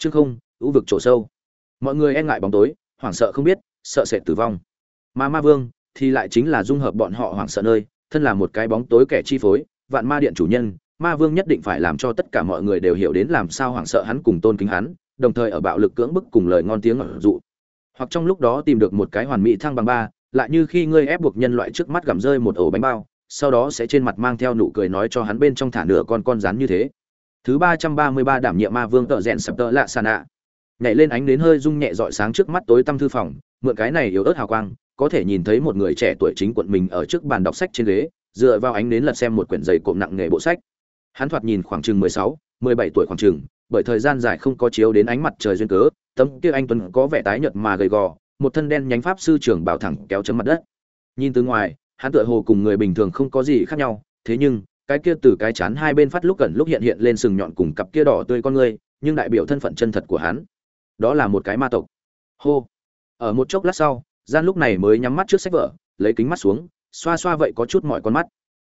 chương không, ưu vực chỗ sâu. Mọi người e ngại bóng tối, hoảng sợ không biết, sợ sệt tử vong. Mà ma vương thì lại chính là dung hợp bọn họ hoảng sợ nơi, thân là một cái bóng tối kẻ chi phối, vạn ma điện chủ nhân, ma vương nhất định phải làm cho tất cả mọi người đều hiểu đến làm sao hoảng sợ hắn cùng tôn kính hắn, đồng thời ở bạo lực cưỡng bức cùng lời ngon tiếng ở dụ. Hoặc trong lúc đó tìm được một cái hoàn mỹ thăng bằng ba, lại như khi ngươi ép buộc nhân loại trước mắt gặm rơi một ổ bánh bao, sau đó sẽ trên mặt mang theo nụ cười nói cho hắn bên trong thả nửa con con rắn như thế thứ ba trăm ba mươi ba đảm nhiệm ma vương tợ rèn sập tợ lạ sàn ạ. Nhảy lên ánh đến hơi rung nhẹ dọi sáng trước mắt tối tăm thư phòng, mượn cái này yếu ớt hào quang, có thể nhìn thấy một người trẻ tuổi chính quận mình ở trước bàn đọc sách trên ghế, dựa vào ánh đến lật xem một quyển dày cộm nặng nghề bộ sách. Hắn thoạt nhìn khoảng chừng mười sáu, mười bảy tuổi khoảng chừng, bởi thời gian dài không có chiếu đến ánh mặt trời duyên cớ, tấm kia anh tuấn có vẻ tái nhợt mà gầy gò, một thân đen nhánh pháp sư trưởng bảo thẳng kéo chấm mặt đất. Nhìn từ ngoài, hắn tựa hồ cùng người bình thường không có gì khác nhau, thế nhưng cái kia từ cái chán hai bên phát lúc gần lúc hiện hiện lên sừng nhọn cùng cặp kia đỏ tươi con người nhưng đại biểu thân phận chân thật của hắn. Đó là một cái ma tộc. Hô. Ở một chốc lát sau, gian lúc này mới nhắm mắt trước sách vở, lấy kính mắt xuống, xoa xoa vậy có chút mọi con mắt.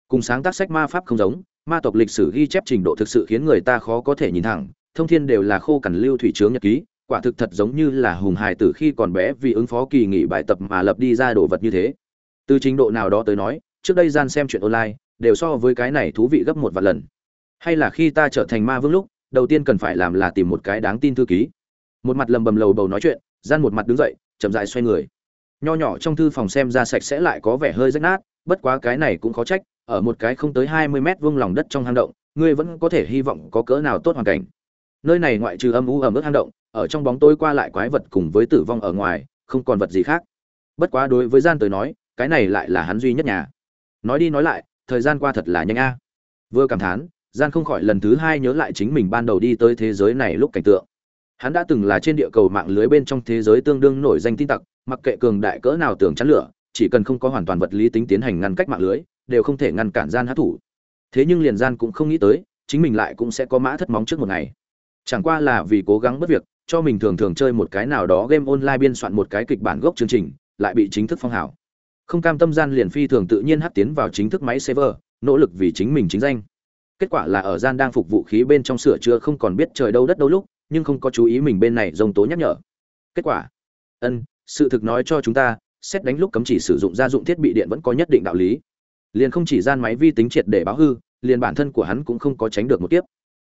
Cùng sáng tác sách ma pháp không giống, ma tộc lịch sử ghi chép trình độ thực sự khiến người ta khó có thể nhìn thẳng, thông thiên đều là khô cằn lưu thủy chướng nhật ký, quả thực thật giống như là hùng hài từ khi còn bé vì ứng phó kỳ nghỉ bài tập mà lập đi ra đồ vật như thế. Từ trình độ nào đó tới nói, trước đây gian xem chuyện online đều so với cái này thú vị gấp một vài lần. Hay là khi ta trở thành ma vương lúc, đầu tiên cần phải làm là tìm một cái đáng tin thư ký. Một mặt lầm bầm lầu bầu nói chuyện, gian một mặt đứng dậy, chậm dại xoay người. Nho nhỏ trong thư phòng xem ra sạch sẽ lại có vẻ hơi rách nát, bất quá cái này cũng khó trách, ở một cái không tới hai mươi mét vuông lòng đất trong hang động, ngươi vẫn có thể hy vọng có cỡ nào tốt hoàn cảnh. Nơi này ngoại trừ âm u ẩm ướt hang động, ở trong bóng tối qua lại quái vật cùng với tử vong ở ngoài, không còn vật gì khác. Bất quá đối với gian tới nói, cái này lại là hắn duy nhất nhà. Nói đi nói lại thời gian qua thật là nhanh a. À. Vừa cảm thán gian không khỏi lần thứ hai nhớ lại chính mình ban đầu đi tới thế giới này lúc cảnh tượng. Hắn đã từng là trên địa cầu mạng lưới bên trong thế giới tương đương nổi danh tin tặc, mặc kệ cường đại cỡ nào tưởng chắn lửa, chỉ cần không có hoàn toàn vật lý tính tiến hành ngăn cách mạng lưới, đều không thể ngăn cản gian hát thủ thế nhưng liền gian cũng không nghĩ tới, chính mình lại cũng sẽ có mã thất móng trước một ngày. Chẳng qua là vì cố gắng bất việc, cho mình thường thường chơi một cái nào đó game online biên soạn một cái kịch bản gốc chương trình, lại bị chính thức phong hào không cam tâm gian liền phi thường tự nhiên hát tiến vào chính thức máy server nỗ lực vì chính mình chính danh. Kết quả là ở gian đang phục vụ khí bên trong sửa chữa không còn biết trời đâu đất đâu lúc, nhưng không có chú ý mình bên này rồng tố nhắc nhở. Kết quả? Ân, sự thực nói cho chúng ta, xét đánh lúc cấm chỉ sử dụng gia dụng thiết bị điện vẫn có nhất định đạo lý. Liền không chỉ gian máy vi tính triệt để báo hư, liền bản thân của hắn cũng không có tránh được một tiếp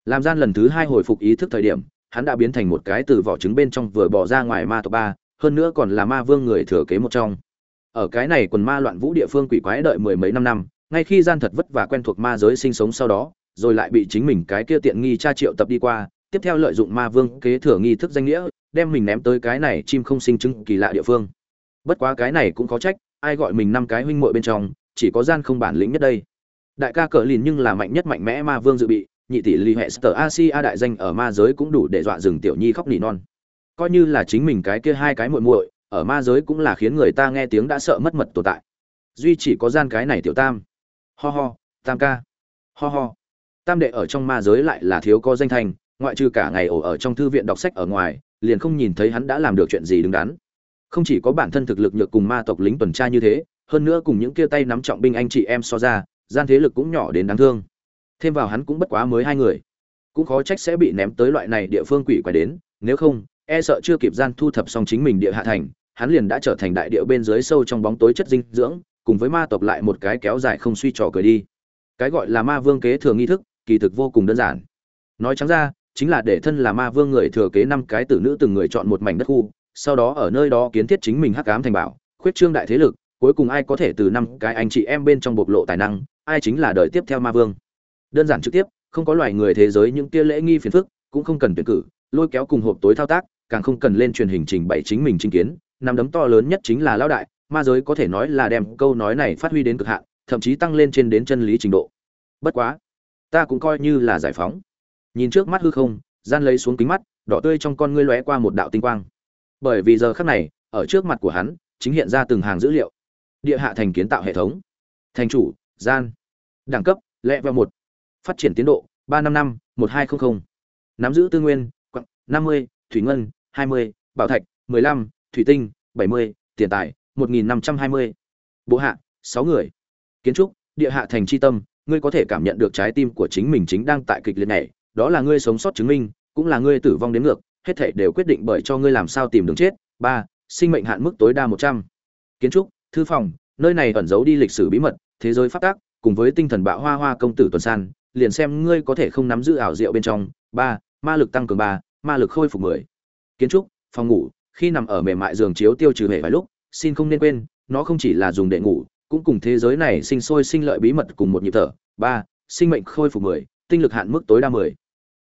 làm gian lần thứ hai hồi phục ý thức thời điểm, hắn đã biến thành một cái từ vỏ trứng bên trong vừa bỏ ra ngoài ma tộc ba, hơn nữa còn là ma vương người thừa kế một trong ở cái này quần ma loạn vũ địa phương quỷ quái đợi mười mấy năm năm, ngay khi gian thật vất và quen thuộc ma giới sinh sống sau đó, rồi lại bị chính mình cái kia tiện nghi cha triệu tập đi qua, tiếp theo lợi dụng ma vương kế thừa nghi thức danh nghĩa, đem mình ném tới cái này chim không sinh chứng kỳ lạ địa phương. Bất quá cái này cũng có trách, ai gọi mình năm cái huynh muội bên trong, chỉ có gian không bản lĩnh nhất đây. Đại ca cờ lìn nhưng là mạnh nhất mạnh mẽ ma vương dự bị, nhị tỷ ly hệ sở asia đại danh ở ma giới cũng đủ để dọa rừng tiểu nhi khóc nỉ non. Coi như là chính mình cái kia hai cái muội muội ở ma giới cũng là khiến người ta nghe tiếng đã sợ mất mật tồn tại. Duy chỉ có gian cái này tiểu tam. Ho ho, tam ca. Ho ho. Tam đệ ở trong ma giới lại là thiếu có danh thành ngoại trừ cả ngày ổ ở trong thư viện đọc sách ở ngoài, liền không nhìn thấy hắn đã làm được chuyện gì đứng đắn. Không chỉ có bản thân thực lực nhược cùng ma tộc lính tuần tra như thế, hơn nữa cùng những kia tay nắm trọng binh anh chị em so ra, gian thế lực cũng nhỏ đến đáng thương. Thêm vào hắn cũng bất quá mới hai người. Cũng khó trách sẽ bị ném tới loại này địa phương quỷ quái đến, nếu không e sợ chưa kịp gian thu thập xong chính mình địa hạ thành hắn liền đã trở thành đại địa bên dưới sâu trong bóng tối chất dinh dưỡng, cùng với ma tộc lại một cái kéo dài không suy trò cười đi. Cái gọi là ma vương kế thừa nghi thức, kỳ thực vô cùng đơn giản. Nói trắng ra, chính là để thân là ma vương người thừa kế năm cái tử nữ từng người chọn một mảnh đất khu, sau đó ở nơi đó kiến thiết chính mình hắc ám thành bảo, khuyết trương đại thế lực, cuối cùng ai có thể từ năm cái anh chị em bên trong bộc lộ tài năng, ai chính là đời tiếp theo ma vương. Đơn giản trực tiếp, không có loài người thế giới những kia lễ nghi phiền phức, cũng không cần tuyển cử, lôi kéo cùng hộp tối thao tác, càng không cần lên truyền hình trình bày chính mình chính kiến nằm đấm to lớn nhất chính là lão đại, ma giới có thể nói là đem câu nói này phát huy đến cực hạn, thậm chí tăng lên trên đến chân lý trình độ. Bất quá, ta cũng coi như là giải phóng. Nhìn trước mắt hư không, gian lấy xuống kính mắt, đỏ tươi trong con ngươi lóe qua một đạo tinh quang. Bởi vì giờ khắc này, ở trước mặt của hắn, chính hiện ra từng hàng dữ liệu. Địa hạ thành kiến tạo hệ thống. Thành chủ, gian. Đẳng cấp, lẹ vào một. Phát triển tiến độ, ba năm năm, một hai trăm linh nắm giữ tư nguyên, quặng, năm mươi, thủy ngân, hai mươi, bảo thạch, mười lăm thủy tinh, bảy mươi, tiền tài, một nghìn năm trăm hai mươi. Bộ hạ, sáu người. Kiến trúc, địa hạ thành tri tâm, ngươi có thể cảm nhận được trái tim của chính mình chính đang tại kịch liệt này đó là ngươi sống sót chứng minh, cũng là ngươi tử vong đến ngược, hết thảy đều quyết định bởi cho ngươi làm sao tìm đường chết. Ba, sinh mệnh hạn mức tối đa một trăm. Kiến trúc, thư phòng, nơi này ẩn giấu đi lịch sử bí mật, thế giới phát tác, cùng với tinh thần bạo hoa hoa công tử tuần san, liền xem ngươi có thể không nắm giữ ảo diệu bên trong. Ba, ma lực tăng cường ba, ma lực khôi phục mười. Kiến trúc, phòng ngủ khi nằm ở mềm mại giường chiếu tiêu trừ hệ vài lúc, xin không nên quên, nó không chỉ là dùng để ngủ, cũng cùng thế giới này sinh sôi sinh lợi bí mật cùng một nhịp thở. Ba, sinh mệnh khôi phục mười, tinh lực hạn mức tối đa mười.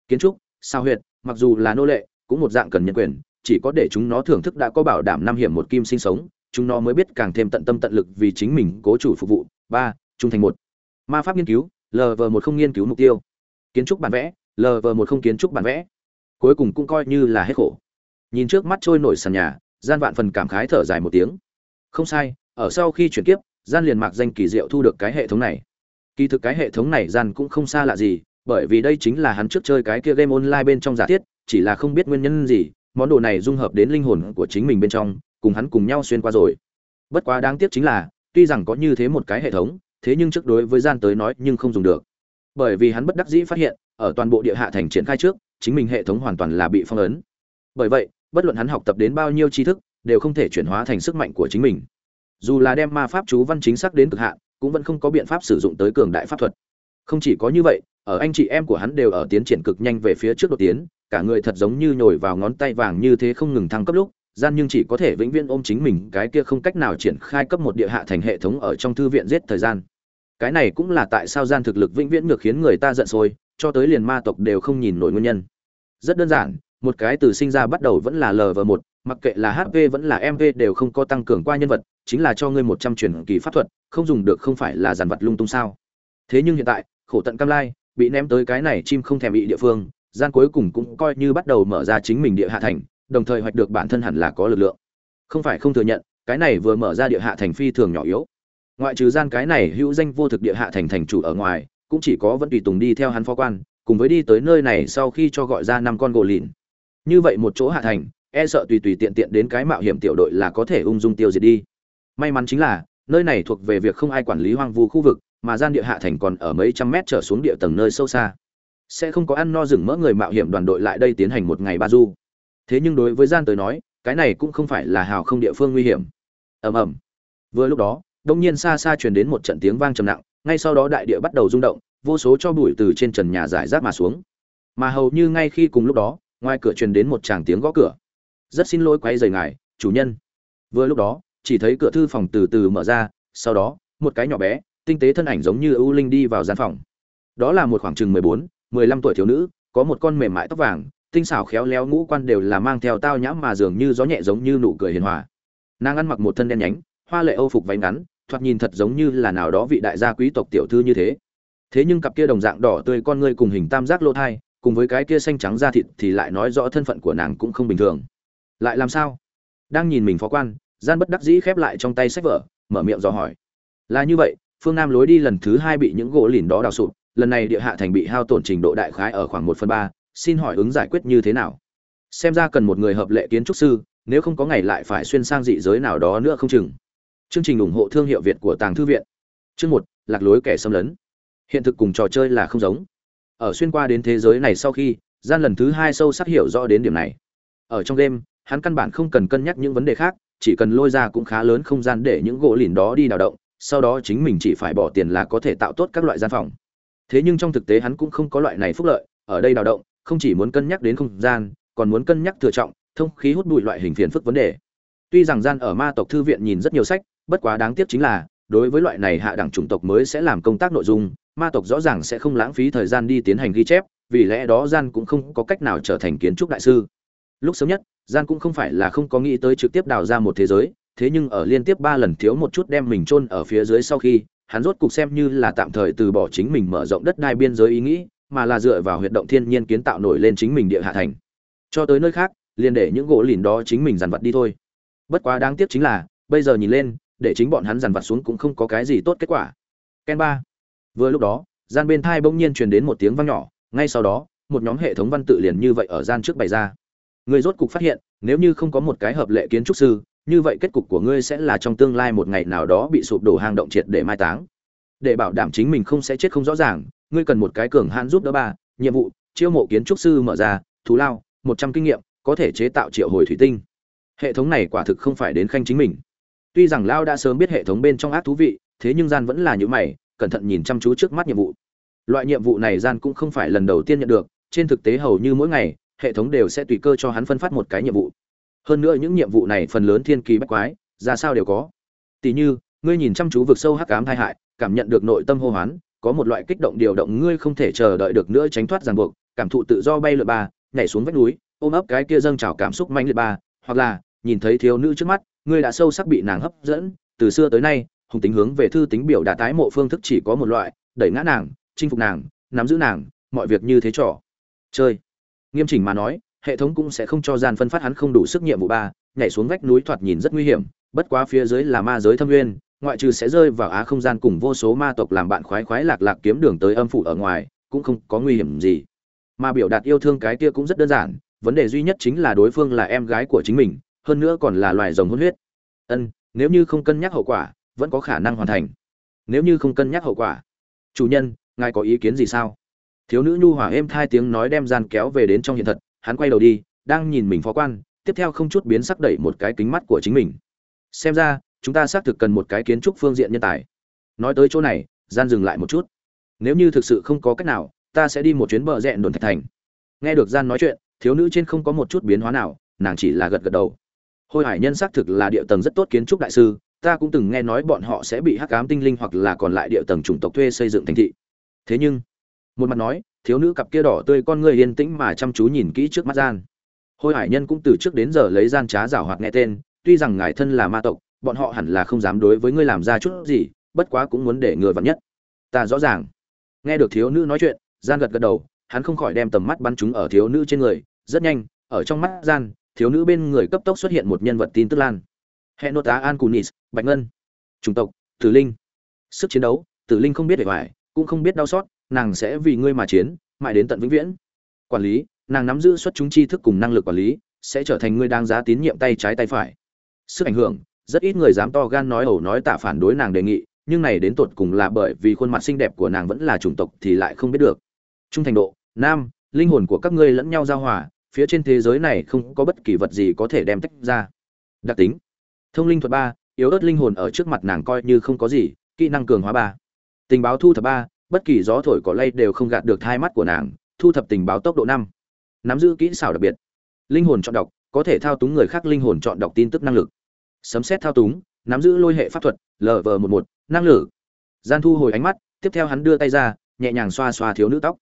Kiến trúc, sao huyệt, mặc dù là nô lệ, cũng một dạng cần nhân quyền, chỉ có để chúng nó thưởng thức đã có bảo đảm năm hiểm một kim sinh sống, chúng nó mới biết càng thêm tận tâm tận lực vì chính mình cố chủ phục vụ. Ba, trung thành một. Ma pháp nghiên cứu lv một không nghiên cứu mục tiêu. Kiến trúc bản vẽ lv một không kiến trúc bản vẽ. Cuối cùng cũng coi như là hết khổ nhìn trước mắt trôi nổi sàn nhà, gian vạn phần cảm khái thở dài một tiếng. Không sai, ở sau khi chuyển kiếp, gian liền mạc danh kỳ diệu thu được cái hệ thống này. Kỳ thực cái hệ thống này gian cũng không xa lạ gì, bởi vì đây chính là hắn trước chơi cái kia game online bên trong giả thiết, chỉ là không biết nguyên nhân gì, món đồ này dung hợp đến linh hồn của chính mình bên trong, cùng hắn cùng nhau xuyên qua rồi. Bất quá đáng tiếc chính là, tuy rằng có như thế một cái hệ thống, thế nhưng trước đối với gian tới nói nhưng không dùng được. Bởi vì hắn bất đắc dĩ phát hiện, ở toàn bộ địa hạ thành triển khai trước, chính mình hệ thống hoàn toàn là bị phong ấn. Bởi vậy bất luận hắn học tập đến bao nhiêu tri thức, đều không thể chuyển hóa thành sức mạnh của chính mình. Dù là đem ma pháp chú văn chính xác đến cực hạn, cũng vẫn không có biện pháp sử dụng tới cường đại pháp thuật. Không chỉ có như vậy, ở anh chị em của hắn đều ở tiến triển cực nhanh về phía trước đột tiến, cả người thật giống như nhồi vào ngón tay vàng như thế không ngừng thăng cấp lúc, gian nhưng chỉ có thể vĩnh viễn ôm chính mình, cái kia không cách nào triển khai cấp một địa hạ thành hệ thống ở trong thư viện giết thời gian. Cái này cũng là tại sao gian thực lực vĩnh viễn ngược khiến người ta giận sôi, cho tới liền ma tộc đều không nhìn nổi nguyên nhân. Rất đơn giản một cái từ sinh ra bắt đầu vẫn là lv một, mặc kệ là hp vẫn là mv đều không có tăng cường qua nhân vật, chính là cho ngươi một trăm truyền kỳ pháp thuật, không dùng được không phải là giàn vật lung tung sao. Thế nhưng hiện tại, khổ tận cam lai, bị ném tới cái này chim không thèm bị địa phương, gian cuối cùng cũng coi như bắt đầu mở ra chính mình địa hạ thành, đồng thời hoạch được bản thân hẳn là có lực lượng. Không phải không thừa nhận, cái này vừa mở ra địa hạ thành phi thường nhỏ yếu. Ngoại trừ gian cái này hữu danh vô thực địa hạ thành thành chủ ở ngoài, cũng chỉ có vẫn tùy tùng đi theo hắn phó quan, cùng với đi tới nơi này sau khi cho gọi ra năm con gỗ lìn như vậy một chỗ hạ thành e sợ tùy tùy tiện tiện đến cái mạo hiểm tiểu đội là có thể ung dung tiêu diệt đi. May mắn chính là, nơi này thuộc về việc không ai quản lý hoang vu khu vực, mà gian địa hạ thành còn ở mấy trăm mét trở xuống địa tầng nơi sâu xa. Sẽ không có ăn no rừng mỡ người mạo hiểm đoàn đội lại đây tiến hành một ngày ba du. Thế nhưng đối với gian tới nói, cái này cũng không phải là hào không địa phương nguy hiểm. Ầm ầm. Vừa lúc đó, đông nhiên xa xa truyền đến một trận tiếng vang trầm nặng, ngay sau đó đại địa bắt đầu rung động, vô số cho bụi từ trên trần nhà giải rác mà xuống. Mà hầu như ngay khi cùng lúc đó ngoài cửa truyền đến một tràng tiếng gõ cửa. Rất xin lỗi quay rời ngài, chủ nhân. Vừa lúc đó, chỉ thấy cửa thư phòng từ từ mở ra, sau đó, một cái nhỏ bé, tinh tế thân ảnh giống như ưu linh đi vào gian phòng. Đó là một khoảng chừng mười bốn, mười lăm tuổi thiếu nữ, có một con mềm mại tóc vàng, tinh xảo khéo léo ngũ quan đều là mang theo tao nhãm mà dường như gió nhẹ giống như nụ cười hiền hòa. Nàng ăn mặc một thân đen nhánh, hoa lệ âu phục váy ngắn, thoạt nhìn thật giống như là nào đó vị đại gia quý tộc tiểu thư như thế. Thế nhưng cặp kia đồng dạng đỏ tươi con ngươi cùng hình tam giác lô thai cùng với cái kia xanh trắng da thịt thì lại nói rõ thân phận của nàng cũng không bình thường. Lại làm sao? Đang nhìn mình phó quan, gian bất đắc dĩ khép lại trong tay sách vở, mở miệng dò hỏi. Là như vậy, phương nam lối đi lần thứ hai bị những gỗ lìn đó đào sụp, lần này địa hạ thành bị hao tổn trình độ đại khái ở khoảng một phần ba, xin hỏi ứng giải quyết như thế nào? Xem ra cần một người hợp lệ kiến trúc sư, nếu không có ngày lại phải xuyên sang dị giới nào đó nữa không chừng. Chương trình ủng hộ thương hiệu việt của tàng thư viện. Chương một, lạc lối kẻ xâm lấn. Hiện thực cùng trò chơi là không giống ở xuyên qua đến thế giới này sau khi, gian lần thứ hai sâu sắc hiểu rõ đến điểm này. Ở trong game, hắn căn bản không cần cân nhắc những vấn đề khác, chỉ cần lôi ra cũng khá lớn không gian để những gỗ lìn đó đi đào động, sau đó chính mình chỉ phải bỏ tiền là có thể tạo tốt các loại gian phòng. Thế nhưng trong thực tế hắn cũng không có loại này phúc lợi, ở đây đào động, không chỉ muốn cân nhắc đến không gian, còn muốn cân nhắc thừa trọng, thông khí hút bụi loại hình phiền phức vấn đề. Tuy rằng gian ở ma tộc thư viện nhìn rất nhiều sách, bất quá đáng tiếc chính là, đối với loại này hạ đẳng chủng tộc mới sẽ làm công tác nội dung ma tộc rõ ràng sẽ không lãng phí thời gian đi tiến hành ghi chép, vì lẽ đó gian cũng không có cách nào trở thành kiến trúc đại sư. Lúc sớm nhất, gian cũng không phải là không có nghĩ tới trực tiếp đào ra một thế giới, thế nhưng ở liên tiếp ba lần thiếu một chút đem mình chôn ở phía dưới sau khi, hắn rốt cục xem như là tạm thời từ bỏ chính mình mở rộng đất đai biên giới ý nghĩ, mà là dựa vào huyệt động thiên nhiên kiến tạo nổi lên chính mình địa hạ thành. Cho tới nơi khác, liền để những gỗ lìn đó chính mình dàn vật đi thôi. Bất quá đáng tiếc chính là, bây giờ nhìn lên, để chính bọn hắn dàn vật xuống cũng không có cái gì tốt kết quả. Ken ba vừa lúc đó, gian bên thai bỗng nhiên truyền đến một tiếng vang nhỏ, ngay sau đó, một nhóm hệ thống văn tự liền như vậy ở gian trước bày ra. Người rốt cục phát hiện, nếu như không có một cái hợp lệ kiến trúc sư, như vậy kết cục của ngươi sẽ là trong tương lai một ngày nào đó bị sụp đổ hang động triệt để mai táng. Để bảo đảm chính mình không sẽ chết không rõ ràng, ngươi cần một cái cường hãn giúp đỡ ba, nhiệm vụ, chiêu mộ kiến trúc sư mở ra thú lao, một trăm kinh nghiệm, có thể chế tạo triệu hồi thủy tinh. Hệ thống này quả thực không phải đến khanh chính mình. Tuy rằng lao đã sớm biết hệ thống bên trong ác thú vị, thế nhưng gian vẫn là như mày cẩn thận nhìn chăm chú trước mắt nhiệm vụ. Loại nhiệm vụ này gian cũng không phải lần đầu tiên nhận được, trên thực tế hầu như mỗi ngày, hệ thống đều sẽ tùy cơ cho hắn phân phát một cái nhiệm vụ. Hơn nữa những nhiệm vụ này phần lớn thiên kỳ bách quái, ra sao đều có. Tỷ như, ngươi nhìn chăm chú vực sâu hắc ám tai hại, cảm nhận được nội tâm hô hoán, có một loại kích động điều động ngươi không thể chờ đợi được nữa tránh thoát ràng buộc, cảm thụ tự do bay lượn ba, nhảy xuống vách núi, ôm ấp cái kia dâng trào cảm xúc manh liệt ba, hoặc là, nhìn thấy thiếu nữ trước mắt, ngươi đã sâu sắc bị nàng hấp dẫn, từ xưa tới nay hùng tính hướng về thư tính biểu đã tái mộ phương thức chỉ có một loại, đẩy ngã nàng, chinh phục nàng, nắm giữ nàng, mọi việc như thế trò. Chơi. Nghiêm chỉnh mà nói, hệ thống cũng sẽ không cho gian phân phát hắn không đủ sức nhiệm vụ ba, nhảy xuống vách núi thoạt nhìn rất nguy hiểm, bất quá phía dưới là ma giới thâm nguyên, ngoại trừ sẽ rơi vào á không gian cùng vô số ma tộc làm bạn khoái khoái lạc lạc kiếm đường tới âm phủ ở ngoài, cũng không có nguy hiểm gì. Mà biểu đạt yêu thương cái kia cũng rất đơn giản, vấn đề duy nhất chính là đối phương là em gái của chính mình, hơn nữa còn là loài rồng hôn huyết. Ân, nếu như không cân nhắc hậu quả vẫn có khả năng hoàn thành. Nếu như không cân nhắc hậu quả. Chủ nhân, ngài có ý kiến gì sao? Thiếu nữ nhu hòa êm thai tiếng nói đem gian kéo về đến trong hiện thật, hắn quay đầu đi, đang nhìn mình phó quan, tiếp theo không chút biến sắc đẩy một cái kính mắt của chính mình. Xem ra, chúng ta xác thực cần một cái kiến trúc phương diện nhân tài. Nói tới chỗ này, gian dừng lại một chút. Nếu như thực sự không có cách nào, ta sẽ đi một chuyến bờ rẹn đồn thạch thành. Nghe được gian nói chuyện, thiếu nữ trên không có một chút biến hóa nào, nàng chỉ là gật gật đầu. Hôi hải nhân xác thực là địa tầng rất tốt kiến trúc đại sư ta cũng từng nghe nói bọn họ sẽ bị hắc ám tinh linh hoặc là còn lại địa tầng chủng tộc thuê xây dựng thành thị. Thế nhưng, một mặt nói, thiếu nữ cặp kia đỏ tươi con người yên tĩnh mà chăm chú nhìn kỹ trước mắt gian. Hôi hải nhân cũng từ trước đến giờ lấy gian trá giảo hoạt nghe tên, tuy rằng ngài thân là ma tộc, bọn họ hẳn là không dám đối với ngươi làm ra chút gì, bất quá cũng muốn để người vặn nhất. Ta rõ ràng. Nghe được thiếu nữ nói chuyện, gian gật gật đầu, hắn không khỏi đem tầm mắt bắn chúng ở thiếu nữ trên người. Rất nhanh, ở trong mắt gian, thiếu nữ bên người cấp tốc xuất hiện một nhân vật tin tức lan hệ nội tá an cunis bạch ngân. Chủng tộc, tử linh. Sức chiến đấu, tử linh không biết để hoài cũng không biết đau xót, nàng sẽ vì ngươi mà chiến, mãi đến tận vĩnh viễn. Quản lý, nàng nắm giữ xuất chúng tri thức cùng năng lực quản lý, sẽ trở thành ngươi đáng giá tín nhiệm tay trái tay phải. Sức ảnh hưởng, rất ít người dám to gan nói ẩu nói tạ phản đối nàng đề nghị, nhưng này đến tột cùng là bởi vì khuôn mặt xinh đẹp của nàng vẫn là chủng tộc thì lại không biết được. Trung thành độ, nam, linh hồn của các ngươi lẫn nhau giao hòa, phía trên thế giới này không có bất kỳ vật gì có thể đem tách ra. Đặc tính thông linh thuật ba, yếu ớt linh hồn ở trước mặt nàng coi như không có gì, kỹ năng cường hóa ba. Tình báo thu thập ba, bất kỳ gió thổi cỏ lay đều không gạt được hai mắt của nàng, thu thập tình báo tốc độ năm. Nắm giữ kỹ xảo đặc biệt. Linh hồn chọn đọc, có thể thao túng người khác linh hồn chọn đọc tin tức năng lực. Sấm xét thao túng, nắm giữ lôi hệ pháp thuật lv một một, năng lử gian thu hồi ánh mắt, tiếp theo hắn đưa tay ra, nhẹ nhàng xoa xoa thiếu nữ tóc.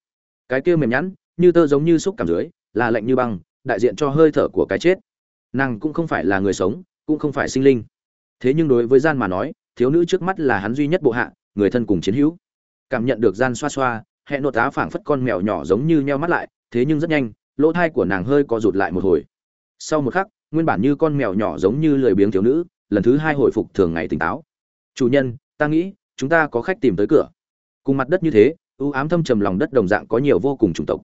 Cái kia mềm nhẵn, như tơ giống như xúc cảm dưới, là lạnh như băng, đại diện cho hơi thở của cái chết. Nàng cũng không phải là người sống cũng không phải sinh linh. Thế nhưng đối với gian mà nói, thiếu nữ trước mắt là hắn duy nhất bộ hạ, người thân cùng chiến hữu. Cảm nhận được gian xoa xoa hệ nội tá phảng phất con mèo nhỏ giống như nheo mắt lại, thế nhưng rất nhanh, lỗ thai của nàng hơi co rụt lại một hồi. Sau một khắc, nguyên bản như con mèo nhỏ giống như lười biếng thiếu nữ, lần thứ hai hồi phục thường ngày tỉnh táo. Chủ nhân, ta nghĩ, chúng ta có khách tìm tới cửa. Cùng mặt đất như thế, u ám thâm trầm lòng đất đồng dạng có nhiều vô cùng chủng tộc.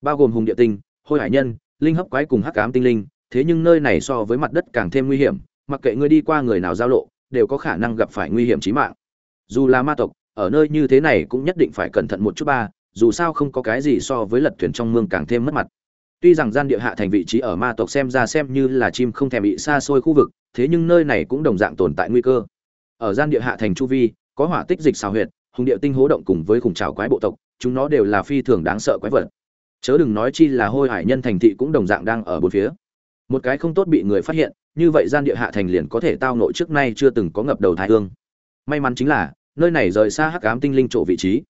Bao gồm hùng địa tinh, hôi hải nhân, linh hấp quái cùng hắc ám tinh linh, thế nhưng nơi này so với mặt đất càng thêm nguy hiểm mặc kệ ngươi đi qua người nào giao lộ, đều có khả năng gặp phải nguy hiểm chí mạng. Dù là ma tộc, ở nơi như thế này cũng nhất định phải cẩn thận một chút ba, dù sao không có cái gì so với lật thuyền trong mương càng thêm mất mặt. Tuy rằng gian địa hạ thành vị trí ở ma tộc xem ra xem như là chim không thèm bị xa xôi khu vực, thế nhưng nơi này cũng đồng dạng tồn tại nguy cơ. Ở gian địa hạ thành chu vi, có hỏa tích dịch xào huyệt, hùng địa tinh hố động cùng với khủng trào quái bộ tộc, chúng nó đều là phi thường đáng sợ quái vật. Chớ đừng nói chi là hôi hải nhân thành thị cũng đồng dạng đang ở bốn phía. Một cái không tốt bị người phát hiện như vậy gian địa hạ thành liền có thể tao nội trước nay chưa từng có ngập đầu thái hương. May mắn chính là, nơi này rời xa hắc ám tinh linh chỗ vị trí.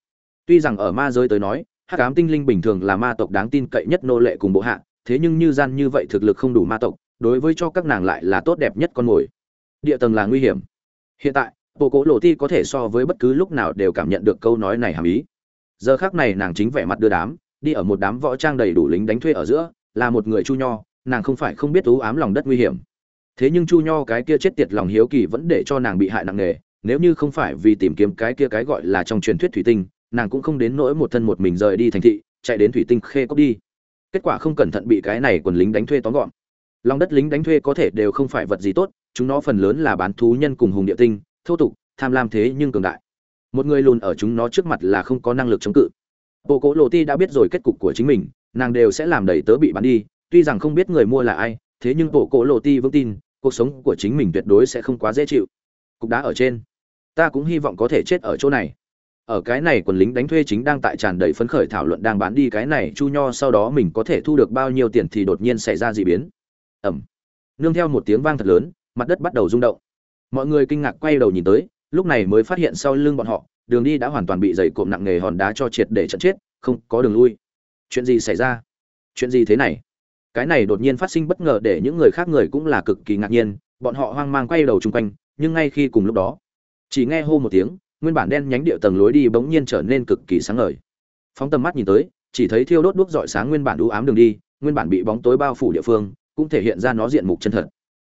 Tuy rằng ở ma giới tới nói, hắc ám tinh linh bình thường là ma tộc đáng tin cậy nhất nô lệ cùng bộ hạ, thế nhưng như gian như vậy thực lực không đủ ma tộc, đối với cho các nàng lại là tốt đẹp nhất con mồi. Địa tầng là nguy hiểm. Hiện tại bộ cố lộ ti có thể so với bất cứ lúc nào đều cảm nhận được câu nói này hàm ý. Giờ khác này nàng chính vẻ mặt đưa đám, đi ở một đám võ trang đầy đủ lính đánh thuê ở giữa, là một người chu nho, nàng không phải không biết tú ám lòng đất nguy hiểm thế nhưng chu nho cái kia chết tiệt lòng hiếu kỳ vẫn để cho nàng bị hại nặng nề, nếu như không phải vì tìm kiếm cái kia cái gọi là trong truyền thuyết thủy tinh, nàng cũng không đến nỗi một thân một mình rời đi thành thị, chạy đến thủy tinh khê cốc đi. Kết quả không cẩn thận bị cái này quần lính đánh thuê tóm gọn. Lòng đất lính đánh thuê có thể đều không phải vật gì tốt, chúng nó phần lớn là bán thú nhân cùng hùng địa tinh, thô tục, tham lam thế nhưng cường đại. Một người lùn ở chúng nó trước mặt là không có năng lực chống cự. Bộ cỗ lộ ti đã biết rồi kết cục của chính mình, nàng đều sẽ làm đầy tớ bị bắn đi, tuy rằng không biết người mua là ai, thế nhưng bộ cỗ lộ ti vững tin cuộc sống của chính mình tuyệt đối sẽ không quá dễ chịu. Cục đá ở trên. Ta cũng hy vọng có thể chết ở chỗ này. Ở cái này quần lính đánh thuê chính đang tại tràn đầy phấn khởi thảo luận đang bán đi cái này, chu nho sau đó mình có thể thu được bao nhiêu tiền thì đột nhiên xảy ra d ị biến. Ẩm. Nương theo một tiếng vang thật lớn, mặt đất bắt đầu rung động. Mọi người kinh ngạc quay đầu nhìn tới, lúc này mới phát hiện sau lưng bọn họ, đường đi đã hoàn toàn bị dày cộm nặng nề hòn đá cho triệt để chặn chết, không có đường lui. Chuyện gì xảy ra? Chuyện gì thế này? Cái này đột nhiên phát sinh bất ngờ để những người khác người cũng là cực kỳ ngạc nhiên, bọn họ hoang mang quay đầu chung quanh, nhưng ngay khi cùng lúc đó, chỉ nghe hô một tiếng, nguyên bản đen nhánh địa tầng lối đi bỗng nhiên trở nên cực kỳ sáng ngời. Phóng tầm mắt nhìn tới, chỉ thấy thiêu đốt đuốc dọi sáng nguyên bản đũ ám đường đi, nguyên bản bị bóng tối bao phủ địa phương, cũng thể hiện ra nó diện mục chân thật.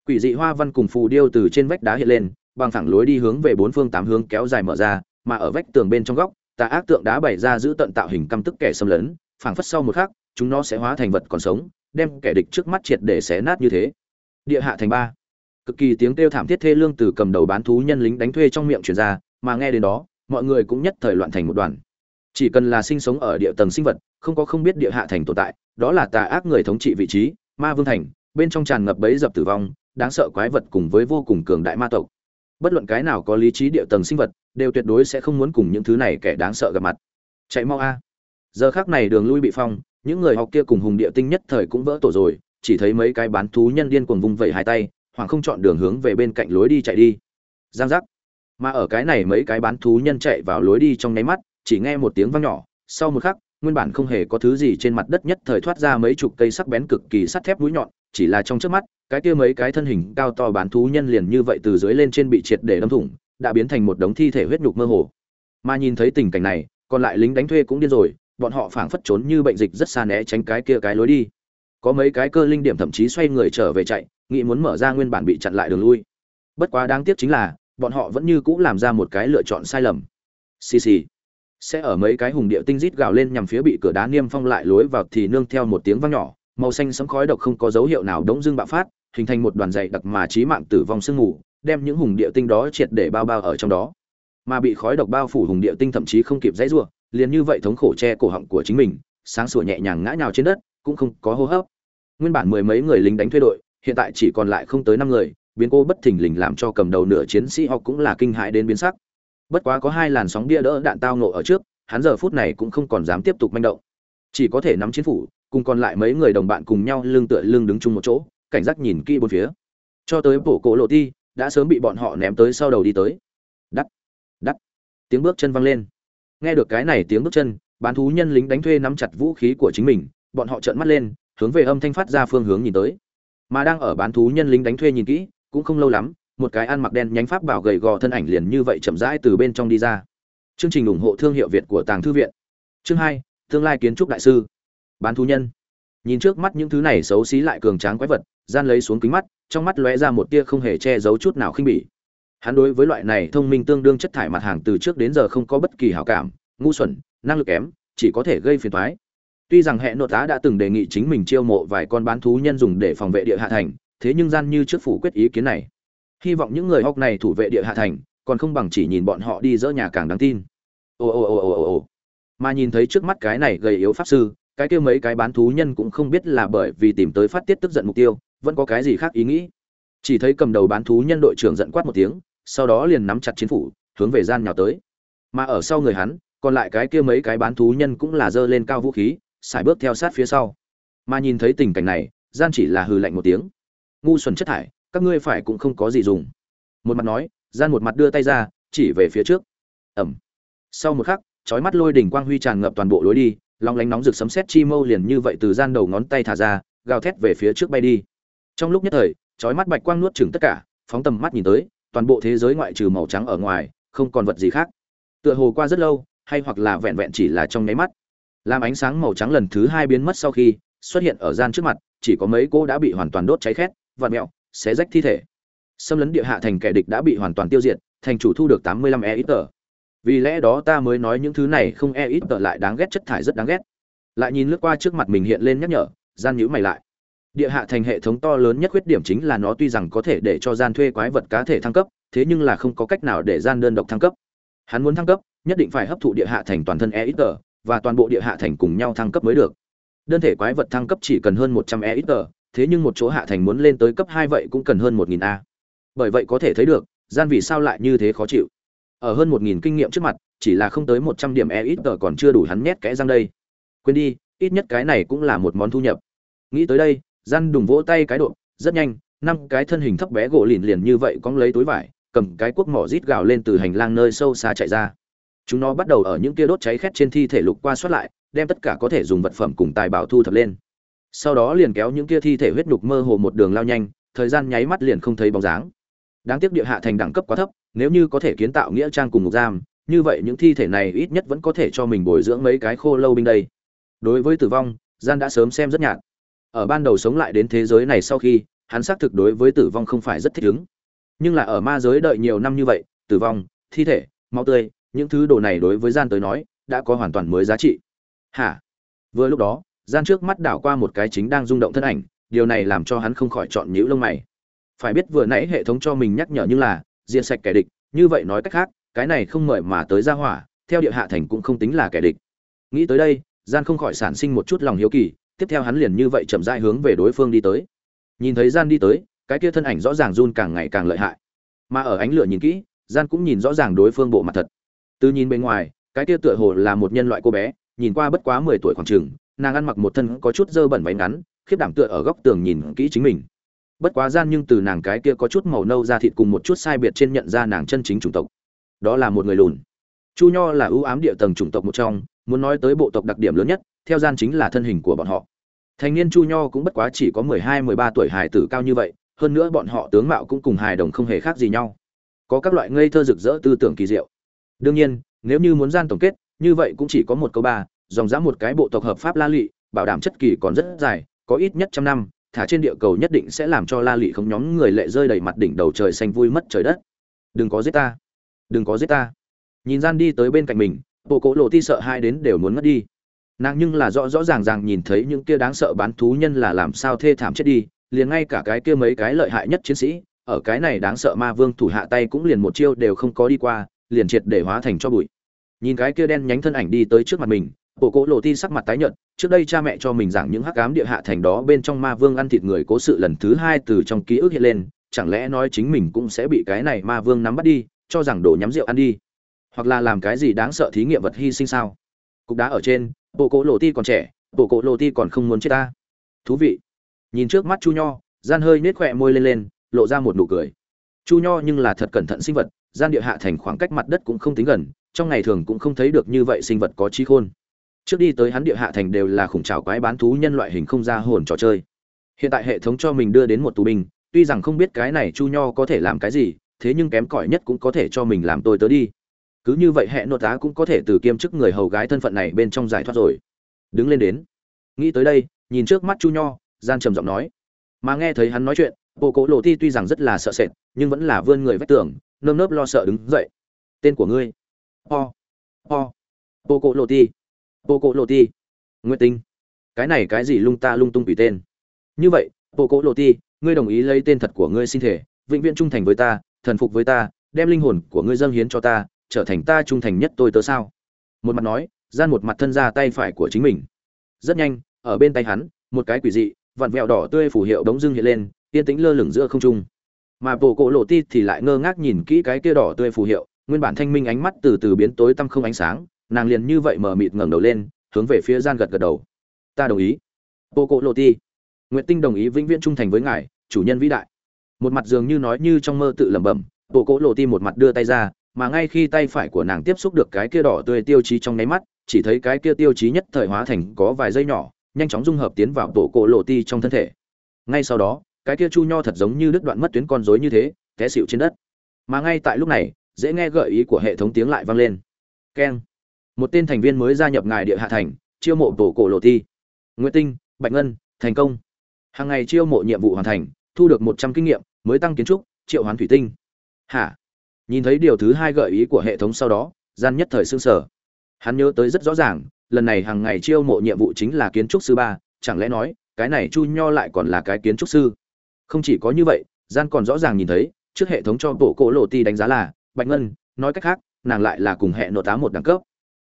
Quỷ dị hoa văn cùng phù điêu từ trên vách đá hiện lên, bằng thẳng lối đi hướng về bốn phương tám hướng kéo dài mở ra, mà ở vách tường bên trong góc, tà ác tượng đá bày ra giữ tận tạo hình căm tức kẻ xâm lấn, phảng phất sau một khắc, chúng nó sẽ hóa thành vật còn sống đem kẻ địch trước mắt triệt để xé nát như thế. Địa hạ thành ba. Cực kỳ tiếng kêu thảm thiết thê lương từ cầm đầu bán thú nhân lính đánh thuê trong miệng truyền ra, mà nghe đến đó, mọi người cũng nhất thời loạn thành một đoàn. Chỉ cần là sinh sống ở địa tầng sinh vật, không có không biết địa hạ thành tồn tại, đó là tà ác người thống trị vị trí, ma vương thành, bên trong tràn ngập bẫy dập tử vong, đáng sợ quái vật cùng với vô cùng cường đại ma tộc. Bất luận cái nào có lý trí địa tầng sinh vật, đều tuyệt đối sẽ không muốn cùng những thứ này kẻ đáng sợ gặp mặt. Chạy mau a. Giờ khác này đường lui bị phong những người học kia cùng hùng địa tinh nhất thời cũng vỡ tổ rồi, chỉ thấy mấy cái bán thú nhân điên cuồng vung vẩy hai tay hoàng không chọn đường hướng về bên cạnh lối đi chạy đi. Giang giác. Mà ở cái này mấy cái bán thú nhân chạy vào lối đi trong nháy mắt, chỉ nghe một tiếng vang nhỏ, sau một khắc, nguyên bản không hề có thứ gì trên mặt đất nhất thời thoát ra mấy chục cây sắc bén cực kỳ sắt thép mũi nhọn, chỉ là trong trước mắt, cái kia mấy cái thân hình cao to bán thú nhân liền như vậy từ dưới lên trên bị triệt để đâm thủng, đã biến thành một đống thi thể huyết nhục mơ hồ. Mà nhìn thấy tình cảnh này, còn lại lính đánh thuê cũng điên rồi bọn họ phảng phất trốn như bệnh dịch rất xa né tránh cái kia cái lối đi. Có mấy cái cơ linh điểm thậm chí xoay người trở về chạy, nghĩ muốn mở ra nguyên bản bị chặn lại đường lui. Bất quá đáng tiếc chính là, bọn họ vẫn như cũ làm ra một cái lựa chọn sai lầm. Xì xì. Sẽ ở mấy cái hùng địa tinh rít gào lên nhằm phía bị cửa đá niêm phong lại lối vào thì nương theo một tiếng vang nhỏ, màu xanh sấm khói độc không có dấu hiệu nào đống dương bạo phát, hình thành một đoàn dày đặc mà chí mạng tử vong sương mù, đem những hùng địa tinh đó triệt để bao bao ở trong đó. Mà bị khói độc bao phủ hùng địa tinh thậm chí không kịp dãy rủa liền như vậy thống khổ che cổ họng của chính mình, sáng sủa nhẹ nhàng ngã nhào trên đất, cũng không có hô hấp. Nguyên bản mười mấy người lính đánh thuê đội, hiện tại chỉ còn lại không tới năm người, biến cô bất thình lình làm cho cầm đầu nửa chiến sĩ họ cũng là kinh hãi đến biến sắc. Bất quá có hai làn sóng bia đỡ đạn tao nổ ở trước, hắn giờ phút này cũng không còn dám tiếp tục manh động. Chỉ có thể nắm chiến phủ, cùng còn lại mấy người đồng bạn cùng nhau lưng tựa lưng đứng chung một chỗ, cảnh giác nhìn kỹ bốn phía. Cho tới bổ cổ lộ ti, đã sớm bị bọn họ ném tới sau đầu đi tới. Đắt đắt. Tiếng bước chân văng lên nghe được cái này tiếng bước chân, bán thú nhân lính đánh thuê nắm chặt vũ khí của chính mình, bọn họ trợn mắt lên, hướng về âm thanh phát ra phương hướng nhìn tới. Mà đang ở bán thú nhân lính đánh thuê nhìn kỹ, cũng không lâu lắm, một cái ăn mặc đen nhánh pháp bảo gầy gò thân ảnh liền như vậy chậm rãi từ bên trong đi ra. Chương trình ủng hộ thương hiệu việt của tàng thư viện. Chương hai, tương lai kiến trúc đại sư. Bán thú nhân. Nhìn trước mắt những thứ này xấu xí lại cường tráng quái vật, gian lấy xuống kính mắt, trong mắt lóe ra một tia không hề che giấu chút nào khinh bỉ hắn đối với loại này thông minh tương đương chất thải mặt hàng từ trước đến giờ không có bất kỳ hảo cảm, ngu xuẩn, năng lực kém, chỉ có thể gây phiền toái. Tuy rằng hệ nội tá đã từng đề nghị chính mình chiêu mộ vài con bán thú nhân dùng để phòng vệ địa hạ thành, thế nhưng gian như trước phủ quyết ý kiến này. Hy vọng những người học này thủ vệ địa hạ thành, còn không bằng chỉ nhìn bọn họ đi dỡ nhà càng đáng tin. Ồ ồ ồ ồ ồ mà nhìn thấy trước mắt cái này gầy yếu pháp sư, cái kia mấy cái bán thú nhân cũng không biết là bởi vì tìm tới phát tiết tức giận mục tiêu, vẫn có cái gì khác ý nghĩ. Chỉ thấy cầm đầu bán thú nhân đội trưởng giận quát một tiếng sau đó liền nắm chặt chiến phủ, hướng về gian nhào tới. Mà ở sau người hắn, còn lại cái kia mấy cái bán thú nhân cũng là giơ lên cao vũ khí xài bước theo sát phía sau. Mà nhìn thấy tình cảnh này, gian chỉ là hừ lạnh một tiếng. Ngu xuẩn chất thải, các ngươi phải cũng không có gì dùng. Một mặt nói, gian một mặt đưa tay ra, chỉ về phía trước. Ẩm. Sau một khắc, chói mắt lôi đỉnh quang huy tràn ngập toàn bộ lối đi, long lánh nóng rực sấm sét chi mâu liền như vậy từ gian đầu ngón tay thả ra, gào thét về phía trước bay đi. Trong lúc nhất thời, chói mắt bạch quang nuốt chửng tất cả, phóng tầm mắt nhìn tới toàn bộ thế giới ngoại trừ màu trắng ở ngoài, không còn vật gì khác. Tựa hồ qua rất lâu, hay hoặc là vẹn vẹn chỉ là trong nháy mắt. Làm ánh sáng màu trắng lần thứ hai biến mất sau khi, xuất hiện ở gian trước mặt, chỉ có mấy cô đã bị hoàn toàn đốt cháy khét vạt mẹo, xé rách thi thể. Xâm lấn địa hạ thành kẻ địch đã bị hoàn toàn tiêu diệt, thành chủ thu được tám mươi lăm e ít tờ vì lẽ đó ta mới nói những thứ này không e ít tờ lại đáng ghét, chất thải rất đáng ghét. Lại nhìn lướt qua trước mặt mình hiện lên nhắc nhở, gian nhữ mày lại địa hạ thành hệ thống to lớn nhất khuyết điểm chính là nó tuy rằng có thể để cho gian thuê quái vật cá thể thăng cấp, thế nhưng là không có cách nào để gian đơn độc thăng cấp. Hắn muốn thăng cấp, nhất định phải hấp thụ địa hạ thành toàn thân e ít và toàn bộ địa hạ thành cùng nhau thăng cấp mới được. Đơn thể quái vật thăng cấp chỉ cần hơn một trăm e ít thế nhưng một chỗ hạ thành muốn lên tới cấp hai vậy cũng cần hơn một nghìn a. Bởi vậy có thể thấy được, gian vì sao lại như thế khó chịu. Ở hơn một nghìn kinh nghiệm trước mặt, chỉ là không tới một trăm điểm e ít còn chưa đủ hắn nhét kẽ răng đây. Quên đi, ít nhất cái này cũng là một món thu nhập. Nghĩ tới đây gian đùng vỗ tay cái độ rất nhanh, năm cái thân hình thấp bé gỗ lìn liền như vậy cóng lấy túi vải, cầm cái cuốc mỏ rít gào lên từ hành lang nơi sâu xa chạy ra. Chúng nó bắt đầu ở những kia đốt cháy khét trên thi thể lục qua soát lại, đem tất cả có thể dùng vật phẩm cùng tài bảo thu thập lên. Sau đó liền kéo những kia thi thể huyết nhục mơ hồ một đường lao nhanh, thời gian nháy mắt liền không thấy bóng dáng. Đáng tiếc địa hạ thành đẳng cấp quá thấp, nếu như có thể kiến tạo nghĩa trang cùng ngục giam, như vậy những thi thể này ít nhất vẫn có thể cho mình bồi dưỡng mấy cái khô lâu binh đây. Đối với tử vong, gian đã sớm xem rất nhạt ở ban đầu sống lại đến thế giới này sau khi, hắn xác thực đối với tử vong không phải rất thích ứng. Nhưng là ở ma giới đợi nhiều năm như vậy, tử vong, thi thể, máu tươi, những thứ đồ này đối với gian tới nói, đã có hoàn toàn mới giá trị. Hả? Vừa lúc đó, gian trước mắt đảo qua một cái chính đang rung động thân ảnh, điều này làm cho hắn không khỏi chọn nhíu lông mày. Phải biết vừa nãy hệ thống cho mình nhắc nhở như là, diệt sạch kẻ địch, như vậy nói cách khác, cái này không mời mà tới ra hỏa, theo địa hạ thành cũng không tính là kẻ địch. Nghĩ tới đây, gian không khỏi sản sinh một chút lòng hiếu kỳ tiếp theo hắn liền như vậy chậm rãi hướng về đối phương đi tới. Nhìn thấy gian đi tới, cái kia thân ảnh rõ ràng run càng ngày càng lợi hại. Mà ở ánh lửa nhìn kỹ, gian cũng nhìn rõ ràng đối phương bộ mặt thật. Từ nhìn bên ngoài, cái kia tựa hồ là một nhân loại cô bé, nhìn qua bất quá mười tuổi khoảng chừng, nàng ăn mặc một thân có chút dơ bẩn váy ngắn, khiếp đảm tựa ở góc tường nhìn kỹ chính mình. Bất quá gian nhưng từ nàng cái kia có chút màu nâu da thịt cùng một chút sai biệt trên nhận ra nàng chân chính chủng tộc. Đó là một người lùn. Chu nho là ưu ám địa tầng chủng tộc một trong, muốn nói tới bộ tộc đặc điểm lớn nhất theo gian chính là thân hình của bọn họ. Thành niên chu nho cũng bất quá chỉ có mười hai, mười ba tuổi hài tử cao như vậy, hơn nữa bọn họ tướng mạo cũng cùng hài đồng không hề khác gì nhau. Có các loại ngây thơ rực rỡ tư tưởng kỳ diệu. Đương nhiên, nếu như muốn gian tổng kết, như vậy cũng chỉ có một câu ba, dòng dã một cái bộ tộc hợp pháp la lụy bảo đảm chất kỳ còn rất dài, có ít nhất trăm năm, thả trên địa cầu nhất định sẽ làm cho la lụy không nhóm người lệ rơi đầy mặt đỉnh đầu trời xanh vui mất trời đất. Đừng có giết ta. Đừng có giết ta. Nhìn gian đi tới bên cạnh mình, bộ cỗ lộ ti sợ hai đến đều muốn mất đi nàng nhưng là rõ rõ ràng ràng nhìn thấy những kia đáng sợ bán thú nhân là làm sao thê thảm chết đi, liền ngay cả cái kia mấy cái lợi hại nhất chiến sĩ, ở cái này đáng sợ ma vương thủ hạ tay cũng liền một chiêu đều không có đi qua, liền triệt để hóa thành cho bụi. Nhìn cái kia đen nhánh thân ảnh đi tới trước mặt mình bộ cỗ lộ ti sắc mặt tái nhợt, trước đây cha mẹ cho mình giảng những hắc ám địa hạ thành đó bên trong ma vương ăn thịt người cố sự lần thứ hai từ trong ký ức hiện lên, chẳng lẽ nói chính mình cũng sẽ bị cái này ma vương nắm bắt đi, cho rằng đổ nhắm rượu ăn đi? Hoặc là làm cái gì đáng sợ thí nghiệm vật hy sinh sao? Cục đá ở trên bộ cỗ lộ ti còn trẻ, bộ cỗ lộ ti còn không muốn chết ta. Thú vị. Nhìn trước mắt chu nho, gian hơi nết khỏe môi lên lên, lộ ra một nụ cười. Chu nho nhưng là thật cẩn thận sinh vật, gian địa hạ thành khoảng cách mặt đất cũng không tính gần, trong ngày thường cũng không thấy được như vậy sinh vật có trí khôn. Trước đi tới hắn địa hạ thành đều là khủng trào quái bán thú nhân loại hình không ra hồn trò chơi. Hiện tại hệ thống cho mình đưa đến một tù binh, tuy rằng không biết cái này chu nho có thể làm cái gì, thế nhưng kém cỏi nhất cũng có thể cho mình làm tôi tớ đi cứ như vậy hệ nội tá cũng có thể từ kiêm chức người hầu gái thân phận này bên trong giải thoát rồi. Đứng lên đến. Nghĩ tới đây, nhìn trước mắt chu nho, gian trầm giọng nói. Mà nghe thấy hắn nói chuyện, bộ cỗ lộ ti tuy rằng rất là sợ sệt, nhưng vẫn là vươn người vách tường, nơm nớp lo sợ đứng dậy. Tên của ngươi. Ho. Ho. Bộ cỗ lộ ti bộ cỗ lộ ti nguyệt tinh. Cái này cái gì lung ta lung tung tùy tên? Như vậy, bộ cỗ lộ ti ngươi đồng ý lấy tên thật của ngươi xin thể, vĩnh viễn trung thành với ta, thần phục với ta, đem linh hồn của ngươi dâng hiến cho ta trở thành ta trung thành nhất tôi tớ sao? Một mặt nói, gian một mặt thân ra tay phải của chính mình. Rất nhanh, ở bên tay hắn, một cái quỷ dị, vặn vẹo đỏ tươi phủ hiệu đống dưng hiện lên, yên tĩnh lơ lửng giữa không trung. Mà bộ cỗ lộ ti thì lại ngơ ngác nhìn kỹ cái kia đỏ tươi phù hiệu, nguyên bản thanh minh ánh mắt từ từ biến tối tăm không ánh sáng, nàng liền như vậy mở mịt ngẩng đầu lên, hướng về phía gian gật gật đầu. Ta đồng ý. Bộ cỗ lộ ti. Nguyệt tinh đồng ý vĩnh viễn trung thành với ngài, chủ nhân vĩ đại. Một mặt dường như nói như trong mơ tự lẩm bẩm, bộ cỗ lộ ti một mặt đưa tay ra mà ngay khi tay phải của nàng tiếp xúc được cái kia đỏ tươi tiêu chí trong nháy mắt, chỉ thấy cái kia tiêu chí nhất thời hóa thành có vài giây nhỏ, nhanh chóng dung hợp tiến vào bộ cổ lộ ti trong thân thể. Ngay sau đó, cái kia chu nho thật giống như đứt đoạn mất tuyến con rối như thế, té xỉu trên đất. Mà ngay tại lúc này, dễ nghe gợi ý của hệ thống tiếng lại vang lên. Keng. Một tên thành viên mới gia nhập ngài địa hạ thành, chiêu mộ tổ cổ lộ ti. Nguyệt tinh, bạch ngân, thành công. Hàng ngày chiêu mộ nhiệm vụ hoàn thành, thu được một trăm kinh nghiệm, mới tăng kiến trúc, triệu hoán thủy tinh. Hả? Nhìn thấy điều thứ hai gợi ý của hệ thống sau đó, gian nhất thời xương sở hắn nhớ tới rất rõ ràng, lần này hàng ngày chiêu mộ nhiệm vụ chính là kiến trúc sư ba, chẳng lẽ nói, cái này chu nho lại còn là cái kiến trúc sư? Không chỉ có như vậy, gian còn rõ ràng nhìn thấy, trước hệ thống cho bộ cỗ lộ ti đánh giá là, bạch ngân, nói cách khác, nàng lại là cùng hệ nội tá một đẳng cấp.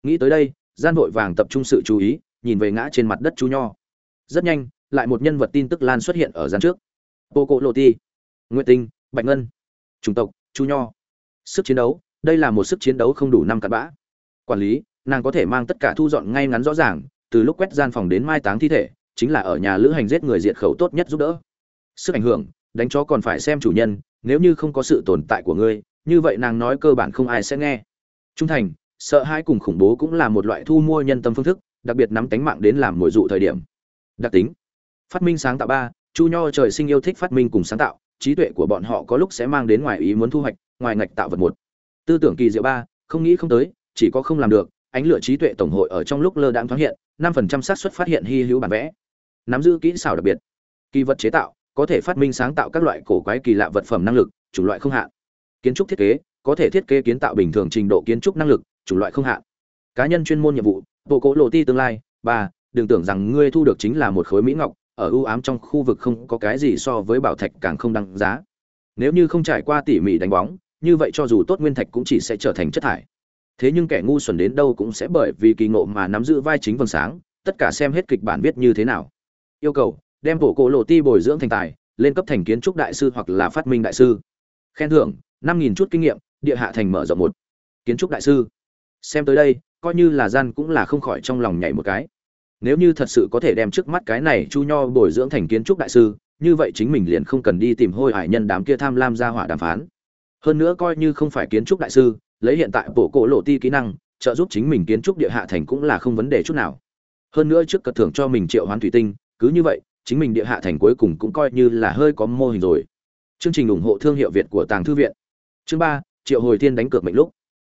Nghĩ tới đây, gian vội vàng tập trung sự chú ý, nhìn về ngã trên mặt đất chu nho. Rất nhanh, lại một nhân vật tin tức lan xuất hiện ở gian trước. Bộ cổ lộ ti. Nguyện tinh, bạch ngân. Chủng tộc, chu nho sức chiến đấu, đây là một sức chiến đấu không đủ năm cặn bã. Quản lý, nàng có thể mang tất cả thu dọn ngay ngắn rõ ràng, từ lúc quét gian phòng đến mai táng thi thể, chính là ở nhà lữ hành giết người diệt khẩu tốt nhất giúp đỡ. Sức ảnh hưởng, đánh chó còn phải xem chủ nhân, nếu như không có sự tồn tại của ngươi, như vậy nàng nói cơ bản không ai sẽ nghe. Trung thành, sợ hãi cùng khủng bố cũng là một loại thu mua nhân tâm phương thức, đặc biệt nắm tánh mạng đến làm mồi dụ thời điểm. Đặc tính, phát minh sáng tạo ba, chu nho trời sinh yêu thích phát minh cùng sáng tạo trí tuệ của bọn họ có lúc sẽ mang đến ngoài ý muốn thu hoạch, ngoài ngạch tạo vật một. Tư tưởng kỳ diệu ba, không nghĩ không tới, chỉ có không làm được, ánh lửa trí tuệ tổng hội ở trong lúc lơ đãng thoáng hiện, năm phần trăm xác suất phát hiện hy hữu bản vẽ. Nắm giữ kỹ xảo đặc biệt. Kỳ vật chế tạo, có thể phát minh sáng tạo các loại cổ quái kỳ lạ vật phẩm năng lực, chủng loại không hạn. Kiến trúc thiết kế, có thể thiết kế kiến tạo bình thường trình độ kiến trúc năng lực, chủng loại không hạn. Cá nhân chuyên môn nhiệm vụ, bộ cỗ lộ ti tương lai, ba, đừng tưởng rằng ngươi thu được chính là một khối mỹ ngọc ở ưu ám trong khu vực không có cái gì so với bảo thạch càng không đăng giá. Nếu như không trải qua tỉ mỉ đánh bóng, như vậy cho dù tốt nguyên thạch cũng chỉ sẽ trở thành chất thải. Thế nhưng kẻ ngu xuẩn đến đâu cũng sẽ bởi vì kỳ ngộ mà nắm giữ vai chính vầng sáng, tất cả xem hết kịch bản viết như thế nào. Yêu cầu, đem bộ cổ lộ ti bồi dưỡng thành tài, lên cấp thành kiến trúc đại sư hoặc là phát minh đại sư. Khen thưởng, năm nghìn chút kinh nghiệm, địa hạ thành mở rộng một. Kiến trúc đại sư. Xem tới đây, coi như là gian cũng là không khỏi trong lòng nhảy một cái nếu như thật sự có thể đem trước mắt cái này chu nho bồi dưỡng thành kiến trúc đại sư, như vậy chính mình liền không cần đi tìm hôi hải nhân đám kia tham lam ra hỏa đàm phán. Hơn nữa coi như không phải kiến trúc đại sư, lấy hiện tại bộ cổ lộ ti kỹ năng, trợ giúp chính mình kiến trúc địa hạ thành cũng là không vấn đề chút nào. Hơn nữa trước cật thưởng cho mình triệu hoán thủy tinh, cứ như vậy, chính mình địa hạ thành cuối cùng cũng coi như là hơi có mô hình rồi. Chương trình ủng hộ thương hiệu việt của tàng thư viện. Chương ba, triệu hồi tiên đánh cược mệnh lúc.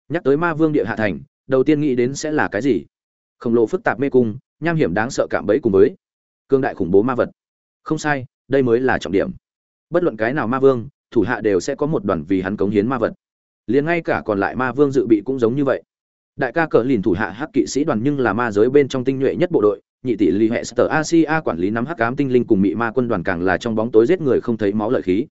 Nhắc tới ma vương địa hạ thành, đầu tiên nghĩ đến sẽ là cái gì? Khổng lồ phức tạp mê cung nham hiểm đáng sợ cạm bẫy cùng với cương đại khủng bố ma vật. Không sai, đây mới là trọng điểm. Bất luận cái nào ma vương, thủ hạ đều sẽ có một đoàn vì hắn cống hiến ma vật. Liền ngay cả còn lại ma vương dự bị cũng giống như vậy. Đại ca cờ lìn thủ hạ hắc kỵ sĩ đoàn nhưng là ma giới bên trong tinh nhuệ nhất bộ đội, nhị tỷ lì hệ sở asia quản lý nắm hắc ám tinh linh cùng mị ma quân đoàn càng là trong bóng tối giết người không thấy máu lợi khí.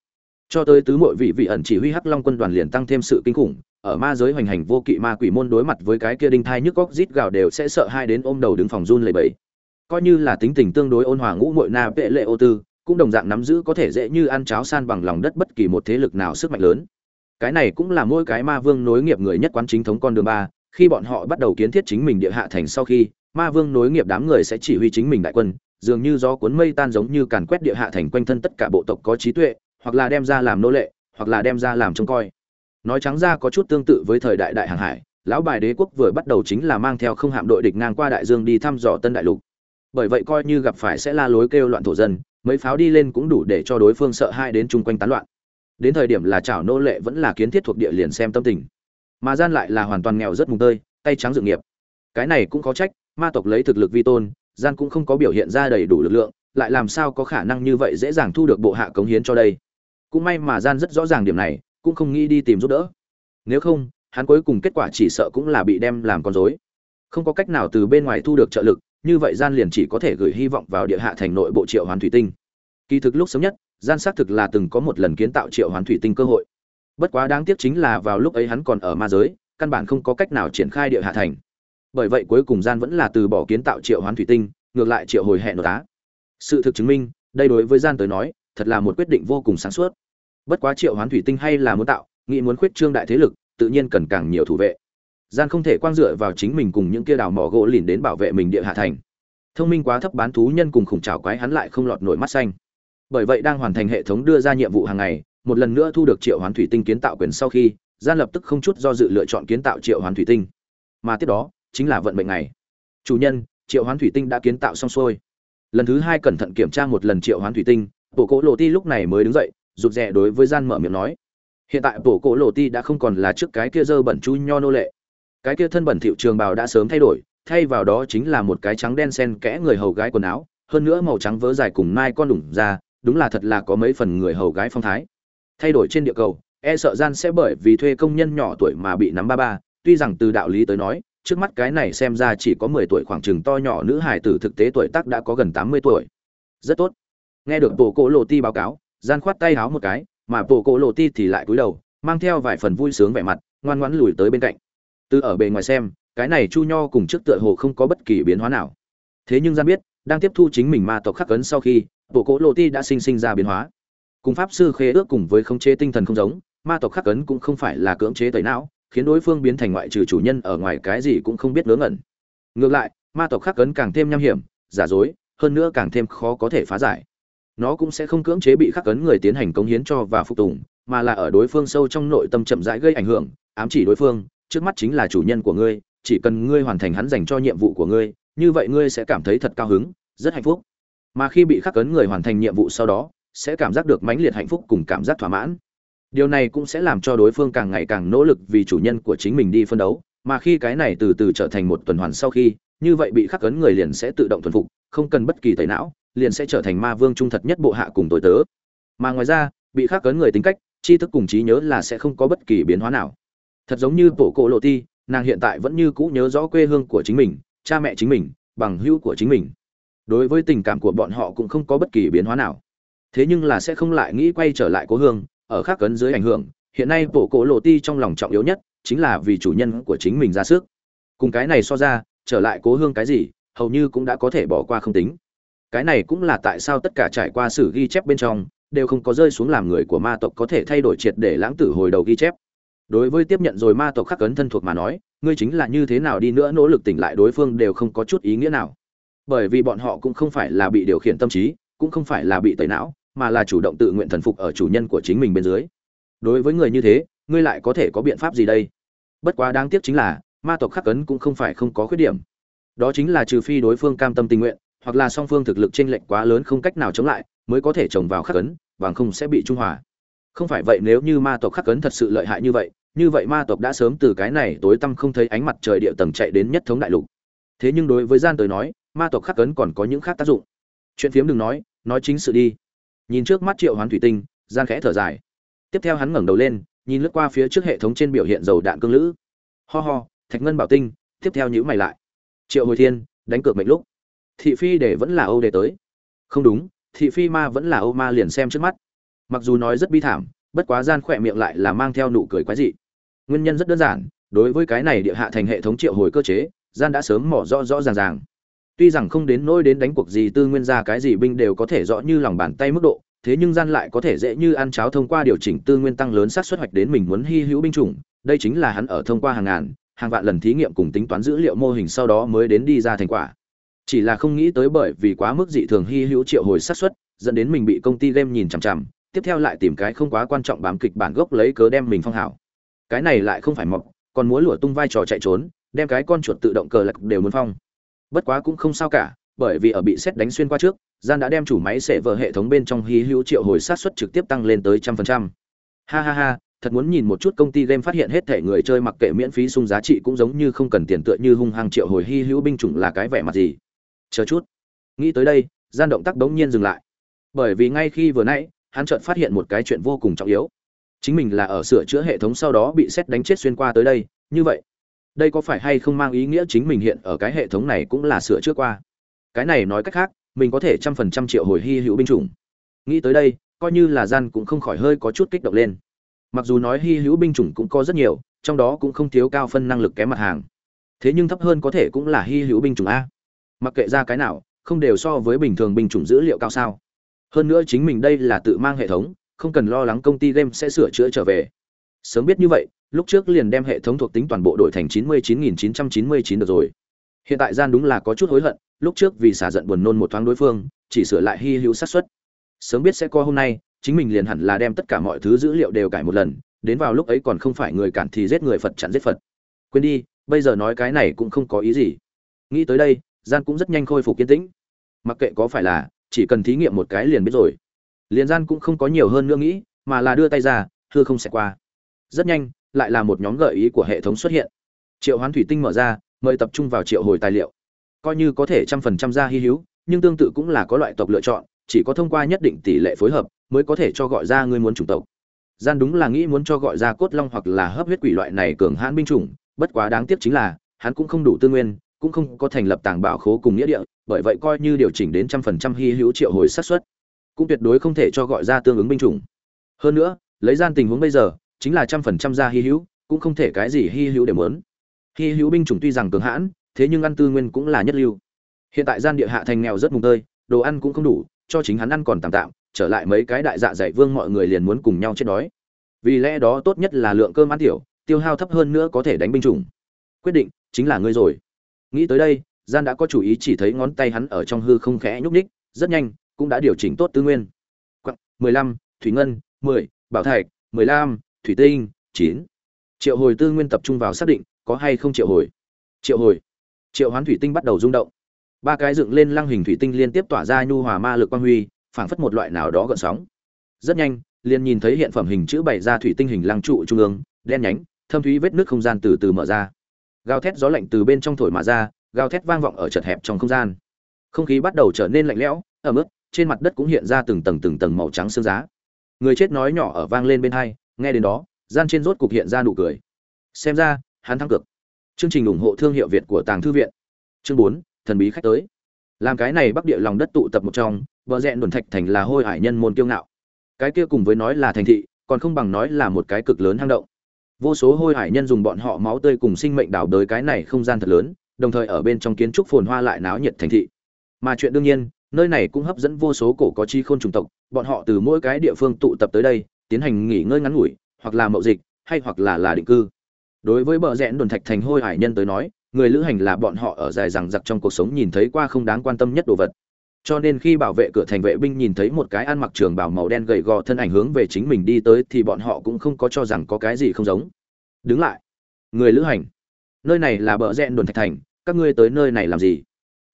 Cho tới tứ mội vị vị ẩn chỉ huy hắc long quân đoàn liền tăng thêm sự kinh khủng ở ma giới hoành hành vô kỵ ma quỷ môn đối mặt với cái kia đinh thai nhức góc rít gào đều sẽ sợ hai đến ôm đầu đứng phòng run lầy bẫy. Coi như là tính tình tương đối ôn hòa ngũ mội na vệ lệ ô tư, cũng đồng dạng nắm giữ có thể dễ như ăn cháo san bằng lòng đất bất kỳ một thế lực nào sức mạnh lớn. Cái này cũng là mỗi cái ma vương nối nghiệp người nhất quán chính thống con đường ba, khi bọn họ bắt đầu kiến thiết chính mình địa hạ thành sau khi, ma vương nối nghiệp đám người sẽ chỉ huy chính mình đại quân, dường như gió cuốn mây tan giống như càn quét địa hạ thành quanh thân tất cả bộ tộc có trí tuệ, hoặc là đem ra làm nô lệ, hoặc là đem ra làm trông coi nói trắng ra có chút tương tự với thời đại đại hàng hải, lão bài đế quốc vừa bắt đầu chính là mang theo không hạm đội địch ngang qua đại dương đi thăm dò tân đại lục. Bởi vậy coi như gặp phải sẽ la lối kêu loạn thổ dân, mấy pháo đi lên cũng đủ để cho đối phương sợ hai đến chung quanh tán loạn. Đến thời điểm là chảo nô lệ vẫn là kiến thiết thuộc địa liền xem tâm tình. Mà gian lại là hoàn toàn nghèo rất mùng tơi, tay trắng dự nghiệp. Cái này cũng có trách, ma tộc lấy thực lực vi tôn, gian cũng không có biểu hiện ra đầy đủ lực lượng, lại làm sao có khả năng như vậy dễ dàng thu được bộ hạ cống hiến cho đây. Cũng may mà gian rất rõ ràng điểm này cũng không nghĩ đi tìm giúp đỡ. Nếu không, hắn cuối cùng kết quả chỉ sợ cũng là bị đem làm con rối. Không có cách nào từ bên ngoài thu được trợ lực, như vậy gian liền chỉ có thể gửi hy vọng vào địa hạ thành nội bộ triệu hoàn thủy tinh. Kỳ thực lúc sớm nhất, gian xác thực là từng có một lần kiến tạo triệu hoàn thủy tinh cơ hội. Bất quá đáng tiếc chính là vào lúc ấy hắn còn ở ma giới, căn bản không có cách nào triển khai địa hạ thành. Bởi vậy cuối cùng gian vẫn là từ bỏ kiến tạo triệu hoán thủy tinh, ngược lại triệu hồi hẹn nội tá sự thực chứng minh, đây đối với gian tới nói, thật là một quyết định vô cùng sáng suốt bất quá triệu hoán thủy tinh hay là muốn tạo, nghĩ muốn khuyết trương đại thế lực, tự nhiên cần càng nhiều thủ vệ. Gian không thể quang dựa vào chính mình cùng những kia đào mỏ gỗ lìn đến bảo vệ mình địa hạ thành. Thông minh quá thấp bán thú nhân cùng khủng trào quái hắn lại không lọt nổi mắt xanh. Bởi vậy đang hoàn thành hệ thống đưa ra nhiệm vụ hàng ngày, một lần nữa thu được triệu hoán thủy tinh kiến tạo quyền sau khi, gian lập tức không chút do dự lựa chọn kiến tạo triệu hoán thủy tinh. Mà tiếp đó, chính là vận mệnh này chủ nhân, triệu hoán thủy tinh đã kiến tạo xong xuôi. Lần thứ hai cẩn thận kiểm tra một lần triệu hoán thủy tinh, bộ cỗ lộ ti lúc này mới đứng dậy rụt rè đối với gian mở miệng nói. Hiện tại bộ cổ lộ ti đã không còn là trước cái kia dơ bẩn chu nho nô lệ. Cái kia thân bẩn thiệu trường bào đã sớm thay đổi, thay vào đó chính là một cái trắng đen sen kẽ người hầu gái quần áo, hơn nữa màu trắng vớ dài cùng mai con đủng ra, đúng là thật là có mấy phần người hầu gái phong thái. Thay đổi trên địa cầu e sợ gian sẽ bởi vì thuê công nhân nhỏ tuổi mà bị nắm ba ba, tuy rằng từ đạo lý tới nói, trước mắt cái này xem ra chỉ có mười tuổi khoảng chừng to nhỏ nữ hài tử thực tế tuổi tác đã có gần tám mươi tuổi. Rất tốt. Nghe được bộ cổ lộ ti báo cáo gian khoát tay háo một cái, mà bộ cỗ lộ ti thì lại cúi đầu, mang theo vài phần vui sướng vẻ mặt, ngoan ngoãn lùi tới bên cạnh. Từ ở bề ngoài xem, cái này chu nho cùng trước tựa hồ không có bất kỳ biến hóa nào. Thế nhưng gian biết, đang tiếp thu chính mình ma tộc khắc cấn sau khi, bộ cỗ lộ ti đã sinh sinh ra biến hóa. Cùng pháp sư khế ước cùng với khống chế tinh thần không giống, ma tộc khắc cấn cũng không phải là cưỡng chế tẩy não, khiến đối phương biến thành ngoại trừ chủ nhân ở ngoài cái gì cũng không biết ngớ ngẩn. Ngược lại, ma tộc khắc cấn càng thêm nham hiểm, giả dối, hơn nữa càng thêm khó có thể phá giải nó cũng sẽ không cưỡng chế bị khắc cấn người tiến hành công hiến cho và phục tùng, mà là ở đối phương sâu trong nội tâm chậm rãi gây ảnh hưởng, ám chỉ đối phương, trước mắt chính là chủ nhân của ngươi, chỉ cần ngươi hoàn thành hắn dành cho nhiệm vụ của ngươi, như vậy ngươi sẽ cảm thấy thật cao hứng, rất hạnh phúc. Mà khi bị khắc cấn người hoàn thành nhiệm vụ sau đó, sẽ cảm giác được mãnh liệt hạnh phúc cùng cảm giác thỏa mãn. Điều này cũng sẽ làm cho đối phương càng ngày càng nỗ lực vì chủ nhân của chính mình đi phân đấu, mà khi cái này từ từ trở thành một tuần hoàn sau khi, như vậy bị khắc cấn người liền sẽ tự động thuần phục, không cần bất kỳ tẩy não liền sẽ trở thành ma vương trung thật nhất bộ hạ cùng tối tớ. Mà ngoài ra, bị khắc cấn người tính cách, tri thức cùng trí nhớ là sẽ không có bất kỳ biến hóa nào. Thật giống như bộ cổ lộ ti, nàng hiện tại vẫn như cũ nhớ rõ quê hương của chính mình, cha mẹ chính mình, bằng hữu của chính mình. Đối với tình cảm của bọn họ cũng không có bất kỳ biến hóa nào. Thế nhưng là sẽ không lại nghĩ quay trở lại cố hương, ở khắc cấn dưới ảnh hưởng, hiện nay bộ cổ lộ ti trong lòng trọng yếu nhất chính là vì chủ nhân của chính mình ra sức. Cùng cái này so ra, trở lại cố hương cái gì, hầu như cũng đã có thể bỏ qua không tính cái này cũng là tại sao tất cả trải qua sử ghi chép bên trong, đều không có rơi xuống làm người của ma tộc có thể thay đổi triệt để lãng tử hồi đầu ghi chép. Đối với tiếp nhận rồi ma tộc khắc cấn thân thuộc mà nói, ngươi chính là như thế nào đi nữa nỗ lực tỉnh lại đối phương đều không có chút ý nghĩa nào. Bởi vì bọn họ cũng không phải là bị điều khiển tâm trí, cũng không phải là bị tẩy não, mà là chủ động tự nguyện thần phục ở chủ nhân của chính mình bên dưới. Đối với người như thế, ngươi lại có thể có biện pháp gì đây? Bất quá đáng tiếc chính là, ma tộc khắc cấn cũng không phải không có khuyết điểm. Đó chính là trừ phi đối phương cam tâm tình nguyện hoặc là song phương thực lực chênh lệch quá lớn không cách nào chống lại, mới có thể trồng vào khắc cấn bằng không sẽ bị trung hòa. Không phải vậy nếu như ma tộc khắc cấn thật sự lợi hại như vậy như vậy ma tộc đã sớm từ cái này tối tăm không thấy ánh mặt trời địa tầng chạy đến nhất thống đại lục. Thế nhưng đối với gian tới nói, ma tộc khắc cấn còn có những khác tác dụng. Chuyện phiếm đừng nói nói chính sự đi. Nhìn trước mắt triệu hoán thủy tinh gian khẽ thở dài. Tiếp theo hắn ngẩng đầu lên, nhìn lướt qua phía trước hệ thống trên biểu hiện dầu đạn cương lữ. Ho ho, thạch ngân bảo tinh, tiếp theo nhíu mày lại. Triệu hồi thiên, đánh cược mệnh lúc thị phi để vẫn là âu để tới. Không đúng, thị phi ma vẫn là âu ma liền xem trước mắt. Mặc dù nói rất bi thảm, bất quá gian khỏe miệng lại là mang theo nụ cười quái dị. Nguyên nhân rất đơn giản, đối với cái này địa hạ thành hệ thống triệu hồi cơ chế, gian đã sớm mỏ rõ rõ ràng ràng. Tuy rằng không đến nỗi đến đánh cuộc gì tư nguyên ra cái gì binh đều có thể rõ như lòng bàn tay mức độ, thế nhưng gian lại có thể dễ như ăn cháo thông qua điều chỉnh tư nguyên tăng lớn sát suất hoạch đến mình muốn hy hữu binh chủng. Đây chính là hắn ở thông qua hàng ngàn, hàng vạn lần thí nghiệm cùng tính toán dữ liệu mô hình sau đó mới đến đi ra thành quả chỉ là không nghĩ tới bởi vì quá mức dị thường hy hữu triệu hồi sát xuất dẫn đến mình bị công ty game nhìn chằm chằm, tiếp theo lại tìm cái không quá quan trọng bám kịch bản gốc lấy cớ đem mình phong hảo. Cái này lại không phải mọc còn muốn lùa tung vai trò chạy trốn, đem cái con chuột tự động cờ lạc đều muốn phong. Bất quá cũng không sao cả, bởi vì ở bị xét đánh xuyên qua trước, gian đã đem chủ máy sẽ vờ hệ thống bên trong hy hữu triệu hồi sát xuất trực tiếp tăng lên tới trăm phần trăm. Ha ha ha, thật muốn nhìn một chút công ty game phát hiện hết thể người chơi mặc kệ miễn phí sung giá trị cũng giống như không cần tiền tựa như hung hăng triệu hồi hy hữu binh chủng là cái vẻ mặt gì chờ chút. Nghĩ tới đây, gian động tác bỗng nhiên dừng lại. Bởi vì ngay khi vừa nãy, hắn chợt phát hiện một cái chuyện vô cùng trọng yếu. Chính mình là ở sửa chữa hệ thống sau đó bị xét đánh chết xuyên qua tới đây. Như vậy, đây có phải hay không mang ý nghĩa chính mình hiện ở cái hệ thống này cũng là sửa chữa qua? Cái này nói cách khác, mình có thể trăm phần trăm triệu hồi hy hữu binh chủng. Nghĩ tới đây, coi như là gian cũng không khỏi hơi có chút kích động lên. Mặc dù nói hy hữu binh chủng cũng có rất nhiều, trong đó cũng không thiếu cao phân năng lực kém mặt hàng. Thế nhưng thấp hơn có thể cũng là hy hữu binh chủng a mặc kệ ra cái nào, không đều so với bình thường binh chủng dữ liệu cao sao. Hơn nữa chính mình đây là tự mang hệ thống, không cần lo lắng công ty game sẽ sửa chữa trở về. Sớm biết như vậy, lúc trước liền đem hệ thống thuộc tính toàn bộ đổi thành 99.999 được rồi. Hiện tại gian đúng là có chút hối hận, lúc trước vì xả giận buồn nôn một thoáng đối phương, chỉ sửa lại hy hữu xác suất. Sớm biết sẽ có hôm nay, chính mình liền hẳn là đem tất cả mọi thứ dữ liệu đều cải một lần, đến vào lúc ấy còn không phải người cản thì giết người phật chặn giết phật. Quên đi, bây giờ nói cái này cũng không có ý gì. Nghĩ tới đây gian cũng rất nhanh khôi phục kiên tĩnh. Mặc kệ có phải là chỉ cần thí nghiệm một cái liền biết rồi, liền gian cũng không có nhiều hơn nữa nghĩ, mà là đưa tay ra thưa không sẽ qua. Rất nhanh, lại là một nhóm gợi ý của hệ thống xuất hiện. Triệu hoán thủy tinh mở ra, mời tập trung vào triệu hồi tài liệu. Coi như có thể trăm phần trăm ra hy hữu, nhưng tương tự cũng là có loại tộc lựa chọn, chỉ có thông qua nhất định tỷ lệ phối hợp mới có thể cho gọi ra người muốn chủng tộc. Gian đúng là nghĩ muốn cho gọi ra cốt long hoặc là hấp huyết quỷ loại này cường hãn binh chủng, bất quá đáng tiếc chính là, hắn cũng không đủ tư nguyên cũng không có thành lập tàng bảo khố cùng nghĩa địa bởi vậy coi như điều chỉnh đến trăm phần trăm hy hữu triệu hồi sát xuất, cũng tuyệt đối không thể cho gọi ra tương ứng binh chủng. Hơn nữa lấy gian tình huống bây giờ chính là trăm phần trăm ra hy hữu cũng không thể cái gì hy hữu để muốn. Hy hữu binh chủng tuy rằng cường hãn thế nhưng ăn tư nguyên cũng là nhất lưu. Hiện tại gian địa hạ thành nghèo rất mùng tơi đồ ăn cũng không đủ cho chính hắn ăn còn tạm tạm trở lại mấy cái đại dạ dạy vương mọi người liền muốn cùng nhau chết đói. Vì lẽ đó tốt nhất là lượng cơm ăn tiểu tiêu hao thấp hơn nữa có thể đánh binh chủng. Quyết định chính là ngươi rồi nghĩ tới đây gian đã có chủ ý chỉ thấy ngón tay hắn ở trong hư không khẽ nhúc nhích, rất nhanh cũng đã điều chỉnh tốt tư nguyên. Quặng mười lăm thủy ngân mười bảo thạch mười lăm thủy tinh chín. Triệu hồi tư nguyên tập trung vào xác định có hay không triệu hồi? Triệu hồi. Triệu hoán thủy tinh bắt đầu rung động. Ba cái dựng lên lăng hình thủy tinh liên tiếp tỏa ra nhu hòa ma lực quang huy phảng phất một loại nào đó gợn sóng. Rất nhanh liền nhìn thấy hiện phẩm hình chữ bày ra thủy tinh hình lăng trụ trung ương đen nhánh thâm thúy vết nước không gian từ từ mở ra gào thét gió lạnh từ bên trong thổi mà ra, gào thét vang vọng ở chật hẹp trong không gian. Không khí bắt đầu trở nên lạnh lẽo, ẩm ướt, trên mặt đất cũng hiện ra từng tầng từng tầng màu trắng xương giá. Người chết nói nhỏ ở vang lên bên hai, nghe đến đó, gian trên rốt cục hiện ra nụ cười. Xem ra, hắn thắng cực chương trình ủng hộ thương hiệu việt của tàng thư viện. Chương bốn, thần bí khách tới. Làm cái này bắc địa lòng đất tụ tập một trong, bờ rẽ đồn thạch thành là hôi hải nhân môn kiêu ngạo. Cái kia cùng với nói là thành thị, còn không bằng nói là một cái cực lớn hang động vô số hôi hải nhân dùng bọn họ máu tươi cùng sinh mệnh đào đới cái này không gian thật lớn, đồng thời ở bên trong kiến trúc phồn hoa lại náo nhiệt thành thị. Mà chuyện đương nhiên, nơi này cũng hấp dẫn vô số cổ có chi khôn chủng tộc, bọn họ từ mỗi cái địa phương tụ tập tới đây, tiến hành nghỉ ngơi ngắn ngủi, hoặc là mậu dịch, hay hoặc là là định cư. Đối với bờ rẽ đồn thạch thành hôi hải nhân tới nói, người lữ hành là bọn họ ở dài rằng giặc trong cuộc sống nhìn thấy qua không đáng quan tâm nhất đồ vật cho nên khi bảo vệ cửa thành vệ binh nhìn thấy một cái ăn mặc trường bảo màu đen gầy gò thân ảnh hướng về chính mình đi tới thì bọn họ cũng không có cho rằng có cái gì không giống. Đứng lại. Người lữ hành. Nơi này là bờ rẽ đồn thạch thành, các ngươi tới nơi này làm gì?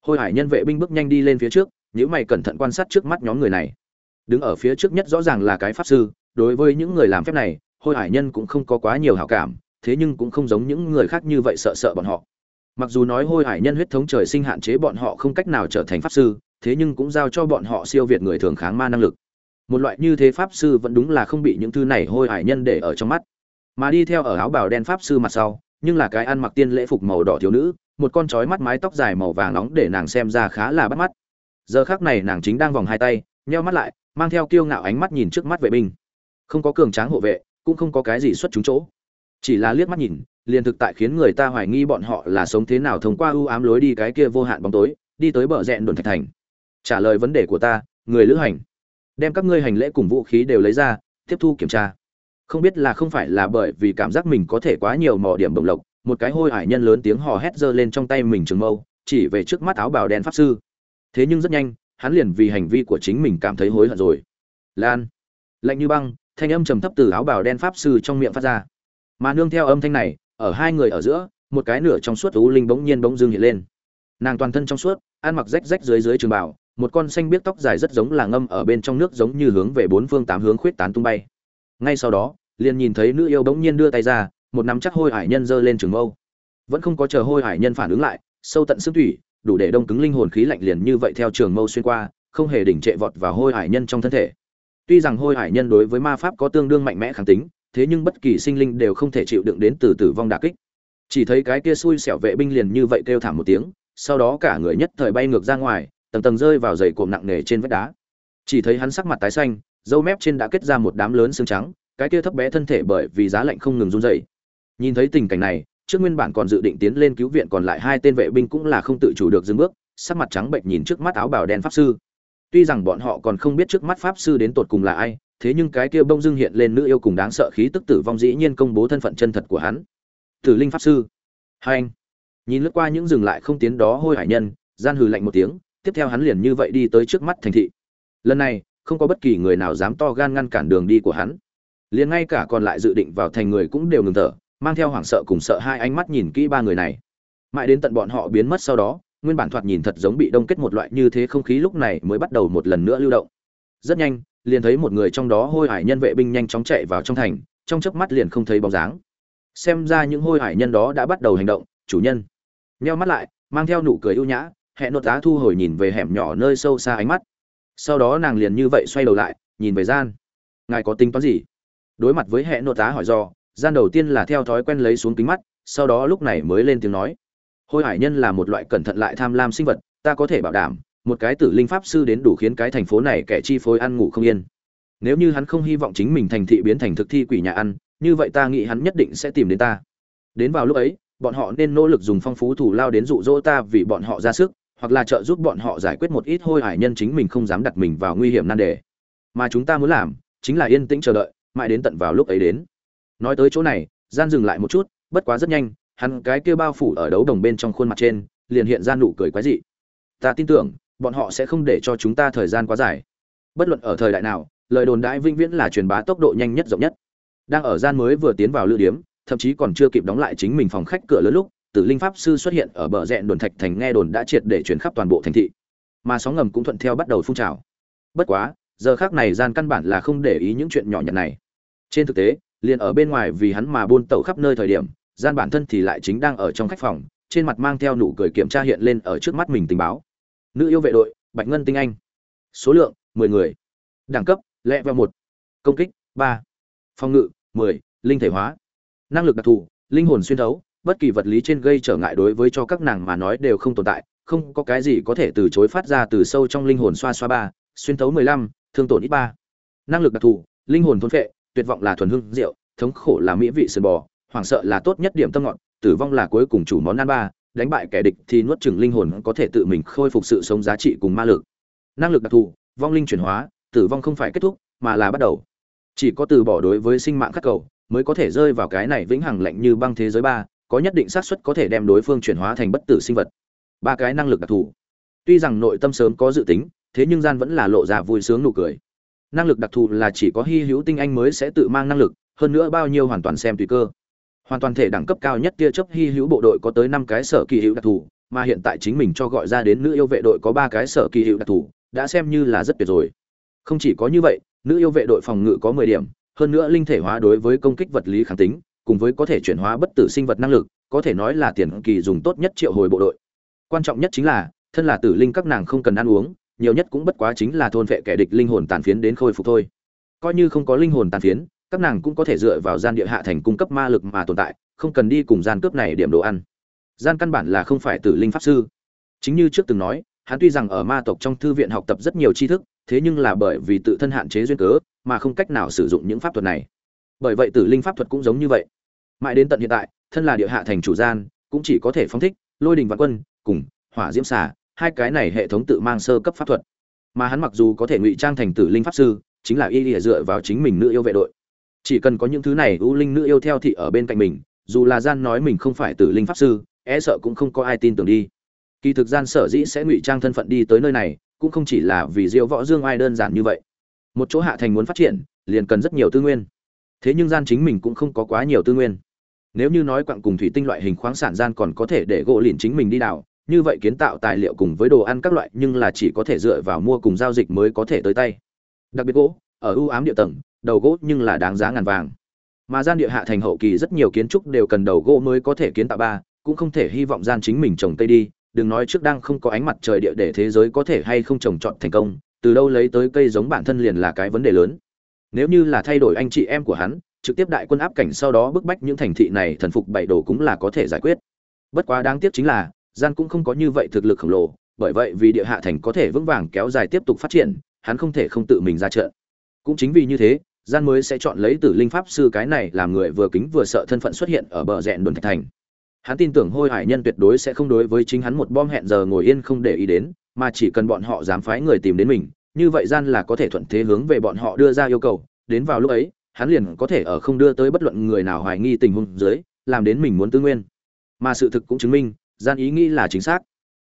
Hôi hải nhân vệ binh bước nhanh đi lên phía trước nếu mày cẩn thận quan sát trước mắt nhóm người này. Đứng ở phía trước nhất rõ ràng là cái pháp sư, đối với những người làm phép này, hôi hải nhân cũng không có quá nhiều hảo cảm, thế nhưng cũng không giống những người khác như vậy sợ sợ bọn họ. Mặc dù nói hôi hải nhân huyết thống trời sinh hạn chế bọn họ không cách nào trở thành pháp sư thế nhưng cũng giao cho bọn họ siêu việt người thường kháng ma năng lực. Một loại như thế pháp sư vẫn đúng là không bị những thứ này hôi hải nhân để ở trong mắt. Mà đi theo ở áo bào đen pháp sư mặt sau, nhưng là cái ăn mặc tiên lễ phục màu đỏ thiếu nữ, một con chói mắt mái tóc dài màu vàng nóng để nàng xem ra khá là bắt mắt. Giờ khác này nàng chính đang vòng hai tay, nheo mắt lại, mang theo kiêu ngạo ánh mắt nhìn trước mắt vệ binh. Không có cường tráng hộ vệ, cũng không có cái gì xuất chúng chỗ. Chỉ là liếc mắt nhìn, liền thực tại khiến người ta hoài nghi bọn họ là sống thế nào thông qua ưu ám lối đi cái kia vô hạn bóng tối, đi tới bờ rẹn đồn thạch thành trả lời vấn đề của ta, người lữ hành. Đem các ngươi hành lễ cùng vũ khí đều lấy ra, tiếp thu kiểm tra. Không biết là không phải là bởi vì cảm giác mình có thể quá nhiều mỏ điểm bồng lộc, một cái hôi hải nhân lớn tiếng hò hét giơ lên trong tay mình trường mâu, chỉ về trước mắt áo bào đen pháp sư. Thế nhưng rất nhanh, hắn liền vì hành vi của chính mình cảm thấy hối hận rồi. Lan. Lạnh như băng, thanh âm trầm thấp từ áo bào đen pháp sư trong miệng phát ra. Mà nương theo âm thanh này, ở hai người ở giữa, một cái nửa trong suốt thú linh bỗng nhiên bỗng dưng hiện lên. Nàng toàn thân trong suốt, ăn mặc rách rách dưới dưới trường bảo một con xanh biếc tóc dài rất giống là ngâm ở bên trong nước giống như hướng về bốn phương tám hướng khuyết tán tung bay. Ngay sau đó, liền nhìn thấy nữ yêu bỗng nhiên đưa tay ra, một nắm chắc hôi hải nhân giơ lên trường mâu. Vẫn không có chờ hôi hải nhân phản ứng lại, sâu tận xương thủy đủ để đông cứng linh hồn khí lạnh liền như vậy theo trường mâu xuyên qua, không hề đỉnh trệ vọt vào hôi hải nhân trong thân thể. Tuy rằng hôi hải nhân đối với ma pháp có tương đương mạnh mẽ kháng tính, thế nhưng bất kỳ sinh linh đều không thể chịu đựng đến từ tử vong đả kích. Chỉ thấy cái kia xui xẻo vệ binh liền như vậy kêu thảm một tiếng, sau đó cả người nhất thời bay ngược ra ngoài tầng tầng rơi vào dày cộm nặng nề trên vách đá. Chỉ thấy hắn sắc mặt tái xanh, dâu mép trên đã kết ra một đám lớn xương trắng, cái kia thấp bé thân thể bởi vì giá lạnh không ngừng run rẩy. Nhìn thấy tình cảnh này, trước nguyên bản còn dự định tiến lên cứu viện còn lại hai tên vệ binh cũng là không tự chủ được dừng bước, sắc mặt trắng bệnh nhìn trước mắt áo bào đen pháp sư. Tuy rằng bọn họ còn không biết trước mắt pháp sư đến tột cùng là ai, thế nhưng cái kia bông dưng hiện lên nữ yêu cùng đáng sợ khí tức tử vong dĩ nhiên công bố thân phận chân thật của hắn. Tử linh pháp sư. Hai anh. Nhìn lướt qua những dừng lại không tiến đó hôi hải nhân, gian hừ lạnh một tiếng tiếp theo hắn liền như vậy đi tới trước mắt thành thị. Lần này, không có bất kỳ người nào dám to gan ngăn cản đường đi của hắn. Liền ngay cả còn lại dự định vào thành người cũng đều ngừng thở, mang theo hoảng sợ cùng sợ hai ánh mắt nhìn kỹ ba người này. Mãi đến tận bọn họ biến mất sau đó, nguyên bản thoạt nhìn thật giống bị đông kết một loại như thế không khí lúc này mới bắt đầu một lần nữa lưu động. Rất nhanh, liền thấy một người trong đó hôi hải nhân vệ binh nhanh chóng chạy vào trong thành, trong chớp mắt liền không thấy bóng dáng. Xem ra những hôi hải nhân đó đã bắt đầu hành động, chủ nhân. Nheo mắt lại, mang theo nụ cười ưu nhã hẹn nốt đá thu hồi nhìn về hẻm nhỏ nơi sâu xa ánh mắt. Sau đó nàng liền như vậy xoay đầu lại, nhìn về gian. Ngài có tính toán gì? Đối mặt với hẹn nốt đá hỏi do gian đầu tiên là theo thói quen lấy xuống kính mắt, sau đó lúc này mới lên tiếng nói. Hôi hải nhân là một loại cẩn thận lại tham lam sinh vật, ta có thể bảo đảm, một cái tử linh pháp sư đến đủ khiến cái thành phố này kẻ chi phối ăn ngủ không yên. Nếu như hắn không hy vọng chính mình thành thị biến thành thực thi quỷ nhà ăn, như vậy ta nghĩ hắn nhất định sẽ tìm đến ta. Đến vào lúc ấy, bọn họ nên nỗ lực dùng phong phú thủ lao đến dụ dỗ ta vì bọn họ ra sức hoặc là trợ giúp bọn họ giải quyết một ít hôi hải nhân chính mình không dám đặt mình vào nguy hiểm nan đề. Mà chúng ta muốn làm, chính là yên tĩnh chờ đợi, mãi đến tận vào lúc ấy đến. Nói tới chỗ này, gian dừng lại một chút, bất quá rất nhanh, hắn cái kia bao phủ ở đấu đồng bên trong khuôn mặt trên, liền hiện ra nụ cười quái dị. Ta tin tưởng, bọn họ sẽ không để cho chúng ta thời gian quá dài. Bất luận ở thời đại nào, lời đồn đãi vĩnh viễn là truyền bá tốc độ nhanh nhất rộng nhất. Đang ở gian mới vừa tiến vào lưu điếm, thậm chí còn chưa kịp đóng lại chính mình phòng khách cửa lớn lúc tử linh pháp sư xuất hiện ở bờ rẽn đồn thạch thành nghe đồn đã triệt để chuyển khắp toàn bộ thành thị. Mà sóng ngầm cũng thuận theo bắt đầu phun trào. Bất quá giờ khác này gian căn bản là không để ý những chuyện nhỏ nhặt này. Trên thực tế liền ở bên ngoài vì hắn mà buôn tẩu khắp nơi thời điểm gian bản thân thì lại chính đang ở trong khách phòng trên mặt mang theo nụ cười kiểm tra hiện lên ở trước mắt mình tình báo. Nữ yêu vệ đội bạch ngân tinh anh. Số lượng 10 người. Đẳng cấp lẹ vào một. Công kích 3. phòng ngự 10, linh thể hóa. Năng lực đặc thù linh hồn xuyên thấu bất kỳ vật lý trên gây trở ngại đối với cho các nàng mà nói đều không tồn tại không có cái gì có thể từ chối phát ra từ sâu trong linh hồn xoa xoa ba xuyên thấu 15, thương tổn ít ba. Năng lực đặc thù linh hồn thôn phệ tuyệt vọng là thuần hương rượu thống khổ là mỹ vị sườn bò hoảng sợ là tốt nhất điểm tâm ngọn tử vong là cuối cùng chủ món ăn ba đánh bại kẻ địch thì nuốt chừng linh hồn có thể tự mình khôi phục sự sống giá trị cùng ma lực. Năng lực đặc thù vong linh chuyển hóa tử vong không phải kết thúc mà là bắt đầu. Chỉ có từ bỏ đối với sinh mạng khắc cầu mới có thể rơi vào cái này vĩnh hằng lạnh như băng thế giới ba có nhất định xác suất có thể đem đối phương chuyển hóa thành bất tử sinh vật. Ba cái năng lực đặc thù. Tuy rằng nội tâm sớm có dự tính, thế nhưng gian vẫn là lộ ra vui sướng nụ cười. Năng lực đặc thù là chỉ có hy hữu tinh anh mới sẽ tự mang năng lực, hơn nữa bao nhiêu hoàn toàn xem tùy cơ. Hoàn toàn thể đẳng cấp cao nhất tia chớp hy hữu bộ đội có tới năm cái sở kỳ hữu đặc thù, mà hiện tại chính mình cho gọi ra đến nữ yêu vệ đội có ba cái sở kỳ hữu đặc thù, đã xem như là rất tuyệt rồi. Không chỉ có như vậy, nữ yêu vệ đội phòng ngự có mười điểm, hơn nữa linh thể hóa đối với công kích vật lý kháng tính cùng với có thể chuyển hóa bất tử sinh vật năng lực, có thể nói là tiền kỳ dùng tốt nhất triệu hồi bộ đội. Quan trọng nhất chính là, thân là tử linh các nàng không cần ăn uống, nhiều nhất cũng bất quá chính là thôn vệ kẻ địch linh hồn tàn phiến đến khôi phục thôi. Coi như không có linh hồn tàn phiến, các nàng cũng có thể dựa vào gian địa hạ thành cung cấp ma lực mà tồn tại, không cần đi cùng gian cướp này điểm đồ ăn. Gian căn bản là không phải tử linh pháp sư. Chính như trước từng nói, hắn tuy rằng ở ma tộc trong thư viện học tập rất nhiều tri thức, thế nhưng là bởi vì tự thân hạn chế duyên cớ, mà không cách nào sử dụng những pháp thuật này. Bởi vậy tử linh pháp thuật cũng giống như vậy mãi đến tận hiện tại, thân là địa hạ thành chủ gian, cũng chỉ có thể phóng thích, lôi đình vạn quân, cùng, hỏa diễm xà, hai cái này hệ thống tự mang sơ cấp pháp thuật. Mà hắn mặc dù có thể ngụy trang thành tử linh pháp sư, chính là y lìa dựa vào chính mình nữ yêu vệ đội. Chỉ cần có những thứ này u linh nữ yêu theo thị ở bên cạnh mình, dù là gian nói mình không phải tử linh pháp sư e sợ cũng không có ai tin tưởng đi. Kỳ thực gian sở dĩ sẽ ngụy trang thân phận đi tới nơi này, cũng không chỉ là vì diêu võ dương ai đơn giản như vậy. Một chỗ hạ thành muốn phát triển, liền cần rất nhiều tư nguyên. Thế nhưng gian chính mình cũng không có quá nhiều tư nguyên nếu như nói quặng cùng thủy tinh loại hình khoáng sản gian còn có thể để gỗ lìn chính mình đi đào, như vậy kiến tạo tài liệu cùng với đồ ăn các loại nhưng là chỉ có thể dựa vào mua cùng giao dịch mới có thể tới tay. Đặc biệt gỗ, ở ưu ám địa tầng, đầu gỗ nhưng là đáng giá ngàn vàng. Mà gian địa hạ thành hậu kỳ rất nhiều kiến trúc đều cần đầu gỗ mới có thể kiến tạo ba, cũng không thể hy vọng gian chính mình trồng cây đi. Đừng nói trước đang không có ánh mặt trời địa để thế giới có thể hay không trồng trọt thành công, từ đâu lấy tới cây giống bản thân liền là cái vấn đề lớn. Nếu như là thay đổi anh chị em của hắn trực tiếp đại quân áp cảnh sau đó bức bách những thành thị này thần phục bảy đồ cũng là có thể giải quyết. Bất quá đáng tiếc chính là, gian cũng không có như vậy thực lực khổng lồ, bởi vậy vì địa hạ thành có thể vững vàng kéo dài tiếp tục phát triển, hắn không thể không tự mình ra trận. Cũng chính vì như thế, gian mới sẽ chọn lấy tử linh pháp sư cái này làm người vừa kính vừa sợ thân phận xuất hiện ở bờ rẹn đồn thạch thành. Hắn tin tưởng hôi hải nhân tuyệt đối sẽ không đối với chính hắn một bom hẹn giờ ngồi yên không để ý đến, mà chỉ cần bọn họ dám phái người tìm đến mình, như vậy gian là có thể thuận thế hướng về bọn họ đưa ra yêu cầu, đến vào lúc ấy hắn liền có thể ở không đưa tới bất luận người nào hoài nghi tình huống dưới, làm đến mình muốn tư nguyên. Mà sự thực cũng chứng minh, gian ý nghĩ là chính xác.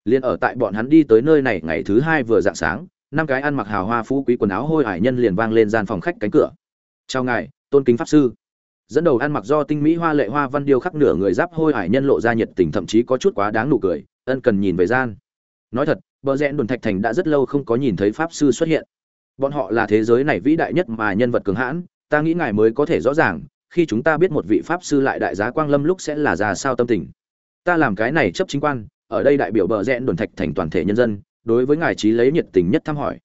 Liên ở tại bọn hắn đi tới nơi này ngày thứ hai vừa dạng sáng, năm cái ăn mặc hào hoa phú quý quần áo hôi hải nhân liền vang lên gian phòng khách cánh cửa. Chào ngài, tôn kính pháp sư. Dẫn đầu ăn mặc do tinh mỹ hoa lệ hoa văn điêu khắc nửa người giáp hôi hải nhân lộ ra nhiệt tình thậm chí có chút quá đáng nụ cười, ân cần nhìn về gian. Nói thật, bờ rẽ đồn thạch thành đã rất lâu không có nhìn thấy pháp sư xuất hiện. Bọn họ là thế giới này vĩ đại nhất mà nhân vật cường hãn ta nghĩ ngài mới có thể rõ ràng, khi chúng ta biết một vị pháp sư lại đại giá quang lâm lúc sẽ là ra sao tâm tình. Ta làm cái này chấp chính quan, ở đây đại biểu bờ rẽ đồn thạch thành toàn thể nhân dân, đối với ngài trí lấy nhiệt tình nhất thăm hỏi.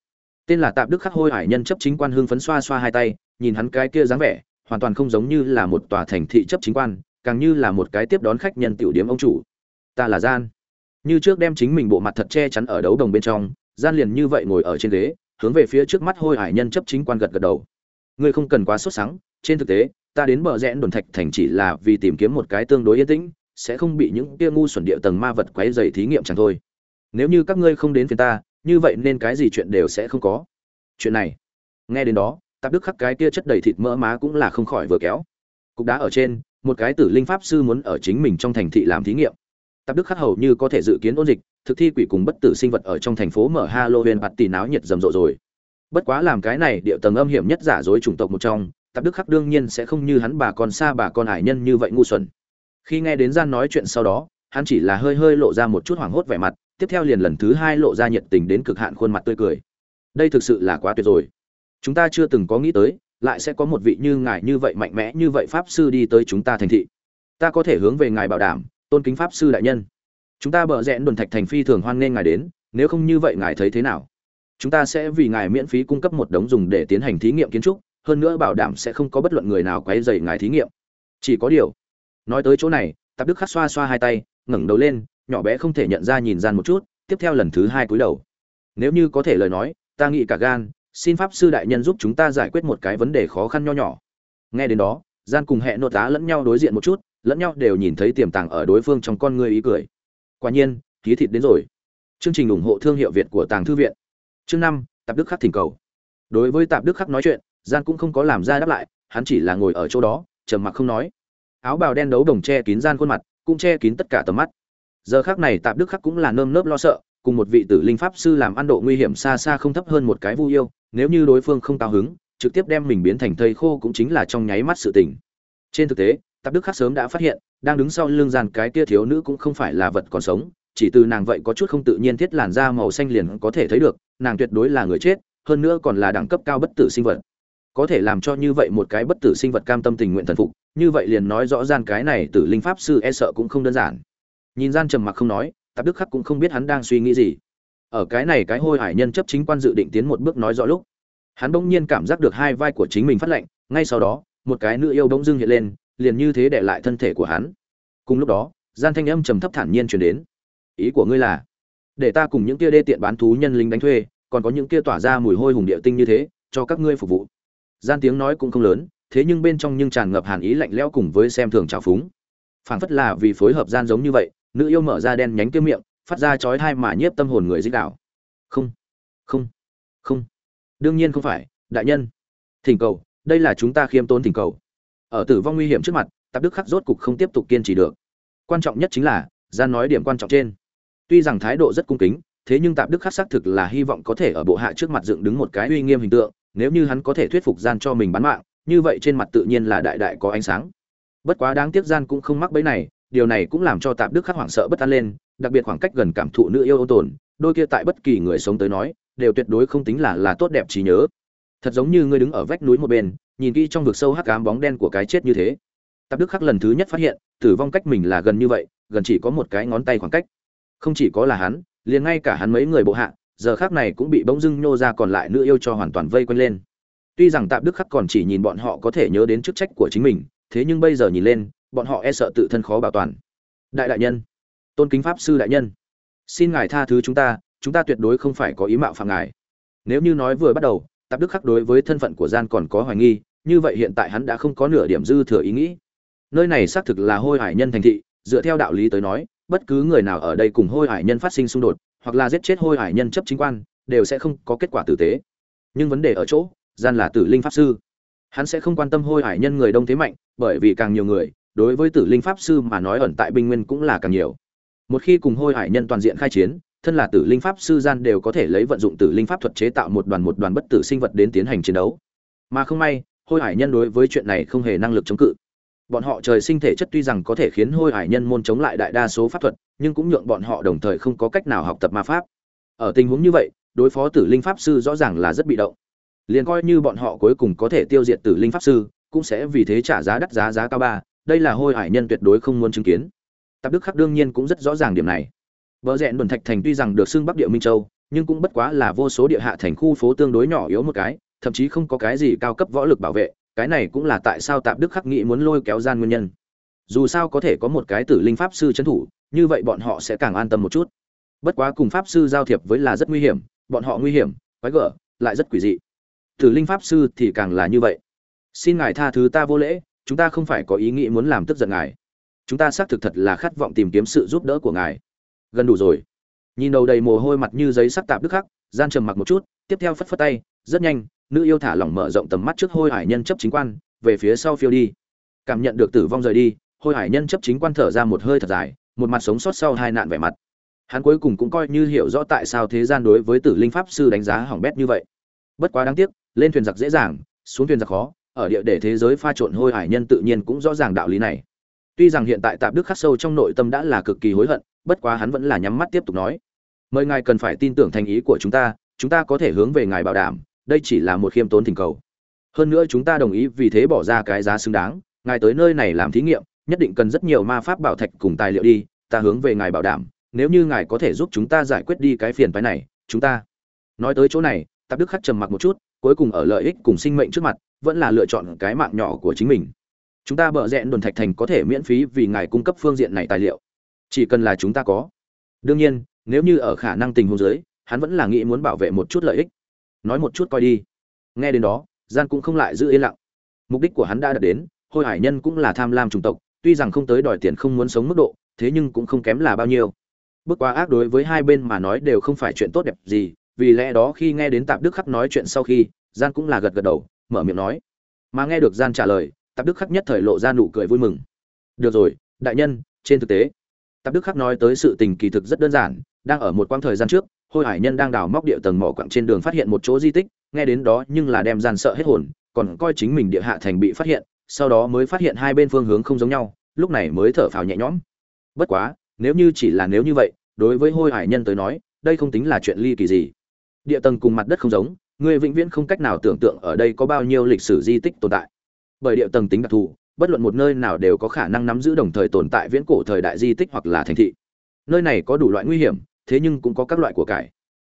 Tên là tạp đức khắc hôi hải nhân chấp chính quan hưng phấn xoa xoa hai tay, nhìn hắn cái kia dáng vẻ, hoàn toàn không giống như là một tòa thành thị chấp chính quan, càng như là một cái tiếp đón khách nhân tiểu điếm ông chủ. Ta là gian. Như trước đem chính mình bộ mặt thật che chắn ở đấu đồng bên trong, gian liền như vậy ngồi ở trên ghế, hướng về phía trước mắt hôi hải nhân chấp chính quan gật gật đầu ngươi không cần quá sốt sắng, trên thực tế, ta đến bờ rẽ đồn thạch thành chỉ là vì tìm kiếm một cái tương đối yên tĩnh, sẽ không bị những kia ngu xuẩn địa tầng ma vật quấy dày thí nghiệm chẳng thôi. Nếu như các ngươi không đến phiền ta, như vậy nên cái gì chuyện đều sẽ không có. Chuyện này, nghe đến đó, tạp đức khắc cái kia chất đầy thịt mỡ má cũng là không khỏi vừa kéo. Cục đá ở trên, một cái tử linh pháp sư muốn ở chính mình trong thành thị làm thí nghiệm. Tạp đức khắc hầu như có thể dự kiến ôn dịch, thực thi quỷ cùng bất tử sinh vật ở trong thành phố mở halloween bạt tì náo nhiệt rầm rộ rồi bất quá làm cái này điệu tầng âm hiểm nhất giả dối chủng tộc một trong, tạp đức khắc đương nhiên sẽ không như hắn bà con xa bà con ải nhân như vậy ngu xuẩn. Khi nghe đến gian nói chuyện sau đó, hắn chỉ là hơi hơi lộ ra một chút hoảng hốt vẻ mặt, tiếp theo liền lần thứ hai lộ ra nhiệt tình đến cực hạn khuôn mặt tươi cười. Đây thực sự là quá tuyệt rồi. Chúng ta chưa từng có nghĩ tới, lại sẽ có một vị như ngài như vậy mạnh mẽ như vậy pháp sư đi tới chúng ta thành thị. Ta có thể hướng về ngài bảo đảm, tôn kính pháp sư đại nhân. Chúng ta bợ rẽn đồn thạch thành phi thường hoan nghênh ngài đến, nếu không như vậy ngài thấy thế nào? Chúng ta sẽ vì ngài miễn phí cung cấp một đống dùng để tiến hành thí nghiệm kiến trúc, hơn nữa bảo đảm sẽ không có bất luận người nào quấy rầy ngài thí nghiệm. Chỉ có điều, nói tới chỗ này, tạp đức khắc xoa xoa hai tay, ngẩng đầu lên, nhỏ bé không thể nhận ra nhìn gian một chút, tiếp theo lần thứ hai cúi đầu. Nếu như có thể lời nói, ta nghĩ cả gan, xin pháp sư đại nhân giúp chúng ta giải quyết một cái vấn đề khó khăn nho nhỏ. Nghe đến đó, gian cùng hẹn nội tá lẫn nhau đối diện một chút, lẫn nhau đều nhìn thấy tiềm tàng ở đối phương trong con người ý cười. Quả nhiên ký thịt đến rồi. Chương trình ủng hộ thương hiệu việt của tàng thư viện chương năm, tạp đức khắc thỉnh cầu. Đối với tạp đức khắc nói chuyện gian cũng không có làm ra đáp lại, hắn chỉ là ngồi ở chỗ đó, trầm mặc không nói. Áo bào đen đấu đồng che kín gian khuôn mặt, cũng che kín tất cả tầm mắt. Giờ khác này tạp đức khắc cũng là nơm nớp lo sợ, cùng một vị tử linh pháp sư làm ăn độ nguy hiểm xa xa không thấp hơn một cái vu yêu, nếu như đối phương không cao hứng, trực tiếp đem mình biến thành thây khô cũng chính là trong nháy mắt sự tình. Trên thực tế, tạp đức khắc sớm đã phát hiện, đang đứng sau lưng dàn cái kia thiếu nữ cũng không phải là vật còn sống, chỉ từ nàng vậy có chút không tự nhiên thiết làn da màu xanh liền có thể thấy được nàng tuyệt đối là người chết, hơn nữa còn là đẳng cấp cao bất tử sinh vật. Có thể làm cho như vậy một cái bất tử sinh vật cam tâm tình nguyện thần phục, như vậy liền nói rõ gian cái này tử linh pháp sư e sợ cũng không đơn giản. Nhìn gian trầm mặc không nói, tạp đức khắc cũng không biết hắn đang suy nghĩ gì. Ở cái này cái hôi hải nhân chấp chính quan dự định tiến một bước nói rõ lúc, hắn bỗng nhiên cảm giác được hai vai của chính mình phát lạnh, ngay sau đó, một cái nữ yêu bỗng dưng hiện lên, liền như thế để lại thân thể của hắn. Cùng lúc đó, gian thanh âm trầm thấp thản nhiên truyền đến. Ý của ngươi là để ta cùng những kia đê tiện bán thú nhân lính đánh thuê, còn có những kia tỏa ra mùi hôi hùng địa tinh như thế, cho các ngươi phục vụ. Gian tiếng nói cũng không lớn, thế nhưng bên trong nhưng tràn ngập hàn ý lạnh lẽo cùng với xem thường trào phúng. Phảng phất là vì phối hợp gian giống như vậy, nữ yêu mở ra đen nhánh kia miệng, phát ra chói thai mà nhiếp tâm hồn người dích đảo không không không. Đương nhiên không phải, đại nhân. Thỉnh cầu, đây là chúng ta khiêm tốn thỉnh cầu. Ở tử vong nguy hiểm trước mặt, tạp đức khắc rốt cục không tiếp tục kiên trì được. Quan trọng nhất chính là, gian nói điểm quan trọng trên tuy rằng thái độ rất cung kính, thế nhưng tạp đức khắc xác thực là hy vọng có thể ở bộ hạ trước mặt dựng đứng một cái uy nghiêm hình tượng, nếu như hắn có thể thuyết phục gian cho mình bán mạng, như vậy trên mặt tự nhiên là đại đại có ánh sáng. Bất quá đáng tiếc gian cũng không mắc bẫy này, điều này cũng làm cho tạp đức khắc hoảng sợ bất an lên, đặc biệt khoảng cách gần cảm thụ nữ yêu ôn tồn, đôi kia tại bất kỳ người sống tới nói, đều tuyệt đối không tính là là tốt đẹp trí nhớ. Thật giống như ngươi đứng ở vách núi một bên, nhìn kỹ trong vực sâu hắc ám bóng đen của cái chết như thế. Tạp đức khắc lần thứ nhất phát hiện, tử vong cách mình là gần như vậy, gần chỉ có một cái ngón tay khoảng cách không chỉ có là hắn, liền ngay cả hắn mấy người bộ hạ, giờ khác này cũng bị bỗng dưng nhô ra còn lại nữ yêu cho hoàn toàn vây quanh lên. Tuy rằng tạp đức khắc còn chỉ nhìn bọn họ có thể nhớ đến chức trách của chính mình, thế nhưng bây giờ nhìn lên, bọn họ e sợ tự thân khó bảo toàn. Đại đại nhân, tôn kính pháp sư đại nhân, xin ngài tha thứ chúng ta chúng ta tuyệt đối không phải có ý mạo phạm ngài. Nếu như nói vừa bắt đầu, tạp đức khắc đối với thân phận của gian còn có hoài nghi, như vậy hiện tại hắn đã không có nửa điểm dư thừa ý nghĩ. Nơi này xác thực là hôi hải nhân thành thị, dựa theo đạo lý tới nói bất cứ người nào ở đây cùng hôi hải nhân phát sinh xung đột, hoặc là giết chết hôi hải nhân chấp chính quan, đều sẽ không có kết quả tử tế. Nhưng vấn đề ở chỗ, gian là tử linh pháp sư. Hắn sẽ không quan tâm hôi hải nhân người đông thế mạnh, bởi vì càng nhiều người, đối với tử linh pháp sư mà nói ẩn tại binh nguyên cũng là càng nhiều. Một khi cùng hôi hải nhân toàn diện khai chiến, thân là tử linh pháp sư gian đều có thể lấy vận dụng tử linh pháp thuật chế tạo một đoàn một đoàn bất tử sinh vật đến tiến hành chiến đấu. Mà không may, hôi hải nhân đối với chuyện này không hề năng lực chống cự bọn họ trời sinh thể chất tuy rằng có thể khiến hôi hải nhân môn chống lại đại đa số pháp thuật nhưng cũng nhượng bọn họ đồng thời không có cách nào học tập ma pháp. Ở tình huống như vậy đối phó tử linh pháp sư rõ ràng là rất bị động. Liền coi như bọn họ cuối cùng có thể tiêu diệt tử linh pháp sư cũng sẽ vì thế trả giá đắt giá giá cao ba đây là hôi hải nhân tuyệt đối không muốn chứng kiến. Tạp đức khắc đương nhiên cũng rất rõ ràng điểm này. Vợ rẽn đồn thạch thành tuy rằng được xưng Bắc Địa Minh Châu, nhưng cũng bất quá là vô số địa hạ thành khu phố tương đối nhỏ yếu một cái, thậm chí không có cái gì cao cấp võ lực bảo vệ, cái này cũng là tại sao Tạp Đức Khắc nghĩ muốn lôi kéo gian nguyên nhân. Dù sao có thể có một cái tử linh pháp sư trấn thủ, như vậy bọn họ sẽ càng an tâm một chút. Bất quá cùng pháp sư giao thiệp với là rất nguy hiểm, bọn họ nguy hiểm, quái gở, lại rất quỷ dị. Tử linh pháp sư thì càng là như vậy. Xin ngài tha thứ ta vô lễ, chúng ta không phải có ý nghĩ muốn làm tức giận ngài. Chúng ta xác thực thật là khát vọng tìm kiếm sự giúp đỡ của ngài gần đủ rồi nhìn đầu đầy mồ hôi mặt như giấy sắc tạp đức khắc gian trầm mặc một chút tiếp theo phất phất tay rất nhanh nữ yêu thả lỏng mở rộng tầm mắt trước hôi hải nhân chấp chính quan, về phía sau phiêu đi. Cảm nhận được tử vong rời đi, hôi hải nhân chấp chính quan thở ra một hơi thật dài, một mặt sống sót sau hai nạn vẻ mặt. Hắn cuối cùng cũng coi như hiểu rõ tại sao thế gian đối với tử linh pháp sư đánh giá hỏng bét như vậy. Bất quá đáng tiếc, lên thuyền giặc dễ dàng, xuống thuyền giặc khó, ở địa để thế giới pha trộn hôi hải nhân tự nhiên cũng rõ ràng đạo lý này. Tuy rằng hiện tại tạp đức khắc sâu trong nội tâm đã là cực kỳ hối hận, bất quá hắn vẫn là nhắm mắt tiếp tục nói. Mời ngài cần phải tin tưởng thành ý của chúng ta chúng ta có thể hướng về ngài bảo đảm đây chỉ là một khiêm tốn thỉnh cầu. Hơn nữa chúng ta đồng ý vì thế bỏ ra cái giá xứng đáng, ngài tới nơi này làm thí nghiệm, nhất định cần rất nhiều ma pháp bảo thạch cùng tài liệu đi, ta hướng về ngài bảo đảm, nếu như ngài có thể giúp chúng ta giải quyết đi cái phiền phái này, chúng ta nói tới chỗ này, tạp đức khắc trầm mặc một chút, cuối cùng ở lợi ích cùng sinh mệnh trước mặt, vẫn là lựa chọn cái mạng nhỏ của chính mình. Chúng ta bợ rẽn đồn thạch thành có thể miễn phí vì ngài cung cấp phương diện này tài liệu. Chỉ cần là chúng ta có. Đương nhiên, nếu như ở khả năng tình huống dưới, hắn vẫn là nghĩ muốn bảo vệ một chút lợi ích nói một chút coi đi. Nghe đến đó gian cũng không lại giữ yên lặng. Mục đích của hắn đã đạt đến, hôi hải nhân cũng là tham lam chủng tộc, tuy rằng không tới đòi tiền không muốn sống mức độ, thế nhưng cũng không kém là bao nhiêu. Bước quá ác đối với hai bên mà nói đều không phải chuyện tốt đẹp gì, vì lẽ đó khi nghe đến tạp đức khắc nói chuyện sau khi gian cũng là gật gật đầu, mở miệng nói. Mà nghe được gian trả lời, tạp đức khắc nhất thời lộ ra nụ cười vui mừng. Được rồi, đại nhân, trên thực tế, tạp đức khắc nói tới sự tình kỳ thực rất đơn giản, đang ở một quãng thời gian trước hôi hải nhân đang đào móc địa tầng mỏ quặng trên đường phát hiện một chỗ di tích, nghe đến đó nhưng là đem gian sợ hết hồn, còn coi chính mình địa hạ thành bị phát hiện, sau đó mới phát hiện hai bên phương hướng không giống nhau, lúc này mới thở phào nhẹ nhõm. Bất quá, nếu như chỉ là nếu như vậy, đối với hôi hải nhân tới nói, đây không tính là chuyện ly kỳ gì. Địa tầng cùng mặt đất không giống, người vĩnh viễn không cách nào tưởng tượng ở đây có bao nhiêu lịch sử di tích tồn tại. Bởi địa tầng tính đặc thù, bất luận một nơi nào đều có khả năng nắm giữ đồng thời tồn tại viễn cổ thời đại di tích hoặc là thành thị. Nơi này có đủ loại nguy hiểm thế nhưng cũng có các loại của cải.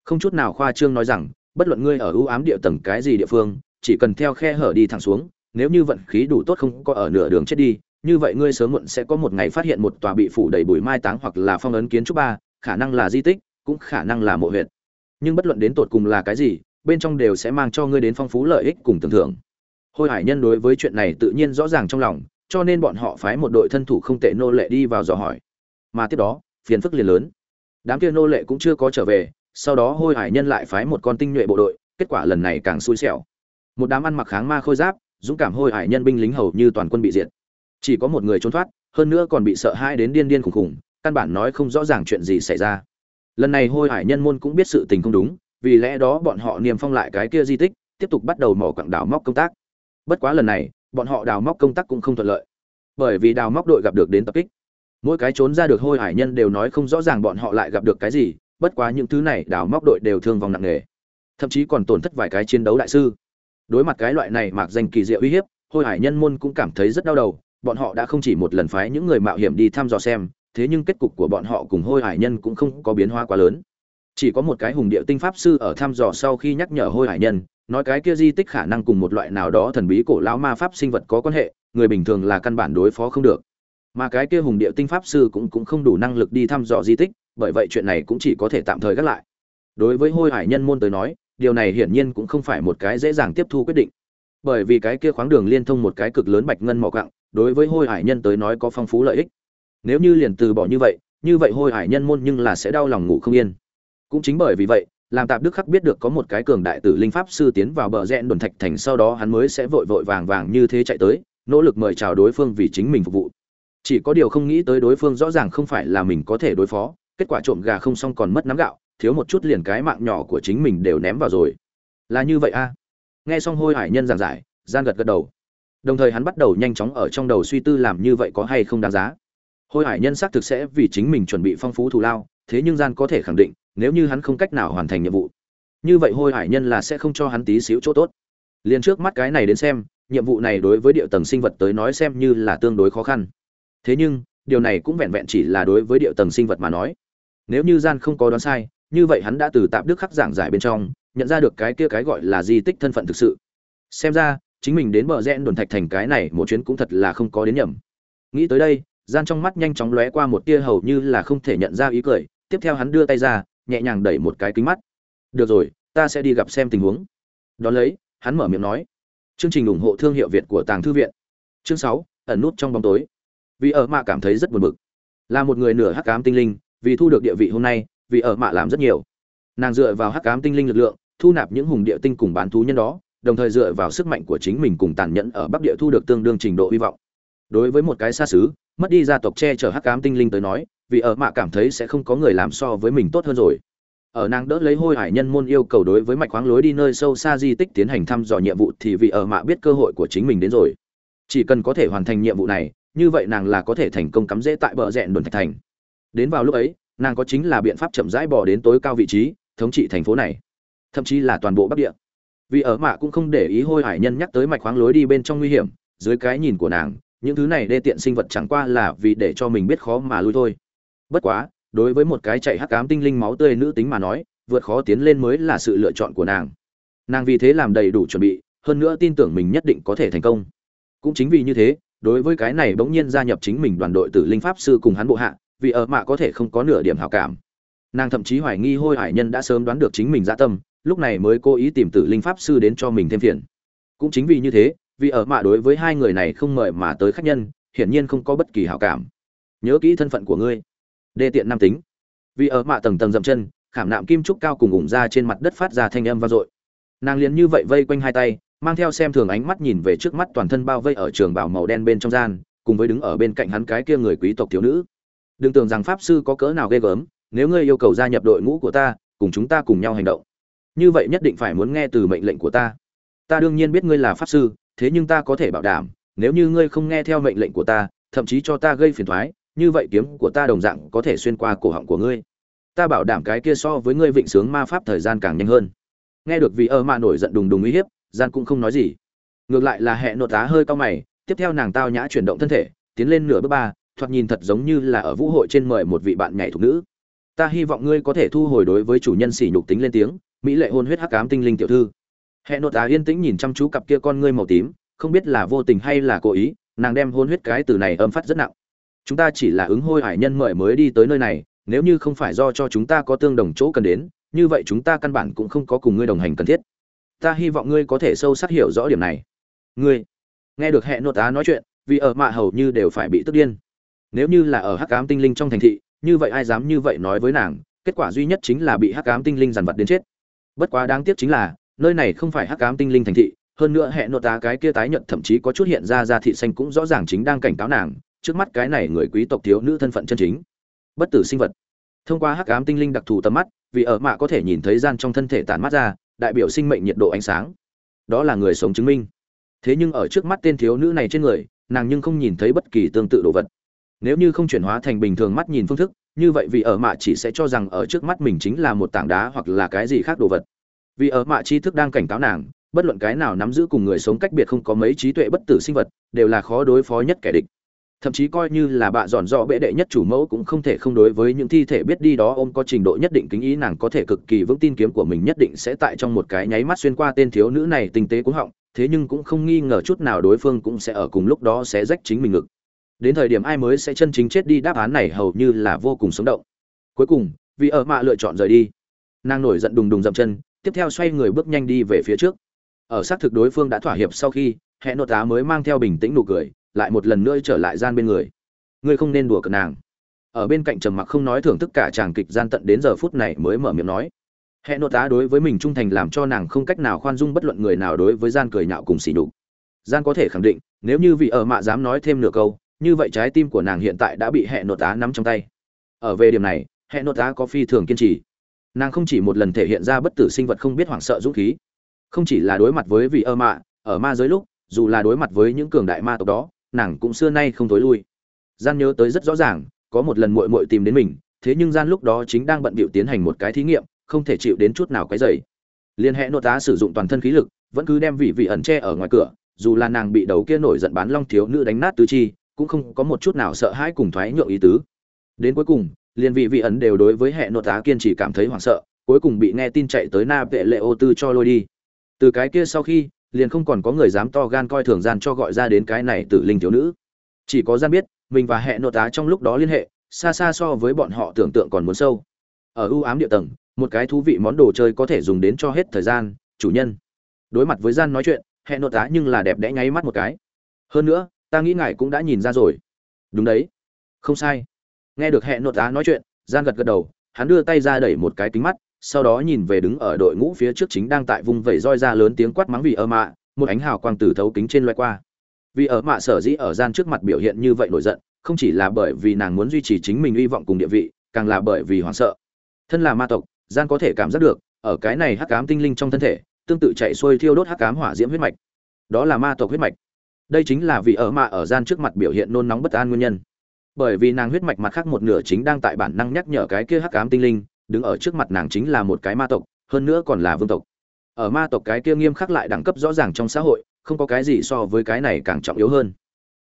Không chút nào khoa trương nói rằng, bất luận ngươi ở ưu ám địa tầng cái gì địa phương, chỉ cần theo khe hở đi thẳng xuống, nếu như vận khí đủ tốt không có ở nửa đường chết đi, như vậy ngươi sớm muộn sẽ có một ngày phát hiện một tòa bị phủ đầy bụi mai táng hoặc là phong ấn kiến trúc ba, khả năng là di tích, cũng khả năng là mộ huyệt. nhưng bất luận đến tột cùng là cái gì, bên trong đều sẽ mang cho ngươi đến phong phú lợi ích cùng tưởng thưởng. Hôi hải nhân đối với chuyện này tự nhiên rõ ràng trong lòng, cho nên bọn họ phái một đội thân thủ không tệ nô lệ đi vào dò hỏi. Mà tiếp đó, phiền phức liền lớn đám kia nô lệ cũng chưa có trở về, sau đó hôi hải nhân lại phái một con tinh nhuệ bộ đội, kết quả lần này càng xui xẻo. Một đám ăn mặc kháng ma khôi giáp, dũng cảm hôi hải nhân binh lính hầu như toàn quân bị diệt. Chỉ có một người trốn thoát, hơn nữa còn bị sợ hãi đến điên điên khủng khủng, căn bản nói không rõ ràng chuyện gì xảy ra. Lần này hôi hải nhân môn cũng biết sự tình không đúng, vì lẽ đó bọn họ niềm phong lại cái kia di tích, tiếp tục bắt đầu mỏ quặng đào móc công tác. Bất quá lần này, bọn họ đào móc công tác cũng không thuận lợi, bởi vì đào móc đội gặp được đến tập kích mỗi cái trốn ra được hôi hải nhân đều nói không rõ ràng bọn họ lại gặp được cái gì, bất quá những thứ này đào móc đội đều thương vong nặng nề. Thậm chí còn tổn thất vài cái chiến đấu đại sư. Đối mặt cái loại này mạc danh kỳ diệu uy hiếp, hôi hải nhân môn cũng cảm thấy rất đau đầu, bọn họ đã không chỉ một lần phái những người mạo hiểm đi thăm dò xem, thế nhưng kết cục của bọn họ cùng hôi hải nhân cũng không có biến hóa quá lớn. Chỉ có một cái hùng điệu tinh pháp sư ở thăm dò sau khi nhắc nhở hôi hải nhân, nói cái kia di tích khả năng cùng một loại nào đó thần bí cổ lão ma pháp sinh vật có quan hệ, người bình thường là căn bản đối phó không được mà cái kia hùng địa tinh pháp sư cũng cũng không đủ năng lực đi thăm dò di tích, bởi vậy chuyện này cũng chỉ có thể tạm thời gác lại. Đối với hôi hải nhân môn tới nói, điều này hiển nhiên cũng không phải một cái dễ dàng tiếp thu quyết định. Bởi vì cái kia khoáng đường liên thông một cái cực lớn bạch ngân mỏ cặng đối với hôi hải nhân tới nói có phong phú lợi ích. Nếu như liền từ bỏ như vậy như vậy hôi hải nhân môn nhưng là sẽ đau lòng ngủ không yên. Cũng chính bởi vì vậy, làm tạp đức khắc biết được có một cái cường đại tử linh pháp sư tiến vào bờ rẽ đồn thạch thành sau đó hắn mới sẽ vội vội vàng vàng như thế chạy tới, nỗ lực mời chào đối phương vì chính mình phục vụ chỉ có điều không nghĩ tới đối phương rõ ràng không phải là mình có thể đối phó, kết quả trộm gà không xong còn mất nắm gạo, thiếu một chút liền cái mạng nhỏ của chính mình đều ném vào rồi. Là như vậy a? Nghe xong hôi hải nhân giảng giải, gian gật gật đầu. Đồng thời hắn bắt đầu nhanh chóng ở trong đầu suy tư làm như vậy có hay không đáng giá. Hôi hải nhân xác thực sẽ vì chính mình chuẩn bị phong phú thù lao, thế nhưng gian có thể khẳng định, nếu như hắn không cách nào hoàn thành nhiệm vụ, như vậy hôi hải nhân là sẽ không cho hắn tí xíu chỗ tốt. Liền trước mắt cái này đến xem, nhiệm vụ này đối với địa tầng sinh vật tới nói xem như là tương đối khó khăn thế nhưng, điều này cũng vẹn vẹn chỉ là đối với địa tầng sinh vật mà nói. Nếu như gian không có đoán sai, như vậy hắn đã từ tạp đức khắc giảng giải bên trong, nhận ra được cái kia cái gọi là di tích thân phận thực sự. Xem ra, chính mình đến bờ rẽn đồn thạch thành cái này một chuyến cũng thật là không có đến nhầm. Nghĩ tới đây, gian trong mắt nhanh chóng lóe qua một tia hầu như là không thể nhận ra ý cười, tiếp theo hắn đưa tay ra, nhẹ nhàng đẩy một cái kính mắt. Được rồi, ta sẽ đi gặp xem tình huống. Đón lấy, hắn mở miệng nói. Chương trình ủng hộ thương hiệu việt của tàng thư viện. Chương sáu, ẩn nút trong bóng tối vì ở mạ cảm thấy rất buồn bực. Là một người nửa hắc ám tinh linh, vì thu được địa vị hôm nay, vì ở mạ làm rất nhiều. Nàng dựa vào hắc ám tinh linh lực lượng, thu nạp những hùng địa tinh cùng bán thú nhân đó, đồng thời dựa vào sức mạnh của chính mình cùng tàn nhẫn ở bắc địa thu được tương đương trình độ hy vọng. Đối với một cái xa xứ, mất đi gia tộc che chở hắc ám tinh linh tới nói, vì ở mạ cảm thấy sẽ không có người làm so với mình tốt hơn rồi. Ở nàng đỡ lấy hôi hải nhân môn yêu cầu đối với mạch khoáng lối đi nơi sâu xa di tích tiến hành thăm dò nhiệm vụ thì vì ở mạ biết cơ hội của chính mình đến rồi. Chỉ cần có thể hoàn thành nhiệm vụ này như vậy nàng là có thể thành công cắm rễ tại bờ rẹn đồn thạch thành. Đến vào lúc ấy, nàng có chính là biện pháp chậm rãi bỏ đến tối cao vị trí, thống trị thành phố này. Thậm chí là toàn bộ bắc địa. Vì ở mạ cũng không để ý hôi hải nhân nhắc tới mạch khoáng lối đi bên trong nguy hiểm, dưới cái nhìn của nàng, những thứ này đê tiện sinh vật chẳng qua là vì để cho mình biết khó mà lui thôi. Bất quá, đối với một cái chạy hắc cám tinh linh máu tươi nữ tính mà nói, vượt khó tiến lên mới là sự lựa chọn của nàng. Nàng vì thế làm đầy đủ chuẩn bị, hơn nữa tin tưởng mình nhất định có thể thành công. Cũng chính vì như thế đối với cái này bỗng nhiên gia nhập chính mình đoàn đội tử linh pháp sư cùng hắn bộ hạ, vì ở mạ có thể không có nửa điểm hảo cảm. Nàng thậm chí hoài nghi hôi hải nhân đã sớm đoán được chính mình dạ tâm, lúc này mới cố ý tìm tử linh pháp sư đến cho mình thêm phiền. Cũng chính vì như thế, vì ở mạ đối với hai người này không mời mà tới khách nhân, hiển nhiên không có bất kỳ hảo cảm. Nhớ kỹ thân phận của ngươi. Đê tiện nam tính. Vì ở mạ tầng tầng dậm chân, khảm nạm kim trúc cao cùng ủng ra trên mặt đất phát ra thanh âm vang dội. Nàng liền như vậy vây quanh hai tay mang theo xem thường ánh mắt nhìn về trước mắt toàn thân bao vây ở trường bảo màu đen bên trong gian, cùng với đứng ở bên cạnh hắn cái kia người quý tộc thiếu nữ. Đừng tưởng rằng pháp sư có cỡ nào ghê gớm, nếu ngươi yêu cầu gia nhập đội ngũ của ta, cùng chúng ta cùng nhau hành động. Như vậy nhất định phải muốn nghe từ mệnh lệnh của ta. Ta đương nhiên biết ngươi là pháp sư, thế nhưng ta có thể bảo đảm, nếu như ngươi không nghe theo mệnh lệnh của ta, thậm chí cho ta gây phiền thoái như vậy kiếm của ta đồng dạng có thể xuyên qua cổ họng của ngươi. Ta bảo đảm cái kia so với ngươi vịnh sướng ma pháp thời gian càng nhanh hơn. Nghe được vì ơ mạ nổi giận đùng đùng uy hiếp gian cũng không nói gì. Ngược lại là hệ nội tá hơi cao mày, tiếp theo nàng tao nhã chuyển động thân thể, tiến lên nửa bước ba, thoạt nhìn thật giống như là ở vũ hội trên mời một vị bạn nhảy thục nữ. Ta hy vọng ngươi có thể thu hồi đối với chủ nhân sỉ nhục tính lên tiếng, mỹ lệ hôn huyết hắc ám tinh linh tiểu thư. Hệ nội tá yên tĩnh nhìn chăm chú cặp kia con ngươi màu tím, không biết là vô tình hay là cố ý, nàng đem hôn huyết cái từ này âm phát rất nặng. Chúng ta chỉ là ứng hôi hải nhân mời mới đi tới nơi này, nếu như không phải do cho chúng ta có tương đồng chỗ cần đến, như vậy chúng ta căn bản cũng không có cùng ngươi đồng hành cần thiết ta hy vọng ngươi có thể sâu sắc hiểu rõ điểm này. Ngươi, nghe được hệ nội tá nói chuyện, vì ở mạ hầu như đều phải bị tức điên. Nếu như là ở hắc ám tinh linh trong thành thị, như vậy ai dám như vậy nói với nàng, kết quả duy nhất chính là bị hắc ám tinh linh dằn vặt đến chết. Bất quá đáng tiếc chính là, nơi này không phải hắc ám tinh linh thành thị, hơn nữa hệ nội tá cái kia tái nhận thậm chí có chút hiện ra ra thị xanh cũng rõ ràng chính đang cảnh cáo nàng, trước mắt cái này người quý tộc thiếu nữ thân phận chân chính. Bất tử sinh vật. Thông qua hắc ám tinh linh đặc thù tầm mắt, vì ở mạ có thể nhìn thấy gian trong thân thể tàn mắt ra đại biểu sinh mệnh nhiệt độ ánh sáng. Đó là người sống chứng minh. Thế nhưng ở trước mắt tên thiếu nữ này trên người, nàng nhưng không nhìn thấy bất kỳ tương tự đồ vật. Nếu như không chuyển hóa thành bình thường mắt nhìn phương thức, như vậy vì ở mạ chỉ sẽ cho rằng ở trước mắt mình chính là một tảng đá hoặc là cái gì khác đồ vật. Vì ở mạ tri thức đang cảnh cáo nàng, bất luận cái nào nắm giữ cùng người sống cách biệt không có mấy trí tuệ bất tử sinh vật, đều là khó đối phó nhất kẻ địch thậm chí coi như là bạ dọn dọ bệ đệ nhất chủ mẫu cũng không thể không đối với những thi thể biết đi đó ôm có trình độ nhất định kính ý, nàng có thể cực kỳ vững tin kiếm của mình nhất định sẽ tại trong một cái nháy mắt xuyên qua tên thiếu nữ này tinh tế cuống họng, thế nhưng cũng không nghi ngờ chút nào đối phương cũng sẽ ở cùng lúc đó sẽ rách chính mình ngực. Đến thời điểm ai mới sẽ chân chính chết đi, đáp án này hầu như là vô cùng sống động. Cuối cùng, vì ở mạ lựa chọn rời đi, nàng nổi giận đùng đùng dậm chân, tiếp theo xoay người bước nhanh đi về phía trước. Ở xác thực đối phương đã thỏa hiệp sau khi hệ nội tá mới mang theo bình tĩnh nụ cười lại một lần nữa trở lại gian bên người. Ngươi không nên đùa cợt nàng. Ở bên cạnh trầm mặc không nói thưởng thức cả chàng kịch gian tận đến giờ phút này mới mở miệng nói. Hệ nội tá đối với mình trung thành làm cho nàng không cách nào khoan dung bất luận người nào đối với gian cười nhạo cùng xỉ nhục. Gian có thể khẳng định, nếu như vị ở mạ dám nói thêm nửa câu, như vậy trái tim của nàng hiện tại đã bị hệ nội tá nắm trong tay. Ở về điểm này hệ nội tá có phi thường kiên trì. Nàng không chỉ một lần thể hiện ra bất tử sinh vật không biết hoảng sợ dũng khí, không chỉ là đối mặt với vị ở mạ, ở ma giới lúc, dù là đối mặt với những cường đại ma tộc đó nàng cũng xưa nay không tối lui. Gian nhớ tới rất rõ ràng, có một lần muội muội tìm đến mình, thế nhưng gian lúc đó chính đang bận bịu tiến hành một cái thí nghiệm, không thể chịu đến chút nào cái dày liên hệ nội tá sử dụng toàn thân khí lực, vẫn cứ đem vị vị ẩn che ở ngoài cửa, dù là nàng bị đầu kia nổi giận bán long thiếu nữ đánh nát tứ chi, cũng không có một chút nào sợ hãi cùng thoái nhượng ý tứ. Đến cuối cùng liên vị vị ẩn đều đối với hệ nội tá kiên trì cảm thấy hoảng sợ, cuối cùng bị nghe tin chạy tới na vệ lệ ô tư cho lôi đi. Từ cái kia sau khi liền không còn có người dám to gan coi thường gian cho gọi ra đến cái này tử linh thiếu nữ. Chỉ có gian biết, mình và hệ nội tá trong lúc đó liên hệ, xa xa so với bọn họ tưởng tượng còn muốn sâu. Ở ưu ám địa tầng, một cái thú vị món đồ chơi có thể dùng đến cho hết thời gian, chủ nhân. Đối mặt với gian nói chuyện hệ nội tá nhưng là đẹp đẽ nháy mắt một cái. Hơn nữa, ta nghĩ ngài cũng đã nhìn ra rồi. Đúng đấy. Không sai. Nghe được hệ nội tá nói chuyện, gian gật gật đầu, hắn đưa tay ra đẩy một cái kính mắt sau đó nhìn về đứng ở đội ngũ phía trước chính đang tại vùng vẩy roi ra lớn tiếng quát mắng vì ở mạ, một ánh hào quang từ thấu kính trên loại qua. Vì ở mạ sở dĩ ở gian trước mặt biểu hiện như vậy nổi giận, không chỉ là bởi vì nàng muốn duy trì chính mình hy vọng cùng địa vị, càng là bởi vì hoảng sợ. Thân là ma tộc, gian có thể cảm giác được, ở cái này hắc ám tinh linh trong thân thể, tương tự chạy xuôi thiêu đốt hắc ám hỏa diễm huyết mạch. Đó là ma tộc huyết mạch. Đây chính là vì ở mạ ở gian trước mặt biểu hiện nôn nóng bất an nguyên nhân. Bởi vì nàng huyết mạch mặt khác một nửa chính đang tại bản năng nhắc nhở cái kia hắc ám tinh linh đứng ở trước mặt nàng chính là một cái ma tộc, hơn nữa còn là vương tộc. Ở ma tộc cái kia nghiêm khắc lại đẳng cấp rõ ràng trong xã hội, không có cái gì so với cái này càng trọng yếu hơn.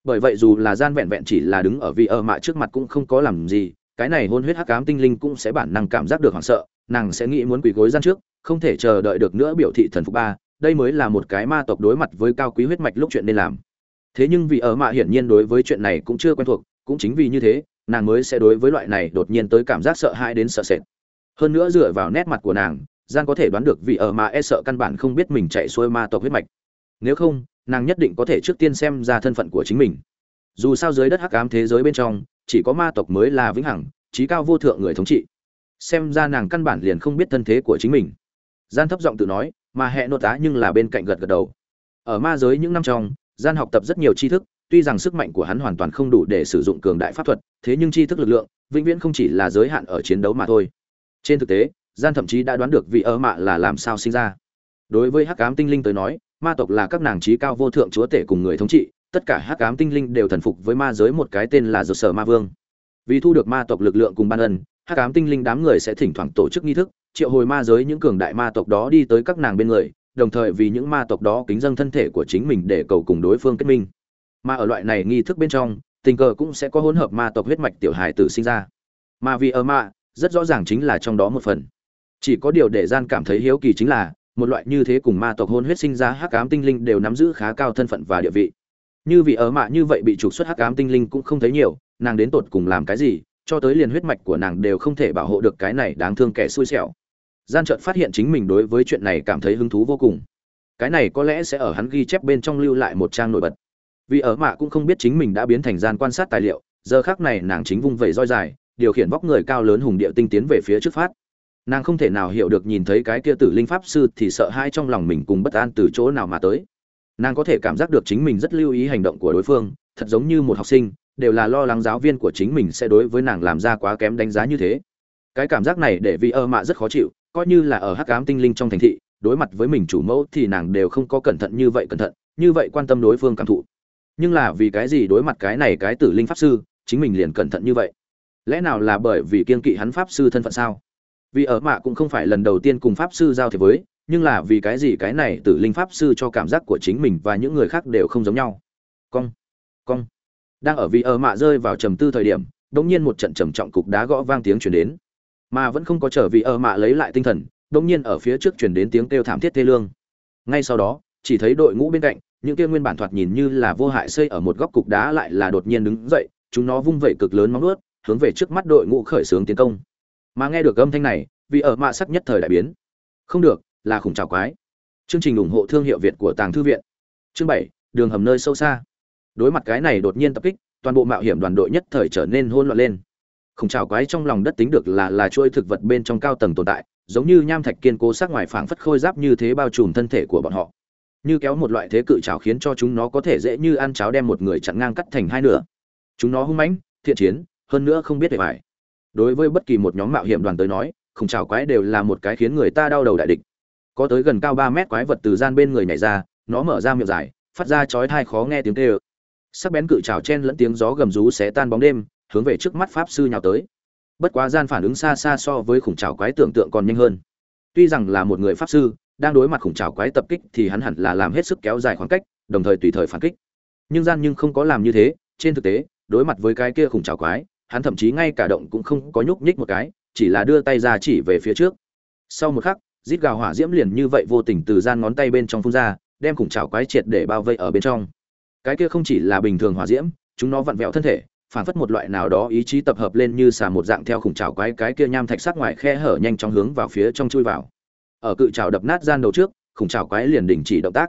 Bởi vậy dù là gian vẹn vẹn chỉ là đứng ở vị ở mạ trước mặt cũng không có làm gì, cái này hôn huyết hắc ám tinh linh cũng sẽ bản năng cảm giác được hoảng sợ, nàng sẽ nghĩ muốn quỳ gối gian trước, không thể chờ đợi được nữa biểu thị thần phục ba, đây mới là một cái ma tộc đối mặt với cao quý huyết mạch lúc chuyện nên làm. Thế nhưng vì ở mạ hiển nhiên đối với chuyện này cũng chưa quen thuộc, cũng chính vì như thế, nàng mới sẽ đối với loại này đột nhiên tới cảm giác sợ hãi đến sợ sệt hơn nữa dựa vào nét mặt của nàng gian có thể đoán được vì ở mà e sợ căn bản không biết mình chạy xuôi ma tộc huyết mạch. Nếu không, nàng nhất định có thể trước tiên xem ra thân phận của chính mình. Dù sao dưới đất hắc ám thế giới bên trong, chỉ có ma tộc mới là vĩnh hằng trí cao vô thượng người thống trị. Xem ra nàng căn bản liền không biết thân thế của chính mình. Gian thấp giọng tự nói, mà hệ nốt tá nhưng là bên cạnh gật gật đầu. Ở ma giới những năm trong gian học tập rất nhiều tri thức, tuy rằng sức mạnh của hắn hoàn toàn không đủ để sử dụng cường đại pháp thuật, thế nhưng tri thức lực lượng vĩnh viễn không chỉ là giới hạn ở chiến đấu mà thôi trên thực tế, gian thậm chí đã đoán được vị ơ mạ là làm sao sinh ra. Đối với hắc ám tinh linh tới nói, ma tộc là các nàng trí cao vô thượng chúa tể cùng người thống trị, tất cả hắc ám tinh linh đều thần phục với ma giới một cái tên là dược sở ma vương. Vì thu được ma tộc lực lượng cùng ban ân, hắc ám tinh linh đám người sẽ thỉnh thoảng tổ chức nghi thức, triệu hồi ma giới những cường đại ma tộc đó đi tới các nàng bên người, đồng thời vì những ma tộc đó kính dâng thân thể của chính mình để cầu cùng đối phương kết minh. Mà ở loại này nghi thức bên trong, tình cờ cũng sẽ có hỗn hợp ma tộc huyết mạch tiểu hài tử sinh ra. Mà vì ở ma rất rõ ràng chính là trong đó một phần. Chỉ có điều để gian cảm thấy hiếu kỳ chính là, một loại như thế cùng ma tộc hôn huyết sinh ra hắc ám tinh linh đều nắm giữ khá cao thân phận và địa vị. Như vị ở mạ như vậy bị trục xuất hắc ám tinh linh cũng không thấy nhiều, nàng đến tột cùng làm cái gì, cho tới liền huyết mạch của nàng đều không thể bảo hộ được cái này đáng thương kẻ xui xẻo. Gian chợt phát hiện chính mình đối với chuyện này cảm thấy hứng thú vô cùng. Cái này có lẽ sẽ ở hắn ghi chép bên trong lưu lại một trang nổi bật. Vì ở mạ cũng không biết chính mình đã biến thành gian quan sát tài liệu, giờ khác này nàng chính vung vẩy roi dài điều khiển vóc người cao lớn hùng địa tinh tiến về phía trước phát. Nàng không thể nào hiểu được nhìn thấy cái kia tử linh pháp sư thì sợ hai trong lòng mình cùng bất an từ chỗ nào mà tới. Nàng có thể cảm giác được chính mình rất lưu ý hành động của đối phương, thật giống như một học sinh, đều là lo lắng giáo viên của chính mình sẽ đối với nàng làm ra quá kém đánh giá như thế. Cái cảm giác này để vì ơ mạ rất khó chịu, coi như là ở hắc ám tinh linh trong thành thị, đối mặt với mình chủ mẫu thì nàng đều không có cẩn thận như vậy cẩn thận, như vậy quan tâm đối phương cảm thụ. Nhưng là vì cái gì đối mặt cái này cái tử linh pháp sư, chính mình liền cẩn thận như vậy? Lẽ nào là bởi vì kiên kỵ hắn pháp sư thân phận sao? Vì ở mạ cũng không phải lần đầu tiên cùng pháp sư giao thiệp với, nhưng là vì cái gì cái này tử linh pháp sư cho cảm giác của chính mình và những người khác đều không giống nhau? Cong cong. Đang ở vì ở mạ rơi vào trầm tư thời điểm, đột nhiên một trận trầm trọng cục đá gõ vang tiếng truyền đến. Mà vẫn không có trở vì ở mạ lấy lại tinh thần, đột nhiên ở phía trước truyền đến tiếng kêu thảm thiết thê lương. Ngay sau đó, chỉ thấy đội ngũ bên cạnh, những kia nguyên bản thoạt nhìn như là vô hại xây ở một góc cục đá lại là đột nhiên đứng dậy, chúng nó vung vẩy cực lớn móng ướt hướng về trước mắt đội ngũ khởi xướng tiến công. Mà nghe được âm thanh này, vì ở mạ sắc nhất thời đại biến. Không được, là khủng trào quái. Chương trình ủng hộ thương hiệu việt của tàng thư viện. Chương bảy, đường hầm nơi sâu xa. Đối mặt cái này đột nhiên tập kích, toàn bộ mạo hiểm đoàn đội nhất thời trở nên hôn loạn lên. Khủng trào quái trong lòng đất tính được là là chuỗi thực vật bên trong cao tầng tồn tại, giống như nham thạch kiên cố sát ngoài phảng phất khôi giáp như thế bao trùm thân thể của bọn họ. Như kéo một loại thế cự trào khiến cho chúng nó có thể dễ như ăn cháo đem một người chặn ngang cắt thành hai nửa. Chúng nó hung mãnh, thiện chiến hơn nữa không biết để phải đối với bất kỳ một nhóm mạo hiểm đoàn tới nói, khủng trào quái đều là một cái khiến người ta đau đầu đại địch. Có tới gần cao ba mét quái vật từ gian bên người nhảy ra, nó mở ra miệng dài, phát ra chói thai khó nghe tiếng kêu. Sắc bén cự trào chen lẫn tiếng gió gầm rú xé tan bóng đêm, hướng về trước mắt pháp sư nhào tới. Bất quá gian phản ứng xa xa so với khủng trào quái tưởng tượng còn nhanh hơn. Tuy rằng là một người pháp sư, đang đối mặt khủng trào quái tập kích thì hắn hẳn là làm hết sức kéo dài khoảng cách, đồng thời tùy thời phản kích. Nhưng gian nhưng không có làm như thế, trên thực tế, đối mặt với cái kia khủng trào quái hắn thậm chí ngay cả động cũng không có nhúc nhích một cái, chỉ là đưa tay ra chỉ về phía trước. Sau một khắc, rít gào hỏa diễm liền như vậy vô tình từ gian ngón tay bên trong phun ra, đem khủng chảo quái triệt để bao vây ở bên trong. Cái kia không chỉ là bình thường hỏa diễm, chúng nó vặn vẹo thân thể, phản phất một loại nào đó ý chí tập hợp lên như xà một dạng theo khủng chảo quái cái kia nham thạch sắc ngoài khe hở nhanh chóng hướng vào phía trong chui vào. Ở cự chảo đập nát gian đầu trước, khủng chảo quái liền đình chỉ động tác.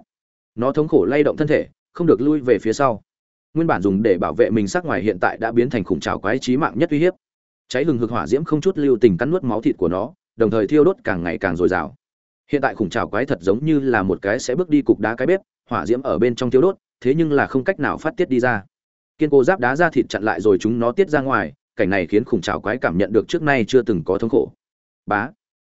Nó thống khổ lay động thân thể, không được lui về phía sau nguyên bản dùng để bảo vệ mình sắc ngoài hiện tại đã biến thành khủng trào quái trí mạng nhất uy hiếp. Cháy hừng hực hỏa diễm không chút lưu tình cắn nuốt máu thịt của nó, đồng thời thiêu đốt càng ngày càng dồi dào. Hiện tại khủng trào quái thật giống như là một cái sẽ bước đi cục đá cái bếp, hỏa diễm ở bên trong thiêu đốt, thế nhưng là không cách nào phát tiết đi ra. Kiên cố giáp đá ra thịt chặn lại rồi chúng nó tiết ra ngoài, cảnh này khiến khủng trào quái cảm nhận được trước nay chưa từng có thống khổ. Bá.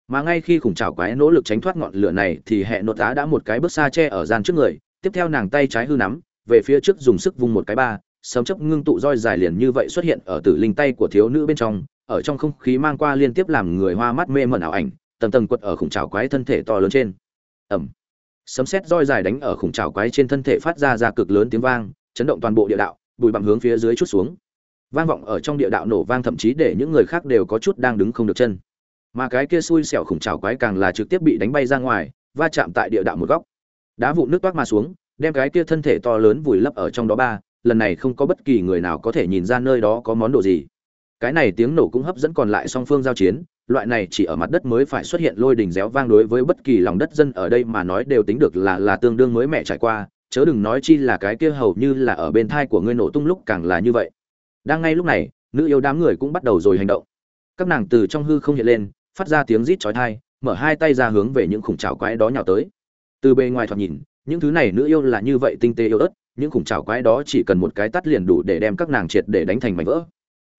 Mà ngay khi khủng trào quái nỗ lực tránh thoát ngọn lửa này thì hệ nốt đá đã một cái bước xa che ở gian trước người, tiếp theo nàng tay trái hư nắm về phía trước dùng sức vung một cái ba, sấm chấp ngưng tụ roi dài liền như vậy xuất hiện ở tử linh tay của thiếu nữ bên trong, ở trong không khí mang qua liên tiếp làm người hoa mắt mê mẩn ảo ảnh, tầng tầng quật ở khủng trào quái thân thể to lớn trên. Ẩm sấm xét roi dài đánh ở khủng trào quái trên thân thể phát ra ra cực lớn tiếng vang, chấn động toàn bộ địa đạo, bụi bặm hướng phía dưới chút xuống. Vang vọng ở trong địa đạo nổ vang thậm chí để những người khác đều có chút đang đứng không được chân. Mà cái kia xui xẻo khủng trào quái càng là trực tiếp bị đánh bay ra ngoài, va chạm tại địa đạo một góc. Đá vụ nước toát mà xuống đem cái kia thân thể to lớn vùi lấp ở trong đó ba, lần này không có bất kỳ người nào có thể nhìn ra nơi đó có món đồ gì. Cái này tiếng nổ cũng hấp dẫn còn lại song phương giao chiến, loại này chỉ ở mặt đất mới phải xuất hiện lôi đình réo vang đối với bất kỳ lòng đất dân ở đây mà nói đều tính được là là tương đương mới mẹ trải qua, chớ đừng nói chi là cái kia hầu như là ở bên thai của ngươi nổ tung lúc càng là như vậy. Đang ngay lúc này, nữ yêu đám người cũng bắt đầu rồi hành động. Các nàng từ trong hư không hiện lên, phát ra tiếng rít chói tai, mở hai tay ra hướng về những khủng trào quái đó nhào tới. Từ bề ngoài thoạt nhìn những thứ này nữ yêu là như vậy tinh tế yêu ớt, những khủng trào quái đó chỉ cần một cái tắt liền đủ để đem các nàng triệt để đánh thành mảnh vỡ.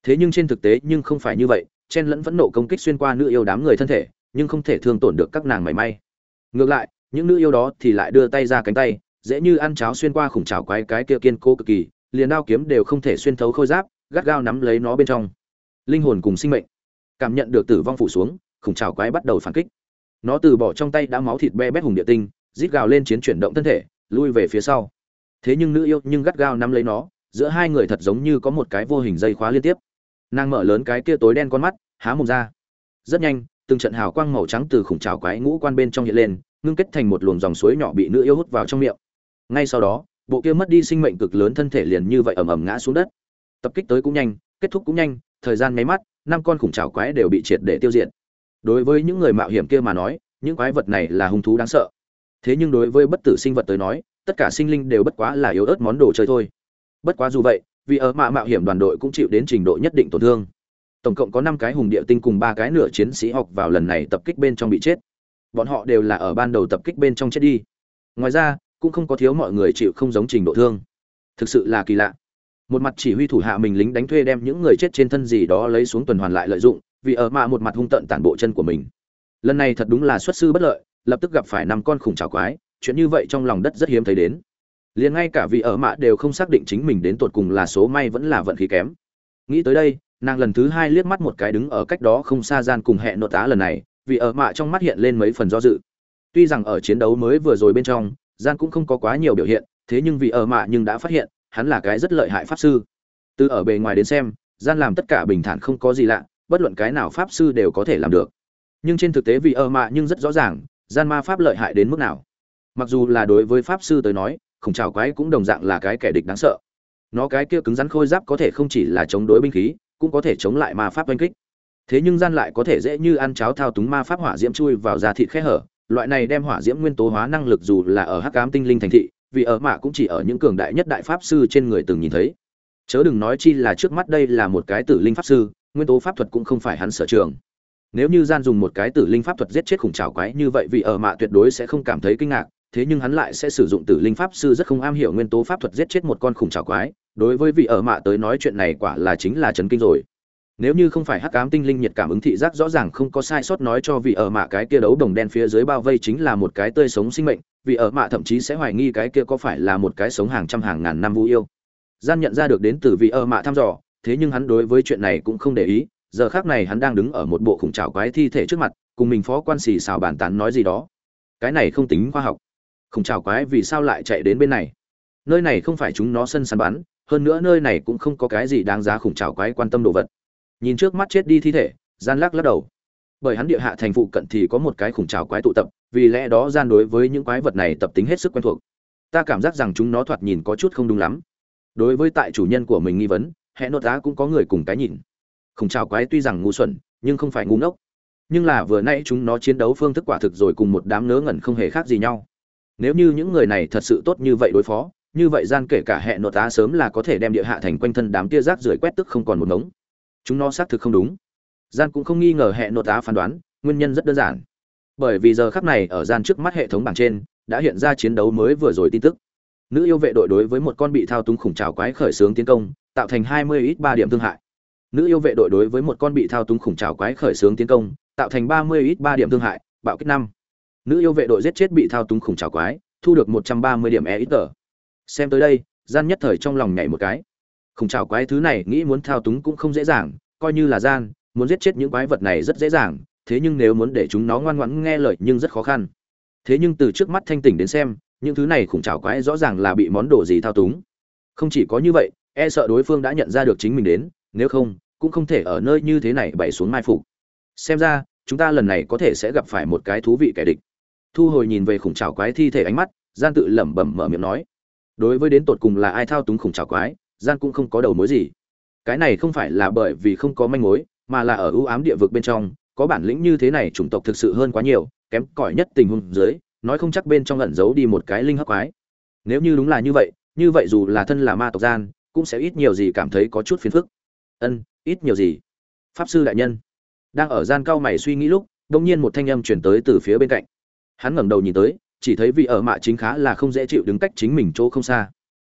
Thế nhưng trên thực tế nhưng không phải như vậy, chen lẫn vẫn nộ công kích xuyên qua nữ yêu đám người thân thể, nhưng không thể thương tổn được các nàng mảy may. Ngược lại, những nữ yêu đó thì lại đưa tay ra cánh tay, dễ như ăn cháo xuyên qua khủng trào quái cái kia kiên cố cực kỳ, liền đao kiếm đều không thể xuyên thấu khôi giáp, gắt gao nắm lấy nó bên trong. Linh hồn cùng sinh mệnh. Cảm nhận được tử vong phủ xuống, khủng trào quái bắt đầu phản kích. Nó từ bỏ trong tay đã máu thịt be bét hùng địa tinh rít gào lên chiến chuyển động thân thể, lui về phía sau. Thế nhưng nữ yêu nhưng gắt gao nắm lấy nó, giữa hai người thật giống như có một cái vô hình dây khóa liên tiếp. Nàng mở lớn cái kia tối đen con mắt, há mồm ra. Rất nhanh, từng trận hào quang màu trắng từ khủng trào quái ngũ quan bên trong hiện lên, ngưng kết thành một luồng dòng suối nhỏ bị nữ yêu hút vào trong miệng. Ngay sau đó, bộ kia mất đi sinh mệnh cực lớn thân thể liền như vậy ầm ầm ngã xuống đất. Tập kích tới cũng nhanh, kết thúc cũng nhanh, thời gian mấy mắt, năm con khủng trào quái đều bị triệt để tiêu diệt. Đối với những người mạo hiểm kia mà nói, những quái vật này là hung thú đáng sợ thế nhưng đối với bất tử sinh vật tới nói, tất cả sinh linh đều bất quá là yếu ớt món đồ chơi thôi. Bất quá dù vậy, vì ở mạ mạo hiểm đoàn đội cũng chịu đến trình độ nhất định tổn thương. Tổng cộng có năm cái hùng địa tinh cùng ba cái nửa chiến sĩ học vào lần này tập kích bên trong bị chết. Bọn họ đều là ở ban đầu tập kích bên trong chết đi. Ngoài ra, cũng không có thiếu mọi người chịu không giống trình độ thương. Thực sự là kỳ lạ. Một mặt chỉ huy thủ hạ mình lính đánh thuê đem những người chết trên thân gì đó lấy xuống tuần hoàn lại lợi dụng, vì ở mạ một mặt hung tận tản bộ chân của mình. Lần này thật đúng là xuất sư bất lợi lập tức gặp phải năm con khủng trào quái, chuyện như vậy trong lòng đất rất hiếm thấy đến. Liền ngay cả vị ở mạ đều không xác định chính mình đến tột cùng là số may vẫn là vận khí kém. Nghĩ tới đây, nàng lần thứ hai liếc mắt một cái đứng ở cách đó không xa gian cùng hẹn nội tá lần này vì ở mạ trong mắt hiện lên mấy phần do dự. Tuy rằng ở chiến đấu mới vừa rồi bên trong, gian cũng không có quá nhiều biểu hiện, thế nhưng vì ở mạ nhưng đã phát hiện, hắn là cái rất lợi hại pháp sư. Từ ở bề ngoài đến xem, gian làm tất cả bình thản không có gì lạ, bất luận cái nào pháp sư đều có thể làm được. Nhưng trên thực tế vì ở mạ nhưng rất rõ ràng gian ma pháp lợi hại đến mức nào. Mặc dù là đối với pháp sư tới nói, khủng trào quái cũng đồng dạng là cái kẻ địch đáng sợ. Nó cái kia cứng rắn khôi giáp có thể không chỉ là chống đối binh khí, cũng có thể chống lại ma pháp oanh kích. Thế nhưng gian lại có thể dễ như ăn cháo thao túng ma pháp hỏa diễm chui vào da thịt khe hở, loại này đem hỏa diễm nguyên tố hóa năng lực dù là ở hắc ám tinh linh thành thị, vì ở mạ cũng chỉ ở những cường đại nhất đại pháp sư trên người từng nhìn thấy. Chớ đừng nói chi là trước mắt đây là một cái tử linh pháp sư, nguyên tố pháp thuật cũng không phải hắn sở trường nếu như gian dùng một cái tử linh pháp thuật giết chết khủng trào quái như vậy vì ở mạ tuyệt đối sẽ không cảm thấy kinh ngạc, thế nhưng hắn lại sẽ sử dụng tử linh pháp sư rất không am hiểu nguyên tố pháp thuật giết chết một con khủng trào quái. Đối với vị ở mạ tới nói chuyện này quả là chính là chấn kinh rồi. Nếu như không phải hắc ám tinh linh nhiệt cảm ứng thị giác rõ ràng không có sai sót nói cho vị ở mạ cái kia đấu đồng đen phía dưới bao vây chính là một cái tươi sống sinh mệnh, vị ở mạ thậm chí sẽ hoài nghi cái kia có phải là một cái sống hàng trăm hàng ngàn năm vũ yêu. Gian nhận ra được đến từ vị ở mạ thăm dò, thế nhưng hắn đối với chuyện này cũng không để ý giờ khác này hắn đang đứng ở một bộ khủng trào quái thi thể trước mặt, cùng mình phó quan xì xào bàn tán nói gì đó. Cái này không tính khoa học. Khủng trào quái vì sao lại chạy đến bên này? Nơi này không phải chúng nó sân săn bắn, hơn nữa nơi này cũng không có cái gì đáng giá khủng trào quái quan tâm đồ vật. Nhìn trước mắt chết đi thi thể, gian lắc lắc đầu. Bởi hắn địa hạ thành phụ cận thì có một cái khủng trào quái tụ tập, vì lẽ đó gian đối với những quái vật này tập tính hết sức quen thuộc. Ta cảm giác rằng chúng nó thoạt nhìn có chút không đúng lắm. Đối với tại chủ nhân của mình nghi vấn, hẹn nốt á cũng có người cùng cái nhìn khủng trào quái tuy rằng ngu xuẩn, nhưng không phải ngu ngốc. Nhưng là vừa nãy chúng nó chiến đấu phương thức quả thực rồi cùng một đám nớ ngẩn không hề khác gì nhau. Nếu như những người này thật sự tốt như vậy đối phó, như vậy gian kể cả hệ nội tá sớm là có thể đem địa hạ thành quanh thân đám tia rác rưởi quét tức không còn một ngống. Chúng nó xác thực không đúng. Gian cũng không nghi ngờ hệ nội tá phán đoán, nguyên nhân rất đơn giản. Bởi vì giờ khắc này ở gian trước mắt hệ thống bảng trên, đã hiện ra chiến đấu mới vừa rồi tin tức. Nữ yêu vệ đội đối với một con bị thao túng khủng trào quái khởi xướng tiến công, tạo thành 20 ít 3 điểm thương hại nữ yêu vệ đội đối với một con bị thao túng khủng trào quái khởi xướng tiến công, tạo thành 30 ít ba điểm thương hại, bạo kích năm. Nữ yêu vệ đội giết chết bị thao túng khủng trào quái, thu được 130 điểm e ít tờ. Xem tới đây, gian nhất thời trong lòng nhảy một cái. Khủng trào quái thứ này nghĩ muốn thao túng cũng không dễ dàng, coi như là gian, muốn giết chết những quái vật này rất dễ dàng, thế nhưng nếu muốn để chúng nó ngoan ngoãn nghe lời nhưng rất khó khăn. Thế nhưng từ trước mắt thanh tỉnh đến xem, những thứ này khủng trào quái rõ ràng là bị món đồ gì thao túng. Không chỉ có như vậy e sợ đối phương đã nhận ra được chính mình đến, nếu không cũng không thể ở nơi như thế này bày xuống mai phục. Xem ra, chúng ta lần này có thể sẽ gặp phải một cái thú vị kẻ địch. Thu hồi nhìn về khủng trào quái thi thể ánh mắt, gian tự lẩm bẩm mở miệng nói. Đối với đến tột cùng là ai thao túng khủng trào quái, gian cũng không có đầu mối gì. Cái này không phải là bởi vì không có manh mối, mà là ở ưu ám địa vực bên trong, có bản lĩnh như thế này chủng tộc thực sự hơn quá nhiều, kém cỏi nhất tình huống dưới, nói không chắc bên trong ẩn giấu đi một cái linh hấp quái. Nếu như đúng là như vậy như vậy dù là thân là ma tộc gian, cũng sẽ ít nhiều gì cảm thấy có chút phiền phức. Ân ít nhiều gì? Pháp sư đại nhân. Đang ở gian cao mày suy nghĩ lúc đông nhiên một thanh âm chuyển tới từ phía bên cạnh. Hắn ngẩng đầu nhìn tới, chỉ thấy vị ở mạ chính khá là không dễ chịu đứng cách chính mình chỗ không xa.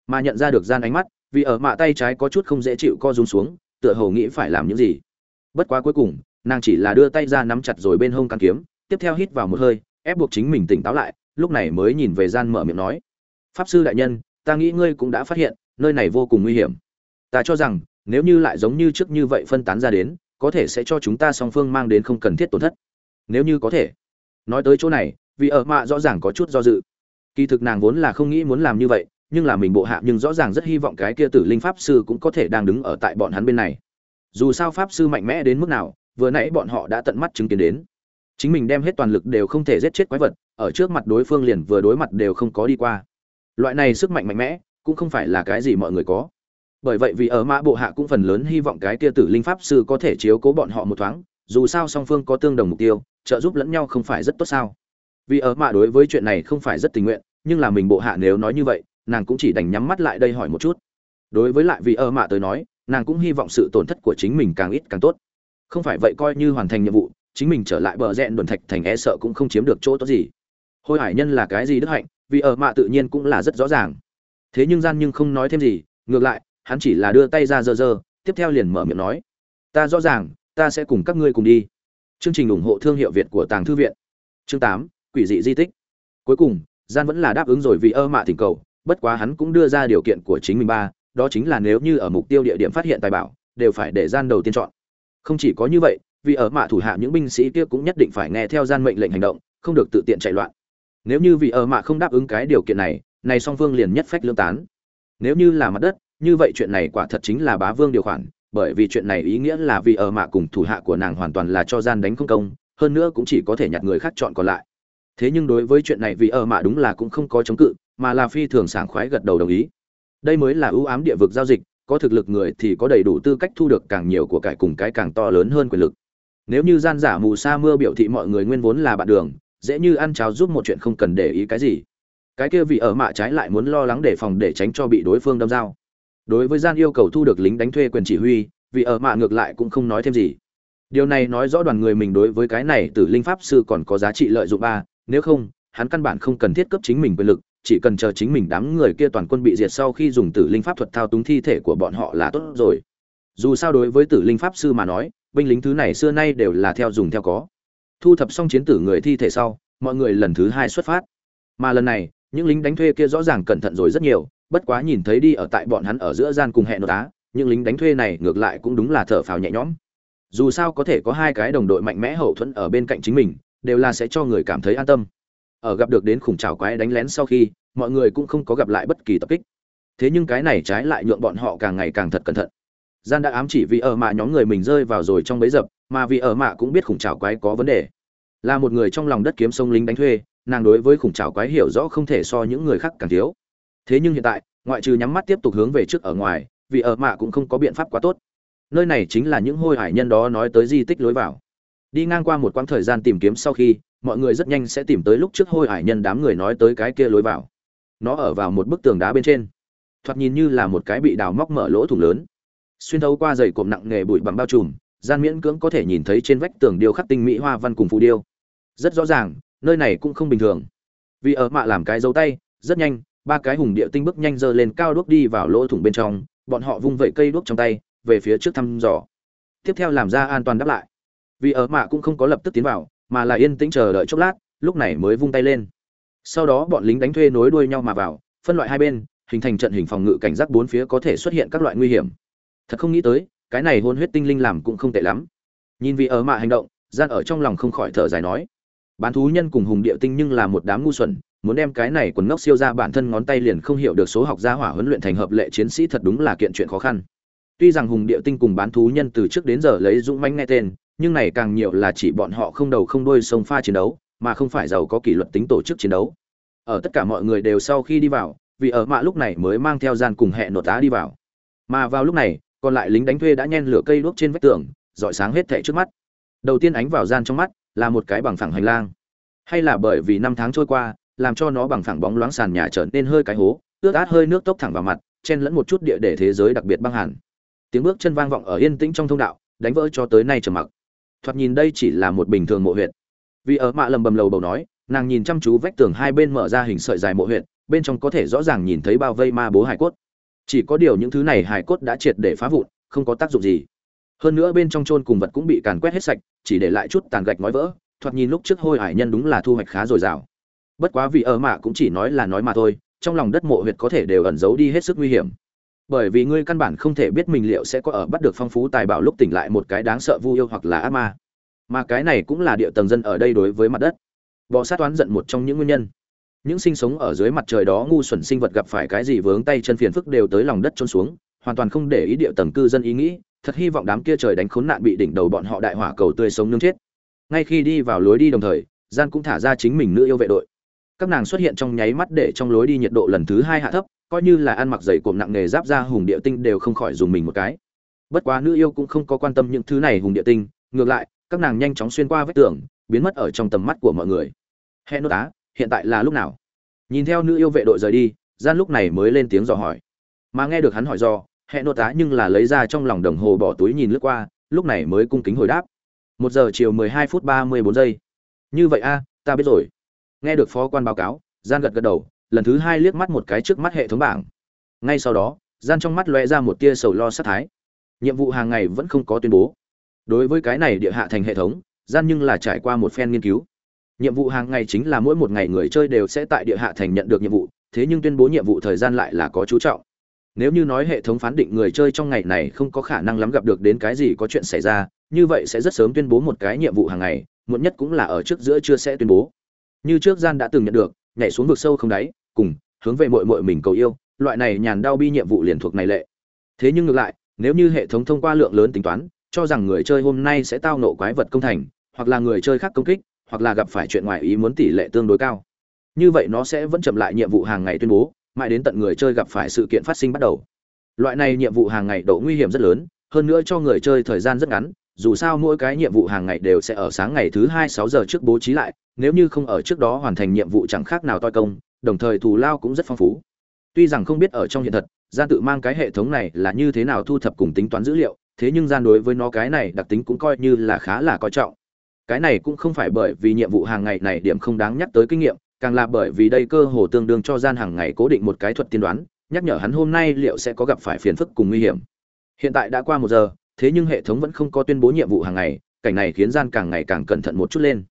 Mà nhận ra được gian ánh mắt vì ở mạ tay trái có chút không dễ chịu co rúm xuống, tựa hồ nghĩ phải làm những gì. Bất quá cuối cùng, nàng chỉ là đưa tay ra nắm chặt rồi bên hông căn kiếm, tiếp theo hít vào một hơi, ép buộc chính mình tỉnh táo lại, lúc này mới nhìn về gian mở miệng nói. Pháp sư đại nhân, ta nghĩ ngươi cũng đã phát hiện, nơi này vô cùng nguy hiểm. Ta cho rằng nếu như lại giống như trước như vậy phân tán ra đến, có thể sẽ cho chúng ta song phương mang đến không cần thiết tổn thất. Nếu như có thể. Nói tới chỗ này, vì ở mạ rõ ràng có chút do dự. Kỳ thực nàng vốn là không nghĩ muốn làm như vậy, nhưng là mình bộ hạ nhưng rõ ràng rất hy vọng cái kia tử linh pháp sư cũng có thể đang đứng ở tại bọn hắn bên này. Dù sao pháp sư mạnh mẽ đến mức nào, vừa nãy bọn họ đã tận mắt chứng kiến đến. Chính mình đem hết toàn lực đều không thể giết chết quái vật, ở trước mặt đối phương liền vừa đối mặt đều không có đi qua. Loại này sức mạnh mạnh mẽ, cũng không phải là cái gì mọi người có bởi vậy vì ở mã bộ hạ cũng phần lớn hy vọng cái kia tử linh pháp sư có thể chiếu cố bọn họ một thoáng, dù sao song phương có tương đồng mục tiêu, trợ giúp lẫn nhau không phải rất tốt sao. Vì ở mã đối với chuyện này không phải rất tình nguyện, nhưng là mình bộ hạ nếu nói như vậy, nàng cũng chỉ đành nhắm mắt lại đây hỏi một chút. Đối với lại vì ở mã tới nói, nàng cũng hy vọng sự tổn thất của chính mình càng ít càng tốt. Không phải vậy coi như hoàn thành nhiệm vụ, chính mình trở lại bờ rẽn đồn thạch thành e sợ cũng không chiếm được chỗ tốt gì. Hôi hải nhân là cái gì đức hạnh, vì ở mạ tự nhiên cũng là rất rõ ràng. Thế nhưng gian nhưng không nói thêm gì, ngược lại hắn chỉ là đưa tay ra dơ dơ, tiếp theo liền mở miệng nói, ta rõ ràng, ta sẽ cùng các ngươi cùng đi. Chương trình ủng hộ thương hiệu việt của tàng thư viện. Chương tám, quỷ dị di tích. Cuối cùng, gian vẫn là đáp ứng rồi vì ơ mạ thỉnh cầu, bất quá hắn cũng đưa ra điều kiện của chính mình ba, đó chính là nếu như ở mục tiêu địa điểm phát hiện tài bảo, đều phải để gian đầu tiên chọn. Không chỉ có như vậy, vì ở mạ thủ hạ những binh sĩ kia cũng nhất định phải nghe theo gian mệnh lệnh hành động, không được tự tiện chạy loạn. Nếu như vì ở mạ không đáp ứng cái điều kiện này này song phương liền nhất phách lương tán. Nếu như là mặt đất như vậy chuyện này quả thật chính là bá vương điều khoản, bởi vì chuyện này ý nghĩa là vì ở mạ cùng thủ hạ của nàng hoàn toàn là cho gian đánh không công, hơn nữa cũng chỉ có thể nhặt người khác chọn còn lại. Thế nhưng đối với chuyện này vì ở mạ đúng là cũng không có chống cự, mà là phi thường sảng khoái gật đầu đồng ý. Đây mới là ưu ám địa vực giao dịch, có thực lực người thì có đầy đủ tư cách thu được càng nhiều của cải cùng cái càng to lớn hơn quyền lực. Nếu như gian giả mù sa mưa biểu thị mọi người nguyên vốn là bạn đường, dễ như ăn cháo giúp một chuyện không cần để ý cái gì. Cái kia vì ở mạ trái lại muốn lo lắng để phòng để tránh cho bị đối phương đâm dao đối với gian yêu cầu thu được lính đánh thuê quyền chỉ huy, vì ở mạ ngược lại cũng không nói thêm gì. Điều này nói rõ đoàn người mình đối với cái này từ linh pháp sư còn có giá trị lợi dụng ba, nếu không, hắn căn bản không cần thiết cấp chính mình quyền lực, chỉ cần chờ chính mình đám người kia toàn quân bị diệt sau khi dùng tử linh pháp thuật thao túng thi thể của bọn họ là tốt rồi. Dù sao đối với tử linh pháp sư mà nói, binh lính thứ này xưa nay đều là theo dùng theo có. Thu thập xong chiến tử người thi thể sau, mọi người lần thứ hai xuất phát. Mà lần này, những lính đánh thuê kia rõ ràng cẩn thận rồi rất nhiều bất quá nhìn thấy đi ở tại bọn hắn ở giữa gian cùng hẹn nội tá những lính đánh thuê này ngược lại cũng đúng là thở phào nhẹ nhõm. Dù sao có thể có hai cái đồng đội mạnh mẽ hậu thuẫn ở bên cạnh chính mình, đều là sẽ cho người cảm thấy an tâm. Ở gặp được đến khủng trào quái đánh lén sau khi, mọi người cũng không có gặp lại bất kỳ tập kích. Thế nhưng cái này trái lại nhượng bọn họ càng ngày càng thật cẩn thận. Gian đã ám chỉ vì ở mạ nhóm người mình rơi vào rồi trong bấy dập, mà vì ở mạ cũng biết khủng trào quái có vấn đề. Là một người trong lòng đất kiếm sông lính đánh thuê, nàng đối với khủng trào quái hiểu rõ không thể so những người khác càng thiếu thế nhưng hiện tại, ngoại trừ nhắm mắt tiếp tục hướng về trước ở ngoài, vì ở mạ cũng không có biện pháp quá tốt. Nơi này chính là những hôi hải nhân đó nói tới di tích lối vào. Đi ngang qua một quãng thời gian tìm kiếm sau khi, mọi người rất nhanh sẽ tìm tới lúc trước hôi hải nhân đám người nói tới cái kia lối vào. Nó ở vào một bức tường đá bên trên. Thoạt nhìn như là một cái bị đào móc mở lỗ thủng lớn. Xuyên thấu qua dày cộm nặng nghề bụi bặm bao trùm, gian miễn cưỡng có thể nhìn thấy trên vách tường điêu khắc tinh mỹ hoa văn cùng phù điêu. Rất rõ ràng, nơi này cũng không bình thường. Vì ở mạ làm cái dấu tay, rất nhanh ba cái hùng địa tinh bước nhanh dơ lên cao đuốc đi vào lỗ thủng bên trong, bọn họ vung vẩy cây đuốc trong tay, về phía trước thăm dò. Tiếp theo làm ra an toàn đáp lại. Vì ở mạ cũng không có lập tức tiến vào, mà là yên tĩnh chờ đợi chốc lát, lúc này mới vung tay lên. Sau đó bọn lính đánh thuê nối đuôi nhau mà vào, phân loại hai bên, hình thành trận hình phòng ngự cảnh giác bốn phía có thể xuất hiện các loại nguy hiểm. Thật không nghĩ tới, cái này hôn huyết tinh linh làm cũng không tệ lắm. Nhìn vì ở mạ hành động, gian ở trong lòng không khỏi thở dài nói bán thú nhân cùng hùng địa tinh nhưng là một đám ngu xuẩn, muốn đem cái này quần ngốc siêu ra bản thân ngón tay liền không hiểu được số học gia hỏa huấn luyện thành hợp lệ chiến sĩ thật đúng là kiện chuyện khó khăn. Tuy rằng hùng địa tinh cùng bán thú nhân từ trước đến giờ lấy dũng mãnh nghe tên, nhưng này càng nhiều là chỉ bọn họ không đầu không đuôi sông pha chiến đấu, mà không phải giàu có kỷ luật tính tổ chức chiến đấu. Ở tất cả mọi người đều sau khi đi vào, vì ở mạ lúc này mới mang theo gian cùng hẹn nột tá đi vào. Mà vào lúc này, còn lại lính đánh thuê đã nhen lửa cây đuốc trên vách tường dọi sáng hết thảy trước mắt. Đầu tiên ánh vào gian trong mắt là một cái bằng phẳng hành lang. Hay là bởi vì năm tháng trôi qua, làm cho nó bằng phẳng bóng loáng sàn nhà trở nên hơi cái hố, ướt át hơi nước tốc thẳng vào mặt, chen lẫn một chút địa để thế giới đặc biệt băng hẳn. Tiếng bước chân vang vọng ở yên tĩnh trong thông đạo, đánh vỡ cho tới nay trầm mặc. Thoạt nhìn đây chỉ là một bình thường mộ huyệt. Vì ở mạ lầm bầm lầu bầu nói, nàng nhìn chăm chú vách tường hai bên mở ra hình sợi dài mộ huyệt, bên trong có thể rõ ràng nhìn thấy bao vây ma bố hải cốt. Chỉ có điều những thứ này hải cốt đã triệt để phá vụn, không có tác dụng gì. Hơn nữa bên trong chôn cùng vật cũng bị càn quét hết sạch chỉ để lại chút tàn gạch nói vỡ, thoạt nhìn lúc trước hôi hải nhân đúng là thu hoạch khá dồi dào. Bất quá vì ở mạ cũng chỉ nói là nói mà thôi, trong lòng đất mộ huyệt có thể đều ẩn giấu đi hết sức nguy hiểm. Bởi vì ngươi căn bản không thể biết mình liệu sẽ có ở bắt được phong phú tài bảo lúc tỉnh lại một cái đáng sợ vu yêu hoặc là ác ma. Mà cái này cũng là địa tầng dân ở đây đối với mặt đất. Bọ sát toán giận một trong những nguyên nhân. Những sinh sống ở dưới mặt trời đó ngu xuẩn sinh vật gặp phải cái gì vướng tay chân phiền phức đều tới lòng đất trôn xuống, hoàn toàn không để ý địa tầng cư dân ý nghĩ thật hy vọng đám kia trời đánh khốn nạn bị đỉnh đầu bọn họ đại hỏa cầu tươi sống nướng chết. Ngay khi đi vào lối đi đồng thời, gian cũng thả ra chính mình nữ yêu vệ đội. Các nàng xuất hiện trong nháy mắt để trong lối đi nhiệt độ lần thứ hai hạ thấp, coi như là ăn mặc dày cộm nặng nghề giáp ra hùng địa tinh đều không khỏi dùng mình một cái. Bất quá nữ yêu cũng không có quan tâm những thứ này hùng địa tinh, ngược lại, các nàng nhanh chóng xuyên qua vết tường, biến mất ở trong tầm mắt của mọi người. Hẹn nốt á hiện tại là lúc nào? Nhìn theo nữ yêu vệ đội rời đi, gian lúc này mới lên tiếng dò hỏi. Mà nghe được hắn hỏi do hẹn nội tá nhưng là lấy ra trong lòng đồng hồ bỏ túi nhìn lướt qua, lúc này mới cung kính hồi đáp. Một giờ chiều mười hai phút ba mươi bốn giây. Như vậy a, ta biết rồi. Nghe được phó quan báo cáo gian gật gật đầu, lần thứ hai liếc mắt một cái trước mắt hệ thống bảng. Ngay sau đó gian trong mắt lóe ra một tia sầu lo sát thái. Nhiệm vụ hàng ngày vẫn không có tuyên bố. Đối với cái này địa hạ thành hệ thống gian nhưng là trải qua một phen nghiên cứu. Nhiệm vụ hàng ngày chính là mỗi một ngày người chơi đều sẽ tại địa hạ thành nhận được nhiệm vụ, thế nhưng tuyên bố nhiệm vụ thời gian lại là có chú trọng nếu như nói hệ thống phán định người chơi trong ngày này không có khả năng lắm gặp được đến cái gì có chuyện xảy ra, như vậy sẽ rất sớm tuyên bố một cái nhiệm vụ hàng ngày, muộn nhất cũng là ở trước giữa chưa sẽ tuyên bố. Như trước gian đã từng nhận được, nhảy xuống vực sâu không đáy, cùng, hướng về mội mội mình cầu yêu, loại này nhàn đau bi nhiệm vụ liền thuộc này lệ. Thế nhưng ngược lại, nếu như hệ thống thông qua lượng lớn tính toán, cho rằng người chơi hôm nay sẽ tao nộ quái vật công thành, hoặc là người chơi khác công kích, hoặc là gặp phải chuyện ngoài ý muốn tỷ lệ tương đối cao, như vậy nó sẽ vẫn chậm lại nhiệm vụ hàng ngày tuyên bố mãi đến tận người chơi gặp phải sự kiện phát sinh bắt đầu. Loại này nhiệm vụ hàng ngày độ nguy hiểm rất lớn, hơn nữa cho người chơi thời gian rất ngắn, dù sao mỗi cái nhiệm vụ hàng ngày đều sẽ ở sáng ngày thứ hai sáu giờ trước bố trí lại, nếu như không ở trước đó hoàn thành nhiệm vụ chẳng khác nào toi công, đồng thời thù lao cũng rất phong phú. Tuy rằng không biết ở trong hiện thật, gian tự mang cái hệ thống này là như thế nào thu thập cùng tính toán dữ liệu, thế nhưng gian đối với nó cái này đặc tính cũng coi như là khá là coi trọng. Cái này cũng không phải bởi vì nhiệm vụ hàng ngày này điểm không đáng nhắc tới kinh nghiệm càng là bởi vì đây cơ hồ tương đương cho gian hàng ngày cố định một cái thuật tiên đoán, nhắc nhở hắn hôm nay liệu sẽ có gặp phải phiền phức cùng nguy hiểm. Hiện tại đã qua một giờ, thế nhưng hệ thống vẫn không có tuyên bố nhiệm vụ hàng ngày, cảnh này khiến gian càng ngày càng cẩn thận một chút lên.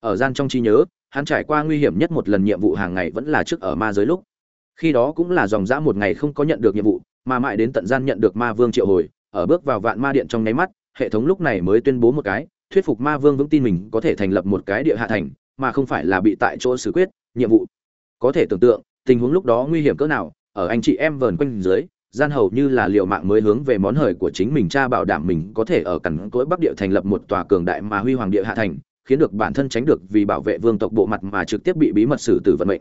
Ở gian trong trí nhớ, hắn trải qua nguy hiểm nhất một lần nhiệm vụ hàng ngày vẫn là trước ở ma giới lúc. Khi đó cũng là dòng dã một ngày không có nhận được nhiệm vụ, mà mãi đến tận gian nhận được ma vương triệu hồi, ở bước vào vạn ma điện trong nháy mắt, hệ thống lúc này mới tuyên bố một cái, thuyết phục ma vương vững tin mình có thể thành lập một cái địa hạ thành mà không phải là bị tại chỗ xử quyết, nhiệm vụ. Có thể tưởng tượng, tình huống lúc đó nguy hiểm cỡ nào, ở anh chị em vờn quanh dưới, gian hầu như là liệu mạng mới hướng về món hời của chính mình cha bảo đảm mình có thể ở cẳng cỗi bắc địa thành lập một tòa cường đại mà huy hoàng địa hạ thành, khiến được bản thân tránh được vì bảo vệ vương tộc bộ mặt mà trực tiếp bị bí mật xử tử vận mệnh.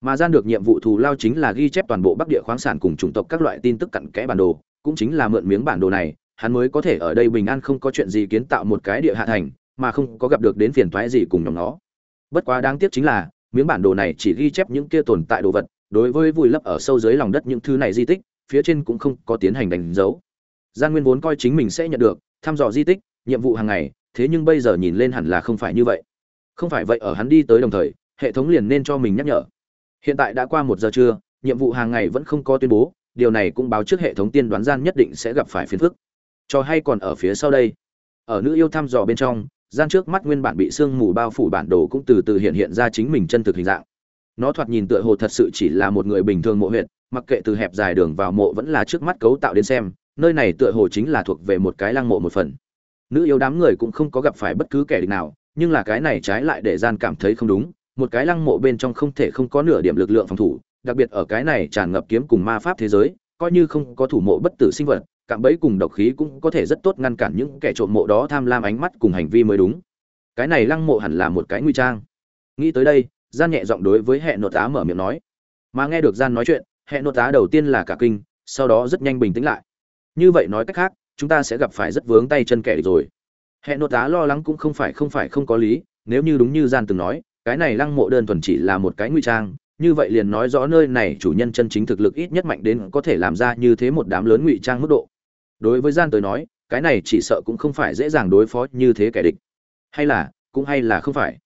Mà gian được nhiệm vụ thù lao chính là ghi chép toàn bộ bắc địa khoáng sản cùng chủng tộc các loại tin tức cặn kẽ bản đồ, cũng chính là mượn miếng bản đồ này, hắn mới có thể ở đây bình an không có chuyện gì kiến tạo một cái địa hạ thành, mà không có gặp được đến phiền toái gì cùng nhóm nó bất quá đáng tiếc chính là, miếng bản đồ này chỉ ghi chép những kia tồn tại đồ vật, đối với vùi lấp ở sâu dưới lòng đất những thứ này di tích, phía trên cũng không có tiến hành đánh dấu. Gian nguyên vốn coi chính mình sẽ nhận được, thăm dò di tích, nhiệm vụ hàng ngày, thế nhưng bây giờ nhìn lên hẳn là không phải như vậy. Không phải vậy ở hắn đi tới đồng thời, hệ thống liền nên cho mình nhắc nhở. Hiện tại đã qua một giờ trưa, nhiệm vụ hàng ngày vẫn không có tuyên bố, điều này cũng báo trước hệ thống tiên đoán gian nhất định sẽ gặp phải phiền phức. Cho hay còn ở phía sau đây. Ở nữ yêu thăm dò bên trong gian trước mắt nguyên bản bị sương mù bao phủ bản đồ cũng từ từ hiện hiện ra chính mình chân thực hình dạng. Nó thoạt nhìn tựa hồ thật sự chỉ là một người bình thường mộ huyệt, mặc kệ từ hẹp dài đường vào mộ vẫn là trước mắt cấu tạo đến xem nơi này tựa hồ chính là thuộc về một cái lăng mộ một phần. Nữ yêu đám người cũng không có gặp phải bất cứ kẻ địch nào nhưng là cái này trái lại để gian cảm thấy không đúng một cái lăng mộ bên trong không thể không có nửa điểm lực lượng phòng thủ đặc biệt ở cái này tràn ngập kiếm cùng ma pháp thế giới coi như không có thủ mộ bất tử sinh vật cạm bẫy cùng độc khí cũng có thể rất tốt ngăn cản những kẻ trộm mộ đó tham lam ánh mắt cùng hành vi mới đúng. Cái này lăng mộ hẳn là một cái nguy trang. Nghĩ tới đây, gian nhẹ giọng đối với hệ nội tá mở miệng nói. Mà nghe được gian nói chuyện hệ nội tá đầu tiên là cả kinh, sau đó rất nhanh bình tĩnh lại. Như vậy nói cách khác, chúng ta sẽ gặp phải rất vướng tay chân kẻ rồi. Hệ nội tá lo lắng cũng không phải không phải không có lý, nếu như đúng như gian từng nói, cái này lăng mộ đơn thuần chỉ là một cái nguy trang, như vậy liền nói rõ nơi này chủ nhân chân chính thực lực ít nhất mạnh đến có thể làm ra như thế một đám lớn ngụy trang mức độ đối với gian tới nói, cái này chỉ sợ cũng không phải dễ dàng đối phó như thế kẻ địch. Hay là, cũng hay là không phải.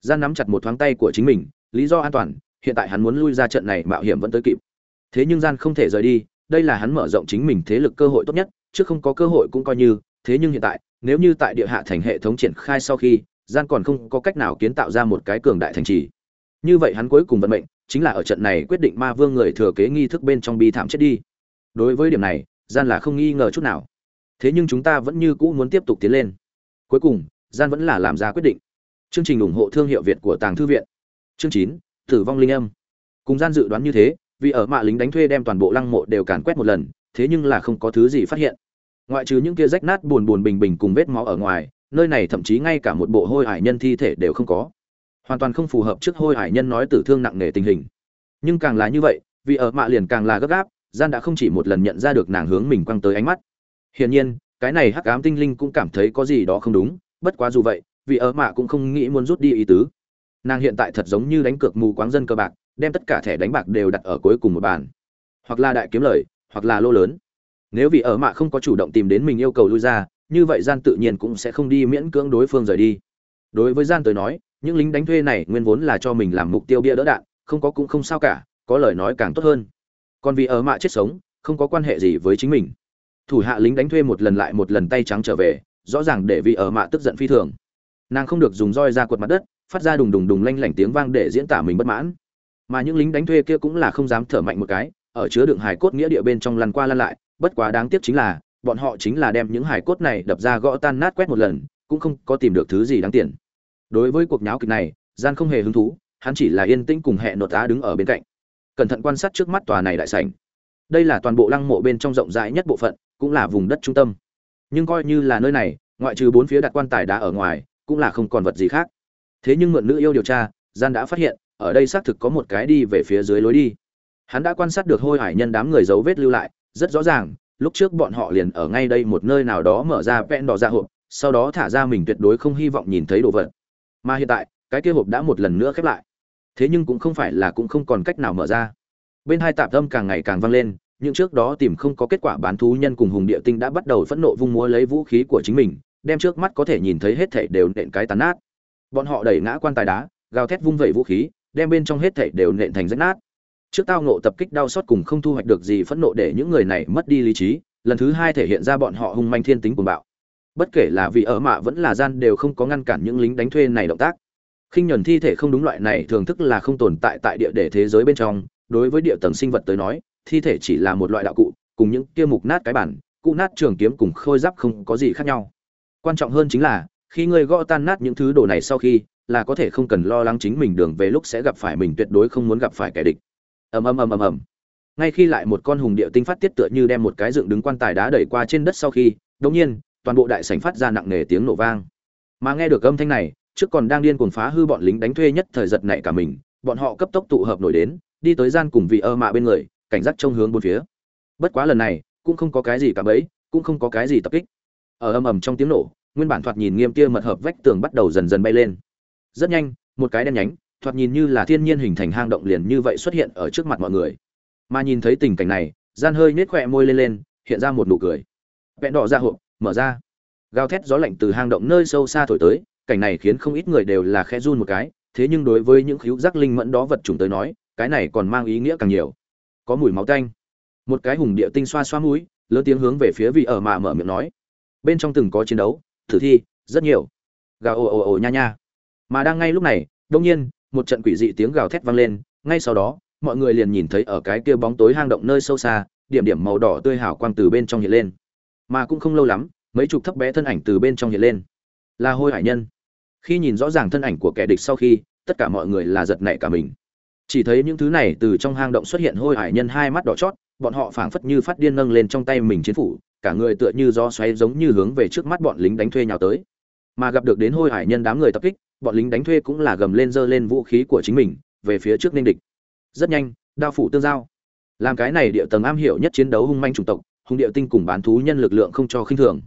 Gian nắm chặt một thoáng tay của chính mình, lý do an toàn, hiện tại hắn muốn lui ra trận này mạo hiểm vẫn tới kịp. Thế nhưng gian không thể rời đi, đây là hắn mở rộng chính mình thế lực cơ hội tốt nhất chứ không có cơ hội cũng coi như, thế nhưng hiện tại, nếu như tại địa hạ thành hệ thống triển khai sau khi, gian còn không có cách nào kiến tạo ra một cái cường đại thành trì. Như vậy hắn cuối cùng vận mệnh, chính là ở trận này quyết định ma vương người thừa kế nghi thức bên trong bi thảm chết đi. Đối với điểm này gian là không nghi ngờ chút nào. Thế nhưng chúng ta vẫn như cũ muốn tiếp tục tiến lên. Cuối cùng, gian vẫn là làm ra quyết định. Chương trình ủng hộ thương hiệu việt của tàng thư viện. Chương chín, tử vong linh âm. Cùng gian dự đoán như thế, vì ở mạ lính đánh thuê đem toàn bộ lăng mộ đều càn quét một lần, thế nhưng là không có thứ gì phát hiện. Ngoại trừ những kia rách nát buồn buồn bình bình cùng vết máu ở ngoài, nơi này thậm chí ngay cả một bộ hôi hải nhân thi thể đều không có. Hoàn toàn không phù hợp trước hôi hải nhân nói tử thương nặng nề tình hình. Nhưng càng là như vậy, vì ở mạ liền càng là gấp gáp gian đã không chỉ một lần nhận ra được nàng hướng mình quăng tới ánh mắt. Hiển nhiên, cái này hắc ám tinh linh cũng cảm thấy có gì đó không đúng, bất quá dù vậy, vì ở mạ cũng không nghĩ muốn rút đi ý tứ. Nàng hiện tại thật giống như đánh cược mù quáng dân cơ bạc, đem tất cả thẻ đánh bạc đều đặt ở cuối cùng một bàn. Hoặc là đại kiếm lời, hoặc là lô lớn. Nếu vì ở mạ không có chủ động tìm đến mình yêu cầu lui ra, như vậy gian tự nhiên cũng sẽ không đi miễn cưỡng đối phương rời đi. Đối với gian tới nói, những lính đánh thuê này nguyên vốn là cho mình làm mục tiêu bia đỡ đạn, không có cũng không sao cả, có lời nói càng tốt hơn còn vì ở mạ chết sống, không có quan hệ gì với chính mình. Thủ hạ lính đánh thuê một lần lại một lần tay trắng trở về, rõ ràng để vì ở mạ tức giận phi thường. Nàng không được dùng roi ra quật mặt đất, phát ra đùng đùng đùng lanh lảnh tiếng vang để diễn tả mình bất mãn. Mà những lính đánh thuê kia cũng là không dám thở mạnh một cái, ở chứa đựng hải cốt nghĩa địa bên trong lăn qua lăn lại, bất quá đáng tiếc chính là, bọn họ chính là đem những hải cốt này đập ra gõ tan nát quét một lần, cũng không có tìm được thứ gì đáng tiền. Đối với cuộc nháo kịch này, gian không hề hứng thú, hắn chỉ là yên tĩnh cùng hẹn nột á đứng ở bên cạnh cẩn thận quan sát trước mắt tòa này đại sảnh. Đây là toàn bộ lăng mộ bên trong rộng rãi nhất bộ phận, cũng là vùng đất trung tâm. Nhưng coi như là nơi này, ngoại trừ bốn phía đặt quan tài đá ở ngoài, cũng là không còn vật gì khác. Thế nhưng mượn nữ yêu điều tra, gian đã phát hiện, ở đây xác thực có một cái đi về phía dưới lối đi. Hắn đã quan sát được hôi hải nhân đám người dấu vết lưu lại, rất rõ ràng, lúc trước bọn họ liền ở ngay đây một nơi nào đó mở ra vẹn đỏ ra hộp, sau đó thả ra mình tuyệt đối không hy vọng nhìn thấy đồ vật. Mà hiện tại, cái kia hộp đã một lần nữa khép lại thế nhưng cũng không phải là cũng không còn cách nào mở ra. Bên hai tạm âm càng ngày càng vang lên nhưng trước đó tìm không có kết quả bán thú nhân cùng hùng địa tinh đã bắt đầu phẫn nộ vung múa lấy vũ khí của chính mình, đem trước mắt có thể nhìn thấy hết thảy đều nện cái tàn nát. Bọn họ đẩy ngã quan tài đá, gào thét vung vẩy vũ khí, đem bên trong hết thảy đều nện thành rách nát. Trước tao nộ tập kích đau xót cùng không thu hoạch được gì phẫn nộ để những người này mất đi lý trí, lần thứ hai thể hiện ra bọn họ hung manh thiên tính cuồng bạo. Bất kể là vì ở mạ vẫn là gian đều không có ngăn cản những lính đánh thuê này động tác khinh nhuần thi thể không đúng loại này thường thức là không tồn tại tại địa để thế giới bên trong. Đối với địa tầng sinh vật tới nói, thi thể chỉ là một loại đạo cụ, cùng những kia mục nát cái bản, cụ nát trường kiếm cùng khôi giáp không có gì khác nhau. Quan trọng hơn chính là, khi ngươi gõ tan nát những thứ đồ này sau khi, là có thể không cần lo lắng chính mình đường về lúc sẽ gặp phải mình tuyệt đối không muốn gặp phải kẻ địch. Ầm ầm ầm ầm ầm. Ngay khi lại một con hùng địa tinh phát tiết tựa như đem một cái dựng đứng quan tài đá đẩy qua trên đất sau khi, đột nhiên, toàn bộ đại sảnh phát ra nặng nề tiếng nổ vang. Mà nghe được âm thanh này trước còn đang điên cuồng phá hư bọn lính đánh thuê nhất thời giật nảy cả mình, bọn họ cấp tốc tụ hợp nổi đến, đi tới gian cùng vị ơ mạ bên người, cảnh giác trông hướng bốn phía. Bất quá lần này, cũng không có cái gì cả bấy cũng không có cái gì tập kích. Ở âm ầm trong tiếng nổ, nguyên bản thoạt nhìn nghiêm kia mật hợp vách tường bắt đầu dần dần bay lên. Rất nhanh, một cái đen nhánh, thoạt nhìn như là thiên nhiên hình thành hang động liền như vậy xuất hiện ở trước mặt mọi người. Mà nhìn thấy tình cảnh này, gian hơi nhếch khỏe môi lên lên, hiện ra một nụ cười. Vẹn đỏ ra hộp, mở ra. Gào thét gió lạnh từ hang động nơi sâu xa thổi tới cảnh này khiến không ít người đều là khẽ run một cái, thế nhưng đối với những khíu giác linh mẫn đó vật chủng tới nói, cái này còn mang ý nghĩa càng nhiều. Có mùi máu tanh. Một cái hùng địa tinh xoa xoa mũi, lớn tiếng hướng về phía vị ở mà mở miệng nói. Bên trong từng có chiến đấu, thử thi, rất nhiều. Gào ồ ồ ồ nha nha. Mà đang ngay lúc này, đột nhiên, một trận quỷ dị tiếng gào thét vang lên, ngay sau đó, mọi người liền nhìn thấy ở cái kia bóng tối hang động nơi sâu xa, điểm điểm màu đỏ tươi hào quang từ bên trong hiện lên. Mà cũng không lâu lắm, mấy chục thấp bé thân ảnh từ bên trong hiện lên. Là hôi hải nhân khi nhìn rõ ràng thân ảnh của kẻ địch sau khi, tất cả mọi người là giật nảy cả mình. Chỉ thấy những thứ này từ trong hang động xuất hiện hôi hải nhân hai mắt đỏ chót, bọn họ phảng phất như phát điên nâng lên trong tay mình chiến phủ, cả người tựa như do xoáy giống như hướng về trước mắt bọn lính đánh thuê nhào tới. Mà gặp được đến hôi hải nhân đám người tập kích, bọn lính đánh thuê cũng là gầm lên giơ lên vũ khí của chính mình, về phía trước nên địch. Rất nhanh, đao phủ tương giao. Làm cái này địa tầng am hiểu nhất chiến đấu hung manh chủng tộc, hung địa tinh cùng bán thú nhân lực lượng không cho khinh thường.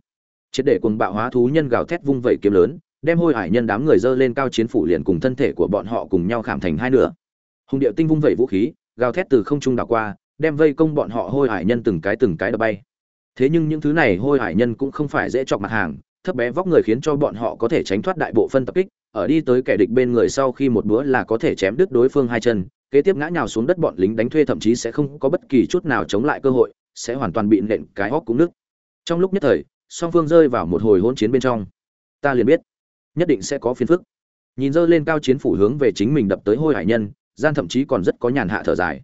Triệt để cùng bạo hóa thú nhân gào thét vung vẩy kiếm lớn đem hôi hải nhân đám người dơ lên cao chiến phủ liền cùng thân thể của bọn họ cùng nhau khảm thành hai nửa. Hung địa tinh vung vẩy vũ khí, gào thét từ không trung đảo qua, đem vây công bọn họ hôi hải nhân từng cái từng cái đập bay. Thế nhưng những thứ này hôi hải nhân cũng không phải dễ chọc mặt hàng, thấp bé vóc người khiến cho bọn họ có thể tránh thoát đại bộ phân tập kích, ở đi tới kẻ địch bên người sau khi một bữa là có thể chém đứt đối phương hai chân, kế tiếp ngã nhào xuống đất bọn lính đánh thuê thậm chí sẽ không có bất kỳ chút nào chống lại cơ hội, sẽ hoàn toàn bị nện cái hốc cũng nứt. Trong lúc nhất thời, song phương rơi vào một hồi hỗn chiến bên trong. Ta liền biết nhất định sẽ có phiền phức. Nhìn dơ lên cao chiến phủ hướng về chính mình đập tới hôi hải nhân gian thậm chí còn rất có nhàn hạ thở dài.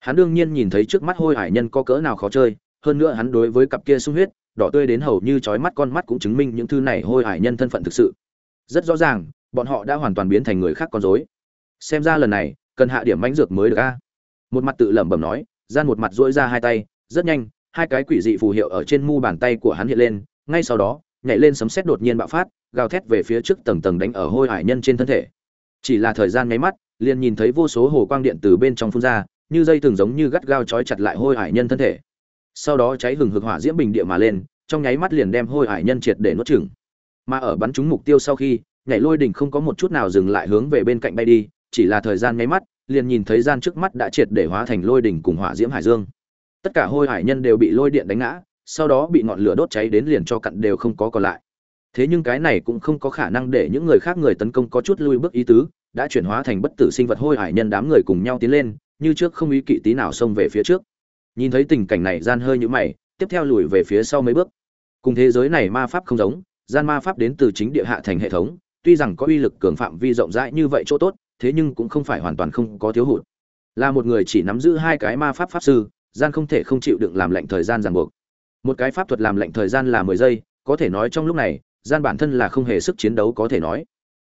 Hắn đương nhiên nhìn thấy trước mắt hôi hải nhân có cỡ nào khó chơi, hơn nữa hắn đối với cặp kia sung huyết, đỏ tươi đến hầu như trói mắt con mắt cũng chứng minh những thứ này hôi hải nhân thân phận thực sự. Rất rõ ràng, bọn họ đã hoàn toàn biến thành người khác con dối xem ra lần này, cần hạ điểm mãnh dược mới được a. Một mặt tự lẩm bẩm nói gian một mặt dỗi ra hai tay, rất nhanh, hai cái quỷ dị phù hiệu ở trên mu bàn tay của hắn hiện lên, ngay sau đó, nhảy lên sấm sét đột nhiên bạo phát gào thét về phía trước tầng tầng đánh ở hôi hải nhân trên thân thể. Chỉ là thời gian nháy mắt, liền nhìn thấy vô số hồ quang điện từ bên trong phun ra, như dây thường giống như gắt gao trói chặt lại hôi hải nhân thân thể. Sau đó cháy hừng hực hỏa diễm bình địa mà lên, trong nháy mắt liền đem hôi hải nhân triệt để nuốt chửng. Mà ở bắn trúng mục tiêu sau khi, nhảy lôi đỉnh không có một chút nào dừng lại hướng về bên cạnh bay đi, chỉ là thời gian nháy mắt, liền nhìn thấy gian trước mắt đã triệt để hóa thành lôi đỉnh cùng hỏa diễm hải dương. Tất cả hôi hải nhân đều bị lôi điện đánh ngã, sau đó bị ngọn lửa đốt cháy đến liền cho cặn đều không có còn lại thế nhưng cái này cũng không có khả năng để những người khác người tấn công có chút lui bước ý tứ, đã chuyển hóa thành bất tử sinh vật hôi hải nhân đám người cùng nhau tiến lên, như trước không ý kỵ tí nào xông về phía trước. Nhìn thấy tình cảnh này, gian hơi nhũ mày, tiếp theo lùi về phía sau mấy bước. Cùng thế giới này ma pháp không giống, gian ma pháp đến từ chính địa hạ thành hệ thống, tuy rằng có uy lực cường phạm vi rộng rãi như vậy chỗ tốt, thế nhưng cũng không phải hoàn toàn không có thiếu hụt. Là một người chỉ nắm giữ hai cái ma pháp pháp sư, gian không thể không chịu đựng làm lệnh thời gian ràng buộc. Một cái pháp thuật làm lệnh thời gian là mười giây, có thể nói trong lúc này gian bản thân là không hề sức chiến đấu có thể nói.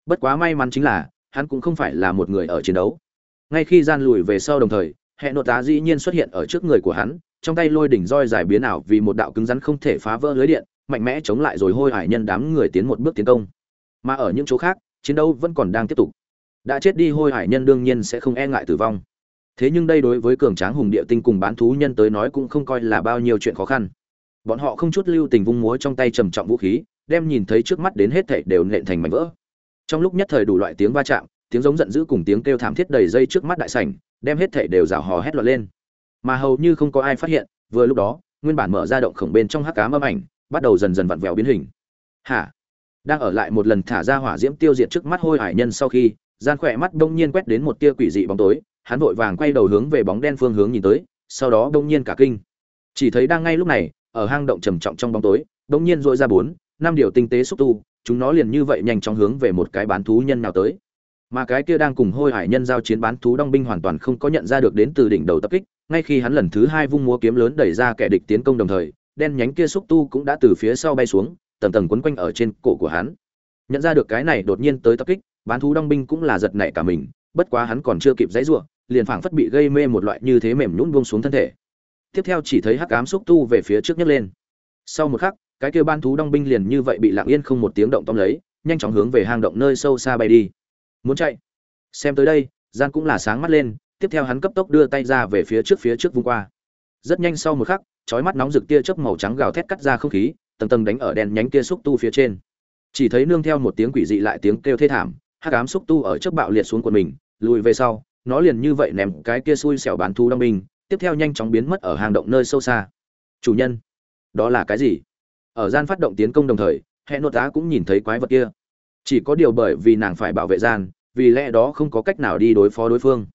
Bất quá may mắn chính là, hắn cũng không phải là một người ở chiến đấu. Ngay khi gian lùi về sau đồng thời, hệ nội tá dĩ nhiên xuất hiện ở trước người của hắn, trong tay lôi đỉnh roi dài biến ảo vì một đạo cứng rắn không thể phá vỡ lưới điện, mạnh mẽ chống lại rồi hôi hải nhân đám người tiến một bước tiến công. Mà ở những chỗ khác, chiến đấu vẫn còn đang tiếp tục. Đã chết đi hôi hải nhân đương nhiên sẽ không e ngại tử vong. Thế nhưng đây đối với cường tráng hùng địa tinh cùng bán thú nhân tới nói cũng không coi là bao nhiêu chuyện khó khăn. Bọn họ không chút lưu tình vung múa trong tay trầm trọng vũ khí đem nhìn thấy trước mắt đến hết thảy đều nện thành mảnh vỡ. Trong lúc nhất thời đủ loại tiếng va chạm, tiếng giống giận dữ cùng tiếng kêu thảm thiết đầy dây trước mắt đại sảnh, đem hết thảy đều rào hò hét loạn lên. Mà hầu như không có ai phát hiện, vừa lúc đó, nguyên bản mở ra động khổng bên trong hắc ám âm ảnh, bắt đầu dần dần vặn vẹo biến hình. Hả? Đang ở lại một lần thả ra hỏa diễm tiêu diệt trước mắt hôi hải nhân sau khi, gian khỏe mắt đông nhiên quét đến một tia quỷ dị bóng tối, hắn vội vàng quay đầu hướng về bóng đen phương hướng nhìn tới, sau đó đông nhiên cả kinh. Chỉ thấy đang ngay lúc này, ở hang động trầm trọng trong bóng tối, đông nhiên rỗi ra bốn năm điều tinh tế xúc tu, chúng nó liền như vậy nhanh chóng hướng về một cái bán thú nhân nào tới. Mà cái kia đang cùng hôi hải nhân giao chiến bán thú đong binh hoàn toàn không có nhận ra được đến từ đỉnh đầu tập kích, ngay khi hắn lần thứ hai vung múa kiếm lớn đẩy ra kẻ địch tiến công đồng thời, đen nhánh kia xúc tu cũng đã từ phía sau bay xuống, tầng tầng quấn quanh ở trên cổ của hắn. Nhận ra được cái này đột nhiên tới tập kích, bán thú đong binh cũng là giật nảy cả mình, bất quá hắn còn chưa kịp dãy rủa, liền phảng phất bị gây mê một loại như thế mềm nhũn buông xuống thân thể. Tiếp theo chỉ thấy hắc ám xúc tu về phía trước nhấc lên. Sau một khắc cái kia ban thú đong binh liền như vậy bị lặng yên không một tiếng động tóm lấy, nhanh chóng hướng về hang động nơi sâu xa bay đi. Muốn chạy? Xem tới đây gian cũng là sáng mắt lên, tiếp theo hắn cấp tốc đưa tay ra về phía trước phía trước vung qua. Rất nhanh sau một khắc, chói mắt nóng rực tia chớp màu trắng gào thét cắt ra không khí, tầng tầng đánh ở đèn nhánh kia xúc tu phía trên. Chỉ thấy nương theo một tiếng quỷ dị lại tiếng kêu thê thảm, hắc ám xúc tu ở trước bạo liệt xuống quần mình, lùi về sau, nó liền như vậy ném cái kia xui xẻo bán thú đong binh, tiếp theo nhanh chóng biến mất ở hang động nơi sâu xa. Chủ nhân, đó là cái gì? Ở gian phát động tiến công đồng thời hệ nội tá cũng nhìn thấy quái vật kia. Chỉ có điều bởi vì nàng phải bảo vệ gian, vì lẽ đó không có cách nào đi đối phó đối phương.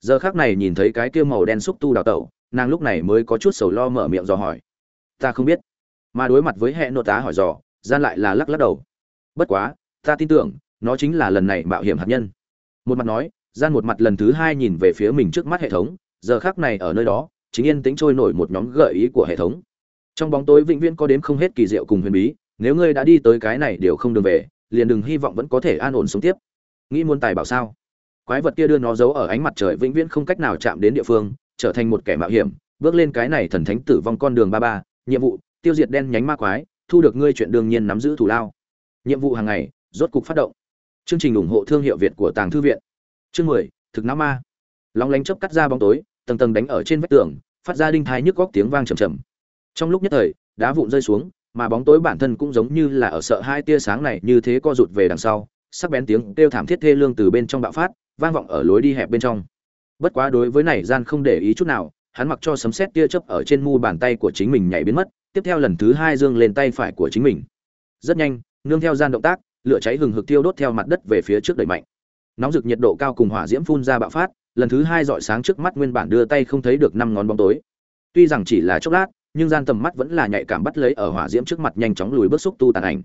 Giờ khác này nhìn thấy cái kia màu đen xúc tu đào tẩu, nàng lúc này mới có chút sầu lo mở miệng dò hỏi. Ta không biết. Mà đối mặt với hệ nội tá hỏi dò, gian lại là lắc lắc đầu. Bất quá, ta tin tưởng, nó chính là lần này mạo hiểm hạt nhân. Một mặt nói, gian một mặt lần thứ hai nhìn về phía mình trước mắt hệ thống, giờ khác này ở nơi đó, chính yên tĩnh trôi nổi một nhóm gợi ý của hệ thống trong bóng tối vĩnh viễn có đếm không hết kỳ diệu cùng huyền bí, nếu ngươi đã đi tới cái này đều không đường về, liền đừng hy vọng vẫn có thể an ổn sống tiếp. Nghĩ muôn tài bảo sao? Quái vật kia đưa nó giấu ở ánh mặt trời vĩnh viễn không cách nào chạm đến địa phương, trở thành một kẻ mạo hiểm, bước lên cái này thần thánh tử vong con đường ba ba, nhiệm vụ, tiêu diệt đen nhánh ma quái, thu được ngươi chuyện đương nhiên nắm giữ thủ lao. Nhiệm vụ hàng ngày, rốt cục phát động. Chương trình ủng hộ thương hiệu việt của tàng thư viện. Chương mười, thực não ma. Long lánh chớp cắt ra bóng tối, tầng tầng đánh ở trên vách tường, phát ra đinh thai nhức góc tiếng vang trầm trầm trong lúc nhất thời, đá vụn rơi xuống, mà bóng tối bản thân cũng giống như là ở sợ hai tia sáng này như thế co rụt về đằng sau, sắc bén tiếng kêu thảm thiết thê lương từ bên trong bạo phát, vang vọng ở lối đi hẹp bên trong. Bất quá đối với này, gian không để ý chút nào, hắn mặc cho sấm sét tia chớp ở trên mu bàn tay của chính mình nhảy biến mất, tiếp theo lần thứ hai dương lên tay phải của chính mình. Rất nhanh, nương theo gian động tác, lửa cháy hừng hực tiêu đốt theo mặt đất về phía trước đẩy mạnh. Nóng rực nhiệt độ cao cùng hỏa diễm phun ra bạo phát, lần thứ hai dọi sáng trước mắt nguyên bản đưa tay không thấy được năm ngón bóng tối. Tuy rằng chỉ là chốc lát nhưng gian tầm mắt vẫn là nhạy cảm bắt lấy ở hỏa diễm trước mặt nhanh chóng lùi bước xúc tu tàn ảnh.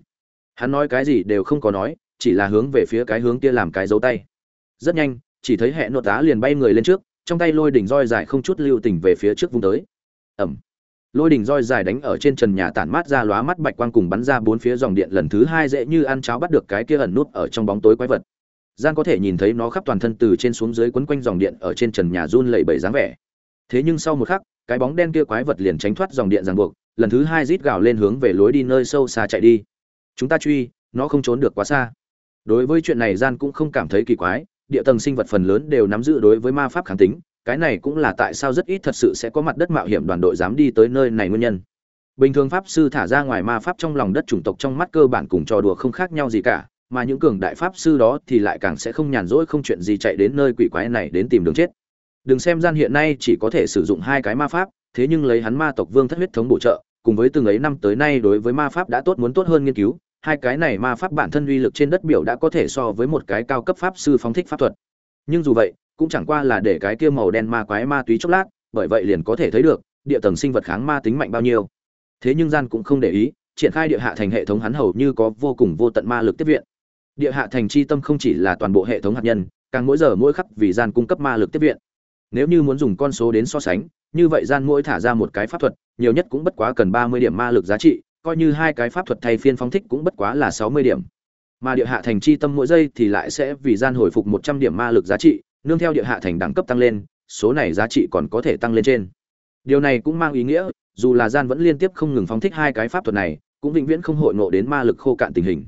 Hắn nói cái gì đều không có nói, chỉ là hướng về phía cái hướng kia làm cái dấu tay. Rất nhanh, chỉ thấy hệ nội tá liền bay người lên trước, trong tay lôi đỉnh roi dài không chút lưu tình về phía trước vung tới. Ẩm. Lôi đỉnh roi dài đánh ở trên trần nhà tản mát ra lóa mắt bạch quang cùng bắn ra bốn phía dòng điện lần thứ hai dễ như ăn cháo bắt được cái kia ẩn nút ở trong bóng tối quái vật. Gian có thể nhìn thấy nó khắp toàn thân từ trên xuống dưới quấn quanh dòng điện ở trên trần nhà run lẩy bẩy dáng vẻ thế nhưng sau một khắc, cái bóng đen kia quái vật liền tránh thoát dòng điện ràng buộc, lần thứ hai rít gào lên hướng về lối đi nơi sâu xa chạy đi. Chúng ta truy, nó không trốn được quá xa. Đối với chuyện này gian cũng không cảm thấy kỳ quái, địa tầng sinh vật phần lớn đều nắm giữ đối với ma pháp kháng tính, cái này cũng là tại sao rất ít thật sự sẽ có mặt đất mạo hiểm đoàn đội dám đi tới nơi này nguyên nhân. Bình thường pháp sư thả ra ngoài ma pháp trong lòng đất chủng tộc trong mắt cơ bản cùng trò đùa không khác nhau gì cả, mà những cường đại pháp sư đó thì lại càng sẽ không nhàn rỗi không chuyện gì chạy đến nơi quỷ quái này đến tìm đường chết đừng xem gian hiện nay chỉ có thể sử dụng hai cái ma pháp, thế nhưng lấy hắn ma tộc vương thất huyết thống bổ trợ, cùng với từng ấy năm tới nay đối với ma pháp đã tốt muốn tốt hơn nghiên cứu, hai cái này ma pháp bản thân uy lực trên đất biểu đã có thể so với một cái cao cấp pháp sư phóng thích pháp thuật. Nhưng dù vậy, cũng chẳng qua là để cái kia màu đen ma quái ma túy chốc lát, bởi vậy liền có thể thấy được, địa tầng sinh vật kháng ma tính mạnh bao nhiêu. Thế nhưng gian cũng không để ý, triển khai địa hạ thành hệ thống hắn hầu như có vô cùng vô tận ma lực tiếp viện. Địa hạ thành chi tâm không chỉ là toàn bộ hệ thống hạt nhân, càng mỗi giờ mỗi khắc vì gian cung cấp ma lực tiếp viện nếu như muốn dùng con số đến so sánh, như vậy gian mỗi thả ra một cái pháp thuật, nhiều nhất cũng bất quá cần ba mươi điểm ma lực giá trị, coi như hai cái pháp thuật thay phiên phóng thích cũng bất quá là sáu mươi điểm. Mà địa hạ thành chi tâm mỗi giây thì lại sẽ vì gian hồi phục một trăm điểm ma lực giá trị, nương theo địa hạ thành đẳng cấp tăng lên, số này giá trị còn có thể tăng lên trên. Điều này cũng mang ý nghĩa, dù là gian vẫn liên tiếp không ngừng phóng thích hai cái pháp thuật này, cũng vĩnh viễn không hội ngộ đến ma lực khô cạn tình hình.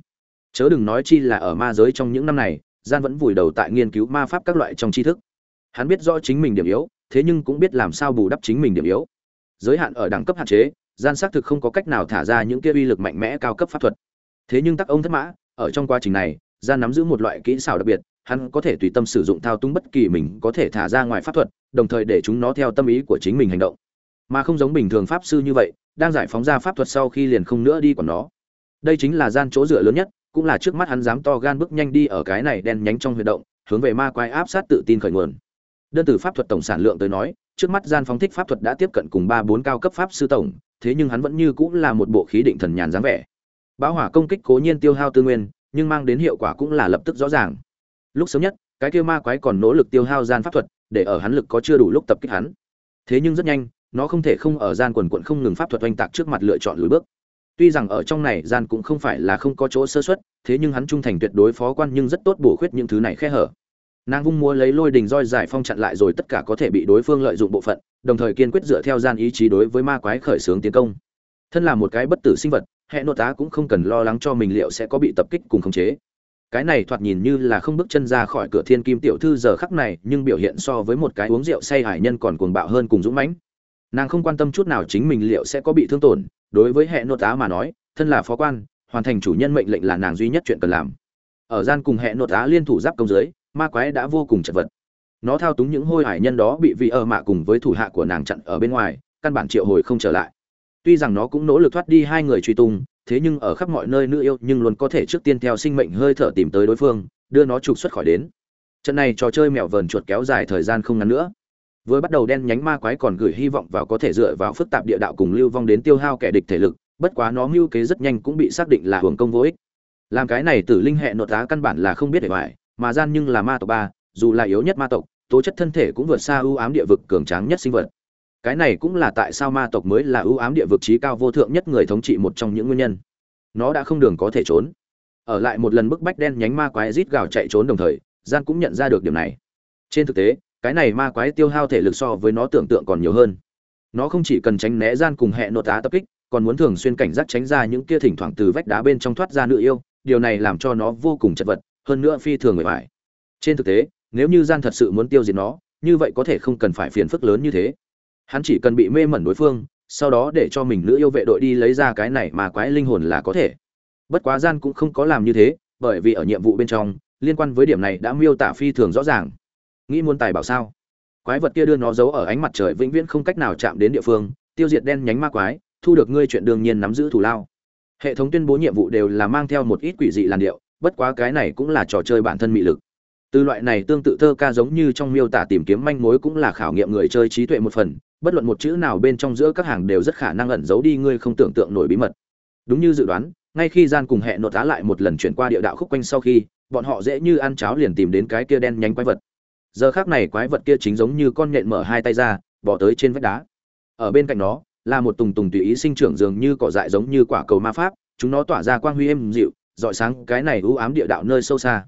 Chớ đừng nói chi là ở ma giới trong những năm này, gian vẫn vùi đầu tại nghiên cứu ma pháp các loại trong tri thức hắn biết rõ chính mình điểm yếu, thế nhưng cũng biết làm sao bù đắp chính mình điểm yếu. Giới hạn ở đẳng cấp hạn chế, gian xác thực không có cách nào thả ra những kia uy lực mạnh mẽ cao cấp pháp thuật. Thế nhưng tắc ông thất mã, ở trong quá trình này gian nắm giữ một loại kỹ xảo đặc biệt, hắn có thể tùy tâm sử dụng thao túng bất kỳ mình có thể thả ra ngoài pháp thuật, đồng thời để chúng nó theo tâm ý của chính mình hành động. Mà không giống bình thường pháp sư như vậy, đang giải phóng ra pháp thuật sau khi liền không nữa đi còn nó. Đây chính là gian chỗ dựa lớn nhất, cũng là trước mắt hắn dám to gan bước nhanh đi ở cái này đen nhánh trong huy động, hướng về ma quái áp sát tự tin khởi nguồn đơn từ pháp thuật tổng sản lượng tới nói, trước mắt gian phóng thích pháp thuật đã tiếp cận cùng ba bốn cao cấp pháp sư tổng, thế nhưng hắn vẫn như cũng là một bộ khí định thần nhàn dáng vẻ. Bão hỏa công kích cố nhiên tiêu hao tư nguyên, nhưng mang đến hiệu quả cũng là lập tức rõ ràng. Lúc sớm nhất, cái kia ma quái còn nỗ lực tiêu hao gian pháp thuật, để ở hắn lực có chưa đủ lúc tập kích hắn. Thế nhưng rất nhanh, nó không thể không ở gian quần quận không ngừng pháp thuật oanh tạc trước mặt lựa chọn lùi bước. Tuy rằng ở trong này gian cũng không phải là không có chỗ sơ xuất thế nhưng hắn trung thành tuyệt đối phó quan nhưng rất tốt bổ khuyết những thứ này khe hở nàng vung múa lấy lôi đình roi giải phong chặn lại rồi tất cả có thể bị đối phương lợi dụng bộ phận, đồng thời kiên quyết dựa theo gian ý chí đối với ma quái khởi xướng tiến công. Thân là một cái bất tử sinh vật, hệ nội tá cũng không cần lo lắng cho mình liệu sẽ có bị tập kích cùng khống chế. Cái này thoạt nhìn như là không bước chân ra khỏi cửa thiên kim tiểu thư giờ khắc này, nhưng biểu hiện so với một cái uống rượu say hải nhân còn cuồng bạo hơn cùng dũng mãnh. Nàng không quan tâm chút nào chính mình liệu sẽ có bị thương tổn, đối với hệ nội tá mà nói, thân là phó quan, hoàn thành chủ nhân mệnh lệnh là nàng duy nhất chuyện cần làm. Ở gian cùng hệ nội tá liên thủ giáp công dưới ma quái đã vô cùng chật vật. Nó thao túng những hôi hải nhân đó bị vị ở mạ cùng với thủ hạ của nàng chặn ở bên ngoài, căn bản triệu hồi không trở lại. Tuy rằng nó cũng nỗ lực thoát đi hai người truy tung, thế nhưng ở khắp mọi nơi nữ yêu nhưng luôn có thể trước tiên theo sinh mệnh hơi thở tìm tới đối phương, đưa nó trục xuất khỏi đến. Trận này trò chơi mèo vờn chuột kéo dài thời gian không ngắn nữa. Vừa bắt đầu đen nhánh ma quái còn gửi hy vọng vào có thể dựa vào phức tạp địa đạo cùng lưu vong đến tiêu hao kẻ địch thể lực, bất quá nó mưu kế rất nhanh cũng bị xác định là hưởng công vô ích. Làm cái này tử linh hệ nội tá căn bản là không biết để hoài mà gian nhưng là ma tộc ba, dù là yếu nhất ma tộc, tố chất thân thể cũng vượt xa ưu ám địa vực cường tráng nhất sinh vật. Cái này cũng là tại sao ma tộc mới là ưu ám địa vực trí cao vô thượng nhất người thống trị một trong những nguyên nhân. Nó đã không đường có thể trốn. Ở lại một lần bức bách đen nhánh ma quái rít gào chạy trốn đồng thời, gian cũng nhận ra được điểm này. Trên thực tế, cái này ma quái tiêu hao thể lực so với nó tưởng tượng còn nhiều hơn. Nó không chỉ cần tránh né gian cùng hệ nội tá tập kích, còn muốn thường xuyên cảnh giác tránh ra những kia thỉnh thoảng từ vách đá bên trong thoát ra nữ yêu, điều này làm cho nó vô cùng chật vật hơn nữa phi thường người phải trên thực tế, nếu như gian thật sự muốn tiêu diệt nó, như vậy có thể không cần phải phiền phức lớn như thế. Hắn chỉ cần bị mê mẩn đối phương, sau đó để cho mình nữ yêu vệ đội đi lấy ra cái này mà quái linh hồn là có thể. Bất quá gian cũng không có làm như thế, bởi vì ở nhiệm vụ bên trong, liên quan với điểm này đã miêu tả phi thường rõ ràng. Nghĩ muốn tài bảo sao? Quái vật kia đưa nó giấu ở ánh mặt trời vĩnh viễn không cách nào chạm đến địa phương, tiêu diệt đen nhánh ma quái, thu được ngươi chuyện đương nhiên nắm giữ thủ lao. Hệ thống tuyên bố nhiệm vụ đều là mang theo một ít quỷ dị làn điệu bất quá cái này cũng là trò chơi bản thân mị lực. Từ loại này tương tự thơ ca giống như trong miêu tả tìm kiếm manh mối cũng là khảo nghiệm người chơi trí tuệ một phần, bất luận một chữ nào bên trong giữa các hàng đều rất khả năng ẩn giấu đi ngươi không tưởng tượng nổi bí mật. Đúng như dự đoán, ngay khi gian cùng hệ nột tá lại một lần chuyển qua địa đạo khúc quanh sau khi, bọn họ dễ như ăn cháo liền tìm đến cái kia đen nhánh quái vật. Giờ khác này quái vật kia chính giống như con nhện mở hai tay ra bỏ tới trên vách đá. Ở bên cạnh nó, là một tùng tùng tùy ý sinh trưởng dường như cỏ dại giống như quả cầu ma pháp, chúng nó tỏa ra quang huy êm dịu dọi sáng cái này u ám địa đạo nơi sâu xa.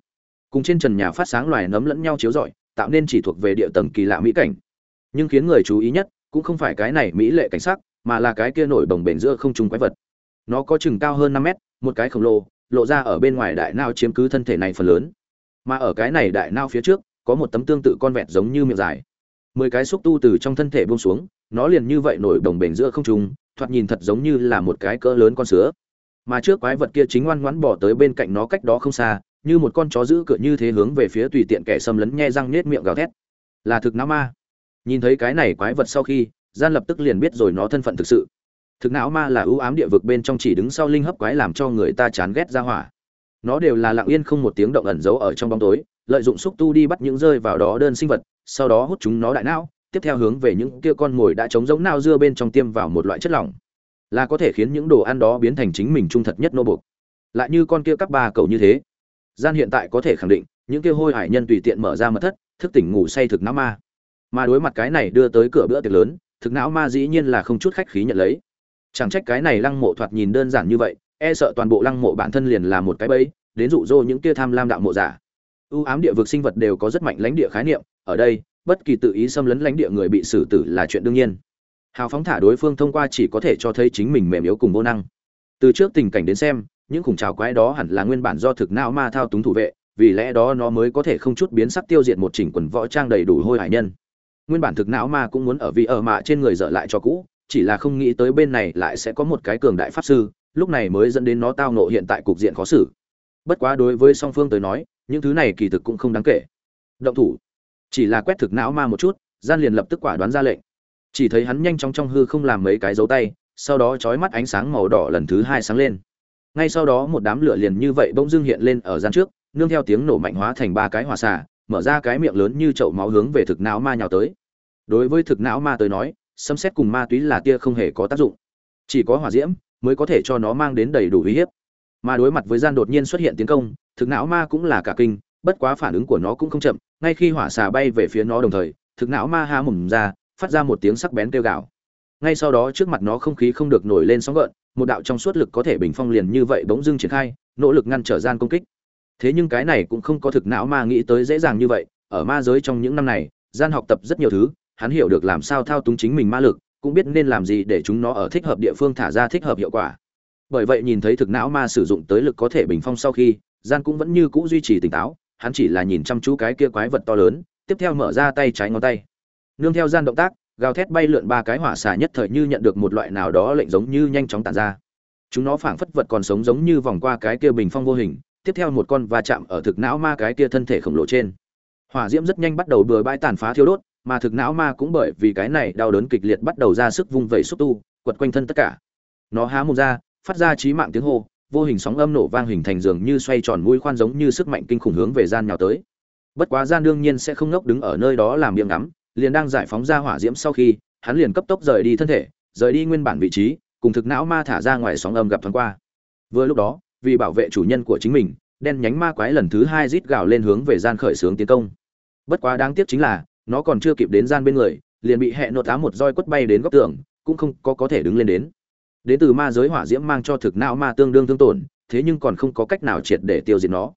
Cùng trên trần nhà phát sáng loài nấm lẫn nhau chiếu rọi, tạo nên chỉ thuộc về địa tầng kỳ lạ mỹ cảnh. Nhưng khiến người chú ý nhất, cũng không phải cái này mỹ lệ cảnh sắc, mà là cái kia nổi bồng bềnh giữa không trung quái vật. Nó có chừng cao hơn năm mét, một cái khổng lồ, lộ ra ở bên ngoài đại nao chiếm cứ thân thể này phần lớn. Mà ở cái này đại nao phía trước, có một tấm tương tự con vẹt giống như miệng dài. Mười cái xúc tu từ trong thân thể buông xuống, nó liền như vậy nổi đồng bền giữa không trung, thoạt nhìn thật giống như là một cái cỡ lớn con sứa mà trước quái vật kia chính ngoan ngoãn bỏ tới bên cạnh nó cách đó không xa, như một con chó giữ cửa như thế hướng về phía tùy tiện kẻ xâm lấn nhe răng nết miệng gào thét. Là thực não ma. Nhìn thấy cái này quái vật sau khi, gian lập tức liền biết rồi nó thân phận thực sự. Thực não ma là ưu ám địa vực bên trong chỉ đứng sau linh hấp quái làm cho người ta chán ghét ra hỏa. Nó đều là lặng yên không một tiếng động ẩn giấu ở trong bóng tối, lợi dụng xúc tu đi bắt những rơi vào đó đơn sinh vật, sau đó hút chúng nó đại não, tiếp theo hướng về những kia con mồi đã trống giống nao dưa bên trong tiêm vào một loại chất lỏng là có thể khiến những đồ ăn đó biến thành chính mình trung thật nhất nô buộc. lại như con kia các ba cầu như thế, gian hiện tại có thể khẳng định, những kia hôi hải nhân tùy tiện mở ra mật thất, thức tỉnh ngủ say thực não ma. Mà đối mặt cái này đưa tới cửa bữa tiệc lớn, thực não ma dĩ nhiên là không chút khách khí nhận lấy. Chẳng trách cái này lăng mộ thoạt nhìn đơn giản như vậy e sợ toàn bộ lăng mộ bản thân liền là một cái bẫy, đến dụ dỗ những kia tham lam đạo mộ giả. Ưu ám địa vực sinh vật đều có rất mạnh lãnh địa khái niệm, ở đây, bất kỳ tự ý xâm lấn lãnh địa người bị xử tử là chuyện đương nhiên hào phóng thả đối phương thông qua chỉ có thể cho thấy chính mình mềm yếu cùng vô năng. Từ trước tình cảnh đến xem, những khủng trào quái đó hẳn là nguyên bản do thực não ma thao túng thủ vệ, vì lẽ đó nó mới có thể không chút biến sắc tiêu diệt một chỉnh quần võ trang đầy đủ hôi hải nhân. Nguyên bản thực não ma cũng muốn ở vị ở mạ trên người dở lại cho cũ, chỉ là không nghĩ tới bên này lại sẽ có một cái cường đại pháp sư, lúc này mới dẫn đến nó tao nộ hiện tại cục diện khó xử. Bất quá đối với song phương tới nói, những thứ này kỳ thực cũng không đáng kể. Động thủ. Chỉ là quét thực não ma một chút, gian liền lập tức quả đoán ra lệnh chỉ thấy hắn nhanh chóng trong hư không làm mấy cái dấu tay, sau đó trói mắt ánh sáng màu đỏ lần thứ hai sáng lên. Ngay sau đó một đám lửa liền như vậy bỗng dưng hiện lên ở gian trước, nương theo tiếng nổ mạnh hóa thành ba cái hỏa xả mở ra cái miệng lớn như chậu máu hướng về thực não ma nhào tới. Đối với thực não ma tới nói xâm xét cùng ma túy là tia không hề có tác dụng. Chỉ có hỏa diễm mới có thể cho nó mang đến đầy đủ uy hiếp. Mà đối mặt với gian đột nhiên xuất hiện tiến công, thực não ma cũng là cả kinh, bất quá phản ứng của nó cũng không chậm, ngay khi hỏa xà bay về phía nó đồng thời, thực não ma há mồm ra phát ra một tiếng sắc bén kêu gào. Ngay sau đó trước mặt nó không khí không được nổi lên sóng gợn, một đạo trong suốt lực có thể bình phong liền như vậy bỗng dưng triển khai, nỗ lực ngăn trở gian công kích. Thế nhưng cái này cũng không có thực não ma nghĩ tới dễ dàng như vậy, ở ma giới trong những năm này, gian học tập rất nhiều thứ, hắn hiểu được làm sao thao túng chính mình ma lực, cũng biết nên làm gì để chúng nó ở thích hợp địa phương thả ra thích hợp hiệu quả. Bởi vậy nhìn thấy thực não ma sử dụng tới lực có thể bình phong sau khi, gian cũng vẫn như cũ duy trì tỉnh táo, hắn chỉ là nhìn chăm chú cái kia quái vật to lớn, tiếp theo mở ra tay trái ngón tay nương theo gian động tác, gào thét bay lượn ba cái hỏa xà nhất thời như nhận được một loại nào đó lệnh giống như nhanh chóng tản ra. Chúng nó phảng phất vật còn sống giống như vòng qua cái kia bình phong vô hình, tiếp theo một con va chạm ở thực não ma cái kia thân thể khổng lồ trên. Hỏa diễm rất nhanh bắt đầu bừa bãi tàn phá thiêu đốt, mà thực não ma cũng bởi vì cái này đau đớn kịch liệt bắt đầu ra sức vung vẩy xúc tu, quật quanh thân tất cả. Nó há mồm ra, phát ra chí mạng tiếng hô, vô hình sóng âm nổ vang hình thành dường như xoay tròn mũi khoan giống như sức mạnh kinh khủng hướng về gian nhào tới. Bất quá gian đương nhiên sẽ không ngốc đứng ở nơi đó làm miệng ngắm liền đang giải phóng ra hỏa diễm sau khi, hắn liền cấp tốc rời đi thân thể, rời đi nguyên bản vị trí, cùng thực não ma thả ra ngoài sóng âm gặp thoáng qua. Vừa lúc đó, vì bảo vệ chủ nhân của chính mình, đen nhánh ma quái lần thứ hai rít gào lên hướng về gian khởi xướng tiến công. Bất quá đáng tiếc chính là, nó còn chưa kịp đến gian bên người, liền bị hệ nốt tá một roi quất bay đến góc tường, cũng không có có thể đứng lên đến. Đến từ ma giới hỏa diễm mang cho thực não ma tương đương thương tổn, thế nhưng còn không có cách nào triệt để tiêu diệt nó.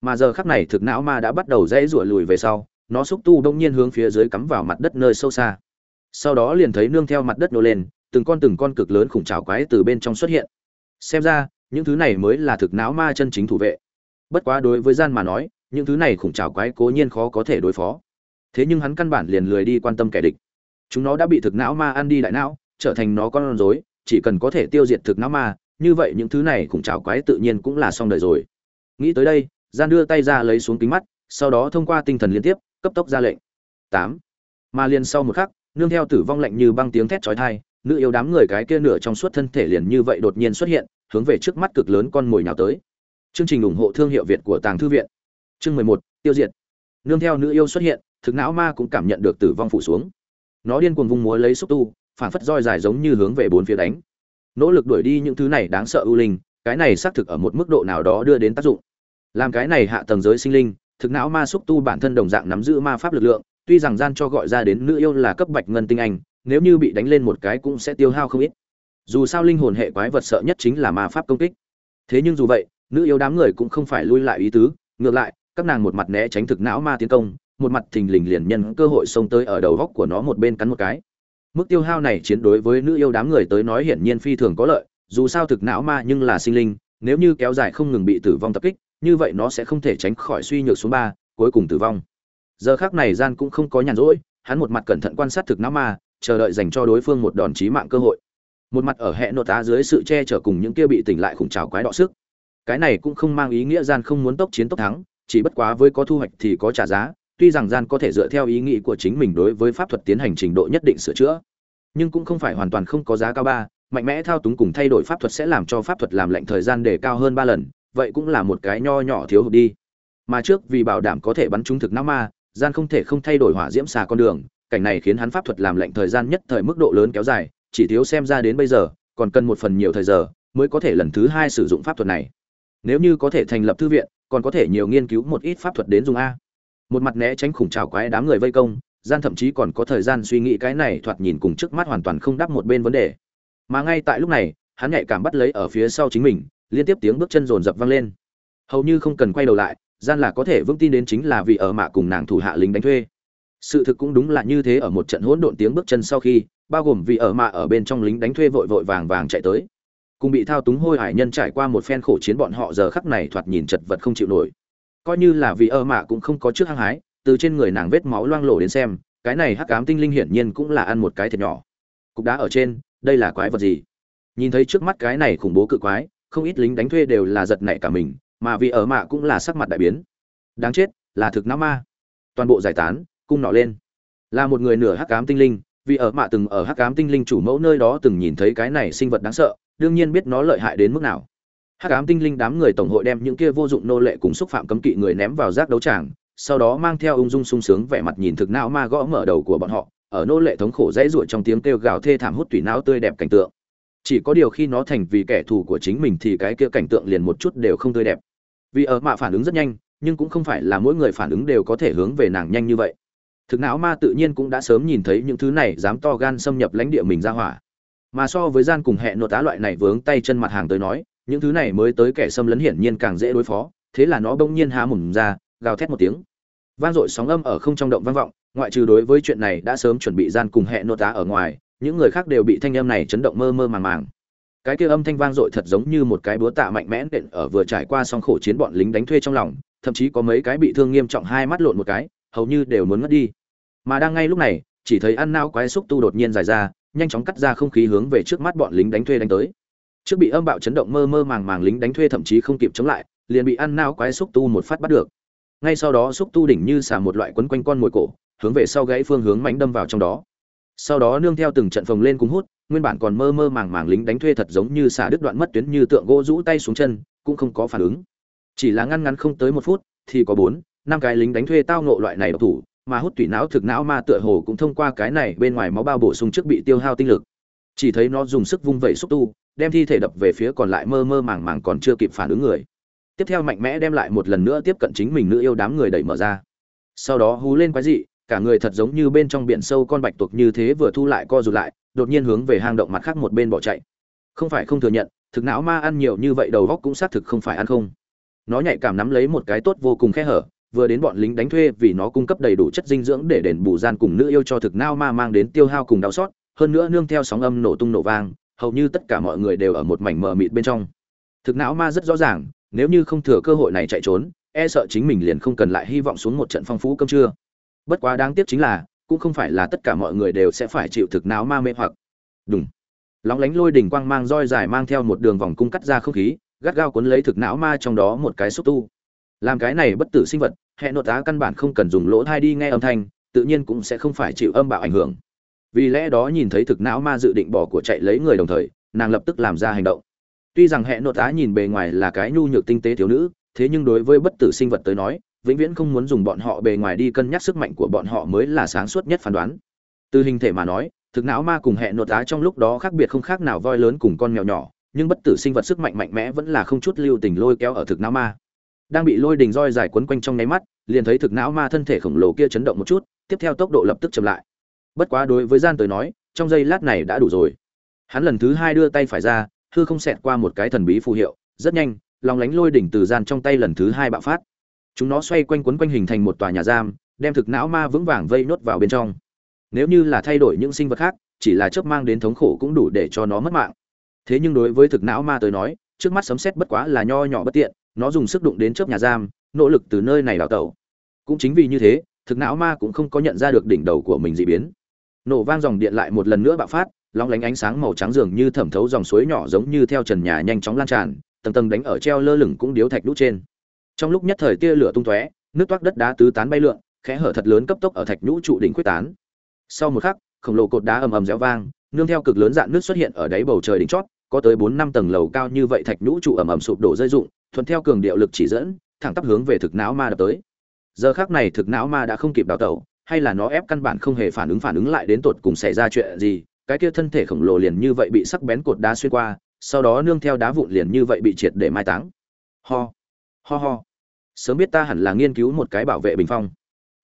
Mà giờ khắc này thực não ma đã bắt đầu dãy rủa lùi về sau nó xúc tu đông nhiên hướng phía dưới cắm vào mặt đất nơi sâu xa. Sau đó liền thấy nương theo mặt đất nô lên, từng con từng con cực lớn khủng trào quái từ bên trong xuất hiện. Xem ra, những thứ này mới là thực não ma chân chính thủ vệ. Bất quá đối với gian mà nói, những thứ này khủng trào quái cố nhiên khó có thể đối phó. Thế nhưng hắn căn bản liền lười đi quan tâm kẻ địch. Chúng nó đã bị thực não ma ăn đi đại não, trở thành nó con rối, chỉ cần có thể tiêu diệt thực não ma, như vậy những thứ này khủng trào quái tự nhiên cũng là xong đời rồi. Nghĩ tới đây, gian đưa tay ra lấy xuống kính mắt, sau đó thông qua tinh thần liên tiếp cấp tốc ra lệnh. Tám. Mà liền sau một khắc, nương theo tử vong lạnh như băng tiếng thét chói tai, nữ yêu đám người cái kia nửa trong suốt thân thể liền như vậy đột nhiên xuất hiện, hướng về trước mắt cực lớn con mồi nhào tới. Chương trình ủng hộ thương hiệu việt của tàng thư viện. Chương mười một, tiêu diệt. Nương theo nữ yêu xuất hiện, thực não ma cũng cảm nhận được tử vong phủ xuống. Nó điên cuồng vung múa lấy xúc tu, phản phất roi dài giống như hướng về bốn phía đánh. Nỗ lực đuổi đi những thứ này đáng sợ ưu linh, cái này xác thực ở một mức độ nào đó đưa đến tác dụng. Làm cái này hạ tầng giới sinh linh thực não ma xúc tu bản thân đồng dạng nắm giữ ma pháp lực lượng, tuy rằng gian cho gọi ra đến nữ yêu là cấp bạch ngân tinh anh, nếu như bị đánh lên một cái cũng sẽ tiêu hao không ít. Dù sao linh hồn hệ quái vật sợ nhất chính là ma pháp công kích. Thế nhưng dù vậy, nữ yêu đám người cũng không phải lui lại ý tứ, ngược lại, các nàng một mặt né tránh thực não ma tiến công, một mặt thình lình liền nhân cơ hội xông tới ở đầu góc của nó một bên cắn một cái. Mức tiêu hao này chiến đối với nữ yêu đám người tới nói hiển nhiên phi thường có lợi, dù sao thực não ma nhưng là sinh linh, nếu như kéo dài không ngừng bị tử vong tập kích như vậy nó sẽ không thể tránh khỏi suy nhược xuống ba, cuối cùng tử vong. Giờ khác này gian cũng không có nhàn rỗi, hắn một mặt cẩn thận quan sát thực não ma, chờ đợi dành cho đối phương một đòn chí mạng cơ hội. Một mặt ở hệ nội tá dưới sự che chở cùng những kia bị tỉnh lại khủng trào quái đọ sức. Cái này cũng không mang ý nghĩa gian không muốn tốc chiến tốc thắng, chỉ bất quá với có thu hoạch thì có trả giá, tuy rằng gian có thể dựa theo ý nghĩ của chính mình đối với pháp thuật tiến hành trình độ nhất định sửa chữa, nhưng cũng không phải hoàn toàn không có giá cao ba, mạnh mẽ thao túng cùng thay đổi pháp thuật sẽ làm cho pháp thuật làm lệnh thời gian để cao hơn ba lần vậy cũng là một cái nho nhỏ thiếu hụt đi. Mà trước vì bảo đảm có thể bắn trúng thực não ma, gian không thể không thay đổi hỏa diễm xà con đường, cảnh này khiến hắn pháp thuật làm lệnh thời gian nhất thời mức độ lớn kéo dài, chỉ thiếu xem ra đến bây giờ, còn cần một phần nhiều thời giờ mới có thể lần thứ hai sử dụng pháp thuật này. Nếu như có thể thành lập thư viện, còn có thể nhiều nghiên cứu một ít pháp thuật đến dùng a. Một mặt né tránh khủng trào quái đám người vây công, gian thậm chí còn có thời gian suy nghĩ cái này thoạt nhìn cùng trước mắt hoàn toàn không đắp một bên vấn đề. Mà ngay tại lúc này, hắn nhạy cảm bắt lấy ở phía sau chính mình liên tiếp tiếng bước chân rồn rập vang lên. Hầu như không cần quay đầu lại, gian là có thể vững tin đến chính là vì ở mạ cùng nàng thủ hạ lính đánh thuê. Sự thực cũng đúng là như thế ở một trận hỗn độn tiếng bước chân sau khi, bao gồm vì ở mạ ở bên trong lính đánh thuê vội vội vàng vàng chạy tới. Cùng bị thao túng hôi hải nhân trải qua một phen khổ chiến bọn họ giờ khắc này thoạt nhìn chật vật không chịu nổi. Coi như là vì ở mạ cũng không có trước hăng hái, từ trên người nàng vết máu loang lổ đến xem, cái này hắc ám tinh linh hiển nhiên cũng là ăn một cái thiệt nhỏ. Cục đá ở trên, đây là quái vật gì? Nhìn thấy trước mắt cái này khủng bố cự quái không ít lính đánh thuê đều là giật nảy cả mình, mà vì ở mạ cũng là sắc mặt đại biến. Đáng chết, là thực não ma. Toàn bộ giải tán, cung nọ lên. Là một người nửa hắc ám tinh linh, vì ở mạ từng ở hắc ám tinh linh chủ mẫu nơi đó từng nhìn thấy cái này sinh vật đáng sợ, đương nhiên biết nó lợi hại đến mức nào. Hắc ám tinh linh đám người tổng hội đem những kia vô dụng nô lệ cùng xúc phạm cấm kỵ người ném vào rác đấu tràng, sau đó mang theo ung dung sung sướng vẻ mặt nhìn thực não ma gõ mở đầu của bọn họ, ở nô lệ thống khổ dãy ruột trong tiếng kêu gào thê thảm hút tủy não tươi đẹp cảnh tượng chỉ có điều khi nó thành vì kẻ thù của chính mình thì cái kia cảnh tượng liền một chút đều không tươi đẹp. Vì ở mạ phản ứng rất nhanh, nhưng cũng không phải là mỗi người phản ứng đều có thể hướng về nàng nhanh như vậy. Thực não ma tự nhiên cũng đã sớm nhìn thấy những thứ này dám to gan xâm nhập lãnh địa mình ra hỏa. Mà so với gian cùng hẹn nội tá loại này vướng tay chân mặt hàng tới nói, những thứ này mới tới kẻ xâm lấn hiển nhiên càng dễ đối phó, thế là nó bỗng nhiên há mồm ra, gào thét một tiếng. Vang dội sóng âm ở không trong động vang vọng, ngoại trừ đối với chuyện này đã sớm chuẩn bị gian cùng hẹn nội tá ở ngoài những người khác đều bị thanh âm này chấn động mơ mơ màng màng. Cái kia âm thanh vang dội thật giống như một cái búa tạ mạnh mẽ đện ở vừa trải qua xong khổ chiến bọn lính đánh thuê trong lòng, thậm chí có mấy cái bị thương nghiêm trọng hai mắt lộn một cái, hầu như đều muốn ngất đi. Mà đang ngay lúc này, chỉ thấy ăn nao quái xúc tu đột nhiên dài ra, nhanh chóng cắt ra không khí hướng về trước mắt bọn lính đánh thuê đánh tới. Trước bị âm bạo chấn động mơ mơ màng màng lính đánh thuê thậm chí không kịp chống lại, liền bị ăn nao quái xúc tu một phát bắt được. Ngay sau đó xúc tu đỉnh như xả một loại quấn quanh con mồi cổ, hướng về sau gãy phương hướng mánh đâm vào trong đó sau đó nương theo từng trận phồng lên cung hút, nguyên bản còn mơ mơ màng màng lính đánh thuê thật giống như xả đứt đoạn mất tuyến như tượng gỗ rũ tay xuống chân, cũng không có phản ứng. Chỉ là ngăn ngắn không tới một phút, thì có bốn, năm cái lính đánh thuê tao nộ loại này độc thủ, mà hút tủy não thực não ma tựa hồ cũng thông qua cái này bên ngoài máu bao bổ sung trước bị tiêu hao tinh lực. Chỉ thấy nó dùng sức vung vẩy xúc tu, đem thi thể đập về phía còn lại mơ mơ màng màng còn chưa kịp phản ứng người. Tiếp theo mạnh mẽ đem lại một lần nữa tiếp cận chính mình nữ yêu đám người đẩy mở ra. Sau đó hú lên quái dị cả người thật giống như bên trong biển sâu con bạch tuộc như thế vừa thu lại co rụt lại, đột nhiên hướng về hang động mặt khác một bên bỏ chạy. Không phải không thừa nhận, thực não ma ăn nhiều như vậy đầu góc cũng xác thực không phải ăn không. Nó nhạy cảm nắm lấy một cái tốt vô cùng khe hở, vừa đến bọn lính đánh thuê vì nó cung cấp đầy đủ chất dinh dưỡng để đền bù gian cùng nữ yêu cho thực não ma mang đến tiêu hao cùng đau xót, hơn nữa nương theo sóng âm nổ tung nổ vang, hầu như tất cả mọi người đều ở một mảnh mờ mịt bên trong. Thực não ma rất rõ ràng, nếu như không thừa cơ hội này chạy trốn e sợ chính mình liền không cần lại hy vọng xuống một trận phong phú cơm trưa bất quá đáng tiếc chính là, cũng không phải là tất cả mọi người đều sẽ phải chịu thực não ma mê hoặc. Đúng lóng lánh lôi đỉnh quang mang roi dài mang theo một đường vòng cung cắt ra không khí, gắt gao cuốn lấy thực não ma trong đó một cái xúc tu. Làm cái này bất tử sinh vật, hệ nội tá căn bản không cần dùng lỗ thai đi nghe âm thanh, tự nhiên cũng sẽ không phải chịu âm bạo ảnh hưởng. Vì lẽ đó nhìn thấy thực não ma dự định bỏ của chạy lấy người đồng thời, nàng lập tức làm ra hành động. Tuy rằng hệ nội tá nhìn bề ngoài là cái nhu nhược tinh tế thiếu nữ, thế nhưng đối với bất tử sinh vật tới nói vĩnh viễn không muốn dùng bọn họ bề ngoài đi cân nhắc sức mạnh của bọn họ mới là sáng suốt nhất phán đoán. Từ hình thể mà nói, thực não ma cùng hệ nội tá trong lúc đó khác biệt không khác nào voi lớn cùng con mèo nhỏ, nhưng bất tử sinh vật sức mạnh mạnh mẽ vẫn là không chút lưu tình lôi kéo ở thực não ma. Đang bị lôi đình roi dài quấn quanh trong nháy mắt, liền thấy thực não ma thân thể khổng lồ kia chấn động một chút, tiếp theo tốc độ lập tức chậm lại. Bất quá đối với gian tới nói, trong giây lát này đã đủ rồi. Hắn lần thứ hai đưa tay phải ra, hư không xẹt qua một cái thần bí phù hiệu, rất nhanh, lòng lánh lôi đỉnh từ gian trong tay lần thứ hai bạo phát chúng nó xoay quanh quấn quanh hình thành một tòa nhà giam, đem thực não ma vững vàng vây nốt vào bên trong. Nếu như là thay đổi những sinh vật khác, chỉ là chớp mang đến thống khổ cũng đủ để cho nó mất mạng. Thế nhưng đối với thực não ma tới nói, trước mắt sấm xét bất quá là nho nhỏ bất tiện, nó dùng sức đụng đến chớp nhà giam, nỗ lực từ nơi này đào tẩu. Cũng chính vì như thế, thực não ma cũng không có nhận ra được đỉnh đầu của mình dị biến. Nổ vang dòng điện lại một lần nữa bạo phát, lóng lánh ánh sáng màu trắng dường như thẩm thấu dòng suối nhỏ giống như theo trần nhà nhanh chóng lan tràn, tầng tầng đánh ở treo lơ lửng cũng điếu thạch nhũ trên trong lúc nhất thời tia lửa tung tóe, nước toát đất đá tứ tán bay lượn, khẽ hở thật lớn cấp tốc ở thạch nhũ trụ đỉnh quyết tán. Sau một khắc, khổng lồ cột đá ầm ầm réo vang, nương theo cực lớn dạn nước xuất hiện ở đáy bầu trời đỉnh chót, có tới bốn năm tầng lầu cao như vậy thạch nhũ trụ ầm ầm sụp đổ rơi rụng, thuận theo cường điệu lực chỉ dẫn, thẳng tắp hướng về thực não ma đập tới. Giờ khác này thực não ma đã không kịp đào tẩu, hay là nó ép căn bản không hề phản ứng phản ứng lại đến tột cùng xảy ra chuyện gì, cái kia thân thể khổng lồ liền như vậy bị sắc bén cột đá xuyên qua, sau đó nương theo đá vụn liền như vậy bị triệt để mai táng. Ho ho ho sớm biết ta hẳn là nghiên cứu một cái bảo vệ bình phong.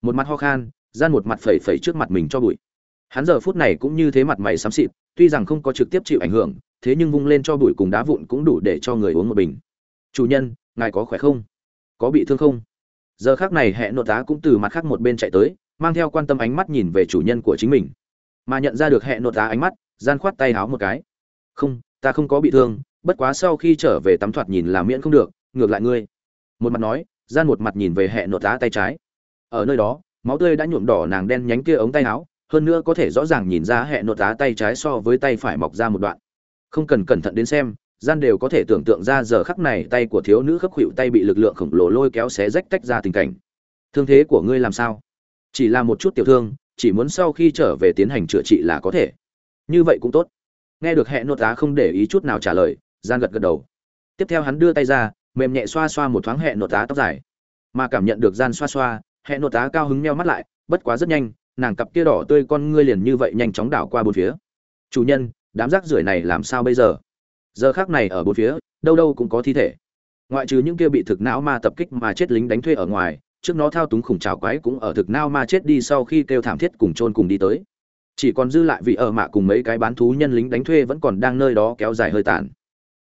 Một mặt ho khan, gian một mặt phẩy phẩy trước mặt mình cho bụi. Hắn giờ phút này cũng như thế mặt mày xám xịt, tuy rằng không có trực tiếp chịu ảnh hưởng, thế nhưng vung lên cho bụi cùng đá vụn cũng đủ để cho người uống một bình. Chủ nhân, ngài có khỏe không? Có bị thương không? Giờ khác này hệ nội tá cũng từ mặt khác một bên chạy tới, mang theo quan tâm ánh mắt nhìn về chủ nhân của chính mình. Mà nhận ra được hệ nội tá ánh mắt, gian khoát tay háo một cái. Không, ta không có bị thương, bất quá sau khi trở về tắm thoạt nhìn là miễn không được, ngược lại ngươi. Một mặt nói gian một mặt nhìn về hệ nội tá tay trái. Ở nơi đó, máu tươi đã nhuộm đỏ nàng đen nhánh kia ống tay áo, hơn nữa có thể rõ ràng nhìn ra hệ nội tá tay trái so với tay phải mọc ra một đoạn. Không cần cẩn thận đến xem, gian đều có thể tưởng tượng ra giờ khắc này tay của thiếu nữ khắc khuỵu tay bị lực lượng khổng lồ lôi kéo xé rách tách ra tình cảnh. Thương thế của ngươi làm sao? Chỉ là một chút tiểu thương, chỉ muốn sau khi trở về tiến hành chữa trị là có thể. Như vậy cũng tốt. Nghe được hệ nội tá không để ý chút nào trả lời, gian gật gật đầu. Tiếp theo hắn đưa tay ra mềm nhẹ xoa xoa một thoáng hệ nội tá tóc dài. Mà cảm nhận được gian xoa xoa hệ nội tá cao hứng meo mắt lại, bất quá rất nhanh, nàng cặp kia đỏ tươi con ngươi liền như vậy nhanh chóng đảo qua bốn phía. Chủ nhân, đám rác rưởi này làm sao bây giờ? Giờ khác này ở bốn phía, đâu đâu cũng có thi thể. Ngoại trừ những kia bị thực não ma tập kích mà chết lính đánh thuê ở ngoài, trước nó thao túng khủng trào quái cũng ở thực não ma chết đi sau khi kêu thảm thiết cùng chôn cùng đi tới. Chỉ còn dư lại vị ở mạ cùng mấy cái bán thú nhân lính đánh thuê vẫn còn đang nơi đó kéo dài hơi tàn.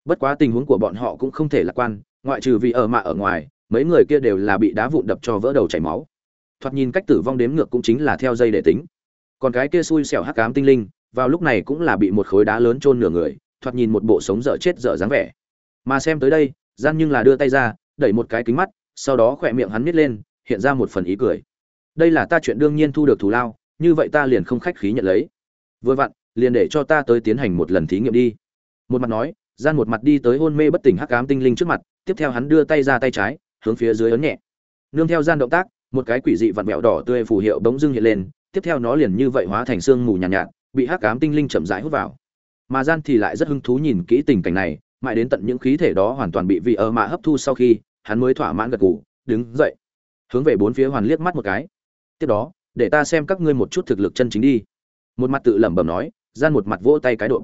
Bất quá tình huống của bọn họ cũng không thể lạc quan ngoại trừ vị ở mạ ở ngoài, mấy người kia đều là bị đá vụn đập cho vỡ đầu chảy máu. Thoạt nhìn cách tử vong đếm ngược cũng chính là theo dây để tính. Còn cái kia xui xẻo hắc cám tinh linh, vào lúc này cũng là bị một khối đá lớn chôn nửa người, thoạt nhìn một bộ sống dở chết dở dáng vẻ. Mà xem tới đây, gian nhưng là đưa tay ra, đẩy một cái kính mắt, sau đó khỏe miệng hắn miết lên, hiện ra một phần ý cười. Đây là ta chuyện đương nhiên thu được thù lao, như vậy ta liền không khách khí nhận lấy. Vừa vặn, liền để cho ta tới tiến hành một lần thí nghiệm đi. Một mặt nói, gian một mặt đi tới hôn mê bất tỉnh hắc ám tinh linh trước mặt tiếp theo hắn đưa tay ra tay trái hướng phía dưới ấn nhẹ. Nương theo gian động tác một cái quỷ dị vặn vẹo đỏ tươi phù hiệu bỗng dưng hiện lên tiếp theo nó liền như vậy hóa thành xương mù nhàn nhạt, nhạt bị hắc ám tinh linh chậm rãi hút vào. Mà gian thì lại rất hứng thú nhìn kỹ tình cảnh này mãi đến tận những khí thể đó hoàn toàn bị vị ở mà hấp thu sau khi hắn mới thỏa mãn gật gù đứng dậy hướng về bốn phía hoàn liếc mắt một cái. Tiếp đó để ta xem các ngươi một chút thực lực chân chính đi. Một mặt tự lẩm bẩm nói gian một mặt vỗ tay cái độ.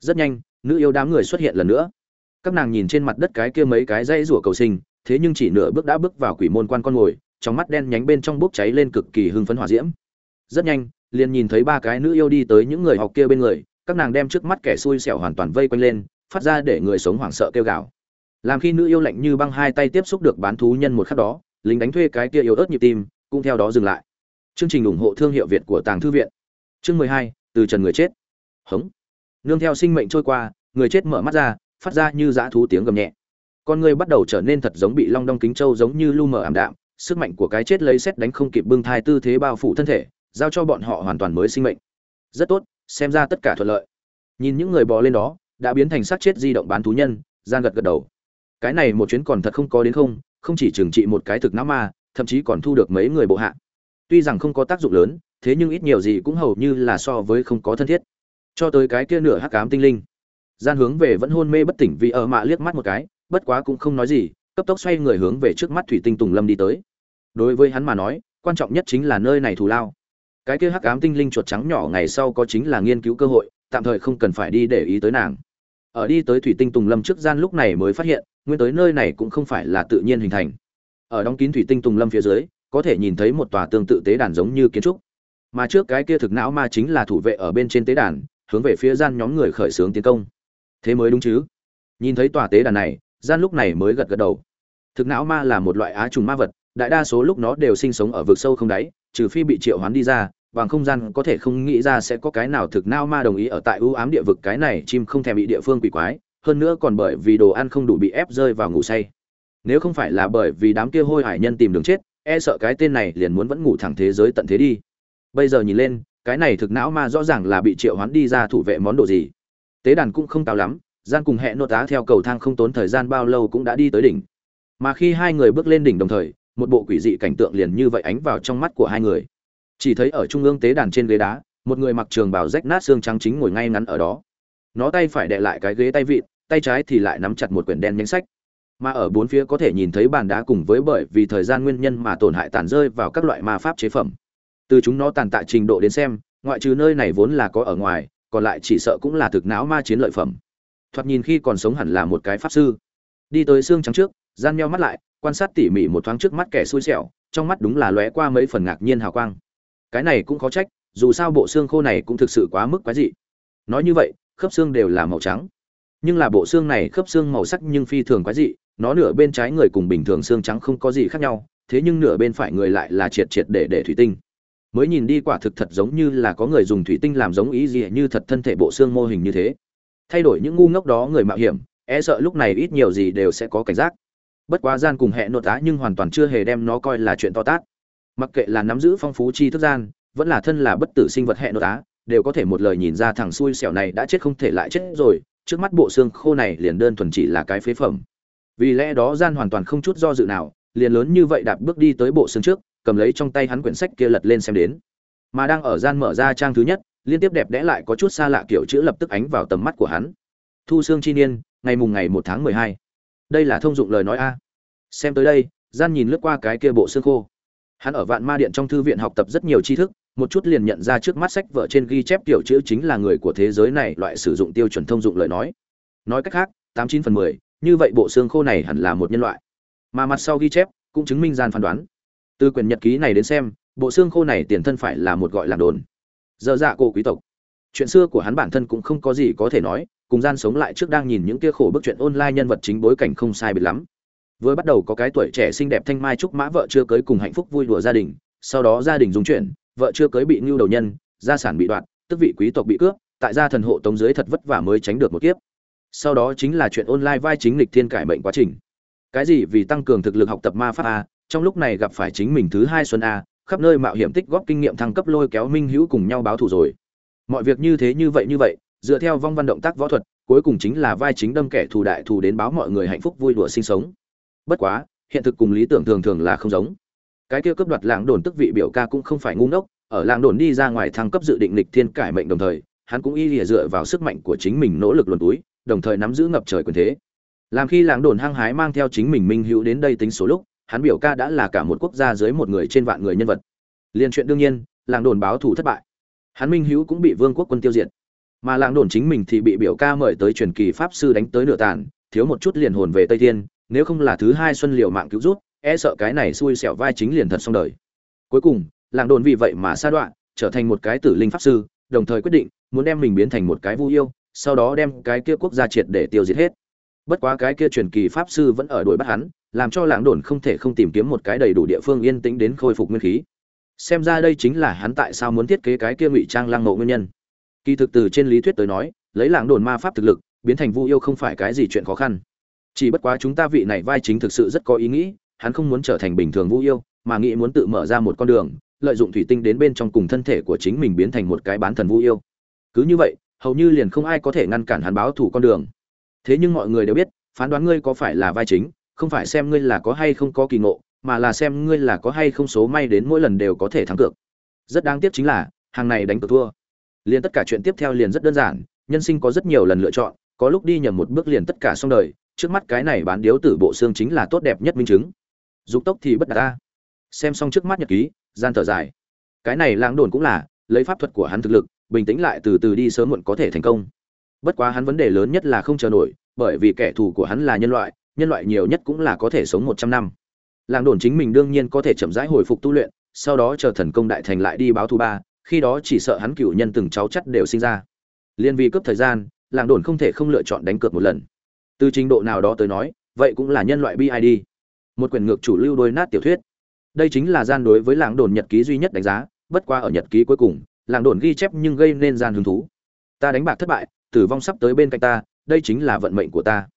Rất nhanh nữ yêu đám người xuất hiện lần nữa các nàng nhìn trên mặt đất cái kia mấy cái dây rủa cầu sinh, thế nhưng chỉ nửa bước đã bước vào quỷ môn quan con ngồi, trong mắt đen nhánh bên trong bốc cháy lên cực kỳ hưng phấn hỏa diễm. Rất nhanh, liền nhìn thấy ba cái nữ yêu đi tới những người học kia bên người, các nàng đem trước mắt kẻ xui xẻo hoàn toàn vây quanh lên, phát ra để người sống hoảng sợ kêu gào. Làm khi nữ yêu lạnh như băng hai tay tiếp xúc được bán thú nhân một khắc đó, lính đánh thuê cái kia yếu ớt nhịp tim, cũng theo đó dừng lại. Chương trình ủng hộ thương hiệu việt của tàng thư viện. Chương mười hai, từ trần người chết. Hống. Nương theo sinh mệnh trôi qua, người chết mở mắt ra phát ra như dã thú tiếng gầm nhẹ. Con người bắt đầu trở nên thật giống bị long đong kính châu giống như lu mờ ảm đạm, sức mạnh của cái chết lấy xét đánh không kịp bưng thai tư thế bao phủ thân thể, giao cho bọn họ hoàn toàn mới sinh mệnh. Rất tốt, xem ra tất cả thuận lợi. Nhìn những người bò lên đó, đã biến thành xác chết di động bán thú nhân gian gật gật đầu. Cái này một chuyến còn thật không có đến không không chỉ trừng trị một cái thực não ma, thậm chí còn thu được mấy người bộ hạ. Tuy rằng không có tác dụng lớn, thế nhưng ít nhiều gì cũng hầu như là so với không có thân thiết. Cho tới cái kia nửa hắc ám tinh linh gian hướng về vẫn hôn mê bất tỉnh vì ở mạ liếc mắt một cái, bất quá cũng không nói gì, cấp tốc xoay người hướng về trước mắt thủy tinh tùng lâm đi tới. Đối với hắn mà nói, quan trọng nhất chính là nơi này thù lao. Cái kia hắc ám tinh linh chuột trắng nhỏ ngày sau có chính là nghiên cứu cơ hội, tạm thời không cần phải đi để ý tới nàng. Ở đi tới thủy tinh tùng lâm trước gian lúc này mới phát hiện, nguyên tới nơi này cũng không phải là tự nhiên hình thành. Ở đóng kín thủy tinh tùng lâm phía dưới, có thể nhìn thấy một tòa tương tự tế đàn giống như kiến trúc. Mà trước cái kia thực não ma chính là thủ vệ ở bên trên tế đàn, hướng về phía gian nhóm người khởi xướng tiến công thế mới đúng chứ? Nhìn thấy tòa tế đàn này, gian lúc này mới gật gật đầu. Thực não ma là một loại á trùng ma vật, đại đa số lúc nó đều sinh sống ở vực sâu không đáy, trừ phi bị triệu hoán đi ra, bằng không gian có thể không nghĩ ra sẽ có cái nào thực não ma đồng ý ở tại ưu ám địa vực cái này chim không thèm bị địa phương quỷ quái, hơn nữa còn bởi vì đồ ăn không đủ bị ép rơi vào ngủ say. Nếu không phải là bởi vì đám kia hôi hải nhân tìm đường chết e sợ cái tên này liền muốn vẫn ngủ thẳng thế giới tận thế đi. Bây giờ nhìn lên, cái này thực não ma rõ ràng là bị triệu hoán đi ra thủ vệ món đồ gì tế đàn cũng không cao lắm, gian cùng hẹn nô tá theo cầu thang không tốn thời gian bao lâu cũng đã đi tới đỉnh. Mà khi hai người bước lên đỉnh đồng thời, một bộ quỷ dị cảnh tượng liền như vậy ánh vào trong mắt của hai người. Chỉ thấy ở trung ương tế đàn trên ghế đá, một người mặc trường bào rách nát xương trắng chính ngồi ngay ngắn ở đó. Nó tay phải đệ lại cái ghế tay vịn, tay trái thì lại nắm chặt một quyển đen nhánh sách. Mà ở bốn phía có thể nhìn thấy bàn đá cùng với bởi vì thời gian nguyên nhân mà tổn hại tàn rơi vào các loại ma pháp chế phẩm. Từ chúng nó tàn tạ trình độ đến xem, ngoại trừ nơi này vốn là có ở ngoài còn lại chỉ sợ cũng là thực não ma chiến lợi phẩm. Thoạt nhìn khi còn sống hẳn là một cái pháp sư. Đi tới xương trắng trước, gian meo mắt lại, quan sát tỉ mỉ một thoáng trước mắt kẻ xui xẻo, trong mắt đúng là lóe qua mấy phần ngạc nhiên hào quang. Cái này cũng khó trách, dù sao bộ xương khô này cũng thực sự quá mức quái dị. Nói như vậy, khớp xương đều là màu trắng. Nhưng là bộ xương này khớp xương màu sắc nhưng phi thường quái dị, nó nửa bên trái người cùng bình thường xương trắng không có gì khác nhau, thế nhưng nửa bên phải người lại là triệt triệt để để thủy tinh mới nhìn đi quả thực thật giống như là có người dùng thủy tinh làm giống ý gì như thật thân thể bộ xương mô hình như thế. Thay đổi những ngu ngốc đó người mạo hiểm e sợ lúc này ít nhiều gì đều sẽ có cảnh giác. Bất quá gian cùng hẹn nội tá nhưng hoàn toàn chưa hề đem nó coi là chuyện to tát. Mặc kệ là nắm giữ phong phú chi thức gian, vẫn là thân là bất tử sinh vật hẹn nội tá đều có thể một lời nhìn ra thằng xui xẻo này đã chết không thể lại chết rồi, trước mắt bộ xương khô này liền đơn thuần chỉ là cái phế phẩm. Vì lẽ đó gian hoàn toàn không chút do dự nào, liền lớn như vậy đạp bước đi tới bộ xương trước cầm lấy trong tay hắn quyển sách kia lật lên xem đến. Mà đang ở gian mở ra trang thứ nhất, liên tiếp đẹp đẽ lại có chút xa lạ kiểu chữ lập tức ánh vào tầm mắt của hắn. Thu xương chi niên, ngày mùng ngày một tháng mười hai. Đây là thông dụng lời nói a. Xem tới đây, gian nhìn lướt qua cái kia bộ xương khô. Hắn ở vạn ma điện trong thư viện học tập rất nhiều tri thức, một chút liền nhận ra trước mắt sách vợ trên ghi chép kiểu chữ chính là người của thế giới này loại sử dụng tiêu chuẩn thông dụng lời nói. Nói cách khác, tám chín phần mười, như vậy bộ xương khô này hẳn là một nhân loại. Mà mặt sau ghi chép cũng chứng minh gian phán đoán từ quyển nhật ký này đến xem, bộ xương khô này tiền thân phải là một gọi làm đồn. Dơ dạ cổ quý tộc. Chuyện xưa của hắn bản thân cũng không có gì có thể nói, cùng gian sống lại trước đang nhìn những kia khổ bức chuyện online nhân vật chính bối cảnh không sai biệt lắm. Vừa bắt đầu có cái tuổi trẻ xinh đẹp thanh mai trúc mã vợ chưa cưới cùng hạnh phúc vui đùa gia đình, sau đó gia đình dung chuyển, vợ chưa cưới bị ngưu đầu nhân, gia sản bị đoạt, tức vị quý tộc bị cướp, tại gia thần hộ tống dưới thật vất vả mới tránh được một kiếp. Sau đó chính là chuyện online vai chính lịch thiên cải mệnh quá trình. Cái gì vì tăng cường thực lực học tập ma pháp a trong lúc này gặp phải chính mình thứ hai xuân a, khắp nơi mạo hiểm tích góp kinh nghiệm thăng cấp lôi kéo minh hữu cùng nhau báo thù rồi. Mọi việc như thế như vậy như vậy, dựa theo vong văn động tác võ thuật, cuối cùng chính là vai chính đâm kẻ thù đại thù đến báo mọi người hạnh phúc vui đùa sinh sống. Bất quá, hiện thực cùng lý tưởng thường thường là không giống. Cái kia cấp đoạt làng đồn tức vị biểu ca cũng không phải ngu ngốc, ở làng đồn đi ra ngoài thăng cấp dự định lịch thiên cải mệnh đồng thời, hắn cũng y lìa dựa vào sức mạnh của chính mình nỗ lực luồn túi, đồng thời nắm giữ ngập trời quyền thế. Làm khi làng đồn hăng hái mang theo chính mình minh hữu đến đây tính số lúc hắn biểu ca đã là cả một quốc gia dưới một người trên vạn người nhân vật. Liên chuyện đương nhiên, làng đồn báo thù thất bại. Hắn minh hữu cũng bị vương quốc quân tiêu diệt. Mà làng đồn chính mình thì bị biểu ca mời tới truyền kỳ pháp sư đánh tới nửa tàn, thiếu một chút liền hồn về tây thiên, nếu không là thứ hai xuân liều mạng cứu rút e sợ cái này xui xẻo vai chính liền thật xong đời. Cuối cùng, làng đồn vì vậy mà sa đoạn trở thành một cái tử linh pháp sư, đồng thời quyết định muốn đem mình biến thành một cái vu yêu, sau đó đem cái kia quốc gia triệt để tiêu diệt hết. Bất quá cái kia truyền kỳ pháp sư vẫn ở đuổi bắt hắn làm cho lãng đồn không thể không tìm kiếm một cái đầy đủ địa phương yên tĩnh đến khôi phục nguyên khí. Xem ra đây chính là hắn tại sao muốn thiết kế cái kia ngụy trang lăng mộ nguyên nhân. Kỳ thực từ trên lý thuyết tới nói, lấy lãng đồn ma pháp thực lực, biến thành vu yêu không phải cái gì chuyện khó khăn. Chỉ bất quá chúng ta vị này vai chính thực sự rất có ý nghĩ, hắn không muốn trở thành bình thường vu yêu, mà nghĩ muốn tự mở ra một con đường, lợi dụng thủy tinh đến bên trong cùng thân thể của chính mình biến thành một cái bán thần vu yêu. Cứ như vậy, hầu như liền không ai có thể ngăn cản hắn báo thủ con đường. Thế nhưng mọi người đều biết, phán đoán ngươi có phải là vai chính không phải xem ngươi là có hay không có kỳ ngộ, mà là xem ngươi là có hay không số may đến mỗi lần đều có thể thắng cược. Rất đáng tiếc chính là, hàng này đánh cược thua. Liền tất cả chuyện tiếp theo liền rất đơn giản, nhân sinh có rất nhiều lần lựa chọn, có lúc đi nhầm một bước liền tất cả xong đời, trước mắt cái này bán điếu tử bộ xương chính là tốt đẹp nhất minh chứng. Dục tốc thì bất đạt ta xem xong trước mắt nhật ký, gian thở dài. Cái này lãng đồn cũng là, lấy pháp thuật của hắn thực lực, bình tĩnh lại từ từ đi sớm muộn có thể thành công. Bất quá hắn vấn đề lớn nhất là không chờ nổi, bởi vì kẻ thù của hắn là nhân loại nhân loại nhiều nhất cũng là có thể sống một trăm năm. Làng đồn chính mình đương nhiên có thể chậm rãi hồi phục tu luyện, sau đó chờ thần công đại thành lại đi báo thù ba, khi đó chỉ sợ hắn cựu nhân từng cháu chắt đều sinh ra. Liên vì cướp thời gian, làng đồn không thể không lựa chọn đánh cược một lần. Từ trình độ nào đó tới nói, vậy cũng là nhân loại bid một quyển ngược chủ lưu đôi nát tiểu thuyết. Đây chính là gian đối với làng đồn nhật ký duy nhất đánh giá, bất qua ở nhật ký cuối cùng, làng đồn ghi chép nhưng gây nên gian hứng thú. Ta đánh bạc thất bại, tử vong sắp tới bên cạnh ta, đây chính là vận mệnh của ta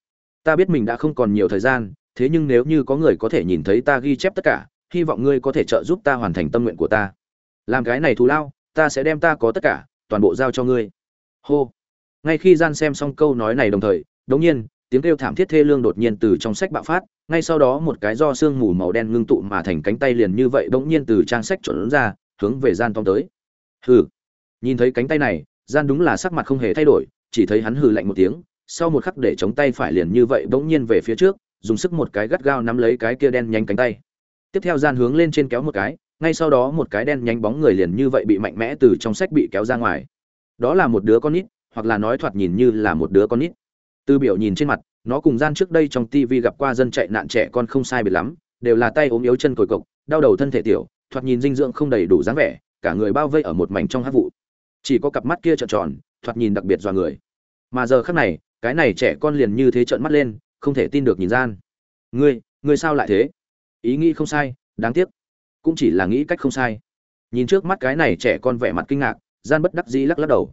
ta biết mình đã không còn nhiều thời gian, thế nhưng nếu như có người có thể nhìn thấy ta ghi chép tất cả, hy vọng ngươi có thể trợ giúp ta hoàn thành tâm nguyện của ta. Làm cái này thù lao, ta sẽ đem ta có tất cả, toàn bộ giao cho ngươi. Hô. Ngay khi gian xem xong câu nói này đồng thời, đống nhiên, tiếng kêu thảm thiết thê lương đột nhiên từ trong sách bạo phát, ngay sau đó một cái do sương mù màu đen ngưng tụ mà thành cánh tay liền như vậy bỗng nhiên từ trang sách trộn ra, hướng về gian tông tới. Hừ. Nhìn thấy cánh tay này, gian đúng là sắc mặt không hề thay đổi, chỉ thấy hắn hừ lạnh một tiếng sau một khắc để chống tay phải liền như vậy bỗng nhiên về phía trước, dùng sức một cái gắt gao nắm lấy cái kia đen nhánh cánh tay. Tiếp theo gian hướng lên trên kéo một cái, ngay sau đó một cái đen nhánh bóng người liền như vậy bị mạnh mẽ từ trong sách bị kéo ra ngoài. Đó là một đứa con nít, hoặc là nói thoạt nhìn như là một đứa con nít. Từ biểu nhìn trên mặt, nó cùng gian trước đây trong tivi gặp qua dân chạy nạn trẻ con không sai biệt lắm, đều là tay ốm yếu chân cồi cộc, đau đầu thân thể tiểu, thoạt nhìn dinh dưỡng không đầy đủ dáng vẻ, cả người bao vây ở một mảnh trong hát vụ. Chỉ có cặp mắt kia trợn tròn, thoạt nhìn đặc biệt dọa người. Mà giờ khắc này cái này trẻ con liền như thế trợn mắt lên, không thể tin được nhìn gian. Ngươi ngươi sao lại thế? Ý nghĩ không sai, đáng tiếc. Cũng chỉ là nghĩ cách không sai. Nhìn trước mắt cái này trẻ con vẻ mặt kinh ngạc, gian bất đắc dĩ lắc lắc đầu.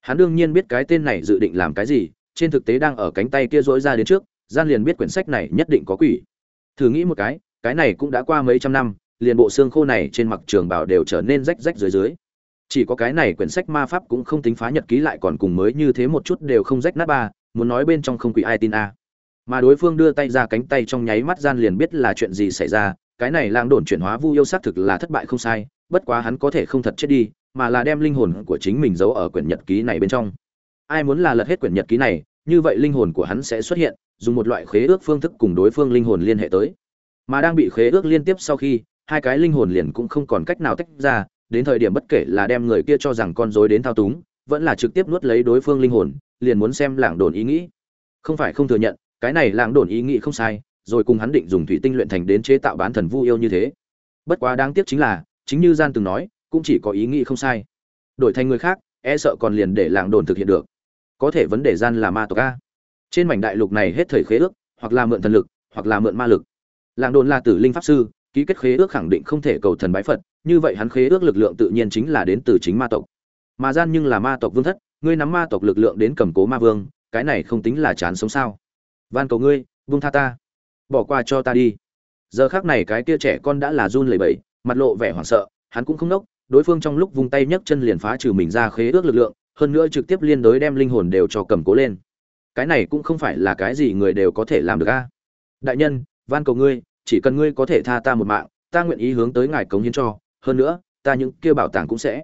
Hắn đương nhiên biết cái tên này dự định làm cái gì, trên thực tế đang ở cánh tay kia dỗi ra đến trước, gian liền biết quyển sách này nhất định có quỷ. Thử nghĩ một cái cái này cũng đã qua mấy trăm năm, liền bộ xương khô này trên mặc trường bảo đều trở nên rách rách dưới dưới. Chỉ có cái này quyển sách ma pháp cũng không tính phá nhật ký lại còn cùng mới như thế một chút đều không rách nát ba muốn nói bên trong không quỷ ai tin a. Mà đối phương đưa tay ra cánh tay trong nháy mắt gian liền biết là chuyện gì xảy ra, cái này lang đồn chuyển hóa vu yêu xác thực là thất bại không sai, bất quá hắn có thể không thật chết đi, mà là đem linh hồn của chính mình giấu ở quyển nhật ký này bên trong. Ai muốn là lật hết quyển nhật ký này, như vậy linh hồn của hắn sẽ xuất hiện, dùng một loại khế ước phương thức cùng đối phương linh hồn liên hệ tới. Mà đang bị khế ước liên tiếp sau khi, hai cái linh hồn liền cũng không còn cách nào tách ra, đến thời điểm bất kể là đem người kia cho rằng con dối đến thao túng, vẫn là trực tiếp nuốt lấy đối phương linh hồn liền muốn xem làng đồn ý nghĩ. Không phải không thừa nhận, cái này làng đồn ý nghĩ không sai, rồi cùng hắn định dùng thủy tinh luyện thành đến chế tạo bán thần vu yêu như thế. Bất quá đáng tiếc chính là, chính như gian từng nói, cũng chỉ có ý nghĩ không sai. Đổi thành người khác e sợ còn liền để làng đồn thực hiện được. Có thể vấn đề gian là ma tộc a. Trên mảnh đại lục này hết thời khế ước, hoặc là mượn thần lực, hoặc là mượn ma lực. Làng đồn là tử linh pháp sư, ký kết khế ước khẳng định không thể cầu thần bái phật, như vậy hắn khế ước lực lượng tự nhiên chính là đến từ chính ma tộc. Mà gian nhưng là ma tộc vương thất ngươi nắm ma tộc lực lượng đến cầm cố ma vương, cái này không tính là chán sống sao? Van cầu ngươi vung tha ta. Bỏ qua cho ta đi. Giờ khác này cái kia trẻ con đã là run lẩy bẩy, mặt lộ vẻ hoảng sợ, hắn cũng không nốc, đối phương trong lúc vung tay nhấc chân liền phá trừ mình ra khế ước lực lượng, hơn nữa trực tiếp liên đối đem linh hồn đều cho cầm cố lên. Cái này cũng không phải là cái gì người đều có thể làm được a. Đại nhân, van cầu ngươi, chỉ cần ngươi có thể tha ta một mạng, ta nguyện ý hướng tới ngài cống hiến cho, hơn nữa, ta những kia bảo tàng cũng sẽ.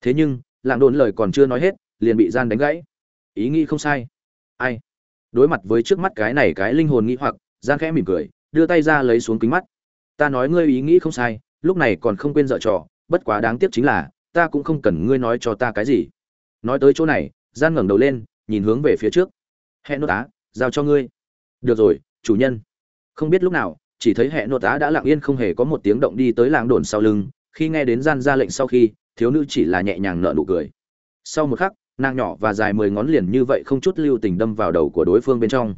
Thế nhưng, lạng đồn lời còn chưa nói hết liền bị gian đánh gãy. Ý nghĩ không sai. Ai? Đối mặt với trước mắt cái này cái linh hồn nghĩ hoặc gian khẽ mỉm cười, đưa tay ra lấy xuống kính mắt. Ta nói ngươi ý nghĩ không sai, lúc này còn không quên dở trò, bất quá đáng tiếc chính là, ta cũng không cần ngươi nói cho ta cái gì. Nói tới chỗ này gian ngẩng đầu lên, nhìn hướng về phía trước. Hẹn nốt á giao cho ngươi. Được rồi, chủ nhân. Không biết lúc nào, chỉ thấy hẹn nốt á đã lặng yên không hề có một tiếng động đi tới làng đồn sau lưng. Khi nghe đến gian ra lệnh sau khi, thiếu nữ chỉ là nhẹ nhàng nợ nụ cười. Sau một khắc nàng nhỏ và dài mười ngón liền như vậy không chút lưu tình đâm vào đầu của đối phương bên trong.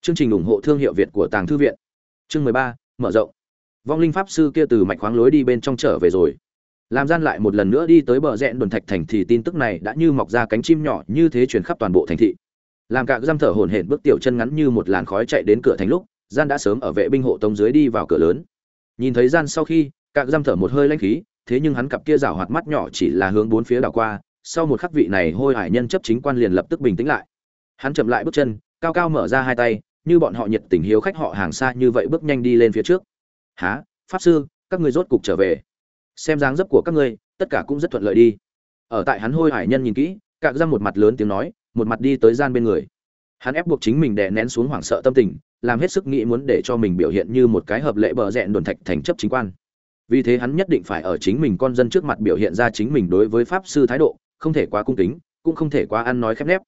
Chương trình ủng hộ thương hiệu việt của tàng thư viện. Chương mười ba, mở rộng. Vong linh pháp sư kia từ mạch khoáng lối đi bên trong trở về rồi. Làm gian lại một lần nữa đi tới bờ rẽn đồn thạch thành thì tin tức này đã như mọc ra cánh chim nhỏ như thế truyền khắp toàn bộ thành thị. Làm cả giam thở hổn hển bước tiểu chân ngắn như một làn khói chạy đến cửa thành lúc, gian đã sớm ở vệ binh hộ tống dưới đi vào cửa lớn. Nhìn thấy gian sau khi, cả giam thở một hơi lanh khí, thế nhưng hắn cặp kia rảo hoạt mắt nhỏ chỉ là hướng bốn phía đảo qua sau một khắc vị này hôi hải nhân chấp chính quan liền lập tức bình tĩnh lại. Hắn chậm lại bước chân, cao cao mở ra hai tay, như bọn họ nhiệt tình hiếu khách họ hàng xa như vậy bước nhanh đi lên phía trước. Há pháp sư, các ngươi rốt cục trở về. Xem dáng dấp của các ngươi, tất cả cũng rất thuận lợi đi. Ở tại hắn hôi hải nhân nhìn kỹ, cạc ra một mặt lớn tiếng nói, một mặt đi tới gian bên người. Hắn ép buộc chính mình đè nén xuống hoảng sợ tâm tình, làm hết sức nghĩ muốn để cho mình biểu hiện như một cái hợp lệ bờ rẹn đồn thạch thành chấp chính quan. Vì thế hắn nhất định phải ở chính mình con dân trước mặt biểu hiện ra chính mình đối với pháp sư thái độ không thể quá cung kính, cũng không thể quá ăn nói khép nép.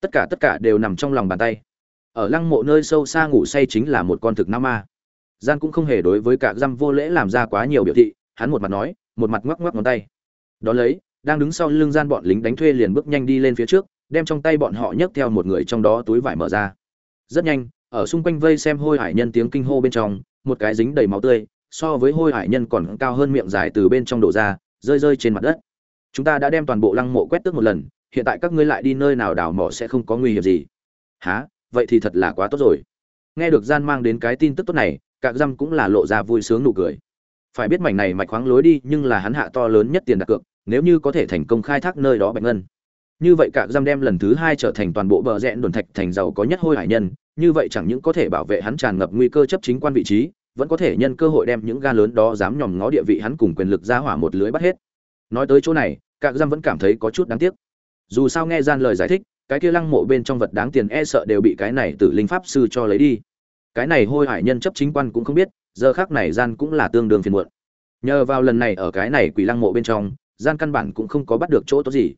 Tất cả tất cả đều nằm trong lòng bàn tay. Ở lăng mộ nơi sâu xa ngủ say chính là một con thực nam ma. Gian cũng không hề đối với cả răm vô lễ làm ra quá nhiều biểu thị, hắn một mặt nói, một mặt ngoắc ngoắc ngón tay. Đó lấy, đang đứng sau lưng gian bọn lính đánh thuê liền bước nhanh đi lên phía trước, đem trong tay bọn họ nhấc theo một người trong đó túi vải mở ra. Rất nhanh, ở xung quanh vây xem hôi hải nhân tiếng kinh hô bên trong, một cái dính đầy máu tươi, so với hôi hải nhân còn cao hơn miệng dài từ bên trong đổ ra, rơi rơi trên mặt đất chúng ta đã đem toàn bộ lăng mộ quét tước một lần, hiện tại các ngươi lại đi nơi nào đào mỏ sẽ không có nguy hiểm gì. Há vậy thì thật là quá tốt rồi. Nghe được gian mang đến cái tin tức tốt này cạc răm cũng là lộ ra vui sướng nụ cười. Phải biết mảnh này mạch khoáng lối đi, nhưng là hắn hạ to lớn nhất tiền đặt cược, nếu như có thể thành công khai thác nơi đó bạch ngân. Như vậy cạc răm đem lần thứ hai trở thành toàn bộ bờ rẽ đồn thạch thành giàu có nhất hôi hải nhân, như vậy chẳng những có thể bảo vệ hắn tràn ngập nguy cơ chấp chính quan vị trí, vẫn có thể nhân cơ hội đem những ga lớn đó dám nhòm ngó địa vị hắn cùng quyền lực ra hỏa một lưới bắt hết. Nói tới chỗ này cạc giam vẫn cảm thấy có chút đáng tiếc. Dù sao nghe gian lời giải thích, cái kia lăng mộ bên trong vật đáng tiền e sợ đều bị cái này từ linh pháp sư cho lấy đi. Cái này hôi hải nhân chấp chính quan cũng không biết, giờ khác này gian cũng là tương đương phiền muộn. Nhờ vào lần này ở cái này quỷ lăng mộ bên trong, gian căn bản cũng không có bắt được chỗ tốt gì.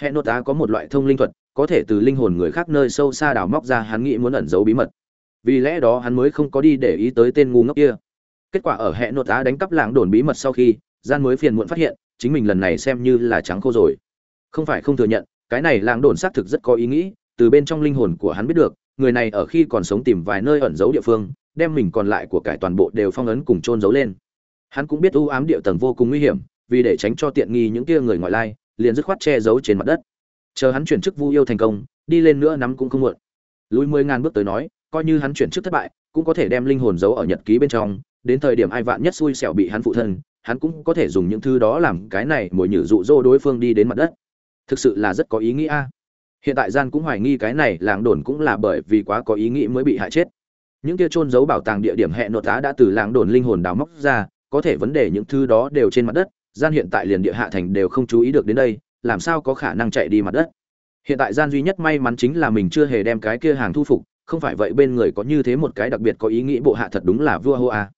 Hệ nốt á có một loại thông linh thuật, có thể từ linh hồn người khác nơi sâu xa đào móc ra hắn nghĩ muốn ẩn giấu bí mật. Vì lẽ đó hắn mới không có đi để ý tới tên ngu ngốc kia. Kết quả ở hệ nốt á đánh cắp làng đồn bí mật sau khi gian mới phiền muộn phát hiện, chính mình lần này xem như là trắng khô rồi. Không phải không thừa nhận, cái này làng đồn xác thực rất có ý nghĩ, từ bên trong linh hồn của hắn biết được, người này ở khi còn sống tìm vài nơi ẩn giấu địa phương, đem mình còn lại của cải toàn bộ đều phong ấn cùng chôn giấu lên. Hắn cũng biết u ám địa tầng vô cùng nguy hiểm, vì để tránh cho tiện nghi những kia người ngoại lai, liền dứt khoát che giấu trên mặt đất. Chờ hắn chuyển chức vu yêu thành công, đi lên nữa nắm cũng không muộn. Lùi mười ngàn bước tới nói, coi như hắn chuyển chức thất bại, cũng có thể đem linh hồn giấu ở nhật ký bên trong, đến thời điểm ai vạn nhất xui xẻo bị hắn phụ thân hắn cũng có thể dùng những thứ đó làm cái này mồi nhử dụ dỗ đối phương đi đến mặt đất. Thực sự là rất có ý nghĩa hiện tại gian cũng hoài nghi cái này làng đồn cũng là bởi vì quá có ý nghĩ mới bị hại chết. Những kia trôn giấu bảo tàng địa điểm hẹn nội tá đã từ làng đồn linh hồn đào móc ra, có thể vấn đề những thứ đó đều trên mặt đất, gian hiện tại liền địa hạ thành đều không chú ý được đến đây, làm sao có khả năng chạy đi mặt đất? Hiện tại gian duy nhất may mắn chính là mình chưa hề đem cái kia hàng thu phục, không phải vậy bên người có như thế một cái đặc biệt có ý nghĩ bộ hạ thật đúng là vua hô a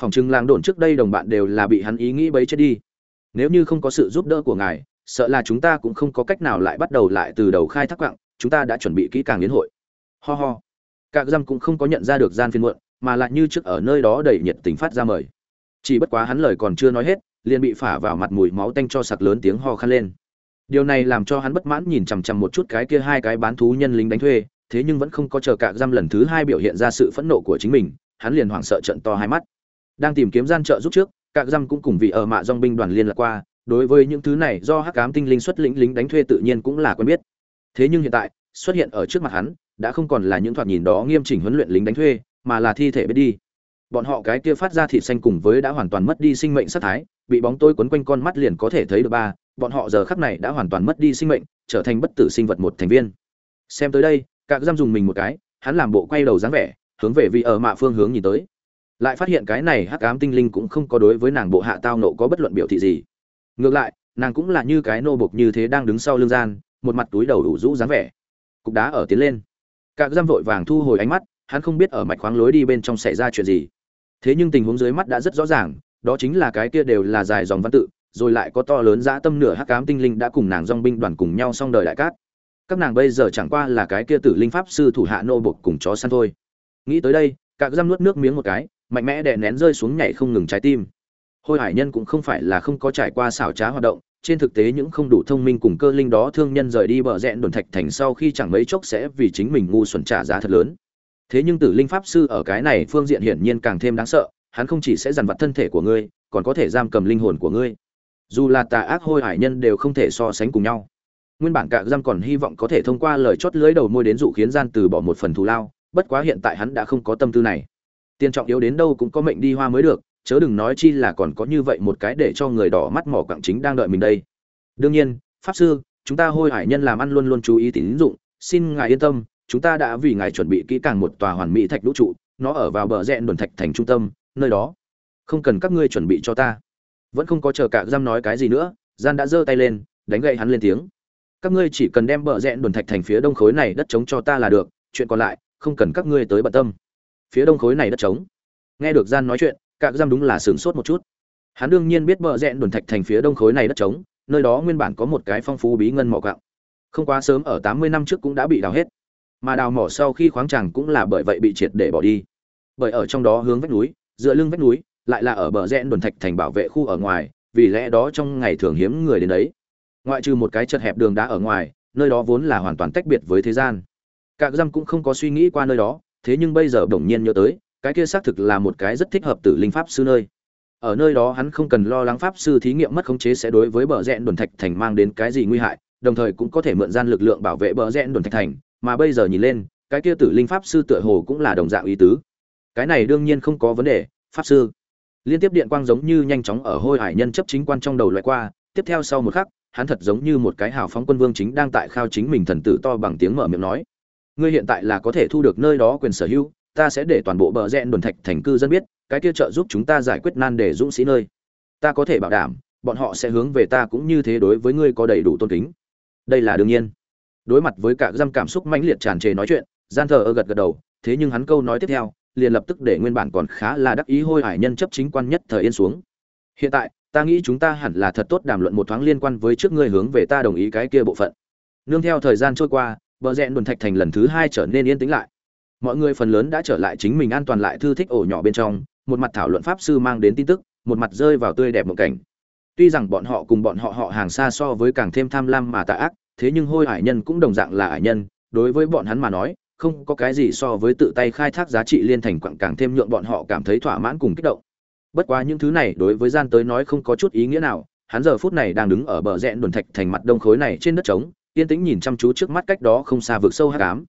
phòng trưng làng đồn trước đây đồng bạn đều là bị hắn ý nghĩ bấy chết đi. Nếu như không có sự giúp đỡ của ngài, sợ là chúng ta cũng không có cách nào lại bắt đầu lại từ đầu khai thác quặng chúng ta đã chuẩn bị kỹ càng liên hội. Ho ho. Các răm cũng không có nhận ra được gian phiên muộn, mà lại như trước ở nơi đó đầy nhiệt tình phát ra mời. Chỉ bất quá hắn lời còn chưa nói hết, liền bị phả vào mặt mùi máu tanh cho sặc lớn tiếng ho khăn lên. Điều này làm cho hắn bất mãn nhìn chằm chằm một chút cái kia hai cái bán thú nhân lính đánh thuê, thế nhưng vẫn không có chờ cạc răm lần thứ hai biểu hiện ra sự phẫn nộ của chính mình, hắn liền hoảng sợ trận to hai mắt đang tìm kiếm gian trợ giúp trước các dăm cũng cùng vị ở mạ dong binh đoàn liên lạc qua, đối với những thứ này do hắc cám tinh linh xuất lĩnh lính đánh thuê tự nhiên cũng là quen biết. Thế nhưng hiện tại, xuất hiện ở trước mặt hắn, đã không còn là những thoạt nhìn đó nghiêm chỉnh huấn luyện lính đánh thuê, mà là thi thể biết đi. Bọn họ cái kia phát ra thịt xanh cùng với đã hoàn toàn mất đi sinh mệnh sát thái, bị bóng tối quấn quanh con mắt liền có thể thấy được ba, bọn họ giờ khắc này đã hoàn toàn mất đi sinh mệnh, trở thành bất tử sinh vật một thành viên. Xem tới đây các giam dùng mình một cái, hắn làm bộ quay đầu dáng vẻ, hướng về vị ở mạ phương hướng nhìn tới lại phát hiện cái này hắc ám tinh linh cũng không có đối với nàng bộ hạ tao nộ có bất luận biểu thị gì. Ngược lại, nàng cũng là như cái nô bộc như thế đang đứng sau lưng gian, một mặt túi đầu đủ rũ dáng vẻ. Cục đá ở tiến lên. Cạ giam vội vàng thu hồi ánh mắt, hắn không biết ở mạch khoáng lối đi bên trong xảy ra chuyện gì. Thế nhưng tình huống dưới mắt đã rất rõ ràng, đó chính là cái kia đều là dài dòng văn tự, rồi lại có to lớn dã tâm nửa hắc ám tinh linh đã cùng nàng dong binh đoàn cùng nhau xong đời đại cát. Các nàng bây giờ chẳng qua là cái kia tử linh pháp sư thủ hạ nô bộc cùng chó săn thôi. Nghĩ tới đây cạ giam nuốt nước miếng một cái, mạnh mẽ đè nén rơi xuống nhảy không ngừng trái tim. Hôi hải nhân cũng không phải là không có trải qua xảo trá hoạt động, trên thực tế những không đủ thông minh cùng cơ linh đó thương nhân rời đi bờ rẽ đồn thạch thành sau khi chẳng mấy chốc sẽ vì chính mình ngu xuẩn trả giá thật lớn. Thế nhưng tử linh pháp sư ở cái này phương diện hiển nhiên càng thêm đáng sợ, hắn không chỉ sẽ dằn vặt thân thể của ngươi, còn có thể giam cầm linh hồn của ngươi. Dù là tà ác hôi hải nhân đều không thể so sánh cùng nhau. Nguyên bản cạ giam còn hy vọng có thể thông qua lời chót lưới đầu môi đến dụ khiến gian từ bỏ một phần thù lao bất quá hiện tại hắn đã không có tâm tư này. Tiền trọng yếu đến đâu cũng có mệnh đi hoa mới được, chớ đừng nói chi là còn có như vậy một cái để cho người đỏ mắt mỏ quặng chính đang đợi mình đây. Đương nhiên, pháp sư, chúng ta hôi hải nhân làm ăn luôn luôn chú ý tín dụng, xin ngài yên tâm, chúng ta đã vì ngài chuẩn bị kỹ càng một tòa hoàn mỹ thạch lũ trụ, nó ở vào bờ rẽ đồn thạch thành trung tâm, nơi đó. Không cần các ngươi chuẩn bị cho ta. Vẫn không có chờ cả giam nói cái gì nữa, gian đã giơ tay lên, đánh gậy hắn lên tiếng. Các ngươi chỉ cần đem bờ rẽ đồn thạch thành phía đông khối này đất trống cho ta là được, chuyện còn lại không cần các ngươi tới bận tâm. Phía đông khối này đất trống. Nghe được gian nói chuyện cả giam đúng là sửng sốt một chút. Hắn đương nhiên biết bờ rẽn đồn thạch thành phía đông khối này đất trống, nơi đó nguyên bản có một cái phong phú bí ngân mỏ gạo. Không quá sớm ở tám mươi năm trước cũng đã bị đào hết. Mà đào mỏ sau khi khoáng tràng cũng là bởi vậy bị triệt để bỏ đi. Bởi ở trong đó hướng vách núi, dựa lưng vách núi, lại là ở bờ rẽ đồn thạch thành bảo vệ khu ở ngoài, vì lẽ đó trong ngày thường hiếm người đến đấy. Ngoại trừ một cái chật hẹp đường đá ở ngoài, nơi đó vốn là hoàn toàn tách biệt với thế gian. Cả dăm cũng không có suy nghĩ qua nơi đó, thế nhưng bây giờ bỗng nhiên nhớ tới, cái kia xác thực là một cái rất thích hợp tử linh pháp sư nơi. Ở nơi đó hắn không cần lo lắng pháp sư thí nghiệm mất khống chế sẽ đối với bờ rẽ đồn thạch thành mang đến cái gì nguy hại, đồng thời cũng có thể mượn gian lực lượng bảo vệ bờ rẽ đồn thạch thành, mà bây giờ nhìn lên, cái kia tử linh pháp sư tựa hồ cũng là đồng dạng ý tứ. Cái này đương nhiên không có vấn đề, pháp sư. Liên tiếp điện quang giống như nhanh chóng ở hôi hải nhân chấp chính quan trong đầu loại qua, tiếp theo sau một khắc, hắn thật giống như một cái hào phóng quân vương chính đang tại khao chính mình thần tử to bằng tiếng mở miệng nói ngươi hiện tại là có thể thu được nơi đó quyền sở hữu, ta sẽ để toàn bộ bờ rẽ đồn thạch thành cư dân biết, cái kia trợ giúp chúng ta giải quyết nan đề dũng sĩ nơi. Ta có thể bảo đảm, bọn họ sẽ hướng về ta cũng như thế đối với ngươi có đầy đủ tôn kính. Đây là đương nhiên. Đối mặt với cả dăm cảm xúc mãnh liệt tràn trề nói chuyện, gian thờ ơ gật gật đầu, thế nhưng hắn câu nói tiếp theo, liền lập tức để nguyên bản còn khá là đắc ý hôi hải nhân chấp chính quan nhất thời yên xuống. Hiện tại, ta nghĩ chúng ta hẳn là thật tốt đàm luận một thoáng liên quan với trước ngươi hướng về ta đồng ý cái kia bộ phận. Nương theo thời gian trôi qua bờ rẽ đồn thạch thành lần thứ hai trở nên yên tĩnh lại. Mọi người phần lớn đã trở lại chính mình an toàn lại thư thích ổ nhỏ bên trong, một mặt thảo luận pháp sư mang đến tin tức, một mặt rơi vào tươi đẹp một cảnh. Tuy rằng bọn họ cùng bọn họ họ hàng xa so với càng thêm tham lam mà tà ác, thế nhưng hôi hải nhân cũng đồng dạng là hải nhân, đối với bọn hắn mà nói, không có cái gì so với tự tay khai thác giá trị liên thành quặng càng thêm nhượng bọn họ cảm thấy thỏa mãn cùng kích động. Bất quá những thứ này đối với gian tới nói không có chút ý nghĩa nào, hắn giờ phút này đang đứng ở bờ rẽ đồn thạch thành mặt đông khối này trên đất trống yên tĩnh nhìn chăm chú trước mắt cách đó không xa vực sâu hắc ám.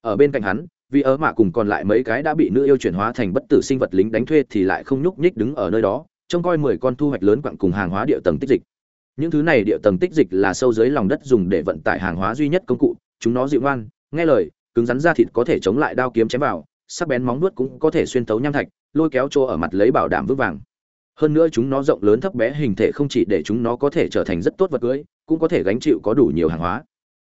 ở bên cạnh hắn, vì ớ mạ cùng còn lại mấy cái đã bị nữ yêu chuyển hóa thành bất tử sinh vật lính đánh thuê thì lại không nhúc nhích đứng ở nơi đó, trông coi mười con thu hoạch lớn quặng cùng hàng hóa địa tầng tích dịch. Những thứ này địa tầng tích dịch là sâu dưới lòng đất dùng để vận tải hàng hóa duy nhất công cụ, chúng nó dịu ngoan, nghe lời, cứng rắn da thịt có thể chống lại đao kiếm chém vào, sắc bén móng vuốt cũng có thể xuyên tấu nham thạch, lôi kéo chỗ ở mặt lấy bảo đảm vững vàng. Hơn nữa chúng nó rộng lớn thấp bé hình thể không chỉ để chúng nó có thể trở thành rất tốt vật cưới, cũng có thể gánh chịu có đủ nhiều hàng hóa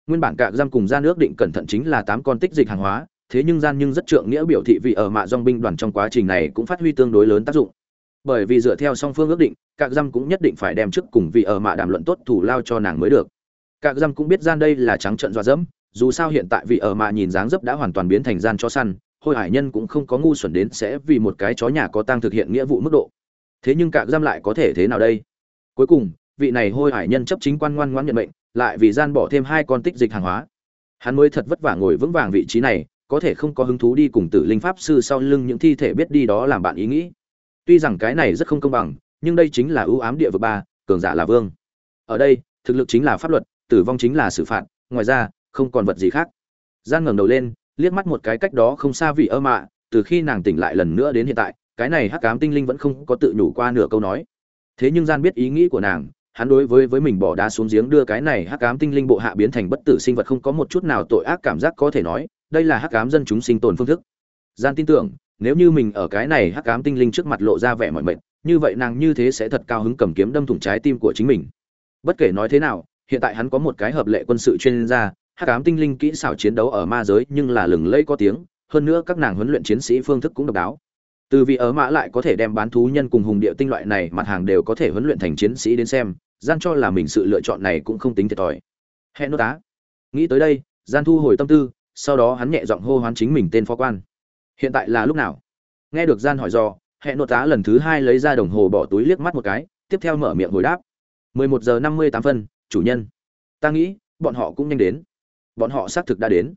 nguyên bản Cả giam cùng gian nước định cẩn thận chính là tám con tích dịch hàng hóa, thế nhưng gian nhưng rất trượng nghĩa biểu thị vì ở mạ dòng binh đoàn trong quá trình này cũng phát huy tương đối lớn tác dụng. Bởi vì dựa theo song phương ước định, Cả giam cũng nhất định phải đem trước cùng vì ở mạ đàm luận tốt thủ lao cho nàng mới được. Cả giam cũng biết gian đây là trắng trận dọa dẫm, dù sao hiện tại vị ở mạ nhìn dáng dấp đã hoàn toàn biến thành gian cho săn, hôi hải nhân cũng không có ngu xuẩn đến sẽ vì một cái chó nhà có tang thực hiện nghĩa vụ mức độ. Thế nhưng Cả giam lại có thể thế nào đây? Cuối cùng, vị này hôi hải nhân chấp chính quan ngoan ngoãn nhận mệnh lại vì gian bỏ thêm hai con tích dịch hàng hóa. Hắn mới thật vất vả ngồi vững vàng vị trí này, có thể không có hứng thú đi cùng tử linh pháp sư sau lưng những thi thể biết đi đó làm bạn ý nghĩ. Tuy rằng cái này rất không công bằng, nhưng đây chính là ưu ám địa vực ba, cường giả là vương. Ở đây, thực lực chính là pháp luật, tử vong chính là xử phạt, ngoài ra, không còn vật gì khác. Gian ngẩng đầu lên, liếc mắt một cái cách đó không xa vị ơ mạ, từ khi nàng tỉnh lại lần nữa đến hiện tại, cái này hắc cám tinh linh vẫn không có tự nhủ qua nửa câu nói. Thế nhưng gian biết ý nghĩ của nàng hắn đối với với mình bỏ đá xuống giếng đưa cái này hắc ám tinh linh bộ hạ biến thành bất tử sinh vật không có một chút nào tội ác cảm giác có thể nói, đây là hắc ám dân chúng sinh tồn phương thức. Gian tin tưởng, nếu như mình ở cái này hắc ám tinh linh trước mặt lộ ra vẻ mọi mệt, như vậy nàng như thế sẽ thật cao hứng cầm kiếm đâm thủng trái tim của chính mình. Bất kể nói thế nào, hiện tại hắn có một cái hợp lệ quân sự chuyên gia, hắc ám tinh linh kỹ xảo chiến đấu ở ma giới nhưng là lừng lẫy có tiếng, hơn nữa các nàng huấn luyện chiến sĩ phương thức cũng độc đáo. Từ vì ở mã lại có thể đem bán thú nhân cùng hùng địa tinh loại này mặt hàng đều có thể huấn luyện thành chiến sĩ đến xem gian cho là mình sự lựa chọn này cũng không tính thiệt thòi. Hẹn nốt tá. Nghĩ tới đây gian thu hồi tâm tư sau đó hắn nhẹ giọng hô hoán chính mình tên phó quan. Hiện tại là lúc nào? Nghe được gian hỏi dò, hẹn nốt tá lần thứ hai lấy ra đồng hồ bỏ túi liếc mắt một cái tiếp theo mở miệng hồi đáp. 11 giờ 58 phân chủ nhân. Ta nghĩ bọn họ cũng nhanh đến. Bọn họ xác thực đã đến.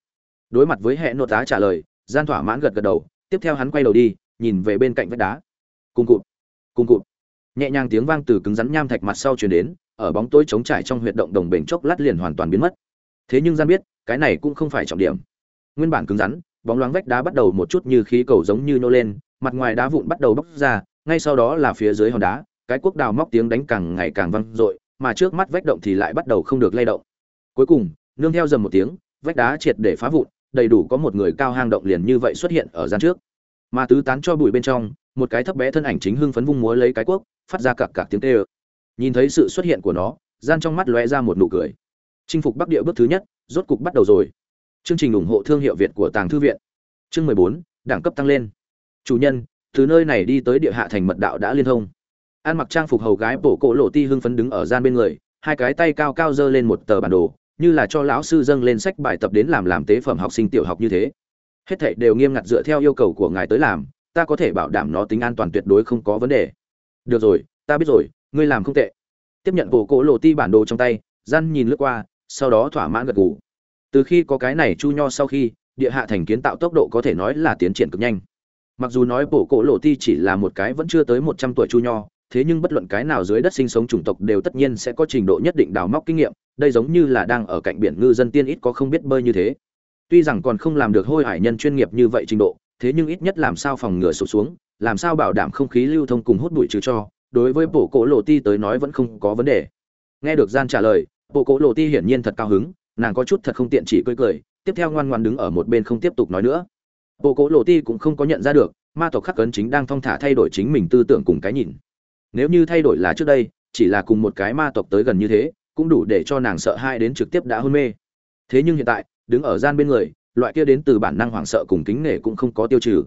Đối mặt với hẹn nốt tá trả lời gian thỏa mãn gật gật đầu tiếp theo hắn quay đầu đi nhìn về bên cạnh vách đá. Cùng cụt. Cùng cụt nhẹ nhàng tiếng vang từ cứng rắn nham thạch mặt sau truyền đến, ở bóng tối trống trải trong huyệt động đồng bền chốc lát liền hoàn toàn biến mất. Thế nhưng gian biết, cái này cũng không phải trọng điểm. Nguyên bản cứng rắn, bóng loáng vách đá bắt đầu một chút như khí cầu giống như nô lên, mặt ngoài đá vụn bắt đầu bóc ra, ngay sau đó là phía dưới hòn đá, cái quốc đào móc tiếng đánh càng ngày càng vang dội, mà trước mắt vách động thì lại bắt đầu không được lay động. Cuối cùng, nương theo dầm một tiếng, vách đá triệt để phá vụn, đầy đủ có một người cao hang động liền như vậy xuất hiện ở gian trước. Mà tứ tán cho bụi bên trong một cái thấp bé thân ảnh chính hưng phấn vung múa lấy cái cuốc, phát ra cặc cặc tiếng tê ơ nhìn thấy sự xuất hiện của nó, gian trong mắt lóe ra một nụ cười. Chinh phục bắc địa bước thứ nhất, rốt cục bắt đầu rồi. Chương trình ủng hộ thương hiệu việt của tàng thư viện. Chương mười bốn, đẳng cấp tăng lên. Chủ nhân, từ nơi này đi tới địa hạ thành mật đạo đã liên thông. An mặc trang phục hầu gái bổ cỗ lộ ti hưng phấn đứng ở gian bên người, hai cái tay cao cao giơ lên một tờ bản đồ, như là cho lão sư dâng lên sách bài tập đến làm làm tế phẩm học sinh tiểu học như thế. Hết thảy đều nghiêm ngặt dựa theo yêu cầu của ngài tới làm ta có thể bảo đảm nó tính an toàn tuyệt đối không có vấn đề. Được rồi, ta biết rồi, ngươi làm không tệ. Tiếp nhận bộ cỗ lộ ti bản đồ trong tay, gian nhìn lướt qua, sau đó thỏa mãn gật gù. Từ khi có cái này chu nho sau khi, địa hạ thành kiến tạo tốc độ có thể nói là tiến triển cực nhanh. Mặc dù nói bộ cỗ lộ ti chỉ là một cái vẫn chưa tới một trăm tuổi chu nho, thế nhưng bất luận cái nào dưới đất sinh sống chủng tộc đều tất nhiên sẽ có trình độ nhất định đào móc kinh nghiệm, đây giống như là đang ở cạnh biển ngư dân tiên ít có không biết bơi như thế. Tuy rằng còn không làm được hôi hải nhân chuyên nghiệp như vậy trình độ thế nhưng ít nhất làm sao phòng ngừa sụt xuống, làm sao bảo đảm không khí lưu thông cùng hút bụi trừ cho, đối với bộ cổ lộ ti tới nói vẫn không có vấn đề. Nghe được gian trả lời, bộ cổ lộ ti hiển nhiên thật cao hứng, nàng có chút thật không tiện chỉ cười cười, tiếp theo ngoan ngoan đứng ở một bên không tiếp tục nói nữa. Bộ cổ lộ ti cũng không có nhận ra được, ma tộc khắc cấn chính đang thong thả thay đổi chính mình tư tưởng cùng cái nhìn. Nếu như thay đổi là trước đây, chỉ là cùng một cái ma tộc tới gần như thế, cũng đủ để cho nàng sợ hai đến trực tiếp đã hôn mê. Thế nhưng hiện tại, đứng ở gian bên người loại kia đến từ bản năng hoảng sợ cùng kính nể cũng không có tiêu trừ.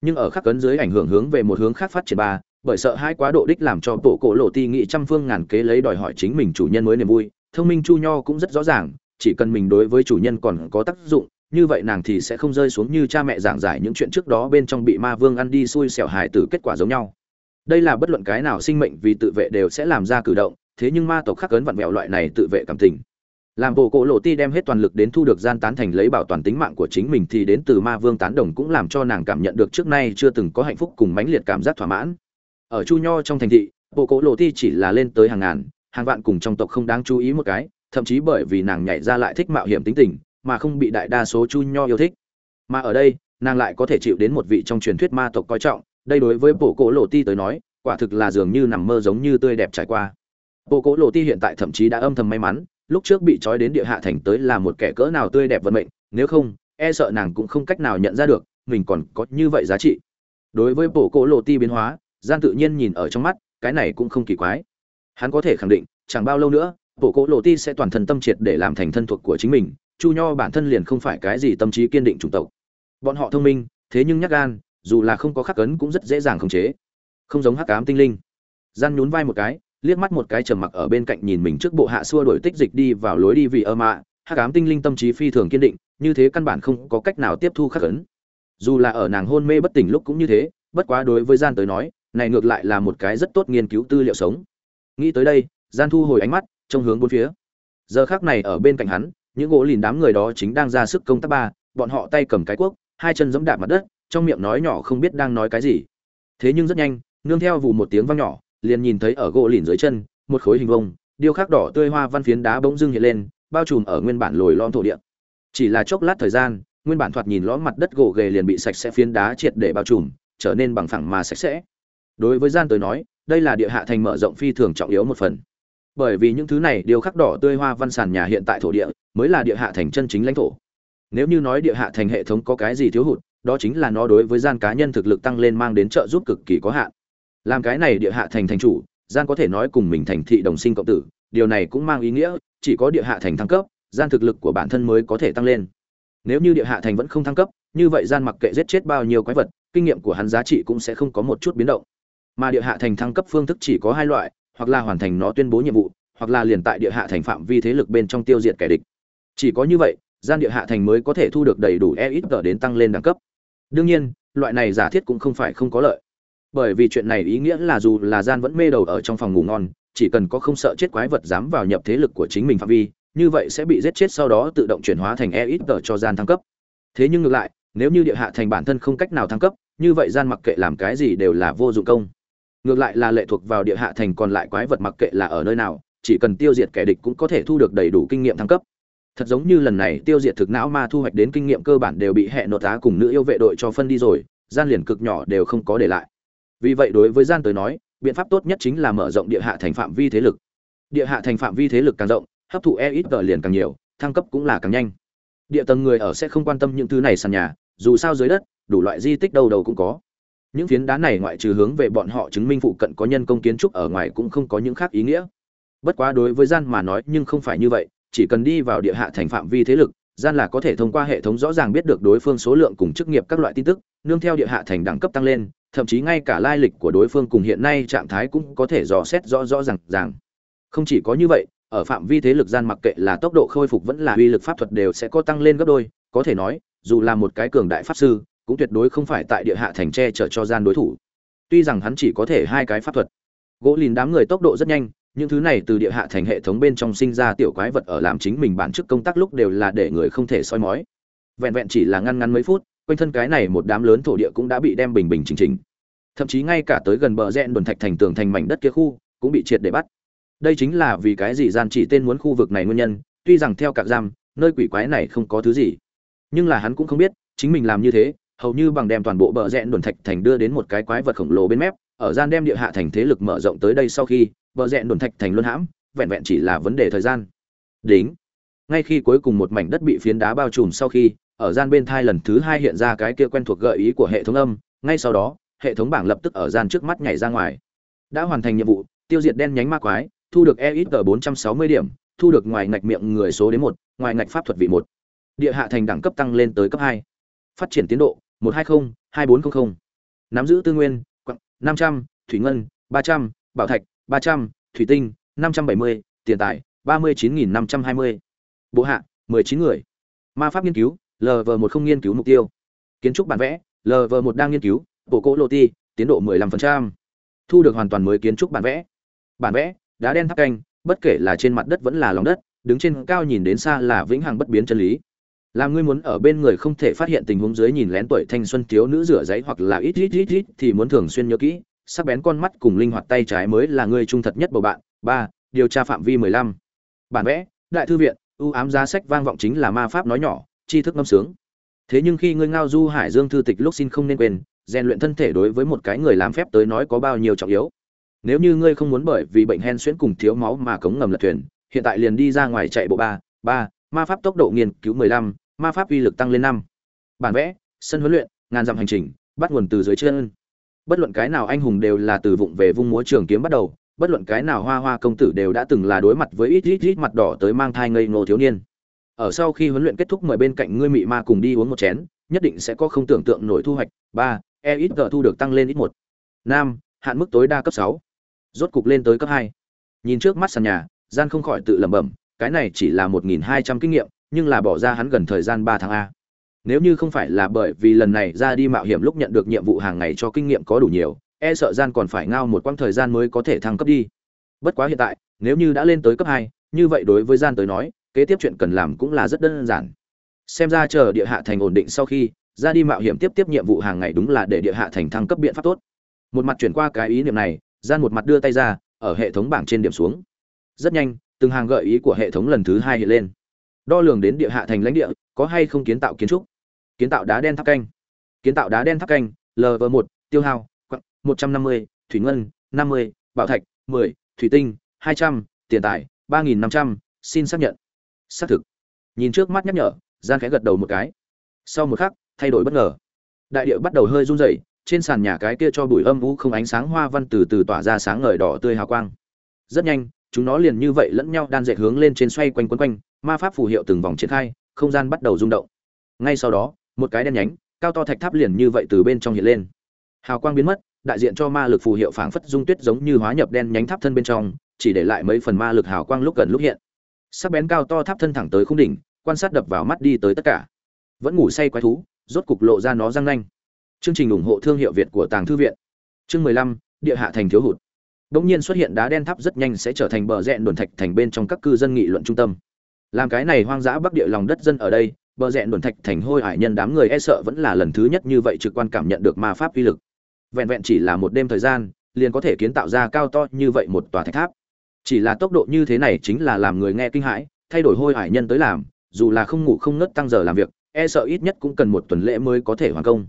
Nhưng ở khắc cấn dưới ảnh hưởng hướng về một hướng khác phát triển ba, bởi sợ hai quá độ đích làm cho bộ cổ lộ ti nghị trăm phương ngàn kế lấy đòi hỏi chính mình chủ nhân mới niềm vui. Thông minh chu nho cũng rất rõ ràng, chỉ cần mình đối với chủ nhân còn có tác dụng, như vậy nàng thì sẽ không rơi xuống như cha mẹ giảng giải những chuyện trước đó bên trong bị ma vương ăn đi xui xẻo hại tử kết quả giống nhau. Đây là bất luận cái nào sinh mệnh vì tự vệ đều sẽ làm ra cử động, thế nhưng ma tộc khắc cấn vặn vẹo loại này tự vệ cảm tình làm bộ cổ lộ ti đem hết toàn lực đến thu được gian tán thành lấy bảo toàn tính mạng của chính mình thì đến từ ma vương tán đồng cũng làm cho nàng cảm nhận được trước nay chưa từng có hạnh phúc cùng mãnh liệt cảm giác thỏa mãn. Ở chu nho trong thành thị, bộ cổ lộ ti chỉ là lên tới hàng ngàn, hàng vạn cùng trong tộc không đáng chú ý một cái, thậm chí bởi vì nàng nhảy ra lại thích mạo hiểm tính tình, mà không bị đại đa số chu nho yêu thích. Mà ở đây, nàng lại có thể chịu đến một vị trong truyền thuyết ma tộc coi trọng, đây đối với bộ cổ lộ ti tới nói, quả thực là dường như nằm mơ giống như tươi đẹp trải qua. Bộ cổ lộ ti hiện tại thậm chí đã âm thầm may mắn lúc trước bị trói đến địa hạ thành tới là một kẻ cỡ nào tươi đẹp vận mệnh, nếu không e sợ nàng cũng không cách nào nhận ra được, mình còn có như vậy giá trị. Đối với bộ cỗ lộ ti biến hóa gian tự nhiên nhìn ở trong mắt, cái này cũng không kỳ quái. Hắn có thể khẳng định, chẳng bao lâu nữa bộ cỗ lộ ti sẽ toàn thân tâm triệt để làm thành thân thuộc của chính mình, chu nho bản thân liền không phải cái gì tâm trí kiên định chủng tộc. Bọn họ thông minh, thế nhưng nhắc gan, dù là không có khắc cấn cũng rất dễ dàng khống chế. Không giống hắc ám tinh linh. Gian nhún vai một cái liếc mắt một cái trầm mặc ở bên cạnh nhìn mình trước bộ hạ xua đổi tích dịch đi vào lối đi vì ơ mạ, hắc ám tinh linh tâm trí phi thường kiên định, như thế căn bản không có cách nào tiếp thu khắc ấn. Dù là ở nàng hôn mê bất tỉnh lúc cũng như thế, bất quá đối với gian tới nói, này ngược lại là một cái rất tốt nghiên cứu tư liệu sống. Nghĩ tới đây, gian thu hồi ánh mắt trong hướng bốn phía. Giờ khác này ở bên cạnh hắn, những gỗ lìn đám người đó chính đang ra sức công tác ba, bọn họ tay cầm cái cuốc, hai chân giẫm đạp mặt đất, trong miệng nói nhỏ không biết đang nói cái gì. Thế nhưng rất nhanh, nương theo vụ một tiếng vang nhỏ liền nhìn thấy ở gỗ lìn dưới chân, một khối hình vông điêu khắc đỏ tươi hoa văn phiến đá bỗng dưng hiện lên, bao trùm ở nguyên bản lồi lõm thổ địa. Chỉ là chốc lát thời gian, nguyên bản thoạt nhìn lõm mặt đất gỗ ghề liền bị sạch sẽ phiến đá triệt để bao trùm, trở nên bằng phẳng mà sạch sẽ. Đối với gian tới nói, đây là địa hạ thành mở rộng phi thường trọng yếu một phần. Bởi vì những thứ này điêu khắc đỏ tươi hoa văn sàn nhà hiện tại thổ địa, mới là địa hạ thành chân chính lãnh thổ. Nếu như nói địa hạ thành hệ thống có cái gì thiếu hụt, đó chính là nó đối với gian cá nhân thực lực tăng lên mang đến trợ giúp cực kỳ có hạn làm cái này địa hạ thành thành chủ gian có thể nói cùng mình thành thị đồng sinh cộng tử, điều này cũng mang ý nghĩa, chỉ có địa hạ thành thăng cấp gian thực lực của bản thân mới có thể tăng lên. Nếu như địa hạ thành vẫn không thăng cấp, như vậy gian mặc kệ giết chết bao nhiêu quái vật, kinh nghiệm của hắn giá trị cũng sẽ không có một chút biến động. Mà địa hạ thành thăng cấp phương thức chỉ có hai loại, hoặc là hoàn thành nó tuyên bố nhiệm vụ, hoặc là liền tại địa hạ thành phạm vi thế lực bên trong tiêu diệt kẻ địch. Chỉ có như vậy gian địa hạ thành mới có thể thu được đầy đủ e ít đến tăng lên đẳng cấp. Đương nhiên, loại này giả thiết cũng không phải không có lợi bởi vì chuyện này ý nghĩa là dù là gian vẫn mê đầu ở trong phòng ngủ ngon, chỉ cần có không sợ chết quái vật dám vào nhập thế lực của chính mình phạm vi, như vậy sẽ bị giết chết sau đó tự động chuyển hóa thành e ít cho gian thăng cấp. Thế nhưng ngược lại, nếu như địa hạ thành bản thân không cách nào thăng cấp, như vậy gian mặc kệ làm cái gì đều là vô dụng công. Ngược lại là lệ thuộc vào địa hạ thành còn lại quái vật mặc kệ là ở nơi nào, chỉ cần tiêu diệt kẻ địch cũng có thể thu được đầy đủ kinh nghiệm thăng cấp. Thật giống như lần này tiêu diệt thực não ma thu hoạch đến kinh nghiệm cơ bản đều bị hệ nội tá cùng nữ yêu vệ đội cho phân đi rồi, gian liền cực nhỏ đều không có để lại vì vậy đối với gian tới nói, biện pháp tốt nhất chính là mở rộng địa hạ thành phạm vi thế lực. Địa hạ thành phạm vi thế lực càng rộng, hấp thụ e ít tờ liền càng nhiều, thăng cấp cũng là càng nhanh. Địa tầng người ở sẽ không quan tâm những thứ này sàn nhà, dù sao dưới đất, đủ loại di tích đâu đầu cũng có. Những phiến đá này ngoại trừ hướng về bọn họ chứng minh phụ cận có nhân công kiến trúc ở ngoài cũng không có những khác ý nghĩa. Bất quá đối với gian mà nói nhưng không phải như vậy, chỉ cần đi vào địa hạ thành phạm vi thế lực gian là có thể thông qua hệ thống rõ ràng biết được đối phương số lượng cùng chức nghiệp các loại tin tức, nương theo địa hạ thành đẳng cấp tăng lên, thậm chí ngay cả lai lịch của đối phương cùng hiện nay trạng thái cũng có thể dò xét rõ rõ ràng ràng. Không chỉ có như vậy, ở phạm vi thế lực gian mặc kệ là tốc độ khôi phục vẫn là uy lực pháp thuật đều sẽ có tăng lên gấp đôi, có thể nói, dù là một cái cường đại pháp sư, cũng tuyệt đối không phải tại địa hạ thành tre chở cho gian đối thủ. Tuy rằng hắn chỉ có thể hai cái pháp thuật. Gỗ lìn đám người tốc độ rất nhanh những thứ này từ địa hạ thành hệ thống bên trong sinh ra tiểu quái vật ở làm chính mình bản chức công tác lúc đều là để người không thể soi mói. Vẹn vẹn chỉ là ngăn ngắn mấy phút, quanh thân cái này một đám lớn thổ địa cũng đã bị đem bình bình chỉnh chỉnh. Thậm chí ngay cả tới gần bờ rẽ đồn thạch thành tường thành mảnh đất kia khu, cũng bị triệt để bắt. Đây chính là vì cái gì gian chỉ tên muốn khu vực này nguyên nhân, tuy rằng theo cạc giam, nơi quỷ quái này không có thứ gì. Nhưng là hắn cũng không biết, chính mình làm như thế, hầu như bằng đem toàn bộ bờ rẽ đồn thạch thành đưa đến một cái quái vật khổng lồ bên mép, ở gian đem địa hạ thành thế lực mở rộng tới đây sau khi bờ rẽn đồn thạch thành luân hãm, vẹn vẹn chỉ là vấn đề thời gian. Đính. Ngay khi cuối cùng một mảnh đất bị phiến đá bao trùm sau khi, ở gian bên thai lần thứ hai hiện ra cái kia quen thuộc gợi ý của hệ thống âm, ngay sau đó, hệ thống bảng lập tức ở gian trước mắt nhảy ra ngoài. Đã hoàn thành nhiệm vụ, tiêu diệt đen nhánh ma quái, thu được e ít bốn trăm sáu mươi điểm, thu được ngoài ngạch miệng người số đến một, ngoài ngạch pháp thuật vị một. Địa hạ thành đẳng cấp tăng lên tới cấp hai. Phát triển tiến độ, một hai mươi hai bốn trăm linh nắm giữ tư nguyên năm trăm, thủy ngân, ba trăm, bảo thạch ba trăm, thủy tinh, năm trăm bảy mươi, tiền tài, ba mươi chín nghìn năm trăm hai mươi. Bộ hạ, mười chín người. Ma pháp nghiên cứu lv một không nghiên cứu mục tiêu. Kiến trúc bản vẽ lv một đang nghiên cứu, bộ cỗ lô ti, tiến độ mười lăm phần trăm. Thu được hoàn toàn mới kiến trúc bản vẽ. Bản vẽ, đá đen tháp canh, bất kể là trên mặt đất vẫn là lòng đất, đứng trên cao nhìn đến xa là vĩnh hằng bất biến chân lý. Làm ngươi muốn ở bên người không thể phát hiện tình huống dưới nhìn lén tuổi thanh xuân thiếu nữ rửa giấy hoặc là ít ít ít ít thì muốn thường xuyên nhớ kỹ sắc bén con mắt cùng linh hoạt tay trái mới là người trung thật nhất bầu bạn. Ba, điều tra phạm vi mười lăm. Bản vẽ, đại thư viện, ưu ám giá sách vang vọng chính là ma pháp nói nhỏ, tri thức ngâm sướng. Thế nhưng khi ngươi ngao du hải dương thư tịch lúc xin không nên quên, rèn luyện thân thể đối với một cái người làm phép tới nói có bao nhiêu trọng yếu. Nếu như ngươi không muốn bởi vì bệnh hen suyễn cùng thiếu máu mà cống ngầm lật thuyền, hiện tại liền đi ra ngoài chạy bộ ba. Ba, ma pháp tốc độ nghiên cứu mười lăm, ma pháp uy lực tăng lên năm. Bản vẽ, sân huấn luyện, ngàn dặm hành trình, bắt nguồn từ dưới chân bất luận cái nào anh hùng đều là từ vụng về vung múa trường kiếm bắt đầu, bất luận cái nào hoa hoa công tử đều đã từng là đối mặt với ít ít ít mặt đỏ tới mang thai ngây ngô thiếu niên. Ở sau khi huấn luyện kết thúc mời bên cạnh ngươi mị ma cùng đi uống một chén, nhất định sẽ có không tưởng tượng nổi thu hoạch. Ba e ít gờ thu được tăng lên ít một. Nam, hạn mức tối đa cấp sáu. Rốt cục lên tới cấp hai. Nhìn trước mắt sàn nhà, gian không khỏi tự lẩm bẩm, cái này chỉ là một nghìn hai trăm kinh nghiệm, nhưng là bỏ ra hắn gần thời gian ba tháng a nếu như không phải là bởi vì lần này ra đi mạo hiểm lúc nhận được nhiệm vụ hàng ngày cho kinh nghiệm có đủ nhiều e sợ gian còn phải ngao một quãng thời gian mới có thể thăng cấp đi. Bất quá hiện tại, nếu như đã lên tới cấp hai, như vậy đối với gian tới nói, kế tiếp chuyện cần làm cũng là rất đơn giản. Xem ra chờ địa hạ thành ổn định sau khi, ra đi mạo hiểm tiếp tiếp nhiệm vụ hàng ngày đúng là để địa hạ thành thăng cấp biện pháp tốt. Một mặt chuyển qua cái ý niệm này, gian một mặt đưa tay ra, ở hệ thống bảng trên điểm xuống. Rất nhanh, từng hàng gợi ý của hệ thống lần thứ hai hiện lên. Đo lường đến địa hạ thành lãnh địa, có hay không kiến tạo kiến trúc kiến tạo đá đen tháp canh. Kiến tạo đá đen tháp canh lv một, tiêu hao một trăm năm mươi, thủy ngân, năm mươi, bảo thạch, mười, thủy tinh, hai trăm, tiền tài, ba nghìn năm trăm, xin xác nhận. Xác thực. Nhìn trước mắt nhắc nhở gian khẽ gật đầu một cái. Sau một khắc, thay đổi bất ngờ. Đại địa bắt đầu hơi run rẩy, trên sàn nhà cái kia cho bụi âm vũ không ánh sáng hoa văn từ từ tỏa ra sáng ngời đỏ tươi hào quang. Rất nhanh, chúng nó liền như vậy lẫn nhau đan dệt hướng lên trên xoay quanh quấn quanh, ma pháp phù hiệu từng vòng triển khai, không gian bắt đầu rung động. Ngay sau đó một cái đen nhánh cao to thạch tháp liền như vậy từ bên trong hiện lên. Hào quang biến mất đại diện cho ma lực phù hiệu phảng phất dung tuyết giống như hóa nhập đen nhánh tháp thân bên trong chỉ để lại mấy phần ma lực hào quang lúc gần lúc hiện. Sắc bén cao to tháp thân thẳng tới khung đỉnh quan sát đập vào mắt đi tới tất cả. Vẫn ngủ say quái thú rốt cục lộ ra nó răng nanh. Chương trình ủng hộ thương hiệu việt của tàng thư viện. Chương mười lăm địa hạ thành thiếu hụt. Đống nhiên xuất hiện đá đen tháp rất nhanh sẽ trở thành bờ rẽ đồn thạch thành bên trong các cư dân nghị luận trung tâm. Làm cái này hoang dã bắc địa lòng đất dân ở đây, bờ rẽ đồn thạch thành hôi hải nhân đám người e sợ vẫn là lần thứ nhất như vậy trực quan cảm nhận được ma pháp uy lực. Vẹn vẹn chỉ là một đêm thời gian, liền có thể kiến tạo ra cao to như vậy một tòa thạch tháp. Chỉ là tốc độ như thế này chính là làm người nghe kinh hãi, thay đổi hôi hải nhân tới làm, dù là không ngủ không ngất tăng giờ làm việc, e sợ ít nhất cũng cần một tuần lễ mới có thể hoàn công.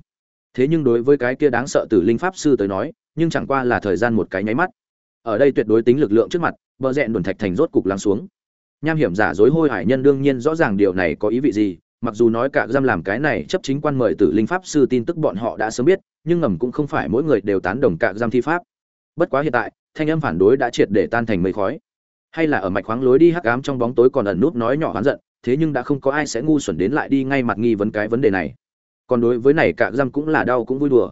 Thế nhưng đối với cái kia đáng sợ từ linh pháp sư tới nói, nhưng chẳng qua là thời gian một cái nháy mắt ở đây tuyệt đối tính lực lượng trước mặt bờ rẽ đồn thạch thành rốt cục lắng xuống nham hiểm giả dối hôi hải nhân đương nhiên rõ ràng điều này có ý vị gì mặc dù nói cả giam làm cái này chấp chính quan mời tử linh pháp sư tin tức bọn họ đã sớm biết, nhưng ngầm cũng không phải mỗi người đều tán đồng cả giam thi pháp. Bất quá hiện tại, thanh âm phản đối đã triệt để tan thành mây khói. Hay là ở mạch khoáng lối đi hắc ám trong bóng tối còn ẩn nút nói nhỏ oán giận, thế nhưng đã không có ai sẽ ngu xuẩn đến lại đi ngay mặt nghi vấn cái vấn đề này. Còn đối với này cả giam cũng là đau cũng vui đùa.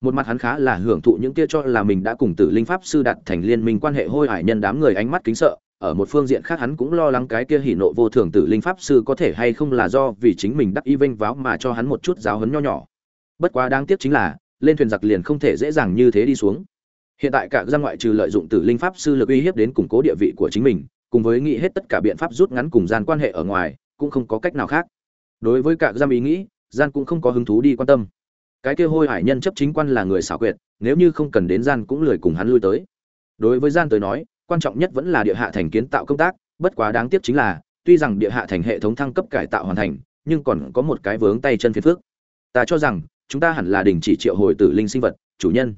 Một mặt hắn khá là hưởng thụ những kia cho là mình đã cùng tử linh pháp sư đặt thành liên minh quan hệ hôi hải nhân đám người ánh mắt kính sợ ở một phương diện khác hắn cũng lo lắng cái kia hỉ nộ vô thường tử linh pháp sư có thể hay không là do vì chính mình đắc y vinh váo mà cho hắn một chút giáo hấn nho nhỏ. Bất quá đáng tiếc chính là, lên thuyền giặc liền không thể dễ dàng như thế đi xuống. Hiện tại cả giang ngoại trừ lợi dụng tử linh pháp sư lực uy hiếp đến củng cố địa vị của chính mình, cùng với nghĩ hết tất cả biện pháp rút ngắn cùng gian quan hệ ở ngoài, cũng không có cách nào khác. Đối với cả giam ý nghĩ, gian cũng không có hứng thú đi quan tâm. Cái kia hôi hải nhân chấp chính quan là người xảo quyệt, nếu như không cần đến gian cũng lười cùng hắn lui tới. Đối với gian tới nói quan trọng nhất vẫn là địa hạ thành kiến tạo công tác, bất quá đáng tiếc chính là, tuy rằng địa hạ thành hệ thống thăng cấp cải tạo hoàn thành, nhưng còn có một cái vướng tay chân phiền phức. ta cho rằng, chúng ta hẳn là đình chỉ triệu hồi tử linh sinh vật, chủ nhân.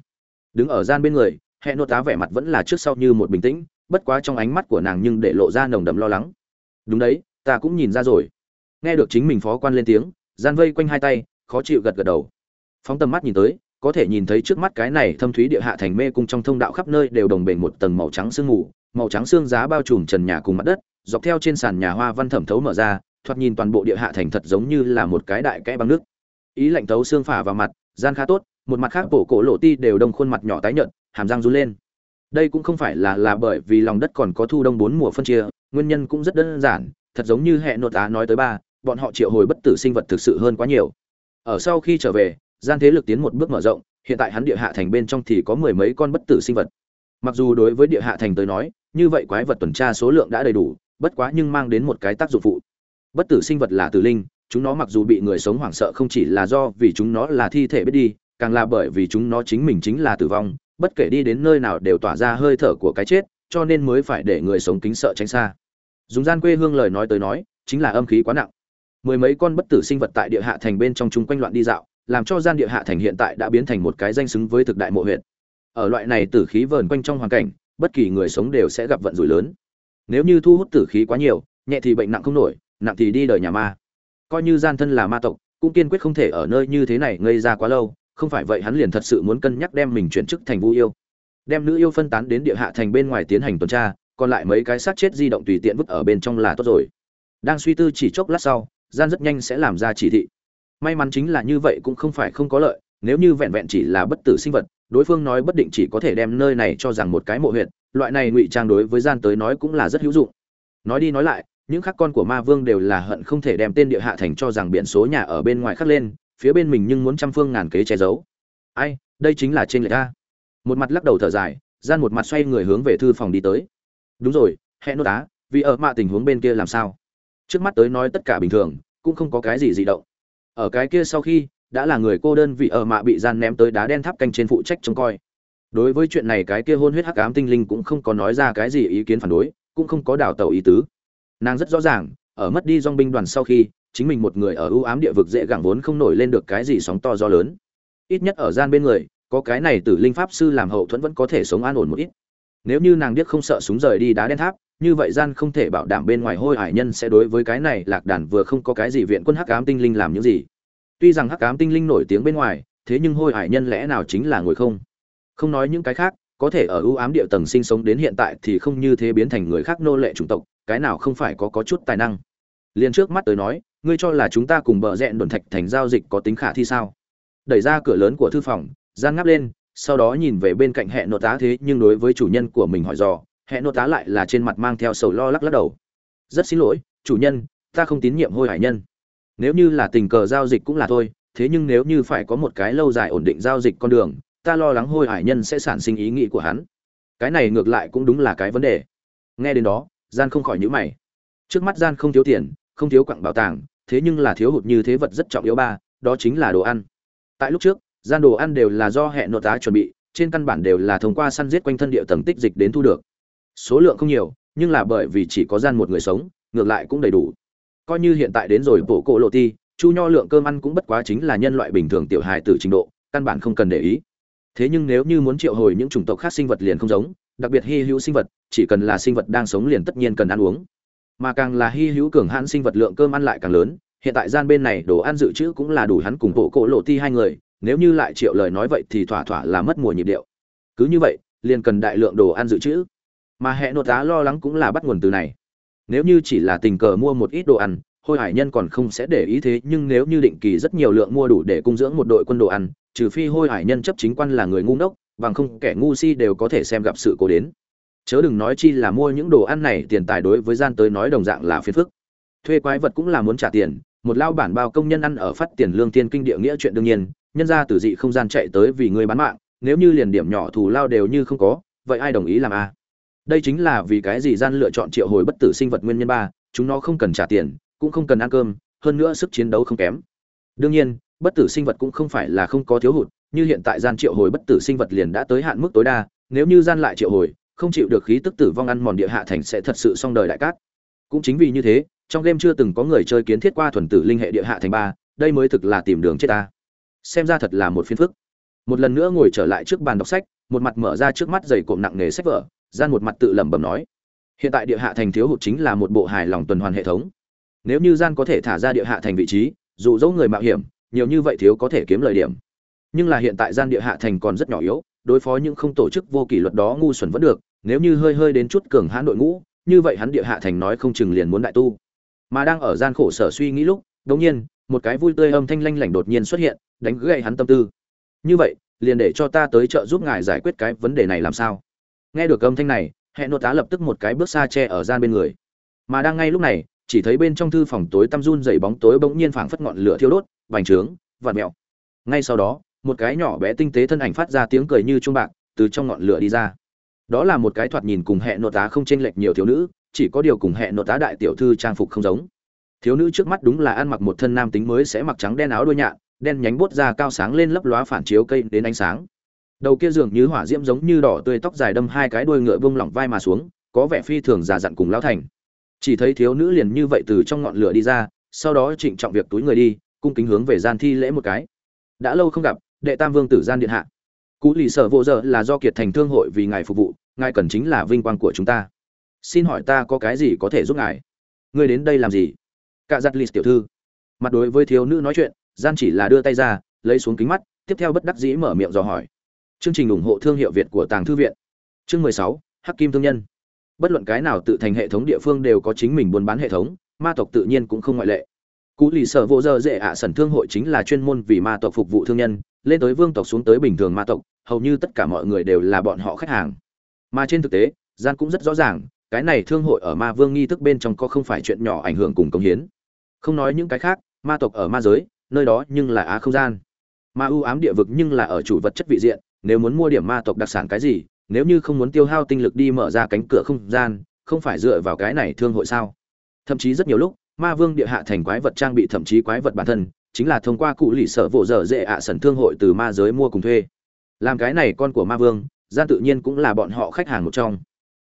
Đứng ở gian bên người hệ nô tá vẻ mặt vẫn là trước sau như một bình tĩnh, bất quá trong ánh mắt của nàng nhưng để lộ ra nồng đậm lo lắng. Đúng đấy, ta cũng nhìn ra rồi. Nghe được chính mình phó quan lên tiếng, gian vây quanh hai tay, khó chịu gật gật đầu. Phóng tầm mắt nhìn tới có thể nhìn thấy trước mắt cái này thâm thúy địa hạ thành mê cung trong thông đạo khắp nơi đều đồng bền một tầng màu trắng sương mù, màu trắng xương giá bao trùm trần nhà cùng mặt đất, dọc theo trên sàn nhà hoa văn thẩm thấu mở ra, thoạt nhìn toàn bộ địa hạ thành thật giống như là một cái đại kẽ băng nước. Ý lạnh thấu xương phả vào mặt, gian khá tốt, một mặt khác bổ cổ lộ ti đều đông khuôn mặt nhỏ tái nhợt, hàm răng run lên. Đây cũng không phải là là bởi vì lòng đất còn có thu đông bốn mùa phân chia, nguyên nhân cũng rất đơn giản, thật giống như hệ nội tá nói tới ba, bọn họ triệu hồi bất tử sinh vật thực sự hơn quá nhiều. Ở sau khi trở về gian thế lực tiến một bước mở rộng, hiện tại hắn địa hạ thành bên trong thì có mười mấy con bất tử sinh vật. Mặc dù đối với địa hạ thành tới nói, như vậy quái vật tuần tra số lượng đã đầy đủ, bất quá nhưng mang đến một cái tác dụng phụ. Bất tử sinh vật là tử linh, chúng nó mặc dù bị người sống hoảng sợ không chỉ là do vì chúng nó là thi thể biết đi, càng là bởi vì chúng nó chính mình chính là tử vong, bất kể đi đến nơi nào đều tỏa ra hơi thở của cái chết, cho nên mới phải để người sống kính sợ tránh xa. Dùng gian quê hương lời nói tới nói, chính là âm khí quá nặng. Mười mấy con bất tử sinh vật tại địa hạ thành bên trong chúng quanh loạn đi dạo làm cho gian địa hạ thành hiện tại đã biến thành một cái danh xứng với thực đại mộ huyện ở loại này tử khí vờn quanh trong hoàn cảnh, bất kỳ người sống đều sẽ gặp vận rủi lớn. Nếu như thu hút tử khí quá nhiều, nhẹ thì bệnh nặng không nổi, nặng thì đi đời nhà ma. Coi như gian thân là ma tộc, cũng kiên quyết không thể ở nơi như thế này ngây ra quá lâu, không phải vậy hắn liền thật sự muốn cân nhắc đem mình chuyển chức thành vu yêu. Đem nữ yêu phân tán đến địa hạ thành bên ngoài tiến hành tuần tra, còn lại mấy cái xác chết di động tùy tiện vứt ở bên trong là tốt rồi. Đang suy tư chỉ chốc lát sau, gian rất nhanh sẽ làm ra chỉ thị may mắn chính là như vậy cũng không phải không có lợi, nếu như vẹn vẹn chỉ là bất tử sinh vật, đối phương nói bất định chỉ có thể đem nơi này cho rằng một cái mộ huyệt, loại này ngụy trang đối với gian tới nói cũng là rất hữu dụng. Nói đi nói lại, những khắc con của ma vương đều là hận không thể đem tên địa hạ thành cho rằng biển số nhà ở bên ngoài khắc lên, phía bên mình nhưng muốn trăm phương ngàn kế che giấu. Ai, đây chính là trên lệ ta một mặt lắc đầu thở dài, gian một mặt xoay người hướng về thư phòng đi tới. Đúng rồi, hẹn nốt á vì ở mạ tình huống bên kia làm sao? Trước mắt tới nói tất cả bình thường, cũng không có cái gì dị động ở cái kia sau khi, đã là người cô đơn vị ở mạ bị gian ném tới đá đen tháp canh trên phụ trách trông coi. Đối với chuyện này cái kia hôn huyết hắc ám tinh linh cũng không có nói ra cái gì ý kiến phản đối, cũng không có đào tàu ý tứ. Nàng rất rõ ràng, ở mất đi dong binh đoàn sau khi, chính mình một người ở ưu ám địa vực dễ gẳng vốn không nổi lên được cái gì sóng to gió lớn. Ít nhất ở gian bên người, có cái này tử linh pháp sư làm hậu thuẫn vẫn có thể sống an ổn một ít. Nếu như nàng biết không sợ súng rời đi đá đen tháp như vậy gian không thể bảo đảm bên ngoài hôi hải nhân sẽ đối với cái này lạc đàn vừa không có cái gì viện quân hắc ám tinh linh làm những gì. Tuy rằng hắc ám tinh linh nổi tiếng bên ngoài, thế nhưng hôi hải nhân lẽ nào chính là ngồi không? Không nói những cái khác, có thể ở ưu ám địa tầng sinh sống đến hiện tại thì không như thế biến thành người khác nô lệ chủng tộc, cái nào không phải có có chút tài năng? Liền trước mắt tới nói, ngươi cho là chúng ta cùng bờ rẽn đồn thạch thành giao dịch có tính khả thi sao? Đẩy ra cửa lớn của thư phòng, gian ngáp lên, sau đó nhìn về bên cạnh hệ nội tá thế nhưng đối với chủ nhân của mình hỏi dò hệ nội tá lại là trên mặt mang theo sầu lo lắc lắc đầu. Rất xin lỗi, chủ nhân, ta không tín nhiệm hôi hải nhân. Nếu như là tình cờ giao dịch cũng là thôi, thế nhưng nếu như phải có một cái lâu dài ổn định giao dịch con đường, ta lo lắng hôi hải nhân sẽ sản sinh ý nghĩ của hắn. Cái này ngược lại cũng đúng là cái vấn đề. Nghe đến đó, gian không khỏi nhữ mày. Trước mắt gian không thiếu tiền, không thiếu quặng bảo tàng, thế nhưng là thiếu hụt như thế vật rất trọng yếu ba, đó chính là đồ ăn. Tại lúc trước, gian đồ ăn đều là do hệ nội tá chuẩn bị, trên căn bản đều là thông qua săn giết quanh thân địa tầng tích dịch đến thu được số lượng không nhiều, nhưng là bởi vì chỉ có gian một người sống, ngược lại cũng đầy đủ. Coi như hiện tại đến rồi bộ cổ lộ ti, chu nho lượng cơm ăn cũng bất quá chính là nhân loại bình thường tiểu hài từ trình độ, căn bản không cần để ý. Thế nhưng nếu như muốn triệu hồi những chủng tộc khác sinh vật liền không giống, đặc biệt hy hữu sinh vật, chỉ cần là sinh vật đang sống liền tất nhiên cần ăn uống. Mà càng là hy hữu cường hãn sinh vật lượng cơm ăn lại càng lớn, hiện tại gian bên này đồ ăn dự trữ cũng là đủ hắn cùng bộ cổ lộ ti hai người, nếu như lại triệu lời nói vậy thì thỏa thỏa là mất mùa nhịp điệu. Cứ như vậy, liền cần đại lượng đồ ăn dự trữ mà hệ nội tá lo lắng cũng là bắt nguồn từ này. Nếu như chỉ là tình cờ mua một ít đồ ăn, hôi hải nhân còn không sẽ để ý thế, nhưng nếu như định kỳ rất nhiều lượng mua đủ để cung dưỡng một đội quân đồ ăn, trừ phi hôi hải nhân chấp chính quan là người ngu ngốc, bằng không kẻ ngu si đều có thể xem gặp sự cố đến. Chớ đừng nói chi là mua những đồ ăn này, tiền tài đối với gian tới nói đồng dạng là phiền phức. Thuê quái vật cũng là muốn trả tiền, một lao bản bao công nhân ăn ở phát tiền lương tiên kinh địa nghĩa chuyện đương nhiên, nhân ra từ dị không gian chạy tới vì người bán mạng, nếu như liền điểm nhỏ thù lao đều như không có, vậy ai đồng ý làm a? Đây chính là vì cái gì gian lựa chọn triệu hồi bất tử sinh vật nguyên nhân ba, chúng nó không cần trả tiền, cũng không cần ăn cơm, hơn nữa sức chiến đấu không kém. Đương nhiên, bất tử sinh vật cũng không phải là không có thiếu hụt, như hiện tại gian triệu hồi bất tử sinh vật liền đã tới hạn mức tối đa, nếu như gian lại triệu hồi, không chịu được khí tức tử vong ăn mòn địa hạ thành sẽ thật sự xong đời đại cát. Cũng chính vì như thế, trong game chưa từng có người chơi kiến thiết qua thuần tử linh hệ địa hạ thành ba, đây mới thực là tìm đường chết ta. Xem ra thật là một phiên phức. Một lần nữa ngồi trở lại trước bàn đọc sách, một mặt mở ra trước mắt giày cộm nặng nề sách vở gian một mặt tự lẩm bẩm nói, hiện tại địa hạ thành thiếu hụt chính là một bộ hài lòng tuần hoàn hệ thống. Nếu như gian có thể thả ra địa hạ thành vị trí, dụ dỗ người mạo hiểm, nhiều như vậy thiếu có thể kiếm lời điểm. Nhưng là hiện tại gian địa hạ thành còn rất nhỏ yếu, đối phó những không tổ chức vô kỷ luật đó ngu xuẩn vẫn được, nếu như hơi hơi đến chút cường hãn đội ngũ, như vậy hắn địa hạ thành nói không chừng liền muốn đại tu. Mà đang ở gian khổ sở suy nghĩ lúc đống nhiên, một cái vui tươi âm thanh lanh lảnh đột nhiên xuất hiện, đánh gậy hắn tâm tư. Như vậy, liền để cho ta tới trợ giúp ngài giải quyết cái vấn đề này làm sao? Nghe được âm thanh này hệ nội tá lập tức một cái bước xa che ở gian bên người. Mà đang ngay lúc này, chỉ thấy bên trong thư phòng tối tăm run dày bóng tối bỗng nhiên phảng phất ngọn lửa thiêu đốt, vành trướng, vạt mẹo. Ngay sau đó, một cái nhỏ bé tinh tế thân ảnh phát ra tiếng cười như chuông bạc, từ trong ngọn lửa đi ra. Đó là một cái thoạt nhìn cùng hệ nội tá không chênh lệch nhiều thiếu nữ, chỉ có điều cùng hệ nội tá đại tiểu thư trang phục không giống. Thiếu nữ trước mắt đúng là ăn mặc một thân nam tính mới sẽ mặc trắng đen áo đôi nhạn, đen nhánh bút ra cao sáng lên lấp lóa phản chiếu cây đến ánh sáng đầu kia dường như hỏa diễm giống như đỏ tươi tóc dài đâm hai cái đuôi ngựa bông lỏng vai mà xuống, có vẻ phi thường già dặn cùng lão thành. Chỉ thấy thiếu nữ liền như vậy từ trong ngọn lửa đi ra, sau đó trịnh trọng việc túi người đi, cung kính hướng về gian thi lễ một cái. Đã lâu không gặp, đệ tam vương tử gian điện hạ. Cú lì sở vô giờ là do kiệt thành thương hội vì ngài phục vụ, ngài cần chính là vinh quang của chúng ta. Xin hỏi ta có cái gì có thể giúp ngài? Ngươi đến đây làm gì? Cả giặt lì tiểu thư. Mặt đối với thiếu nữ nói chuyện, gian chỉ là đưa tay ra, lấy xuống kính mắt, tiếp theo bất đắc dĩ mở miệng dò hỏi chương trình ủng hộ thương hiệu việt của tàng thư viện. Chương mười sáu, hắc kim thương nhân. Bất luận cái nào tự thành hệ thống địa phương đều có chính mình buôn bán hệ thống, ma tộc tự nhiên cũng không ngoại lệ. Cú lì sở vô dơ dễ ạ à sẩn thương hội chính là chuyên môn vì ma tộc phục vụ thương nhân, lên tới vương tộc xuống tới bình thường ma tộc, hầu như tất cả mọi người đều là bọn họ khách hàng. Mà trên thực tế, gian cũng rất rõ ràng, cái này thương hội ở ma vương nghi thức bên trong có không phải chuyện nhỏ ảnh hưởng cùng công hiến. Không nói những cái khác, ma tộc ở ma giới, nơi đó nhưng là á không gian. Ma ưu ám địa vực nhưng là ở chủ vật chất vị diện nếu muốn mua điểm ma tộc đặc sản cái gì, nếu như không muốn tiêu hao tinh lực đi mở ra cánh cửa không gian, không phải dựa vào cái này thương hội sao? Thậm chí rất nhiều lúc, ma vương địa hạ thành quái vật trang bị thậm chí quái vật bản thân, chính là thông qua cụ lì sở vỗ dở dễ ạ sẩn thương hội từ ma giới mua cùng thuê. Làm cái này con của ma vương, gian tự nhiên cũng là bọn họ khách hàng một trong.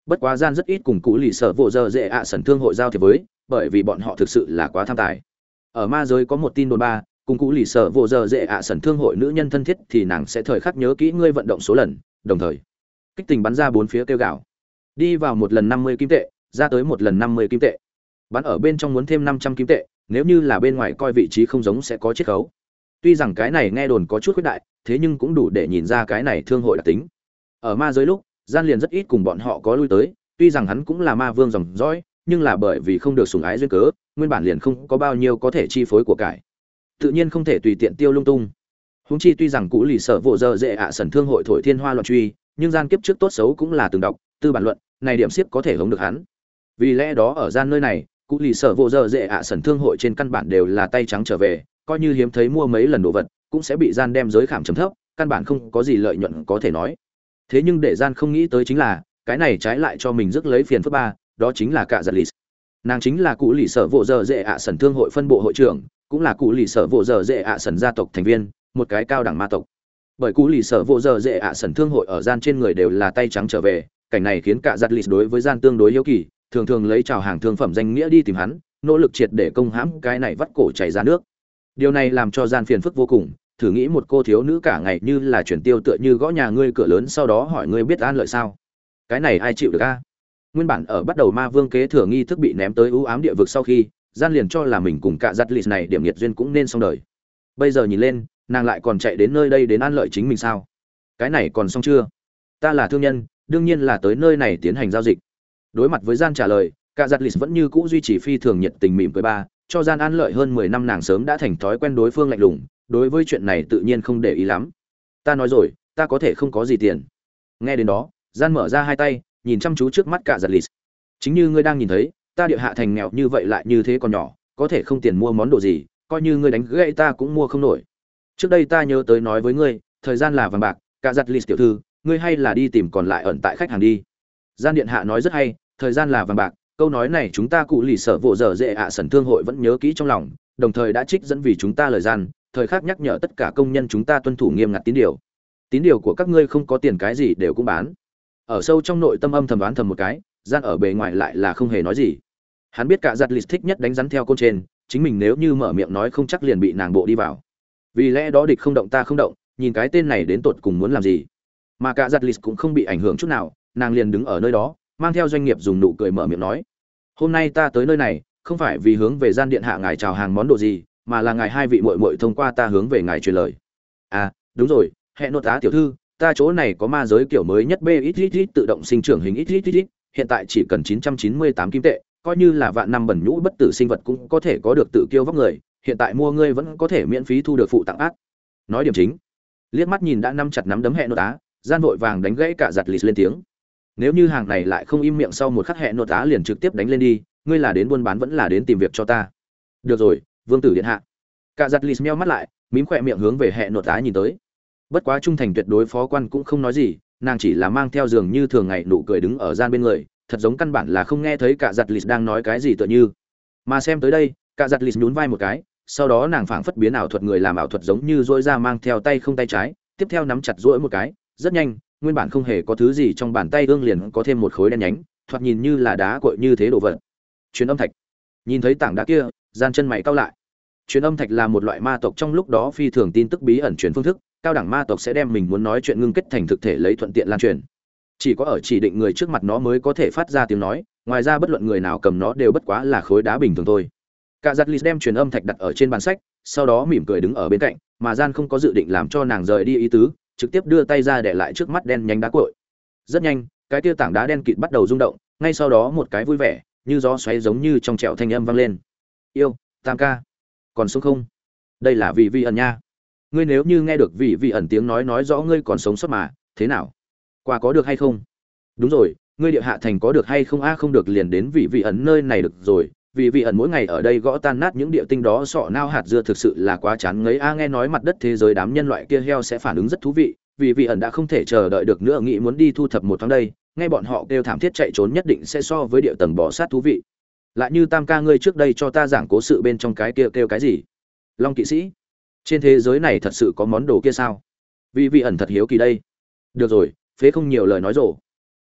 Bất quá gian rất ít cùng cụ lì sở vỗ dở dễ ạ sẩn thương hội giao thiệp với, bởi vì bọn họ thực sự là quá tham tài. Ở ma giới có một tin đồn ba cùng cụ lì sở vô giờ dễ ạ sẩn thương hội nữ nhân thân thiết thì nàng sẽ thời khắc nhớ kỹ ngươi vận động số lần, đồng thời, kích tình bắn ra bốn phía kêu gạo đi vào một lần năm mươi kim tệ, ra tới một lần năm mươi kim tệ. Bắn ở bên trong muốn thêm năm trăm kim tệ, nếu như là bên ngoài coi vị trí không giống sẽ có chiết khấu. Tuy rằng cái này nghe đồn có chút khuyết đại, thế nhưng cũng đủ để nhìn ra cái này thương hội đặc tính. Ở ma giới lúc, gian liền rất ít cùng bọn họ có lui tới, tuy rằng hắn cũng là ma vương dòng dõi, nhưng là bởi vì không được sủng ái duyên cớ, nguyên bản liền không có bao nhiêu có thể chi phối của cải tự nhiên không thể tùy tiện tiêu lung tung. Húng chi tuy rằng cũ lì sợ vộ dơ dễ ạ à sần thương hội thổi thiên hoa loạn truy, nhưng gian kiếp trước tốt xấu cũng là từng đọc, tư bản luận, này điểm siếp có thể hống được hắn. Vì lẽ đó ở gian nơi này cụ lì sở vô dơ dễ ạ à sần thương hội trên căn bản đều là tay trắng trở về, coi như hiếm thấy mua mấy lần đồ vật, cũng sẽ bị gian đem giới khảm chấm thấp, căn bản không có gì lợi nhuận có thể nói. Thế nhưng để gian không nghĩ tới chính là, cái này trái lại cho mình rước lấy phiền phức ba, đó chính là cả giật lì. Nàng chính là cụ lì sở vô dơ dễ ạ à sần thương hội phân bộ hội trưởng cũng là cụ lì sở vô giờ dễ ạ à sần gia tộc thành viên, một cái cao đẳng ma tộc. Bởi cụ lì sở vô giờ dễ ạ sần thương hội ở gian trên người đều là tay trắng trở về, cảnh này khiến cả giật lì đối với gian tương đối yếu kỳ, thường thường lấy chào hàng thương phẩm danh nghĩa đi tìm hắn, nỗ lực triệt để công hãm cái này vắt cổ chảy ra nước. Điều này làm cho gian phiền phức vô cùng, thử nghĩ một cô thiếu nữ cả ngày như là chuyển tiêu tựa như gõ nhà ngươi cửa lớn sau đó hỏi ngươi biết an lợi sao? Cái này ai chịu được a? Nguyên bản ở bắt đầu ma vương kế thừa nghi thức bị ném tới ưu ám địa vực sau khi gian liền cho là mình cùng cả giặt Lịch này điểm nhiệt duyên cũng nên xong đời. Bây giờ nhìn lên, nàng lại còn chạy đến nơi đây đến an lợi chính mình sao? Cái này còn xong chưa? Ta là thương nhân, đương nhiên là tới nơi này tiến hành giao dịch. Đối mặt với gian trả lời, cả giặt Lịch vẫn như cũ duy trì phi thường nhiệt tình mỉm cười ba, cho gian an lợi hơn mười năm nàng sớm đã thành thói quen đối phương lạnh lùng, đối với chuyện này tự nhiên không để ý lắm. Ta nói rồi, ta có thể không có gì tiền. Nghe đến đó, gian mở ra hai tay, nhìn chăm chú trước mắt cả giặt Lịch. chính như ngươi đang nhìn thấy ta địa hạ thành nghèo như vậy lại như thế còn nhỏ, có thể không tiền mua món đồ gì, coi như ngươi đánh gãy ta cũng mua không nổi. Trước đây ta nhớ tới nói với ngươi, thời gian là vàng bạc, cả giặt lịt tiểu thư, ngươi hay là đi tìm còn lại ẩn tại khách hàng đi. Gian điện hạ nói rất hay, thời gian là vàng bạc, câu nói này chúng ta cụ lì sở vộ dở dễ ạ, sẩn thương hội vẫn nhớ kỹ trong lòng, đồng thời đã trích dẫn vì chúng ta lời gian, thời khắc nhắc nhở tất cả công nhân chúng ta tuân thủ nghiêm ngặt tín điều. Tín điều của các ngươi không có tiền cái gì đều cũng bán. Ở sâu trong nội tâm âm thầm đoán thầm một cái gian ở bề ngoài lại là không hề nói gì. Hắn biết cả giặt lịch thích nhất đánh rắn theo côn trên, chính mình nếu như mở miệng nói không chắc liền bị nàng bộ đi vào. Vì lẽ đó địch không động ta không động, nhìn cái tên này đến tột cùng muốn làm gì. Mà cả giặt lịch cũng không bị ảnh hưởng chút nào, nàng liền đứng ở nơi đó, mang theo doanh nghiệp dùng nụ cười mở miệng nói, hôm nay ta tới nơi này, không phải vì hướng về gian điện hạ ngài chào hàng món đồ gì, mà là ngài hai vị muội muội thông qua ta hướng về ngài truyền lời. À đúng rồi, hẹn nội tá tiểu thư, ta chỗ này có ma giới kiểu mới nhất b ít ít ít tự động sinh trưởng hình ít ít ít ít hiện tại chỉ cần 998 kim tệ, coi như là vạn năm bẩn nhũ bất tử sinh vật cũng có thể có được tự kiêu vóc người, hiện tại mua ngươi vẫn có thể miễn phí thu được phụ tặng ác. Nói điểm chính, liếc mắt nhìn đã năm chặt nắm đấm hẹn nô tá, gian vội vàng đánh gãy cả giật lịt lên tiếng. Nếu như hàng này lại không im miệng sau một khắc hẹn nô tá liền trực tiếp đánh lên đi, ngươi là đến buôn bán vẫn là đến tìm việc cho ta. Được rồi, vương tử điện hạ. Cả giật lịt meo mắt lại, mím khỏe miệng hướng về hệ nội tá nhìn tới. Bất quá trung thành tuyệt đối phó quan cũng không nói gì nàng chỉ là mang theo giường như thường ngày nụ cười đứng ở gian bên người, thật giống căn bản là không nghe thấy cả giặt lịch đang nói cái gì tựa như. Mà xem tới đây cả giặt lịch nhún vai một cái, sau đó nàng phảng phất biến ảo thuật người làm ảo thuật giống như dỗi ra mang theo tay không tay trái, tiếp theo nắm chặt rỗi một cái, rất nhanh, nguyên bản không hề có thứ gì trong bàn tay ương liền có thêm một khối đen nhánh, thoạt nhìn như là đá cội như thế đồ vật. Chuyến âm thạch. Nhìn thấy tảng đá kia, gian chân mày cao lại. Chuyến âm thạch là một loại ma tộc trong lúc đó phi thường tin tức bí ẩn truyền phương thức cao đẳng ma tộc sẽ đem mình muốn nói chuyện ngưng kết thành thực thể lấy thuận tiện lan truyền. Chỉ có ở chỉ định người trước mặt nó mới có thể phát ra tiếng nói, ngoài ra bất luận người nào cầm nó đều bất quá là khối đá bình thường thôi. Cả giặt lì đem truyền âm thạch đặt ở trên bàn sách, sau đó mỉm cười đứng ở bên cạnh, mà gian không có dự định làm cho nàng rời đi ý tứ, trực tiếp đưa tay ra để lại trước mắt đen nhánh đá cội rất nhanh, cái tia tảng đá đen kịt bắt đầu rung động, ngay sau đó một cái vui vẻ, như gió xoáy giống như trong trẹo thanh âm vang lên. Yêu, tam ca, còn sống không? Đây là vị vi ẩn nha ngươi nếu như nghe được vị vị ẩn tiếng nói nói rõ ngươi còn sống sót mà, thế nào? Qua có được hay không? Đúng rồi, ngươi địa hạ thành có được hay không? A, không được liền đến vị vị ẩn nơi này được rồi. Vì vị ẩn mỗi ngày ở đây gõ tan nát những địa tinh đó, sọ nao hạt dưa thực sự là quá chán ngấy. A, nghe nói mặt đất thế giới đám nhân loại kia heo sẽ phản ứng rất thú vị. Vì vị ẩn đã không thể chờ đợi được nữa, nghĩ muốn đi thu thập một tháng đây. Nghe bọn họ kêu thảm thiết chạy trốn nhất định sẽ so với địa tầng bỏ sát thú vị. Lại như tam ca ngươi trước đây cho ta giảng cố sự bên trong cái kia kêu cái gì? Long kỵ sĩ trên thế giới này thật sự có món đồ kia sao? Vì vị ẩn thật hiếu kỳ đây. Được rồi, phế không nhiều lời nói rổ.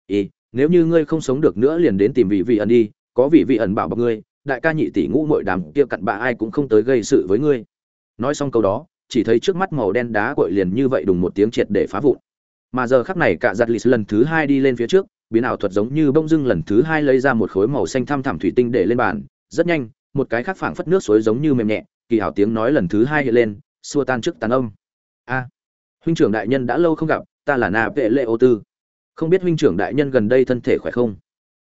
Ý, nếu như ngươi không sống được nữa liền đến tìm vị vị ẩn đi, có vị vị ẩn bảo bọc ngươi, đại ca nhị tỷ ngũ mội đàm kia cặn bạ ai cũng không tới gây sự với ngươi. Nói xong câu đó, chỉ thấy trước mắt màu đen đá cội liền như vậy đùng một tiếng triệt để phá vụn. Mà giờ khắc này cả giặt lì lần thứ hai đi lên phía trước, biến ảo thuật giống như bông dưng lần thứ hai lấy ra một khối màu xanh thăm thẳm thủy tinh để lên bàn. Rất nhanh, một cái khác phảng phất nước suối giống như mềm nhẹ, kỳ hảo tiếng nói lần thứ hai hiện lên xua tan trước tàn âm. A, huynh trưởng đại nhân đã lâu không gặp, ta là na vệ lệ ô tư. Không biết huynh trưởng đại nhân gần đây thân thể khỏe không?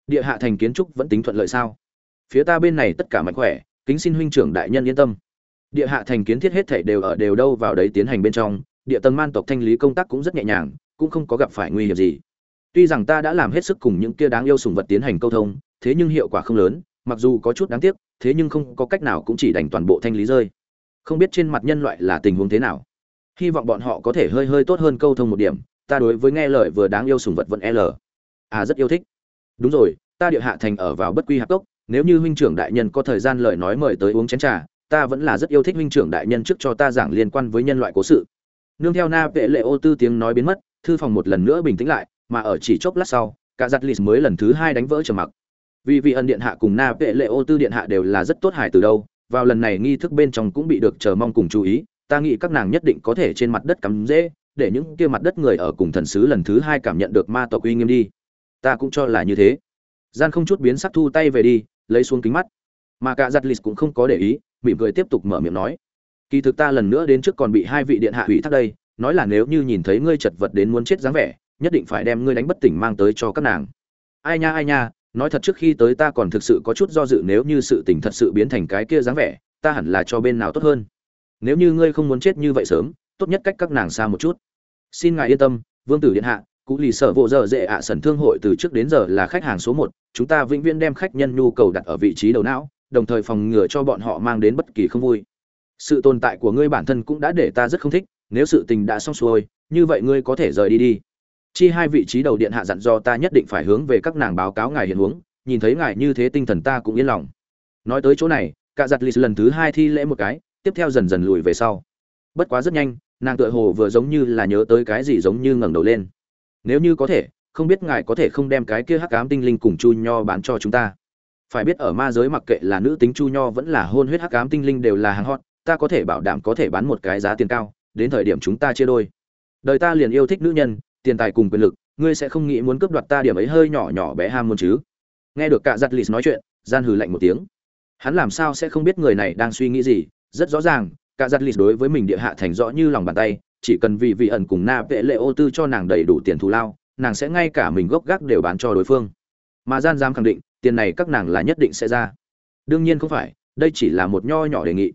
Địa hạ thành kiến trúc vẫn tính thuận lợi sao? Phía ta bên này tất cả mạnh khỏe, kính xin huynh trưởng đại nhân yên tâm. Địa hạ thành kiến thiết hết thảy đều ở đều đâu vào đấy tiến hành bên trong, địa tầng man tộc thanh lý công tác cũng rất nhẹ nhàng, cũng không có gặp phải nguy hiểm gì. Tuy rằng ta đã làm hết sức cùng những kia đáng yêu sùng vật tiến hành câu thông, thế nhưng hiệu quả không lớn, mặc dù có chút đáng tiếc, thế nhưng không có cách nào cũng chỉ đành toàn bộ thanh lý rơi không biết trên mặt nhân loại là tình huống thế nào. Hy vọng bọn họ có thể hơi hơi tốt hơn câu thông một điểm, ta đối với nghe lời vừa đáng yêu sùng vật vẫn l. À rất yêu thích. Đúng rồi, ta địa hạ thành ở vào bất quy hạc cốc nếu như huynh trưởng đại nhân có thời gian lời nói mời tới uống chén trà, ta vẫn là rất yêu thích huynh trưởng đại nhân trước cho ta giảng liên quan với nhân loại cố sự. Nương theo na vệ lệ ô tư tiếng nói biến mất, thư phòng một lần nữa bình tĩnh lại, mà ở chỉ chốc lát sau, cả giặt lì mới lần thứ hai đánh vỡ trầm mặc. Vì vị ân điện hạ cùng na vệ lệ ô tư điện hạ đều là rất tốt hài từ đâu vào lần này nghi thức bên trong cũng bị được chờ mong cùng chú ý, ta nghĩ các nàng nhất định có thể trên mặt đất cắm dễ để những kia mặt đất người ở cùng thần sứ lần thứ hai cảm nhận được ma tộc uy nghiêm đi. Ta cũng cho là như thế. Gian không chút biến sắc thu tay về đi, lấy xuống kính mắt. Mà cả giặt lịch cũng không có để ý, mỉm cười tiếp tục mở miệng nói. Kỳ thực ta lần nữa đến trước còn bị hai vị điện hạ hủy thác đây, nói là nếu như nhìn thấy ngươi chật vật đến muốn chết dáng vẻ, nhất định phải đem ngươi đánh bất tỉnh mang tới cho các nàng. Ai nha ai nha nói thật trước khi tới ta còn thực sự có chút do dự nếu như sự tình thật sự biến thành cái kia dáng vẻ, ta hẳn là cho bên nào tốt hơn. Nếu như ngươi không muốn chết như vậy sớm, tốt nhất cách các nàng xa một chút. Xin ngài yên tâm, vương tử điện hạ, cụ lì sở vỗ dở dễ ạ à sẩn thương hội từ trước đến giờ là khách hàng số một, chúng ta vĩnh viễn đem khách nhân nhu cầu đặt ở vị trí đầu não, đồng thời phòng ngừa cho bọn họ mang đến bất kỳ không vui. Sự tồn tại của ngươi bản thân cũng đã để ta rất không thích, nếu sự tình đã xong xuôi, như vậy ngươi có thể rời đi đi chi hai vị trí đầu điện hạ dặn do ta nhất định phải hướng về các nàng báo cáo ngài hiện huống, nhìn thấy ngài như thế tinh thần ta cũng yên lòng. Nói tới chỗ này, cả giặt lì lần thứ hai thi lễ một cái, tiếp theo dần dần lùi về sau. Bất quá rất nhanh, nàng tựa hồ vừa giống như là nhớ tới cái gì giống như ngẩng đầu lên. Nếu như có thể, không biết ngài có thể không đem cái kia hắc ám tinh linh cùng chu nho bán cho chúng ta. Phải biết ở ma giới mặc kệ là nữ tính chu nho vẫn là hôn huyết hắc ám tinh linh đều là hàng hot, ta có thể bảo đảm có thể bán một cái giá tiền cao, đến thời điểm chúng ta chia đôi. Đời ta liền yêu thích nữ nhân tiền tài cùng quyền lực, ngươi sẽ không nghĩ muốn cướp đoạt ta điểm ấy hơi nhỏ nhỏ bé ham muốn chứ? Nghe được cả giặt lì nói chuyện, gian hừ lạnh một tiếng. Hắn làm sao sẽ không biết người này đang suy nghĩ gì? Rất rõ ràng cả giặt lì đối với mình địa hạ thành rõ như lòng bàn tay, chỉ cần vì vị ẩn cùng na vệ lệ ô tư cho nàng đầy đủ tiền thù lao, nàng sẽ ngay cả mình gốc gác đều bán cho đối phương. Mà gian dám khẳng định, tiền này các nàng là nhất định sẽ ra. Đương nhiên không phải, đây chỉ là một nho nhỏ đề nghị.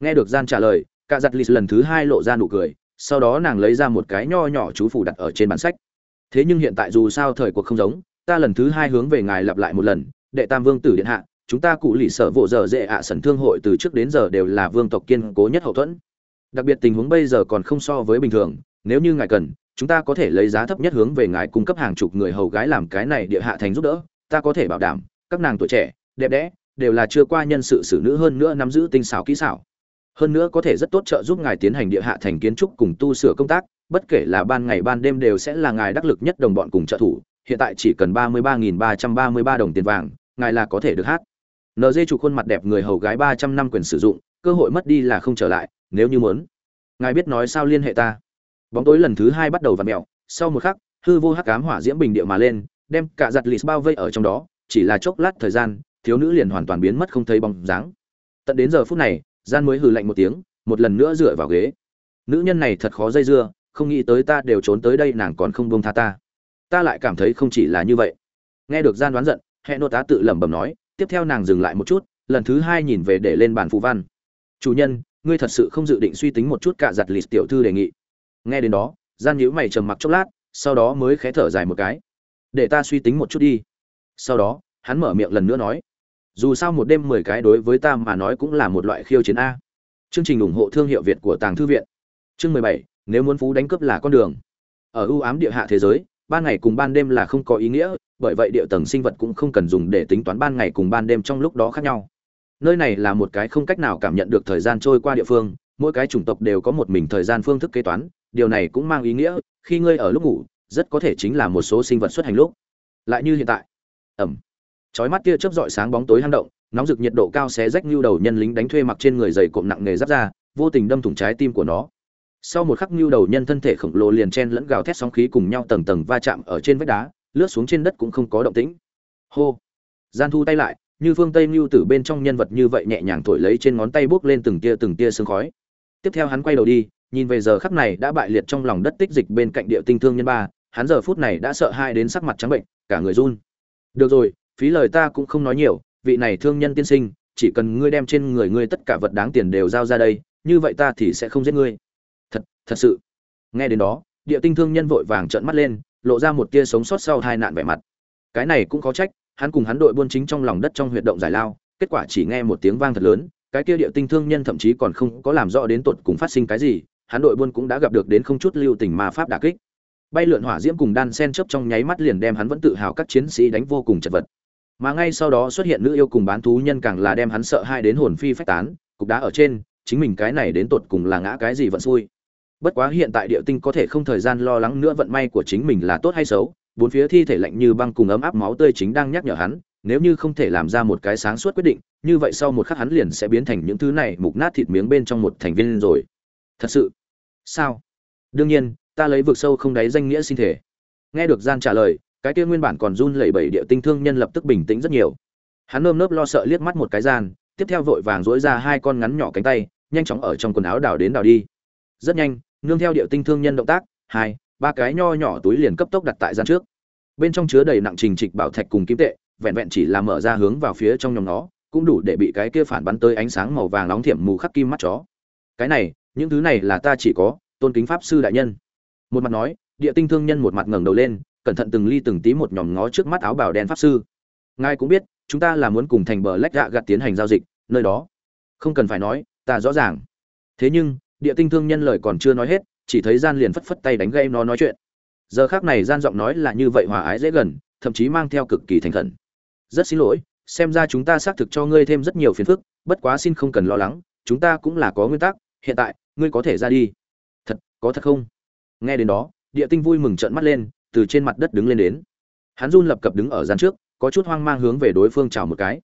Nghe được gian trả lời cả giặt lì lần thứ hai lộ ra nụ cười sau đó nàng lấy ra một cái nho nhỏ chú phủ đặt ở trên bản sách. Thế nhưng hiện tại dù sao thời cuộc không giống, ta lần thứ hai hướng về ngài lặp lại một lần, đệ tam vương tử điện hạ, chúng ta cụ lì sở vỗ giờ dễ ạ à sẩn thương hội từ trước đến giờ đều là vương tộc kiên cố nhất hậu thuẫn. Đặc biệt tình huống bây giờ còn không so với bình thường, nếu như ngài cần, chúng ta có thể lấy giá thấp nhất hướng về ngài cung cấp hàng chục người hầu gái làm cái này địa hạ thành giúp đỡ, ta có thể bảo đảm, các nàng tuổi trẻ, đẹp đẽ, đều là chưa qua nhân sự xử nữ hơn nữa nắm giữ tinh xảo kỹ xảo hơn nữa có thể rất tốt trợ giúp ngài tiến hành địa hạ thành kiến trúc cùng tu sửa công tác, bất kể là ban ngày ban đêm đều sẽ là ngài đắc lực nhất đồng bọn cùng trợ thủ, hiện tại chỉ cần ba mươi ba nghìn ba trăm ba mươi ba đồng tiền vàng, ngài là có thể được hát. Nd chủ khuôn mặt đẹp người hầu gái ba trăm năm quyền sử dụng, cơ hội mất đi là không trở lại, nếu như muốn. Ngài biết nói sao liên hệ ta. Bóng tối lần thứ hai bắt đầu v ặ mẹo sau một khắc, hư vô hắc cám hỏa diễm bình địa mà lên, đem cả giặt lì bao vây ở trong đó, chỉ là chốc lát thời gian, thiếu nữ liền hoàn toàn biến mất không thấy bóng dáng. Tận đến giờ phút này gian mới hừ lạnh một tiếng, một lần nữa dựa vào ghế. Nữ nhân này thật khó dây dưa, không nghĩ tới ta đều trốn tới đây nàng còn không buông tha ta. Ta lại cảm thấy không chỉ là như vậy. Nghe được gian đoán giận hệ nô tá tự lẩm bẩm nói, tiếp theo nàng dừng lại một chút, lần thứ hai nhìn về để lên bàn phù văn. Chủ nhân, ngươi thật sự không dự định suy tính một chút cả giặt lịt tiểu thư đề nghị. Nghe đến đó, gian nhíu mày trầm mặc chốc lát, sau đó mới khẽ thở dài một cái. Để ta suy tính một chút đi. Sau đó, hắn mở miệng lần nữa nói dù sao một đêm mười cái đối với ta mà nói cũng là một loại khiêu chiến a. Chương trình ủng hộ thương hiệu việt của tàng thư viện. Chương mười bảy, nếu muốn phú đánh cướp là con đường. Ở ưu ám địa hạ thế giới, ban ngày cùng ban đêm là không có ý nghĩa, bởi vậy địa tầng sinh vật cũng không cần dùng để tính toán ban ngày cùng ban đêm trong lúc đó khác nhau. Nơi này là một cái không cách nào cảm nhận được thời gian trôi qua địa phương, mỗi cái chủng tộc đều có một mình thời gian phương thức kế toán, điều này cũng mang ý nghĩa, khi ngươi ở lúc ngủ, rất có thể chính là một số sinh vật xuất hành lúc. Lại như hiện tại. Ẩm chói mắt kia chớp rọi sáng bóng tối hang động, nóng rực nhiệt độ cao xé rách nhu đầu nhân lính đánh thuê mặc trên người dày cộm nặng nghề giáp ra vô tình đâm thủng trái tim của nó. Sau một khắc nhu đầu nhân thân thể khổng lồ liền chen lẫn gào thét sóng khí cùng nhau tầng tầng va chạm ở trên vách đá, lướt xuống trên đất cũng không có động tĩnh. Hô! Gian thu tay lại, như phương tây nhu tử bên trong nhân vật như vậy nhẹ nhàng thổi lấy trên ngón tay bước lên từng tia từng tia sương khói. Tiếp theo hắn quay đầu đi, nhìn về giờ khắc này đã bại liệt trong lòng đất tích dịch bên cạnh địa tinh thương nhân ba, hắn giờ phút này đã sợ hai đến sắc mặt trắng bệnh, cả người run. Được rồi phí lời ta cũng không nói nhiều, vị này thương nhân tiên sinh, chỉ cần ngươi đem trên người ngươi tất cả vật đáng tiền đều giao ra đây, như vậy ta thì sẽ không giết ngươi. Thật thật sự. Nghe đến đó, địa tinh thương nhân vội vàng trợn mắt lên, lộ ra một tia sống sót sau hai nạn vẻ mặt. Cái này cũng có trách, hắn cùng hắn đội buôn chính trong lòng đất trong huyệt động giải lao, kết quả chỉ nghe một tiếng vang thật lớn, cái kia địa tinh thương nhân thậm chí còn không có làm rõ đến tột cùng phát sinh cái gì, hắn đội buôn cũng đã gặp được đến không chút lưu tình mà pháp đả kích. Bay lượn hỏa diễm cùng đan sen chớp trong nháy mắt liền đem hắn vẫn tự hào các chiến sĩ đánh vô cùng chật vật mà ngay sau đó xuất hiện nữ yêu cùng bán thú nhân càng là đem hắn sợ hai đến hồn phi phách tán, cục đá ở trên, chính mình cái này đến tột cùng là ngã cái gì vẫn xui. Bất quá hiện tại địa tinh có thể không thời gian lo lắng nữa, vận may của chính mình là tốt hay xấu, bốn phía thi thể lạnh như băng cùng ấm áp máu tươi chính đang nhắc nhở hắn, nếu như không thể làm ra một cái sáng suốt quyết định, như vậy sau một khắc hắn liền sẽ biến thành những thứ này mục nát thịt miếng bên trong một thành viên rồi. Thật sự? Sao? Đương nhiên, ta lấy vực sâu không đáy danh nghĩa xin thể. Nghe được gian trả lời cái kia nguyên bản còn run lẩy bẩy địa tinh thương nhân lập tức bình tĩnh rất nhiều. Hắn nơm nớp lo sợ liếc mắt một cái gian, tiếp theo vội vàng duỗi ra hai con ngắn nhỏ cánh tay, nhanh chóng ở trong quần áo đào đến đào đi. Rất nhanh, nương theo địa tinh thương nhân động tác, hai, ba cái nho nhỏ túi liền cấp tốc đặt tại gian trước. Bên trong chứa đầy nặng trình trịch bảo thạch cùng kim tệ, vẹn vẹn chỉ là mở ra hướng vào phía trong nhóm nó, cũng đủ để bị cái kia phản bắn tới ánh sáng màu vàng nóng thiểm mù khắc kim mắt chó. Cái này, những thứ này là ta chỉ có tôn kính pháp sư đại nhân. Một mặt nói, địa tinh thương nhân một mặt ngẩng đầu lên cẩn thận từng ly từng tí một nhòm ngó trước mắt áo bào đen pháp sư. Ngài cũng biết, chúng ta là muốn cùng thành bờ lách gạ gặt tiến hành giao dịch, nơi đó. Không cần phải nói, ta rõ ràng. Thế nhưng, địa tinh thương nhân lời còn chưa nói hết, chỉ thấy gian liền phất phất tay đánh gây nó nói chuyện. Giờ khác này gian giọng nói là như vậy hòa ái dễ gần, thậm chí mang theo cực kỳ thành khẩn. Rất xin lỗi, xem ra chúng ta xác thực cho ngươi thêm rất nhiều phiền phức, bất quá xin không cần lo lắng, chúng ta cũng là có nguyên tắc, hiện tại, ngươi có thể ra đi. Thật, có thật không? Nghe đến đó, địa tinh vui mừng trợn mắt lên từ trên mặt đất đứng lên đến. Hắn run lập cập đứng ở gian trước, có chút hoang mang hướng về đối phương chào một cái.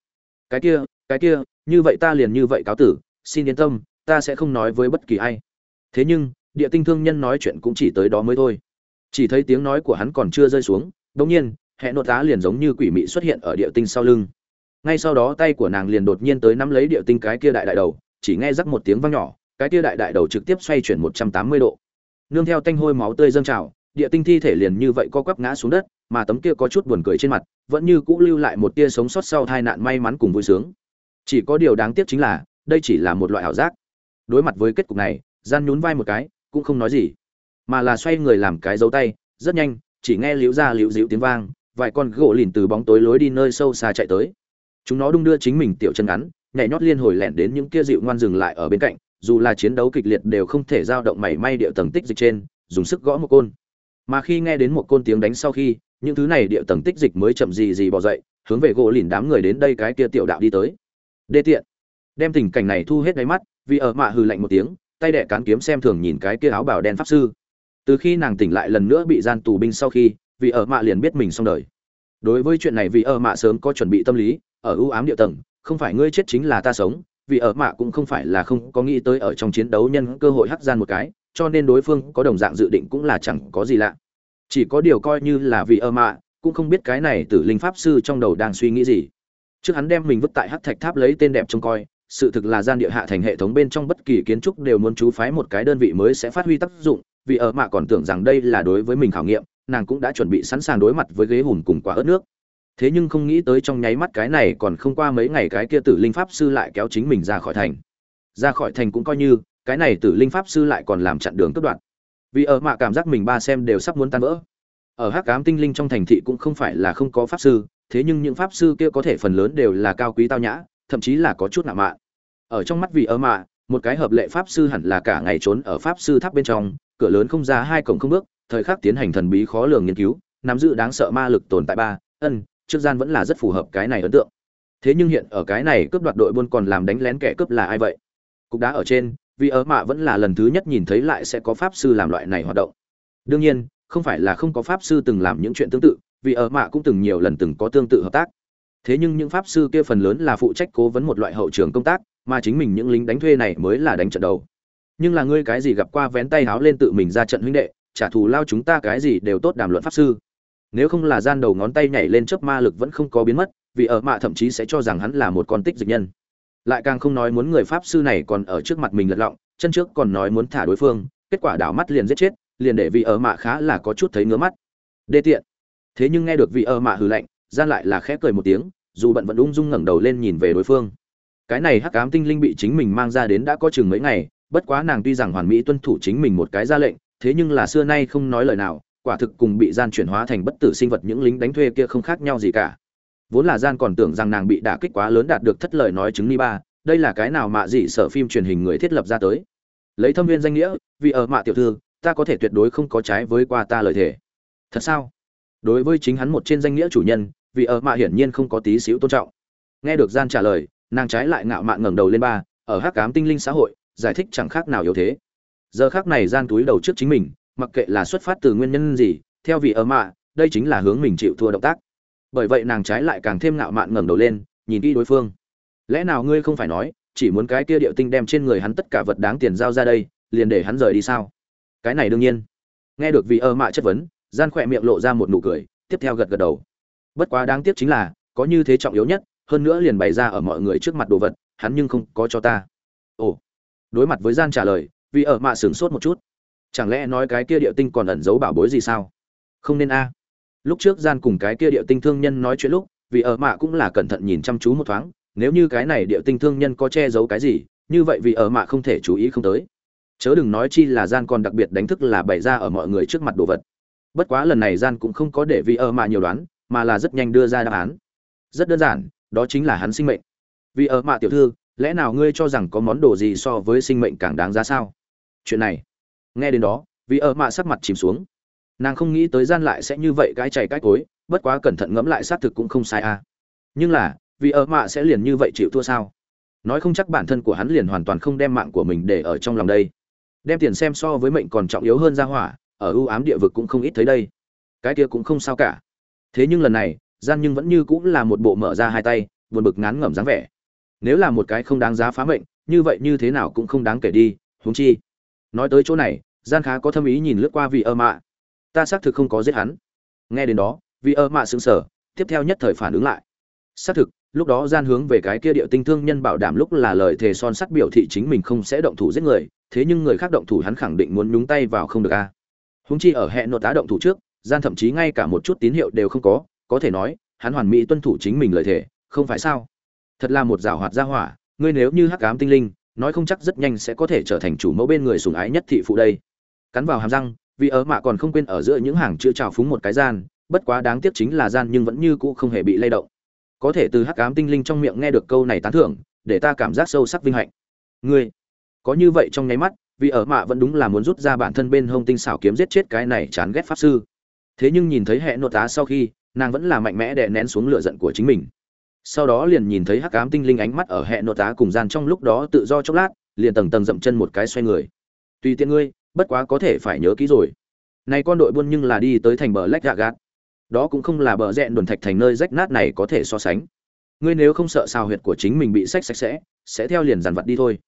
Cái kia cái kia, như vậy ta liền như vậy cáo tử, xin yên tâm, ta sẽ không nói với bất kỳ ai. Thế nhưng, địa tinh thương nhân nói chuyện cũng chỉ tới đó mới thôi. Chỉ thấy tiếng nói của hắn còn chưa rơi xuống đống nhiên, hệ nội tá liền giống như quỷ mị xuất hiện ở địa tinh sau lưng. Ngay sau đó tay của nàng liền đột nhiên tới nắm lấy địa tinh cái kia đại đại đầu, chỉ nghe rắc một tiếng vang nhỏ, cái kia đại đại đầu trực tiếp xoay chuyển một trăm tám mươi độ. Nương theo tanh hôi máu tươi dâng trào địa tinh thi thể liền như vậy co quắp ngã xuống đất, mà tấm kia có chút buồn cười trên mặt, vẫn như cũ lưu lại một tia sống sót sau tai nạn may mắn cùng vui sướng. Chỉ có điều đáng tiếc chính là, đây chỉ là một loại ảo giác. Đối mặt với kết cục này, gian nhún vai một cái, cũng không nói gì, mà là xoay người làm cái dấu tay, rất nhanh, chỉ nghe liễu ra liễu dịu tiếng vang, vài con gỗ lìn từ bóng tối lối đi nơi sâu xa chạy tới. Chúng nó đung đưa chính mình tiểu chân ngắn, nhảy nhót liên hồi lẹn đến những kia dịu ngoan dừng lại ở bên cạnh, dù là chiến đấu kịch liệt đều không thể giao động mảy may địa tầng tích dịch trên, dùng sức gõ một côn mà khi nghe đến một côn tiếng đánh sau khi, những thứ này địa tầng tích dịch mới chậm gì gì bỏ dậy, hướng về gỗ lìn đám người đến đây cái kia tiểu đạo đi tới. Đê tiện. Đem tình cảnh này thu hết đáy mắt, vì ở mạ hừ lạnh một tiếng, tay đẻ cán kiếm xem thường nhìn cái kia áo bào đen pháp sư. Từ khi nàng tỉnh lại lần nữa bị gian tù binh sau khi, vì ở mạ liền biết mình xong đời. Đối với chuyện này vì ở mạ sớm có chuẩn bị tâm lý, ở ưu ám địa tầng, không phải ngươi chết chính là ta sống, vì ở mạ cũng không phải là không có nghĩ tới ở trong chiến đấu nhân cơ hội hắc gian một cái cho nên đối phương có đồng dạng dự định cũng là chẳng có gì lạ. Chỉ có điều coi như là vì ơ mạ, cũng không biết cái này tử linh pháp sư trong đầu đang suy nghĩ gì. Trước hắn đem mình vứt tại hắc thạch tháp lấy tên đẹp trông coi, sự thực là gian địa hạ thành hệ thống bên trong bất kỳ kiến trúc đều muốn chú phái một cái đơn vị mới sẽ phát huy tác dụng, vì ở mạ còn tưởng rằng đây là đối với mình khảo nghiệm, nàng cũng đã chuẩn bị sẵn sàng đối mặt với ghế hùn cùng quả ớt nước. Thế nhưng không nghĩ tới trong nháy mắt cái này còn không qua mấy ngày cái kia tử linh pháp sư lại kéo chính mình ra khỏi thành. Ra khỏi thành cũng coi như cái này tử linh pháp sư lại còn làm chặn đường cướp đoạn. vì ở mạ cảm giác mình ba xem đều sắp muốn tan vỡ. Ở hắc cám tinh linh trong thành thị cũng không phải là không có pháp sư, thế nhưng những pháp sư kia có thể phần lớn đều là cao quý tao nhã, thậm chí là có chút nạ mạ ở trong mắt vì ở mạ, một cái hợp lệ pháp sư hẳn là cả ngày trốn ở pháp sư tháp bên trong, cửa lớn không ra hai cổng không bước, thời khắc tiến hành thần bí khó lường nghiên cứu, nắm giữ đáng sợ ma lực tồn tại ba, ân, trước gian vẫn là rất phù hợp cái này ấn tượng. Thế nhưng hiện ở cái này cướp đoạt đội buôn còn làm đánh lén kẻ cướp là ai vậy? Cục đá ở trên vì ở mạ vẫn là lần thứ nhất nhìn thấy lại sẽ có pháp sư làm loại này hoạt động. Đương nhiên, không phải là không có pháp sư từng làm những chuyện tương tự, vì ở mạ cũng từng nhiều lần từng có tương tự hợp tác. Thế nhưng những pháp sư kia phần lớn là phụ trách cố vấn một loại hậu trường công tác, mà chính mình những lính đánh thuê này mới là đánh trận đầu. Nhưng là ngươi cái gì gặp qua vén tay háo lên tự mình ra trận huynh đệ, trả thù lao chúng ta cái gì đều tốt đàm luận pháp sư. Nếu không là gian đầu ngón tay nhảy lên chớp ma lực vẫn không có biến mất, vì ở mạ thậm chí sẽ cho rằng hắn là một con tích dịch nhân lại càng không nói muốn người pháp sư này còn ở trước mặt mình lật lọng, chân trước còn nói muốn thả đối phương, kết quả đảo mắt liền giết chết, liền để vị ở mạ khá là có chút thấy ngứa mắt. Đê tiện. Thế nhưng nghe được vị ở mạ hừ lạnh, gian lại là khẽ cười một tiếng, dù bận vẫn ung dung ngẩng đầu lên nhìn về đối phương. Cái này hắc ám tinh linh bị chính mình mang ra đến đã có chừng mấy ngày, bất quá nàng tuy rằng hoàn mỹ tuân thủ chính mình một cái ra lệnh, thế nhưng là xưa nay không nói lời nào, quả thực cùng bị gian chuyển hóa thành bất tử sinh vật những lính đánh thuê kia không khác nhau gì cả vốn là gian còn tưởng rằng nàng bị đả kích quá lớn đạt được thất lợi nói chứng ni ba, đây là cái nào mạ dị sở phim truyền hình người thiết lập ra tới. Lấy thâm viên danh nghĩa, vì ở mạ tiểu thư, ta có thể tuyệt đối không có trái với qua ta lời thề. Thật sao? Đối với chính hắn một trên danh nghĩa chủ nhân, vì ở mạ hiển nhiên không có tí xíu tôn trọng. Nghe được gian trả lời, nàng trái lại ngạo mạn ngẩng đầu lên ba, ở hắc cám tinh linh xã hội, giải thích chẳng khác nào yếu thế. Giờ khác này gian túi đầu trước chính mình, mặc kệ là xuất phát từ nguyên nhân gì, theo vị ở mạ, đây chính là hướng mình chịu thua động tác bởi vậy nàng trái lại càng thêm ngạo mạn ngẩng đầu lên, nhìn kỹ đối phương. Lẽ nào ngươi không phải nói, chỉ muốn cái kia điệu tinh đem trên người hắn tất cả vật đáng tiền giao ra đây, liền để hắn rời đi sao? Cái này đương nhiên. Nghe được vị ơ mạ chất vấn, gian khỏe miệng lộ ra một nụ cười, tiếp theo gật gật đầu. Bất quá đáng tiếc chính là, có như thế trọng yếu nhất, hơn nữa liền bày ra ở mọi người trước mặt đồ vật, hắn nhưng không có cho ta. Ồ. Đối mặt với gian trả lời vì ở mạ sửng sốt một chút. Chẳng lẽ nói cái kia địa tinh còn ẩn giấu bảo bối gì sao? Không nên a lúc trước gian cùng cái kia địa tinh thương nhân nói chuyện lúc, vì ở mạ cũng là cẩn thận nhìn chăm chú một thoáng, nếu như cái này địa tinh thương nhân có che giấu cái gì, như vậy vì ở mạ không thể chú ý không tới. Chớ đừng nói chi là gian còn đặc biệt đánh thức là bày ra ở mọi người trước mặt đồ vật. Bất quá lần này gian cũng không có để vì ở mạ nhiều đoán, mà là rất nhanh đưa ra đáp án. Rất đơn giản, đó chính là hắn sinh mệnh. Vì ở mạ tiểu thư, lẽ nào ngươi cho rằng có món đồ gì so với sinh mệnh càng đáng giá sao? Chuyện này. Nghe đến đó, vì ở mạ sắc mặt chìm xuống nàng không nghĩ tới gian lại sẽ như vậy cái chảy cái cối, bất quá cẩn thận ngẫm lại xác thực cũng không sai à. Nhưng là, vì ở mạ sẽ liền như vậy chịu thua sao? Nói không chắc bản thân của hắn liền hoàn toàn không đem mạng của mình để ở trong lòng đây. Đem tiền xem so với mệnh còn trọng yếu hơn ra hỏa, ở ưu ám địa vực cũng không ít thấy đây. Cái kia cũng không sao cả. Thế nhưng lần này, gian nhưng vẫn như cũng là một bộ mở ra hai tay, buồn bực ngán ngẩm dáng vẻ. Nếu là một cái không đáng giá phá mệnh, như vậy như thế nào cũng không đáng kể đi, huống chi. Nói tới chỗ này, gian khá có thâm ý nhìn lướt qua vị ơ mạ ta xác thực không có giết hắn. Nghe đến đó, vì ơ mạ sững sờ, tiếp theo nhất thời phản ứng lại. Xác thực, lúc đó gian hướng về cái kia địa tinh thương nhân bảo đảm lúc là lời thề son sắt biểu thị chính mình không sẽ động thủ giết người, thế nhưng người khác động thủ hắn khẳng định muốn nhúng tay vào không được a. À. húng chi ở hẹn nội tá động thủ trước, gian thậm chí ngay cả một chút tín hiệu đều không có có thể nói, hắn hoàn mỹ tuân thủ chính mình lời thề, không phải sao? Thật là một giảo hoạt gia hỏa, ngươi nếu như hắc ám tinh linh, nói không chắc rất nhanh sẽ có thể trở thành chủ mẫu bên người sùng ái nhất thị phụ đây. Cắn vào hàm răng vì ở mạ còn không quên ở giữa những hàng chữ trào phúng một cái gian, bất quá đáng tiếc chính là gian nhưng vẫn như cũ không hề bị lay động. Có thể từ hắc ám tinh linh trong miệng nghe được câu này tán thưởng, để ta cảm giác sâu sắc vinh hạnh. Ngươi, có như vậy trong nháy mắt, vì ở mạ vẫn đúng là muốn rút ra bản thân bên hông tinh xảo kiếm giết chết cái này chán ghét pháp sư. Thế nhưng nhìn thấy hệ nội tá sau khi, nàng vẫn là mạnh mẽ đè nén xuống lửa giận của chính mình. Sau đó liền nhìn thấy hắc ám tinh linh ánh mắt ở hệ nội tá cùng gian trong lúc đó tự do chốc lát, liền tầng tầng dậm chân một cái xoay người. Tùy tiện ngươi bất quá có thể phải nhớ kỹ rồi. Này con đội buôn nhưng là đi tới thành bờ lách gạ gạt đó cũng không là bờ rẽn đồn thạch thành nơi rách nát này có thể so sánh. Ngươi nếu không sợ sao huyệt của chính mình bị sách sạch sẽ sẽ theo liền dàn vật đi thôi.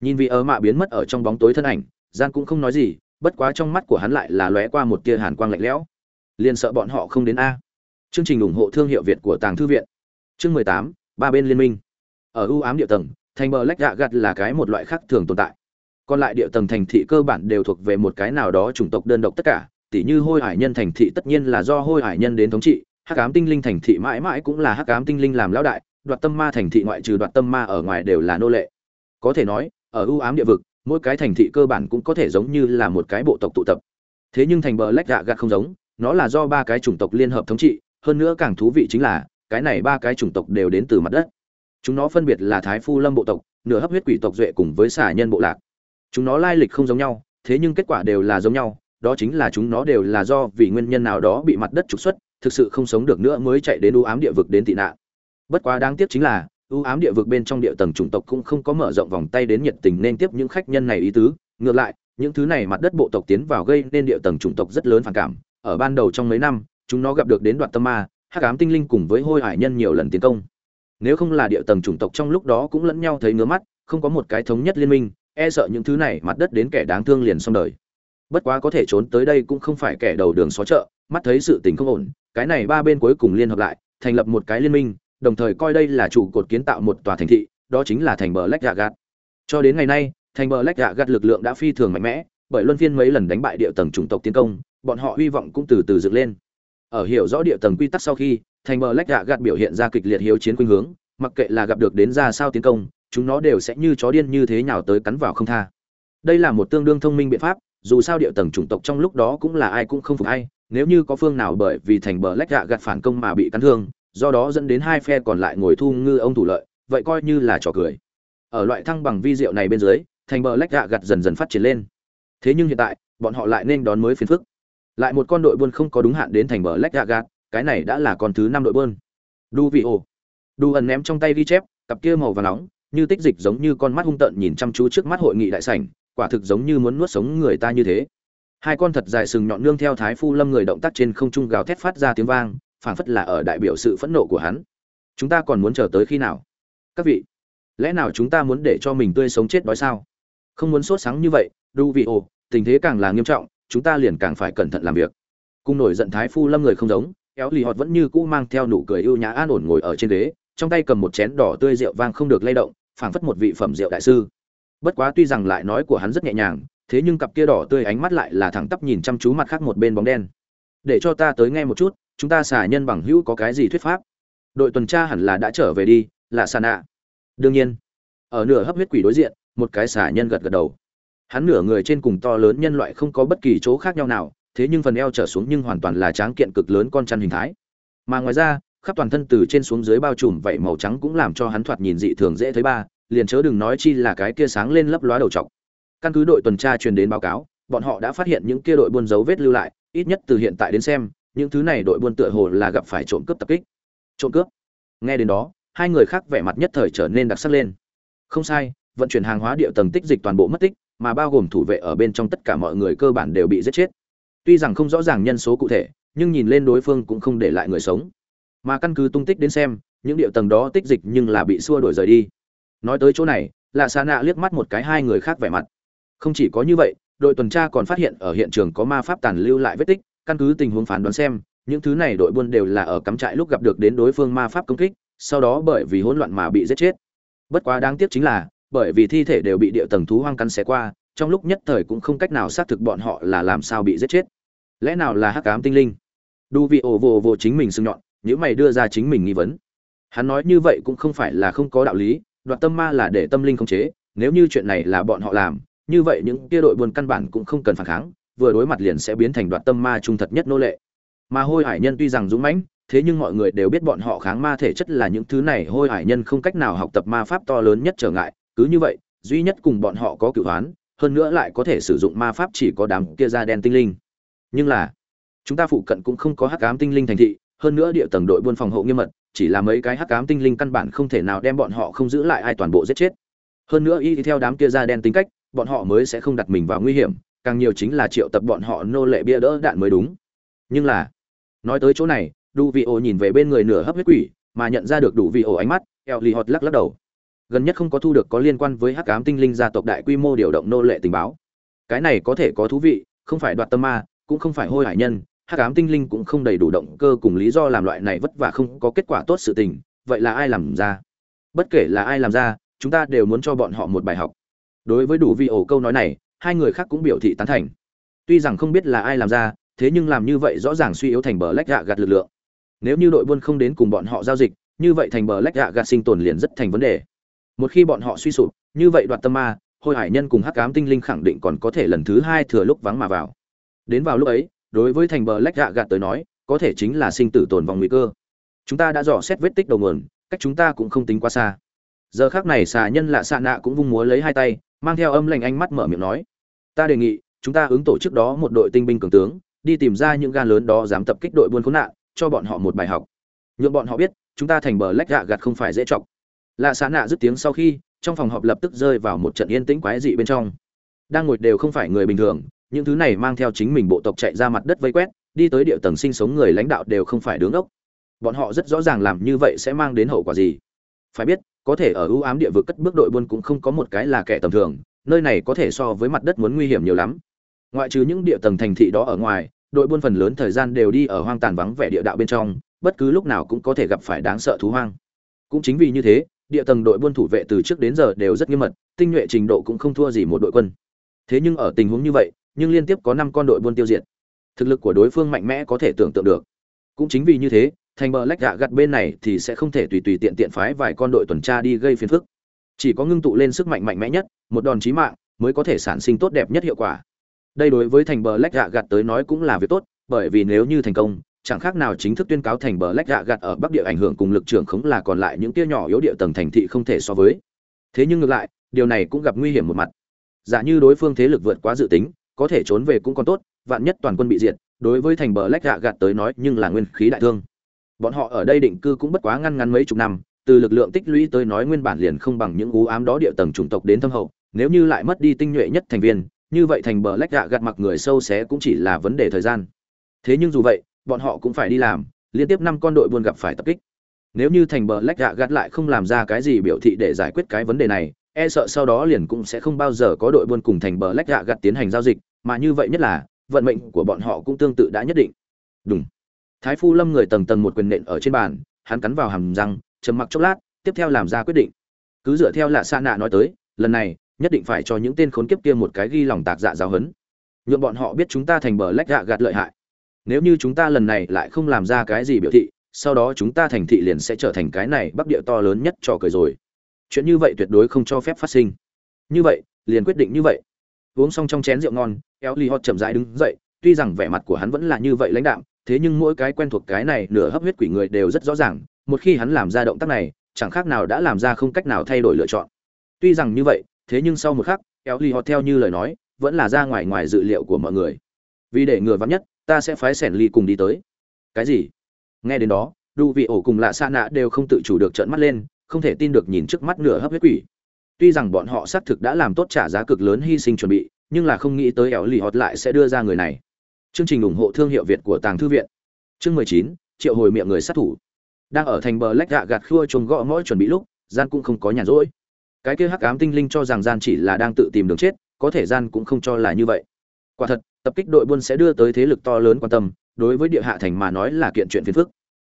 Nhìn vị ớ mạ biến mất ở trong bóng tối thân ảnh, gian cũng không nói gì, bất quá trong mắt của hắn lại là lóe qua một tia hàn quang lạnh lẽo. Liền sợ bọn họ không đến a. Chương trình ủng hộ thương hiệu việt của tàng thư viện. Chương mười tám, ba bên liên minh. Ở ưu ám địa tầng, thành bờ lách gạ là cái một loại khác thường tồn tại còn lại địa tầng thành thị cơ bản đều thuộc về một cái nào đó chủng tộc đơn độc tất cả, tỉ như hôi hải nhân thành thị tất nhiên là do hôi hải nhân đến thống trị, hắc ám tinh linh thành thị mãi mãi cũng là hắc ám tinh linh làm lão đại, đoạt tâm ma thành thị ngoại trừ đoạt tâm ma ở ngoài đều là nô lệ. Có thể nói, ở ưu ám địa vực, mỗi cái thành thị cơ bản cũng có thể giống như là một cái bộ tộc tụ tập. Thế nhưng thành bờ lách gạ gạt không giống, nó là do ba cái chủng tộc liên hợp thống trị, hơn nữa càng thú vị chính là, cái này ba cái chủng tộc đều đến từ mặt đất. Chúng nó phân biệt là thái phu lâm bộ tộc, nửa hấp huyết quỷ tộc duệ cùng với xả nhân bộ lạc chúng nó lai lịch không giống nhau, thế nhưng kết quả đều là giống nhau, đó chính là chúng nó đều là do vì nguyên nhân nào đó bị mặt đất trục xuất, thực sự không sống được nữa mới chạy đến u ám địa vực đến tị nạn. Bất quá đáng tiếc chính là, u ám địa vực bên trong địa tầng chủng tộc cũng không có mở rộng vòng tay đến nhiệt tình nên tiếp những khách nhân này ý tứ. Ngược lại, những thứ này mặt đất bộ tộc tiến vào gây nên địa tầng chủng tộc rất lớn phản cảm. Ở ban đầu trong mấy năm, chúng nó gặp được đến đoạn tâm ma, hắc ám tinh linh cùng với hôi hải nhân nhiều lần tiến công. Nếu không là địa tầng chủng tộc trong lúc đó cũng lẫn nhau thấy ngứa mắt, không có một cái thống nhất liên minh e sợ những thứ này mặt đất đến kẻ đáng thương liền xong đời. Bất quá có thể trốn tới đây cũng không phải kẻ đầu đường xó chợ, mắt thấy sự tình không ổn, cái này ba bên cuối cùng liên hợp lại, thành lập một cái liên minh, đồng thời coi đây là trụ cột kiến tạo một tòa thành thị, đó chính là thành bờ lách gạt. Cho đến ngày nay, thành bờ lách gạt lực lượng đã phi thường mạnh mẽ, bởi luân phiên mấy lần đánh bại địa tầng chủng tộc tiến công, bọn họ hy vọng cũng từ từ dựng lên. Ở hiểu rõ địa tầng quy tắc sau khi, thành bờ lách gạt biểu hiện ra kịch liệt hiếu chiến khuynh hướng, mặc kệ là gặp được đến ra sao tiến công chúng nó đều sẽ như chó điên như thế nào tới cắn vào không tha. Đây là một tương đương thông minh biện pháp, dù sao địa tầng chủng tộc trong lúc đó cũng là ai cũng không phục ai, nếu như có phương nào bởi vì thành bờ lách gạ gạt phản công mà bị cắn thương, do đó dẫn đến hai phe còn lại ngồi thu ngư ông thủ lợi, vậy coi như là trò cười. Ở loại thăng bằng vi diệu này bên dưới, thành bờ lách gạ gạt dần dần phát triển lên. Thế nhưng hiện tại, bọn họ lại nên đón mới phiền phức. Lại một con đội buôn không có đúng hạn đến thành bờ lách gạ gạt, cái này đã là con thứ năm đội buôn. Đu vị ồ. Đu ẩn ném trong tay ghi chép, cặp kia màu và nóng như tích dịch giống như con mắt hung tợn nhìn chăm chú trước mắt hội nghị đại sảnh, quả thực giống như muốn nuốt sống người ta như thế. Hai con thật dài sừng nhọn nương theo thái phu lâm người động tác trên không trung gào thét phát ra tiếng vang, phảng phất là ở đại biểu sự phẫn nộ của hắn. Chúng ta còn muốn chờ tới khi nào? Các vị, lẽ nào chúng ta muốn để cho mình tươi sống chết đói sao? Không muốn sốt sáng như vậy, đu vị ồ, tình thế càng là nghiêm trọng, chúng ta liền càng phải cẩn thận làm việc. Cung nổi giận thái phu lâm người không giống éo lì họt vẫn như cũ mang theo nụ cười ưu nhã an ổn ngồi ở trên ghế, trong tay cầm một chén đỏ tươi rượu vang không được lay động phảng phất một vị phẩm rượu đại sư. Bất quá tuy rằng lại nói của hắn rất nhẹ nhàng, thế nhưng cặp kia đỏ tươi ánh mắt lại là thẳng tắp nhìn chăm chú mặt khác một bên bóng đen. Để cho ta tới nghe một chút, chúng ta xả nhân bằng hữu có cái gì thuyết pháp? Đội tuần tra hẳn là đã trở về đi, là sàn ạ. đương nhiên. Ở nửa hấp huyết quỷ đối diện, một cái xả nhân gật gật đầu. Hắn nửa người trên cùng to lớn nhân loại không có bất kỳ chỗ khác nhau nào, thế nhưng phần eo trở xuống nhưng hoàn toàn là tráng kiện cực lớn con chăn hình thái. Mà ngoài ra khắp toàn thân từ trên xuống dưới bao trùm vậy màu trắng cũng làm cho hắn thoạt nhìn dị thường dễ thấy ba, liền chớ đừng nói chi là cái kia sáng lên lấp lóa đầu trọc. Căn cứ đội tuần tra truyền đến báo cáo, bọn họ đã phát hiện những kia đội buôn dấu vết lưu lại, ít nhất từ hiện tại đến xem, những thứ này đội buôn tựa hồ là gặp phải trộm cướp tập kích. Trộm cướp? Nghe đến đó, hai người khác vẻ mặt nhất thời trở nên đặc sắc lên. Không sai, vận chuyển hàng hóa địa tầng tích dịch toàn bộ mất tích, mà bao gồm thủ vệ ở bên trong tất cả mọi người cơ bản đều bị giết chết. Tuy rằng không rõ ràng nhân số cụ thể, nhưng nhìn lên đối phương cũng không để lại người sống mà căn cứ tung tích đến xem, những địa tầng đó tích dịch nhưng là bị xua đuổi rời đi. Nói tới chỗ này lạ xa nạ liếc mắt một cái hai người khác vẻ mặt. Không chỉ có như vậy, đội tuần tra còn phát hiện ở hiện trường có ma pháp tàn lưu lại vết tích, căn cứ tình huống phán đoán xem, những thứ này đội buôn đều là ở cắm trại lúc gặp được đến đối phương ma pháp công kích, sau đó bởi vì hỗn loạn mà bị giết chết. Bất quá đáng tiếc chính là, bởi vì thi thể đều bị địa tầng thú hoang cắn xé qua, trong lúc nhất thời cũng không cách nào xác thực bọn họ là làm sao bị giết chết. Lẽ nào là hắc ám tinh linh? Đu vị ổ vồ vồ chính mình sưng nhọn nếu mày đưa ra chính mình nghi vấn. Hắn nói như vậy cũng không phải là không có đạo lý, đoạt tâm ma là để tâm linh khống chế, nếu như chuyện này là bọn họ làm, như vậy những kia đội buôn căn bản cũng không cần phản kháng, vừa đối mặt liền sẽ biến thành đoạt tâm ma trung thật nhất nô lệ. Mà hôi hải nhân tuy rằng dũng mãnh, thế nhưng mọi người đều biết bọn họ kháng ma thể chất là những thứ này, hôi hải nhân không cách nào học tập ma pháp to lớn nhất trở ngại, cứ như vậy, duy nhất cùng bọn họ có cửu hoán, hơn nữa lại có thể sử dụng ma pháp chỉ có đám kia da đen tinh linh. Nhưng là, chúng ta phụ cận cũng không có hắc ám tinh linh thành thị hơn nữa địa tầng đội buôn phòng hộ nghiêm mật, chỉ là mấy cái hắc ám tinh linh căn bản không thể nào đem bọn họ không giữ lại ai toàn bộ giết chết. Hơn nữa y theo đám kia da đen tính cách, bọn họ mới sẽ không đặt mình vào nguy hiểm, càng nhiều chính là triệu tập bọn họ nô lệ bia đỡ đạn mới đúng. Nhưng là, nói tới chỗ này đủ vị ổ nhìn về bên người nửa hấp huyết quỷ, mà nhận ra được đủ vị ổ ánh mắt, eo lì hot lắc lắc đầu. Gần nhất không có thu được có liên quan với hắc ám tinh linh gia tộc đại quy mô điều động nô lệ tình báo. Cái này có thể có thú vị, không phải đoạt tâm ma, cũng không phải hôi hải nhân hắc ám tinh linh cũng không đầy đủ động cơ cùng lý do làm loại này vất vả không có kết quả tốt sự tình, vậy là ai làm ra? Bất kể là ai làm ra, chúng ta đều muốn cho bọn họ một bài học. Đối với đủ vị ổ câu nói này, hai người khác cũng biểu thị tán thành. Tuy rằng không biết là ai làm ra, thế nhưng làm như vậy rõ ràng suy yếu thành bờ lách gạ gạt lực lượng. Nếu như đội buôn không đến cùng bọn họ giao dịch, như vậy thành bờ lách gạ gạt sinh tồn liền rất thành vấn đề. Một khi bọn họ suy sụp, như vậy đoạt tâm ma, hôi hải nhân cùng hắc ám tinh linh khẳng định còn có thể lần thứ hai thừa lúc vắng mà vào. Đến vào lúc ấy đối với thành bờ lách gạ gạt tới nói, có thể chính là sinh tử tồn vòng nguy cơ. Chúng ta đã dò xét vết tích đầu nguồn, cách chúng ta cũng không tính quá xa. Giờ khác này xà nhân lạ xạ nạ cũng vung múa lấy hai tay, mang theo âm lệnh ánh mắt mở miệng nói, ta đề nghị, chúng ta ứng tổ chức đó một đội tinh binh cường tướng, đi tìm ra những gan lớn đó dám tập kích đội buôn khốn nạn, cho bọn họ một bài học. Nhượng bọn họ biết, chúng ta thành bờ lách gạ gạt không phải dễ chọc. Lạ xạ nạ dứt tiếng sau khi, trong phòng họp lập tức rơi vào một trận yên tĩnh quái dị bên trong. Đang ngồi đều không phải người bình thường những thứ này mang theo chính mình bộ tộc chạy ra mặt đất vây quét, đi tới địa tầng sinh sống người lãnh đạo đều không phải đứng ốc. Bọn họ rất rõ ràng làm như vậy sẽ mang đến hậu quả gì. Phải biết, có thể ở ưu ám địa vực cất bước đội buôn cũng không có một cái là kẻ tầm thường, nơi này có thể so với mặt đất muốn nguy hiểm nhiều lắm. Ngoại trừ những địa tầng thành thị đó ở ngoài, đội buôn phần lớn thời gian đều đi ở hoang tàn vắng vẻ địa đạo bên trong, bất cứ lúc nào cũng có thể gặp phải đáng sợ thú hoang. Cũng chính vì như thế, địa tầng đội buôn thủ vệ từ trước đến giờ đều rất nghiêm mật, tinh nhuệ trình độ cũng không thua gì một đội quân. Thế nhưng ở tình huống như vậy nhưng liên tiếp có năm con đội buôn tiêu diệt. Thực lực của đối phương mạnh mẽ có thể tưởng tượng được. Cũng chính vì như thế, thành bờ lách gạ gặt bên này thì sẽ không thể tùy tùy tiện tiện phái vài con đội tuần tra đi gây phiền phức. Chỉ có ngưng tụ lên sức mạnh mạnh mẽ nhất, một đòn chí mạng mới có thể sản sinh tốt đẹp nhất hiệu quả. Đây đối với thành bờ lách gạ gặt tới nói cũng là việc tốt, bởi vì nếu như thành công, chẳng khác nào chính thức tuyên cáo thành bờ lách gạ gặt ở bắc địa ảnh hưởng cùng lực trưởng khống là còn lại những tia nhỏ yếu địa tầng thành thị không thể so với. Thế nhưng ngược lại, điều này cũng gặp nguy hiểm một mặt. Giả như đối phương thế lực vượt quá dự tính có thể trốn về cũng còn tốt, vạn nhất toàn quân bị diệt, đối với thành bờ lách gạ gạt tới nói nhưng là nguyên khí đại thương. Bọn họ ở đây định cư cũng bất quá ngăn ngắn mấy chục năm, từ lực lượng tích lũy tới nói nguyên bản liền không bằng những ú ám đó địa tầng chủng tộc đến thâm hậu, nếu như lại mất đi tinh nhuệ nhất thành viên, như vậy thành bờ lách gạ gạt mặc người sâu xé cũng chỉ là vấn đề thời gian. Thế nhưng dù vậy, bọn họ cũng phải đi làm, liên tiếp năm con đội buôn gặp phải tập kích. Nếu như thành bờ lách gạ gạt lại không làm ra cái gì biểu thị để giải quyết cái vấn đề này e sợ sau đó liền cũng sẽ không bao giờ có đội buôn cùng thành bờ lách gạ gặt tiến hành giao dịch, mà như vậy nhất là, vận mệnh của bọn họ cũng tương tự đã nhất định. Đúng thái phu lâm người tầng tầng một quyền nện ở trên bàn, hắn cắn vào hàm răng, trầm mặc chốc lát, tiếp theo làm ra quyết định. Cứ dựa theo lạ xa nạ nói tới, lần này, nhất định phải cho những tên khốn kiếp kia một cái ghi lòng tạc dạ giáo hấn nhuộm bọn họ biết chúng ta thành bờ lách gạ gạt lợi hại. Nếu như chúng ta lần này lại không làm ra cái gì biểu thị, sau đó chúng ta thành thị liền sẽ trở thành cái này bắc địa to lớn nhất trò cười rồi chuyện như vậy tuyệt đối không cho phép phát sinh. Như vậy, liền quyết định như vậy. Uống xong trong chén rượu ngon Elly li hot chậm rãi đứng dậy, tuy rằng vẻ mặt của hắn vẫn là như vậy lãnh đạm, thế nhưng mỗi cái quen thuộc cái này nửa hấp huyết quỷ người đều rất rõ ràng, một khi hắn làm ra động tác này, chẳng khác nào đã làm ra không cách nào thay đổi lựa chọn. Tuy rằng như vậy, thế nhưng sau một khắc Elly li hot theo như lời nói, vẫn là ra ngoài ngoài dự liệu của mọi người. Vì để ngừa vấp nhất, ta sẽ phái sẻn ly cùng đi tới. Cái gì? Nghe đến đó đủ vị ổ cùng lạ xa nạ đều không tự chủ được trợn mắt lên không thể tin được nhìn trước mắt nửa hấp huyết quỷ. Tuy rằng bọn họ xác thực đã làm tốt trả giá cực lớn hy sinh chuẩn bị, nhưng là không nghĩ tới eo lì hót lại sẽ đưa ra người này. Chương trình ủng hộ thương hiệu việt của tàng thư viện. Chương mười chín, triệu hồi miệng người sát thủ. Đang ở thành bờ lách gạ gạt khua chuồng gõ mỗi chuẩn bị lúc, gian cũng không có nhàn rỗi. Cái kia hắc ám tinh linh cho rằng gian chỉ là đang tự tìm đường chết, có thể gian cũng không cho là như vậy. Quả thật, tập kích đội buôn sẽ đưa tới thế lực to lớn quan tâm, đối với địa hạ thành mà nói là kiện chuyện phiền phức.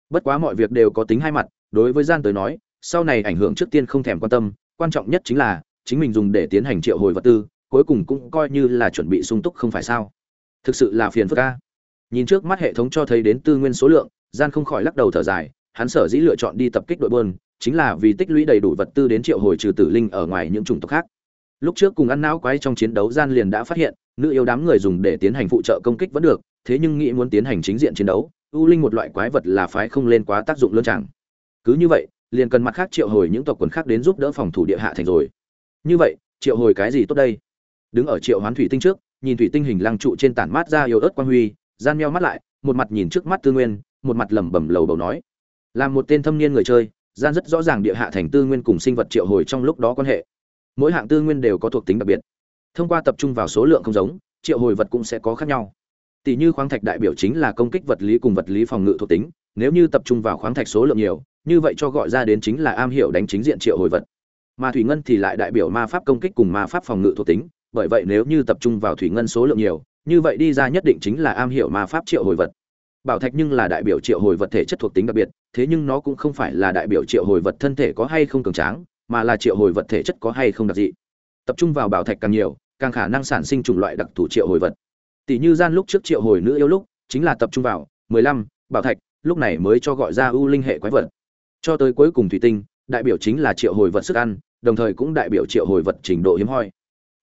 Bất quá mọi việc đều có tính hai mặt, đối với gian tới nói sau này ảnh hưởng trước tiên không thèm quan tâm, quan trọng nhất chính là, chính mình dùng để tiến hành triệu hồi vật tư, cuối cùng cũng coi như là chuẩn bị sung túc không phải sao? Thực sự là phiền phức ca nhìn trước mắt hệ thống cho thấy đến tư nguyên số lượng, gian không khỏi lắc đầu thở dài, hắn sở dĩ lựa chọn đi tập kích đội bơn chính là vì tích lũy đầy đủ vật tư đến triệu hồi trừ tử linh ở ngoài những chủng tộc khác. Lúc trước cùng ăn não quái trong chiến đấu gian liền đã phát hiện, nữ yêu đám người dùng để tiến hành phụ trợ công kích vẫn được, thế nhưng nghĩ muốn tiến hành chính diện chiến đấu, ưu linh một loại quái vật là phái không lên quá tác dụng lớn chẳng. Cứ như vậy liền cần mặt khác triệu hồi những tộc quần khác đến giúp đỡ phòng thủ địa hạ thành rồi. Như vậy, triệu hồi cái gì tốt đây? Đứng ở triệu hoán thủy tinh trước, nhìn thủy tinh hình lăng trụ trên tản mát ra yếu ớt quang huy, gian meo mắt lại, một mặt nhìn trước mắt tư nguyên, một mặt lẩm bẩm lầu bầu nói. Là một tên thâm niên người chơi, gian rất rõ ràng địa hạ thành tư nguyên cùng sinh vật triệu hồi trong lúc đó quan hệ. Mỗi hạng tư nguyên đều có thuộc tính đặc biệt. Thông qua tập trung vào số lượng không giống, triệu hồi vật cũng sẽ có khác nhau. Tỷ như khoáng thạch đại biểu chính là công kích vật lý cùng vật lý phòng ngự thuộc tính, nếu như tập trung vào khoáng thạch số lượng nhiều như vậy cho gọi ra đến chính là am hiểu đánh chính diện triệu hồi vật. Mà thủy ngân thì lại đại biểu ma pháp công kích cùng ma pháp phòng ngự thuộc tính, bởi vậy nếu như tập trung vào thủy ngân số lượng nhiều, như vậy đi ra nhất định chính là am hiểu ma pháp triệu hồi vật. Bảo thạch nhưng là đại biểu triệu hồi vật thể chất thuộc tính đặc biệt, thế nhưng nó cũng không phải là đại biểu triệu hồi vật thân thể có hay không cường tráng, mà là triệu hồi vật thể chất có hay không đặc dị. Tập trung vào bảo thạch càng nhiều, càng khả năng sản sinh chủng loại đặc thù triệu hồi vật. Tỷ như gian lúc trước triệu hồi nữ yêu lúc, chính là tập trung vào mười lăm, bảo thạch, lúc này mới cho gọi ra ưu linh hệ quái vật cho tới cuối cùng thủy tinh, đại biểu chính là triệu hồi vật sức ăn, đồng thời cũng đại biểu triệu hồi vật trình độ hiếm hoi.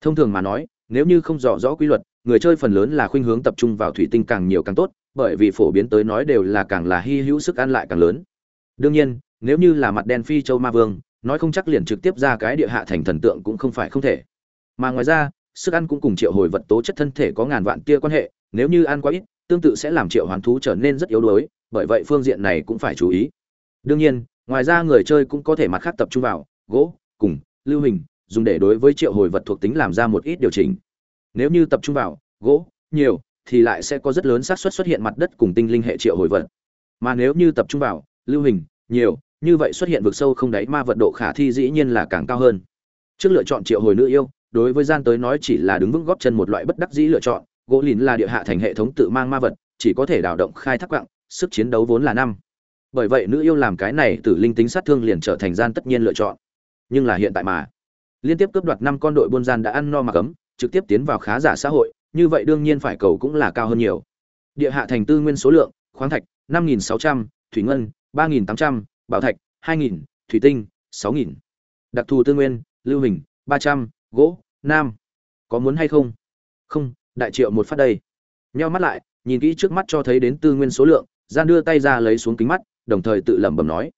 Thông thường mà nói, nếu như không rõ rõ quy luật, người chơi phần lớn là khuynh hướng tập trung vào thủy tinh càng nhiều càng tốt, bởi vì phổ biến tới nói đều là càng là hy hữu sức ăn lại càng lớn. Đương nhiên, nếu như là mặt đen phi châu ma vương, nói không chắc liền trực tiếp ra cái địa hạ thành thần tượng cũng không phải không thể. Mà ngoài ra, sức ăn cũng cùng triệu hồi vật tố chất thân thể có ngàn vạn tia quan hệ, nếu như ăn quá ít, tương tự sẽ làm triệu hoán thú trở nên rất yếu đuối, bởi vậy phương diện này cũng phải chú ý đương nhiên, ngoài ra người chơi cũng có thể mặt khác tập trung vào, gỗ, cùng, lưu hình, dùng để đối với triệu hồi vật thuộc tính làm ra một ít điều chỉnh. Nếu như tập trung vào, gỗ, nhiều, thì lại sẽ có rất lớn xác suất xuất hiện mặt đất cùng tinh linh hệ triệu hồi vật. Mà nếu như tập trung vào, lưu hình, nhiều, như vậy xuất hiện vực sâu không đáy ma vật độ khả thi dĩ nhiên là càng cao hơn. Trước lựa chọn triệu hồi nữ yêu, đối với gian tới nói chỉ là đứng vững góp chân một loại bất đắc dĩ lựa chọn, gỗ lìn là địa hạ thành hệ thống tự mang ma vật, chỉ có thể đào động khai thác quặng, sức chiến đấu vốn là năm bởi vậy nữ yêu làm cái này từ linh tính sát thương liền trở thành gian tất nhiên lựa chọn. Nhưng là hiện tại mà, liên tiếp cướp đoạt năm con đội buôn gian đã ăn no mà cấm, trực tiếp tiến vào khá giả xã hội, như vậy đương nhiên phải cầu cũng là cao hơn nhiều. Địa hạ thành tư nguyên số lượng, khoáng thạch, năm nghìn sáu trăm, thủy ngân, ba nghìn tám trăm, bảo thạch, hai nghìn, thủy tinh, sáu nghìn. Đặc thù tư nguyên, lưu hình, ba trăm, gỗ, nam. Có muốn hay không? Không, đại triệu một phát đây. Nheo mắt lại, nhìn kỹ trước mắt cho thấy đến tư nguyên số lượng, gian đưa tay ra lấy xuống kính mắt đồng thời tự lẩm bẩm nói,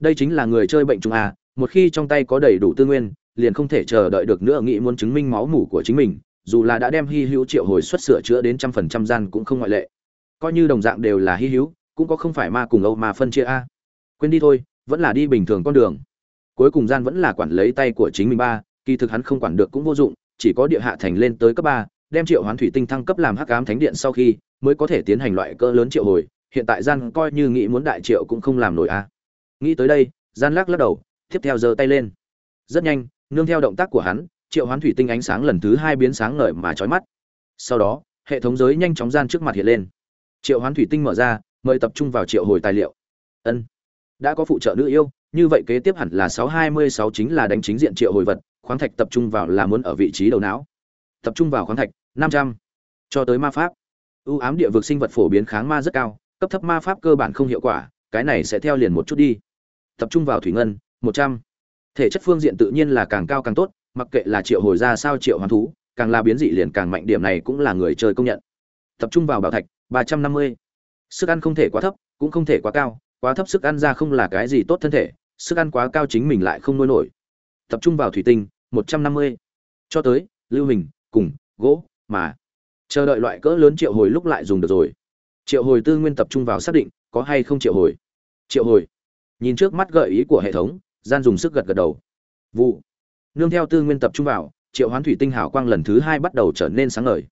đây chính là người chơi bệnh trùng à một khi trong tay có đầy đủ tư nguyên, liền không thể chờ đợi được nữa nghĩ muốn chứng minh máu mủ của chính mình, dù là đã đem hy hữu triệu hồi xuất sửa chữa đến trăm phần trăm gian cũng không ngoại lệ. Coi như đồng dạng đều là hy hữu, cũng có không phải ma cùng âu mà phân chia a. Quên đi thôi, vẫn là đi bình thường con đường. Cuối cùng gian vẫn là quản lấy tay của chính mình ba, kỳ thực hắn không quản được cũng vô dụng, chỉ có địa hạ thành lên tới cấp ba, đem triệu hoán thủy tinh thăng cấp làm hắc ám thánh điện sau khi mới có thể tiến hành loại cỡ lớn triệu hồi hiện tại gian coi như nghĩ muốn đại triệu cũng không làm nổi a nghĩ tới đây, gian lắc lắc đầu, tiếp theo giơ tay lên. Rất nhanh, nương theo động tác của hắn, triệu hoán thủy tinh ánh sáng lần thứ hai biến sáng ngời mà chói mắt. Sau đó, hệ thống giới nhanh chóng gian trước mặt hiện lên. Triệu hoán thủy tinh mở ra, mời tập trung vào triệu hồi tài liệu. Ân, đã có phụ trợ nữ yêu, như vậy kế tiếp hẳn là sáu hai mươi sáu chính là đánh chính diện triệu hồi vật, khoáng thạch tập trung vào là muốn ở vị trí đầu não. Tập trung vào khoáng thạch, năm trăm, cho tới ma pháp. Ưu ám địa vực sinh vật phổ biến kháng ma rất cao cấp thấp ma pháp cơ bản không hiệu quả, cái này sẽ theo liền một chút đi. Tập trung vào thủy ngân, một trăm. Thể chất phương diện tự nhiên là càng cao càng tốt, mặc kệ là triệu hồi ra sao triệu hoàn thú, càng là biến dị liền càng mạnh, điểm này cũng là người chơi công nhận. Tập trung vào bảo thạch, ba trăm năm mươi. Sức ăn không thể quá thấp, cũng không thể quá cao, quá thấp sức ăn ra không là cái gì tốt thân thể, sức ăn quá cao chính mình lại không nuôi nổi. Tập trung vào thủy tinh, một trăm năm mươi. Cho tới, lưu hình, cùng, gỗ, mà. Chờ đợi loại cỡ lớn triệu hồi lúc lại dùng được rồi triệu hồi tư nguyên tập trung vào xác định, có hay không triệu hồi? Triệu hồi, nhìn trước mắt gợi ý của hệ thống, gian dùng sức gật gật đầu. Vụ. Nương theo tư nguyên tập trung vào, triệu hoán thủy tinh hào quang lần thứ hai bắt đầu trở nên sáng ngời.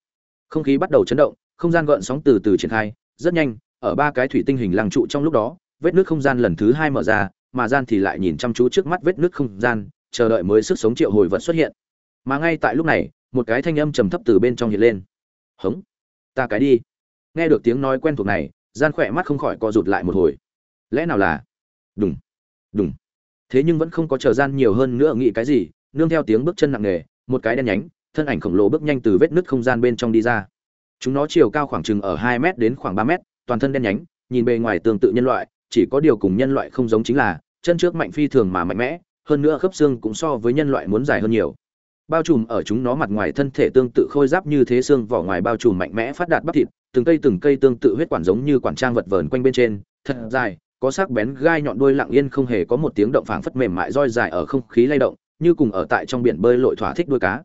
Không khí bắt đầu chấn động, không gian gợn sóng từ từ triển khai, rất nhanh, ở ba cái thủy tinh hình lăng trụ trong lúc đó, vết nước không gian lần thứ hai mở ra, mà gian thì lại nhìn chăm chú trước mắt vết nước không gian, chờ đợi mới sức sống triệu hồi vật xuất hiện. Mà ngay tại lúc này, một cái thanh âm trầm thấp từ bên trong hiện lên. Hống, ta cái đi nghe được tiếng nói quen thuộc này gian khỏe mắt không khỏi co rụt lại một hồi. Lẽ nào là? Đùng đùng. Thế nhưng vẫn không có chờ gian nhiều hơn nữa nghĩ cái gì nương theo tiếng bước chân nặng nề một cái đen nhánh thân ảnh khổng lồ bước nhanh từ vết nứt không gian bên trong đi ra. Chúng nó chiều cao khoảng chừng ở hai mét đến khoảng ba mét, toàn thân đen nhánh nhìn bề ngoài tương tự nhân loại chỉ có điều cùng nhân loại không giống chính là chân trước mạnh phi thường mà mạnh mẽ hơn nữa khớp xương cũng so với nhân loại muốn dài hơn nhiều. Bao trùm ở chúng nó mặt ngoài thân thể tương tự khôi giáp như thế xương vỏ ngoài bao trùm mạnh mẽ phát đạt bắp thịt từng cây từng cây tương tự huyết quản giống như quản trang vật vờn quanh bên trên thật dài có sắc bén gai nhọn đuôi lặng yên không hề có một tiếng động phảng phất mềm mại roi dài ở không khí lay động như cùng ở tại trong biển bơi lội thỏa thích đuôi cá.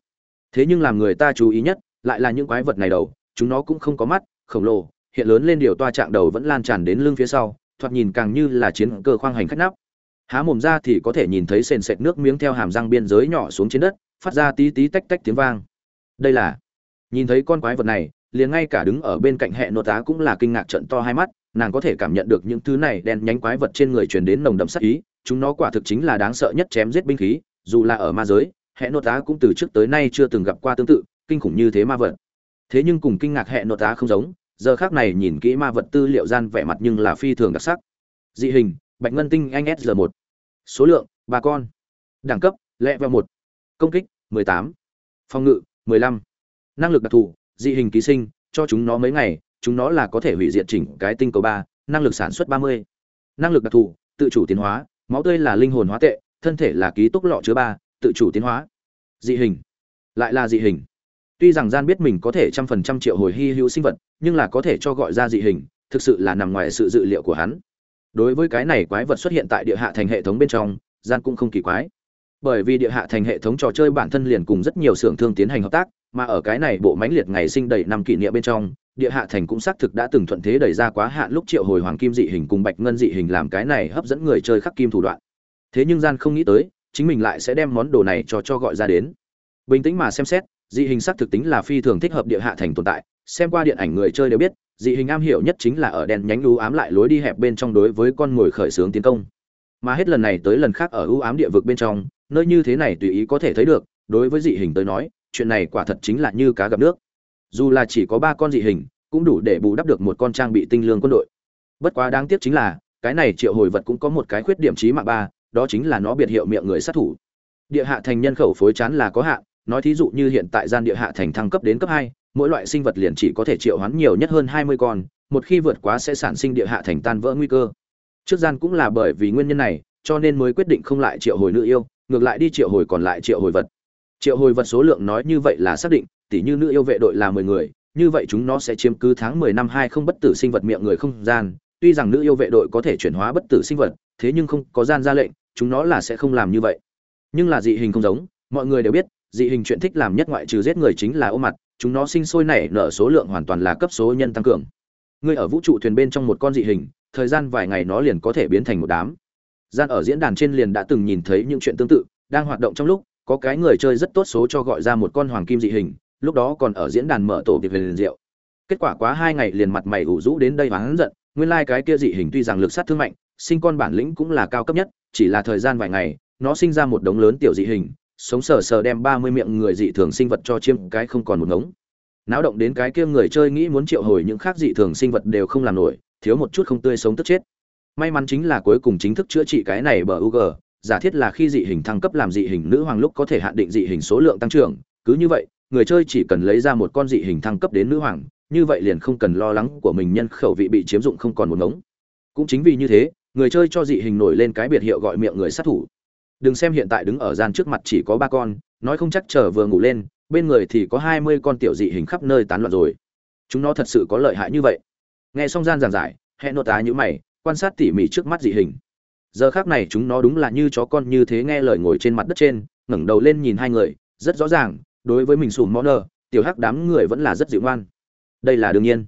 Thế nhưng làm người ta chú ý nhất lại là những quái vật này đầu chúng nó cũng không có mắt khổng lồ hiện lớn lên điều toa trạng đầu vẫn lan tràn đến lưng phía sau thoạt nhìn càng như là chiến cơ khoang hành khách nắp. Há mồm ra thì có thể nhìn thấy sền sệt nước miếng theo hàm răng biên giới nhỏ xuống trên đất phát ra tí tí tách tách tiếng vang. Đây là nhìn thấy con quái vật này liền ngay cả đứng ở bên cạnh hệ nội tá cũng là kinh ngạc trận to hai mắt, nàng có thể cảm nhận được những thứ này đen nhánh quái vật trên người truyền đến nồng đậm sát ý, chúng nó quả thực chính là đáng sợ nhất chém giết binh khí, dù là ở ma giới hệ nội tá cũng từ trước tới nay chưa từng gặp qua tương tự, kinh khủng như thế ma vật. Thế nhưng cùng kinh ngạc hệ nội tá không giống, giờ khác này nhìn kỹ ma vật tư liệu gian vẻ mặt nhưng là phi thường đặc sắc. Dị hình, bạch ngân tinh anh s một. Số lượng, ba con. Đẳng cấp, lẹ vào một. Công kích 18. phòng ngự 15. năng lực đặc thù dị hình ký sinh, cho chúng nó mấy ngày, chúng nó là có thể hủy diệt chỉnh cái tinh cầu ba, năng lực sản xuất 30. năng lực đặc thù, tự chủ tiến hóa, máu tươi là linh hồn hóa tệ, thân thể là ký túc lọ chứa ba, tự chủ tiến hóa. Dị hình, lại là dị hình. Tuy rằng gian biết mình có thể trăm phần trăm triệu hồi hy hữu sinh vật, nhưng là có thể cho gọi ra dị hình, thực sự là nằm ngoài sự dự liệu của hắn. Đối với cái này quái vật xuất hiện tại địa hạ thành hệ thống bên trong, gian cũng không kỳ quái. Bởi vì địa hạ thành hệ thống trò chơi bản thân liền cùng rất nhiều xưởng thương tiến hành hợp tác mà ở cái này bộ mãnh liệt ngày sinh đầy năm kỷ niệm bên trong, địa hạ thành cũng xác thực đã từng thuận thế đẩy ra quá hạn lúc triệu hồi hoàng kim dị hình cùng bạch ngân dị hình làm cái này hấp dẫn người chơi khắc kim thủ đoạn. Thế nhưng gian không nghĩ tới, chính mình lại sẽ đem món đồ này cho cho gọi ra đến. Bình tĩnh mà xem xét, dị hình xác thực tính là phi thường thích hợp địa hạ thành tồn tại. Xem qua điện ảnh người chơi đều biết, dị hình am hiểu nhất chính là ở đèn nhánh ưu ám lại lối đi hẹp bên trong đối với con mồi khởi xướng tiến công. Mà hết lần này tới lần khác ở ưu ám địa vực bên trong, nơi như thế này tùy ý có thể thấy được, đối với dị hình tới nói chuyện này quả thật chính là như cá gặp nước. Dù là chỉ có ba con dị hình, cũng đủ để bù đắp được một con trang bị tinh lương quân đội. Bất quá đáng tiếc chính là, cái này triệu hồi vật cũng có một cái khuyết điểm trí mạng ba, đó chính là nó biệt hiệu miệng người sát thủ. Địa hạ thành nhân khẩu phối chán là có hạn, nói thí dụ như hiện tại gian địa hạ thành thăng cấp đến cấp hai, mỗi loại sinh vật liền chỉ có thể triệu hoán nhiều nhất hơn hai mươi con, một khi vượt quá sẽ sản sinh địa hạ thành tan vỡ nguy cơ. Trước gian cũng là bởi vì nguyên nhân này, cho nên mới quyết định không lại triệu hồi nữ yêu, ngược lại đi triệu hồi còn lại triệu hồi vật triệu hồi vật số lượng nói như vậy là xác định Tỷ như nữ yêu vệ đội là mười người, như vậy chúng nó sẽ chiếm cứ tháng mười năm hai không bất tử sinh vật miệng người không gian. Tuy rằng nữ yêu vệ đội có thể chuyển hóa bất tử sinh vật, thế nhưng không có gian ra lệnh, chúng nó là sẽ không làm như vậy. Nhưng là dị hình không giống, mọi người đều biết, dị hình chuyện thích làm nhất ngoại trừ giết người chính là ôm mặt, chúng nó sinh sôi nảy nở số lượng hoàn toàn là cấp số nhân tăng cường. Ngươi ở vũ trụ thuyền bên trong một con dị hình, thời gian vài ngày nó liền có thể biến thành một đám. Gian ở diễn đàn trên liền đã từng nhìn thấy những chuyện tương tự, đang hoạt động trong lúc có cái người chơi rất tốt số cho gọi ra một con hoàng kim dị hình lúc đó còn ở diễn đàn mở tổ tiệc về liền rượu kết quả quá hai ngày liền mặt mày ủ rũ đến đây và hắn giận nguyên lai cái kia dị hình tuy rằng lực sát thương mạnh sinh con bản lĩnh cũng là cao cấp nhất chỉ là thời gian vài ngày nó sinh ra một đống lớn tiểu dị hình sống sờ sờ đem ba mươi miệng người dị thường sinh vật cho chiêm cái không còn một ngống. Náo động đến cái kia người chơi nghĩ muốn triệu hồi những khác dị thường sinh vật đều không làm nổi thiếu một chút không tươi sống tức chết. May mắn chính là cuối cùng chính thức chữa trị cái này bờ UG, giả thiết là khi dị hình thăng cấp làm dị hình nữ hoàng lúc có thể hạn định dị hình số lượng tăng trưởng, cứ như vậy, người chơi chỉ cần lấy ra một con dị hình thăng cấp đến nữ hoàng, như vậy liền không cần lo lắng của mình nhân khẩu vị bị chiếm dụng không còn một ngống. Cũng chính vì như thế, người chơi cho dị hình nổi lên cái biệt hiệu gọi miệng người sát thủ. Đừng xem hiện tại đứng ở gian trước mặt chỉ có ba con, nói không chắc chờ vừa ngủ lên, bên người thì có hai mươi con tiểu dị hình khắp nơi tán loạn rồi. Chúng nó thật sự có lợi hại như vậy. Nghe xong gian giảng giải, hẹn nốt tá như mày, quan sát tỉ mỉ trước mắt dị hình giờ khác này chúng nó đúng là như chó con như thế nghe lời ngồi trên mặt đất trên, ngẩng đầu lên nhìn hai người, rất rõ ràng, đối với mình sùm món nơ tiểu hắc đám người vẫn là rất dịu ngoan. Đây là đương nhiên.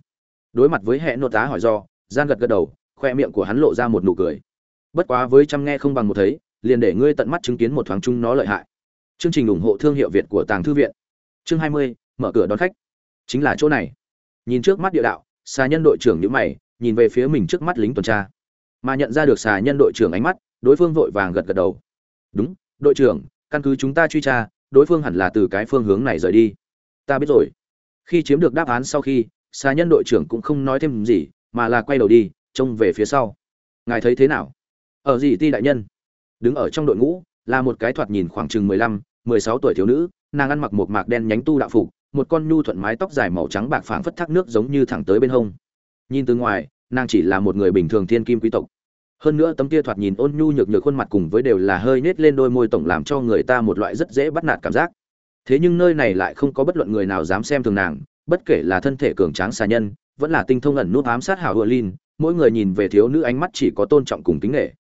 Đối mặt với hệ nội tá hỏi do gian gật gật đầu, khoe miệng của hắn lộ ra một nụ cười. Bất quá với chăm nghe không bằng một thấy, liền để ngươi tận mắt chứng kiến một thoáng chung nó lợi hại. Chương trình ủng hộ thương hiệu việt của tàng thư viện. Chương hai mươi, mở cửa đón khách. Chính là chỗ này. Nhìn trước mắt địa đạo xa nhân đội trưởng nhữ mày, nhìn về phía mình trước mắt lính tuần tra mà nhận ra được xà nhân đội trưởng ánh mắt, đối phương vội vàng gật gật đầu. Đúng, đội trưởng, căn cứ chúng ta truy tra, đối phương hẳn là từ cái phương hướng này rời đi. Ta biết rồi. Khi chiếm được đáp án sau khi, xà nhân đội trưởng cũng không nói thêm gì, mà là quay đầu đi, trông về phía sau. Ngài thấy thế nào? Ở gì ti đại nhân? Đứng ở trong đội ngũ, là một cái thoạt nhìn khoảng chừng mười lăm, mười sáu tuổi thiếu nữ, nàng ăn mặc một mạc đen nhánh tu đạo phục, một con nhu thuận mái tóc dài màu trắng bạc phảng phất thác nước giống như thẳng tới bên hông. Nhìn từ ngoài, nàng chỉ là một người bình thường thiên kim quý tộc hơn nữa tấm kia thoạt nhìn ôn nhu nhược nhược khuôn mặt cùng với đều là hơi nết lên đôi môi tổng làm cho người ta một loại rất dễ bắt nạt cảm giác. Thế nhưng nơi này lại không có bất luận người nào dám xem thường nàng, bất kể là thân thể cường tráng xà nhân, vẫn là tinh thông ẩn nút ám sát hảo hựa lin, mỗi người nhìn về thiếu nữ ánh mắt chỉ có tôn trọng cùng kính nghệ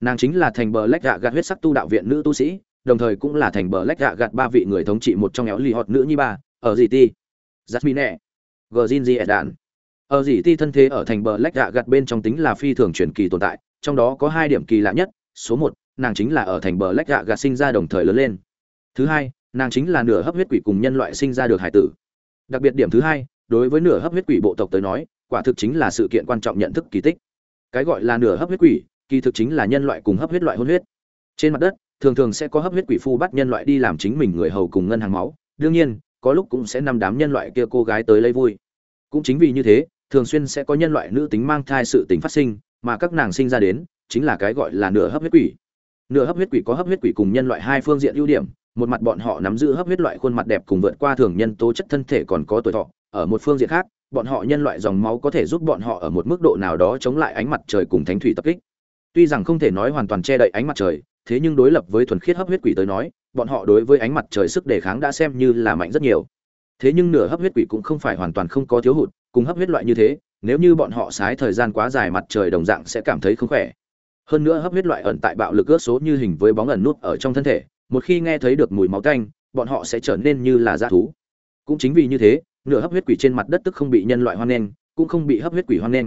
nàng chính là thành bờ lách gạ gạt huyết sắc tu đạo viện nữ tu sĩ, đồng thời cũng là thành bờ lách gạ gạt ba vị người thống trị một trong éo lì họt nữ nhi ba, ở gì ti? Jasmine gờ zin di đạn ở gì ti thân thế ở thành bờ lách gạ gạt bên trong tính là phi thường truyền kỳ tồn tại trong đó có hai điểm kỳ lạ nhất số một nàng chính là ở thành bờ lách gạ gặt sinh ra đồng thời lớn lên. Thứ hai nàng chính là nửa hấp huyết quỷ cùng nhân loại sinh ra được hải tử. Đặc biệt điểm thứ hai đối với nửa hấp huyết quỷ bộ tộc tới nói quả thực chính là sự kiện quan trọng nhận thức kỳ tích. Cái gọi là nửa hấp huyết quỷ kỳ thực chính là nhân loại cùng hấp huyết loại hôn huyết. Trên mặt đất thường thường sẽ có hấp huyết quỷ phu bắt nhân loại đi làm chính mình người hầu cùng ngân hàng máu. Đương nhiên có lúc cũng sẽ nằm đám nhân loại kia cô gái tới lấy vui. Cũng chính vì như thế thường xuyên sẽ có nhân loại nữ tính mang thai sự tình phát sinh, mà các nàng sinh ra đến chính là cái gọi là nửa hấp huyết quỷ. Nửa hấp huyết quỷ có hấp huyết quỷ cùng nhân loại hai phương diện ưu điểm, một mặt bọn họ nắm giữ hấp huyết loại khuôn mặt đẹp cùng vượt qua thường nhân tố chất thân thể còn có tuổi thọ, ở một phương diện khác, bọn họ nhân loại dòng máu có thể giúp bọn họ ở một mức độ nào đó chống lại ánh mặt trời cùng thánh thủy tập kích. Tuy rằng không thể nói hoàn toàn che đậy ánh mặt trời, thế nhưng đối lập với thuần khiết hấp huyết quỷ tới nói, bọn họ đối với ánh mặt trời sức đề kháng đã xem như là mạnh rất nhiều. Thế nhưng nửa hấp huyết quỷ cũng không phải hoàn toàn không có thiếu hụt, cùng hấp huyết loại như thế nếu như bọn họ sái thời gian quá dài mặt trời đồng dạng sẽ cảm thấy không khỏe. Hơn nữa hấp huyết loại ẩn tại bạo lực ước số như hình với bóng ẩn nút ở trong thân thể, một khi nghe thấy được mùi máu tanh, bọn họ sẽ trở nên như là dã thú. Cũng chính vì như thế, nửa hấp huyết quỷ trên mặt đất tức không bị nhân loại hoan nghênh, cũng không bị hấp huyết quỷ hoan nghênh.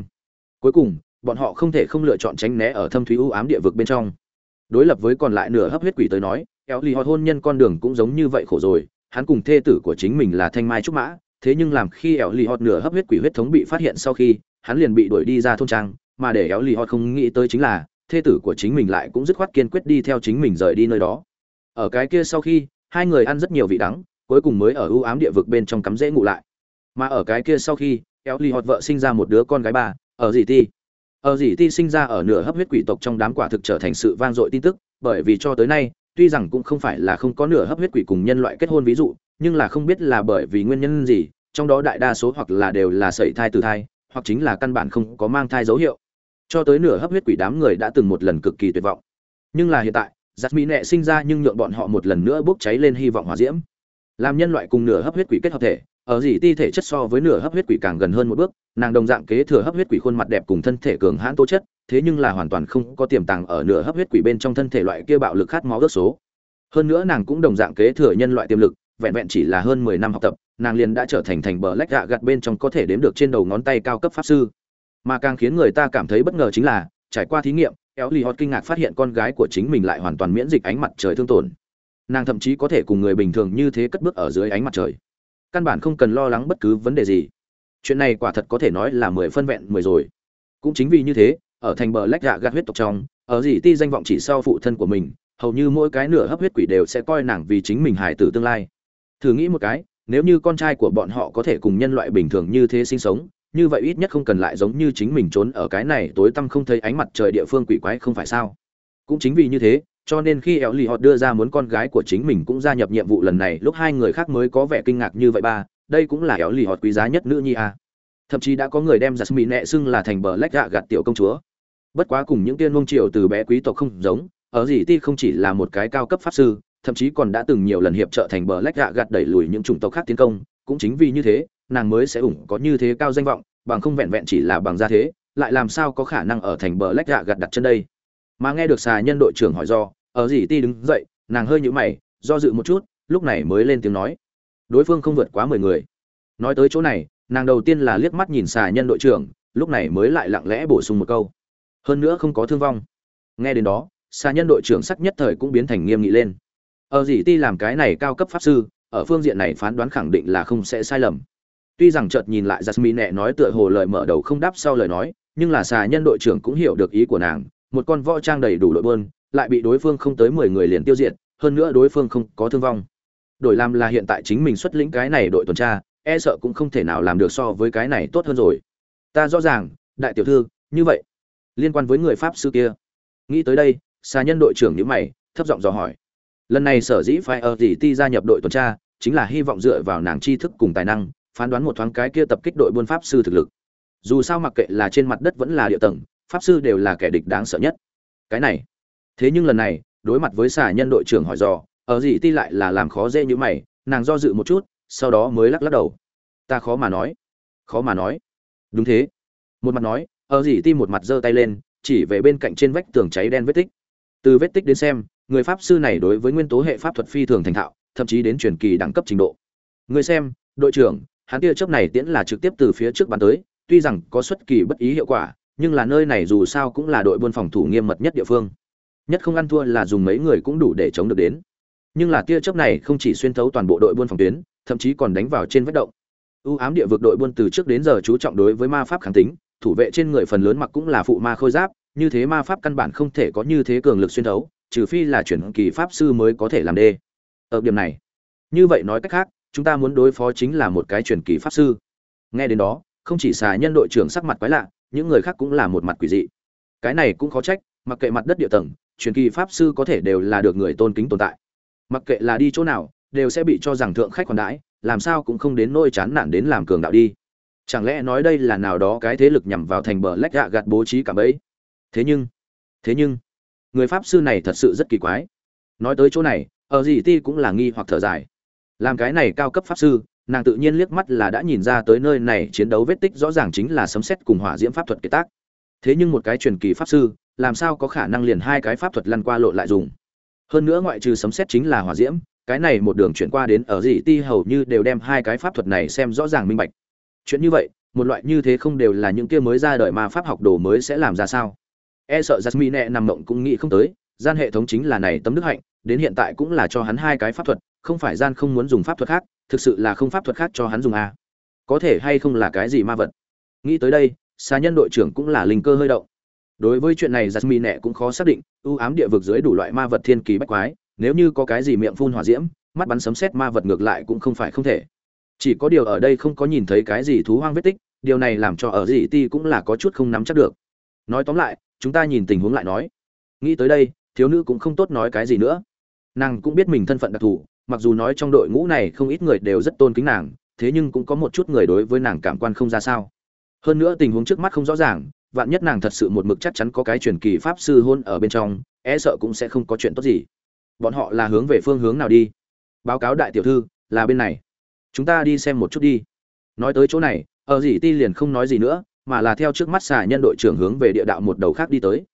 Cuối cùng, bọn họ không thể không lựa chọn tránh né ở thâm thúy u ám địa vực bên trong. Đối lập với còn lại nửa hấp huyết quỷ tới nói kéo lì họ hôn nhân con đường cũng giống như vậy khổ rồi, hắn cùng thê tử của chính mình là thanh mai trúc mã thế nhưng làm khi éo lì hot nửa hấp huyết quỷ huyết thống bị phát hiện sau khi, hắn liền bị đuổi đi ra thôn trang, mà để éo lì hot không nghĩ tới chính là, thê tử của chính mình lại cũng dứt khoát kiên quyết đi theo chính mình rời đi nơi đó. Ở cái kia sau khi, hai người ăn rất nhiều vị đắng, cuối cùng mới ở ưu ám địa vực bên trong cắm rễ ngủ lại. Mà ở cái kia sau khi éo lì hot vợ sinh ra một đứa con gái ba, ở dì ti. Ở dì ti sinh ra ở nửa hấp huyết quỷ tộc trong đám quả thực trở thành sự vang dội tin tức, bởi vì cho tới nay tuy rằng cũng không phải là không có nửa hấp huyết quỷ cùng nhân loại kết hôn ví dụ, nhưng là không biết là bởi vì nguyên nhân gì, trong đó đại đa số hoặc là đều là sẩy thai từ thai, hoặc chính là căn bản không có mang thai dấu hiệu. Cho tới nửa hấp huyết quỷ đám người đã từng một lần cực kỳ tuyệt vọng. Nhưng là hiện tại giặc mỹ nệ sinh ra nhưng nhượng bọn họ một lần nữa bốc cháy lên hy vọng hòa diễm. Làm nhân loại cùng nửa hấp huyết quỷ kết hợp thể ở gì ti thể chất so với nửa hấp huyết quỷ càng gần hơn một bước, nàng đồng dạng kế thừa hấp huyết quỷ khuôn mặt đẹp cùng thân thể cường hãn tố chất, thế nhưng là hoàn toàn không có tiềm tàng ở nửa hấp huyết quỷ bên trong thân thể loại kia bạo lực khát máu ước số. Hơn nữa nàng cũng đồng dạng kế thừa nhân loại tiềm lực, vẹn vẹn chỉ là hơn mười năm học tập, nàng liền đã trở thành thành bờ lách gạ gặt bên trong có thể đếm được trên đầu ngón tay cao cấp pháp sư. Mà càng khiến người ta cảm thấy bất ngờ chính là, trải qua thí nghiệm éo lì hot kinh ngạc phát hiện con gái của chính mình lại hoàn toàn miễn dịch ánh mặt trời thương tổn. Nàng thậm chí có thể cùng người bình thường như thế cất bước ở dưới ánh mặt trời căn bản không cần lo lắng bất cứ vấn đề gì. Chuyện này quả thật có thể nói là mười phân vẹn mười rồi. Cũng chính vì như thế, ở thành bờ lách gạ gạt huyết tộc trong, ở gì ti danh vọng chỉ sau phụ thân của mình, hầu như mỗi cái nửa hấp huyết quỷ đều sẽ coi nàng vì chính mình hài tử tương lai. Thử nghĩ một cái, nếu như con trai của bọn họ có thể cùng nhân loại bình thường như thế sinh sống, như vậy ít nhất không cần lại giống như chính mình trốn ở cái này tối tăm không thấy ánh mặt trời địa phương quỷ quái không phải sao? Cũng chính vì như thế cho nên khi éo lì họ đưa ra muốn con gái của chính mình cũng gia nhập nhiệm vụ lần này, lúc hai người khác mới có vẻ kinh ngạc như vậy ba, đây cũng là éo lì họ quý giá nhất nữ nhi a. Thậm chí đã có người đem giặt mỹ nẹ xưng là thành bờ lách gạ gạt tiểu công chúa. Bất quá cùng những tiên mông triều từ bé quý tộc không giống, ở gì ti không chỉ là một cái cao cấp pháp sư, thậm chí còn đã từng nhiều lần hiệp trợ thành bờ lách gạ gạt đẩy lùi những chủng tộc khác tiến công, cũng chính vì như thế, nàng mới sẽ ủng có như thế cao danh vọng, bằng không vẹn vẹn chỉ là bằng gia thế, lại làm sao có khả năng ở thành bờ lách gạ gạt đặt chân đây? Mà nghe được xà nhân đội trưởng hỏi do, ở gì ti đứng dậy, nàng hơi nhũ mày, do dự một chút, lúc này mới lên tiếng nói. Đối phương không vượt quá mười người. Nói tới chỗ này, nàng đầu tiên là liếc mắt nhìn xà nhân đội trưởng, lúc này mới lại lặng lẽ bổ sung một câu. Hơn nữa không có thương vong. Nghe đến đó, xà nhân đội trưởng sắc nhất thời cũng biến thành nghiêm nghị lên. Ở gì ti làm cái này cao cấp pháp sư, ở phương diện này phán đoán khẳng định là không sẽ sai lầm. Tuy rằng chợt nhìn lại jasmine nẹ nói tựa hồ lời mở đầu không đáp sau lời nói, nhưng là xà nhân đội trưởng cũng hiểu được ý của nàng một con võ trang đầy đủ đội bơn, lại bị đối phương không tới mười người liền tiêu diệt, hơn nữa đối phương không có thương vong. Đổi làm là hiện tại chính mình xuất lĩnh cái này đội tuần tra e sợ cũng không thể nào làm được so với cái này tốt hơn rồi. Ta rõ ràng, đại tiểu thư, như vậy. Liên quan với người pháp sư kia. Nghĩ tới đây, xà nhân đội trưởng nhữ mày, thấp giọng dò hỏi. Lần này sở dĩ phải ở gì ti gia nhập đội tuần tra, chính là hy vọng dựa vào nàng tri thức cùng tài năng, phán đoán một thoáng cái kia tập kích đội buôn pháp sư thực lực. Dù sao mặc kệ là trên mặt đất vẫn là địa tầng pháp sư đều là kẻ địch đáng sợ nhất. Cái này, thế nhưng lần này, đối mặt với xà nhân đội trưởng hỏi dò, ở gì ti lại là làm khó dễ như mày, nàng do dự một chút, sau đó mới lắc lắc đầu. Ta khó mà nói, khó mà nói. Đúng thế. Một mặt nói, ở gì ti một mặt giơ tay lên, chỉ về bên cạnh trên vách tường cháy đen vết tích. Từ vết tích đến xem, người pháp sư này đối với nguyên tố hệ pháp thuật phi thường thành thạo, thậm chí đến truyền kỳ đẳng cấp trình độ. Người xem, đội trưởng, hắn tia chớp này tiễn là trực tiếp từ phía trước bắn tới, tuy rằng có xuất kỳ bất ý hiệu quả nhưng là nơi này dù sao cũng là đội buôn phòng thủ nghiêm mật nhất địa phương. Nhất không ăn thua là dùng mấy người cũng đủ để chống được đến. Nhưng là tia chớp này không chỉ xuyên thấu toàn bộ đội buôn phòng tuyến, thậm chí còn đánh vào trên vách động. Ưu ám địa vực đội buôn từ trước đến giờ chú trọng đối với ma pháp kháng tính, thủ vệ trên người phần lớn mặc cũng là phụ ma khôi giáp, như thế ma pháp căn bản không thể có như thế cường lực xuyên thấu, trừ phi là chuyển kỳ pháp sư mới có thể làm đê. Ở điểm này, như vậy nói cách khác, chúng ta muốn đối phó chính là một cái chuyển kỳ pháp sư. Nghe đến đó, không chỉ xà nhân đội trưởng sắc mặt quái lạ những người khác cũng là một mặt quỷ dị. Cái này cũng khó trách, mặc kệ mặt đất địa tầng, truyền kỳ pháp sư có thể đều là được người tôn kính tồn tại. Mặc kệ là đi chỗ nào, đều sẽ bị cho rằng thượng khách còn đãi, làm sao cũng không đến nỗi chán nản đến làm cường đạo đi. Chẳng lẽ nói đây là nào đó cái thế lực nhằm vào thành bờ lách gạ gạt bố trí cả bấy thế nhưng thế nhưng, người pháp sư này thật sự rất kỳ quái. Nói tới chỗ này, ở gì ti cũng là nghi hoặc thở dài. Làm cái này cao cấp pháp sư nàng tự nhiên liếc mắt là đã nhìn ra tới nơi này chiến đấu vết tích rõ ràng chính là sấm xét cùng hỏa diễm pháp thuật kế tác. Thế nhưng một cái truyền kỳ pháp sư, làm sao có khả năng liền hai cái pháp thuật lăn qua lộn lại dùng? Hơn nữa ngoại trừ sấm xét chính là hỏa diễm, cái này một đường chuyển qua đến ở gì ti hầu như đều đem hai cái pháp thuật này xem rõ ràng minh bạch. Chuyện như vậy, một loại như thế không đều là những kia mới ra đời mà pháp học đồ mới sẽ làm ra sao? E sợ jasmine nằm mộng cũng nghĩ không tới, gian hệ thống chính là này tấm đức hạnh, đến hiện tại cũng là cho hắn hai cái pháp thuật, không phải gian không muốn dùng pháp thuật khác thực sự là không pháp thuật khác cho hắn dùng à? có thể hay không là cái gì ma vật? Nghĩ tới đây xa nhân đội trưởng cũng là linh cơ hơi động. Đối với chuyện này, jasmine nẹ cũng khó xác định ưu ám địa vực dưới đủ loại ma vật thiên kỳ bách quái, nếu như có cái gì miệng phun hỏa diễm, mắt bắn sấm xét ma vật ngược lại cũng không phải không thể. Chỉ có điều ở đây không có nhìn thấy cái gì thú hoang vết tích, điều này làm cho ở gì ti cũng là có chút không nắm chắc được. Nói tóm lại, chúng ta nhìn tình huống lại nói. Nghĩ tới đây, thiếu nữ cũng không tốt nói cái gì nữa. Nàng cũng biết mình thân phận đặc thù mặc dù nói trong đội ngũ này không ít người đều rất tôn kính nàng, thế nhưng cũng có một chút người đối với nàng cảm quan không ra sao. Hơn nữa tình huống trước mắt không rõ ràng, vạn nhất nàng thật sự một mực chắc chắn có cái truyền kỳ pháp sư hôn ở bên trong e sợ cũng sẽ không có chuyện tốt gì. Bọn họ là hướng về phương hướng nào đi? Báo cáo đại tiểu thư, là bên này. Chúng ta đi xem một chút đi. Nói tới chỗ này, ở dì ti liền không nói gì nữa, mà là theo trước mắt xà nhân đội trưởng hướng về địa đạo một đầu khác đi tới.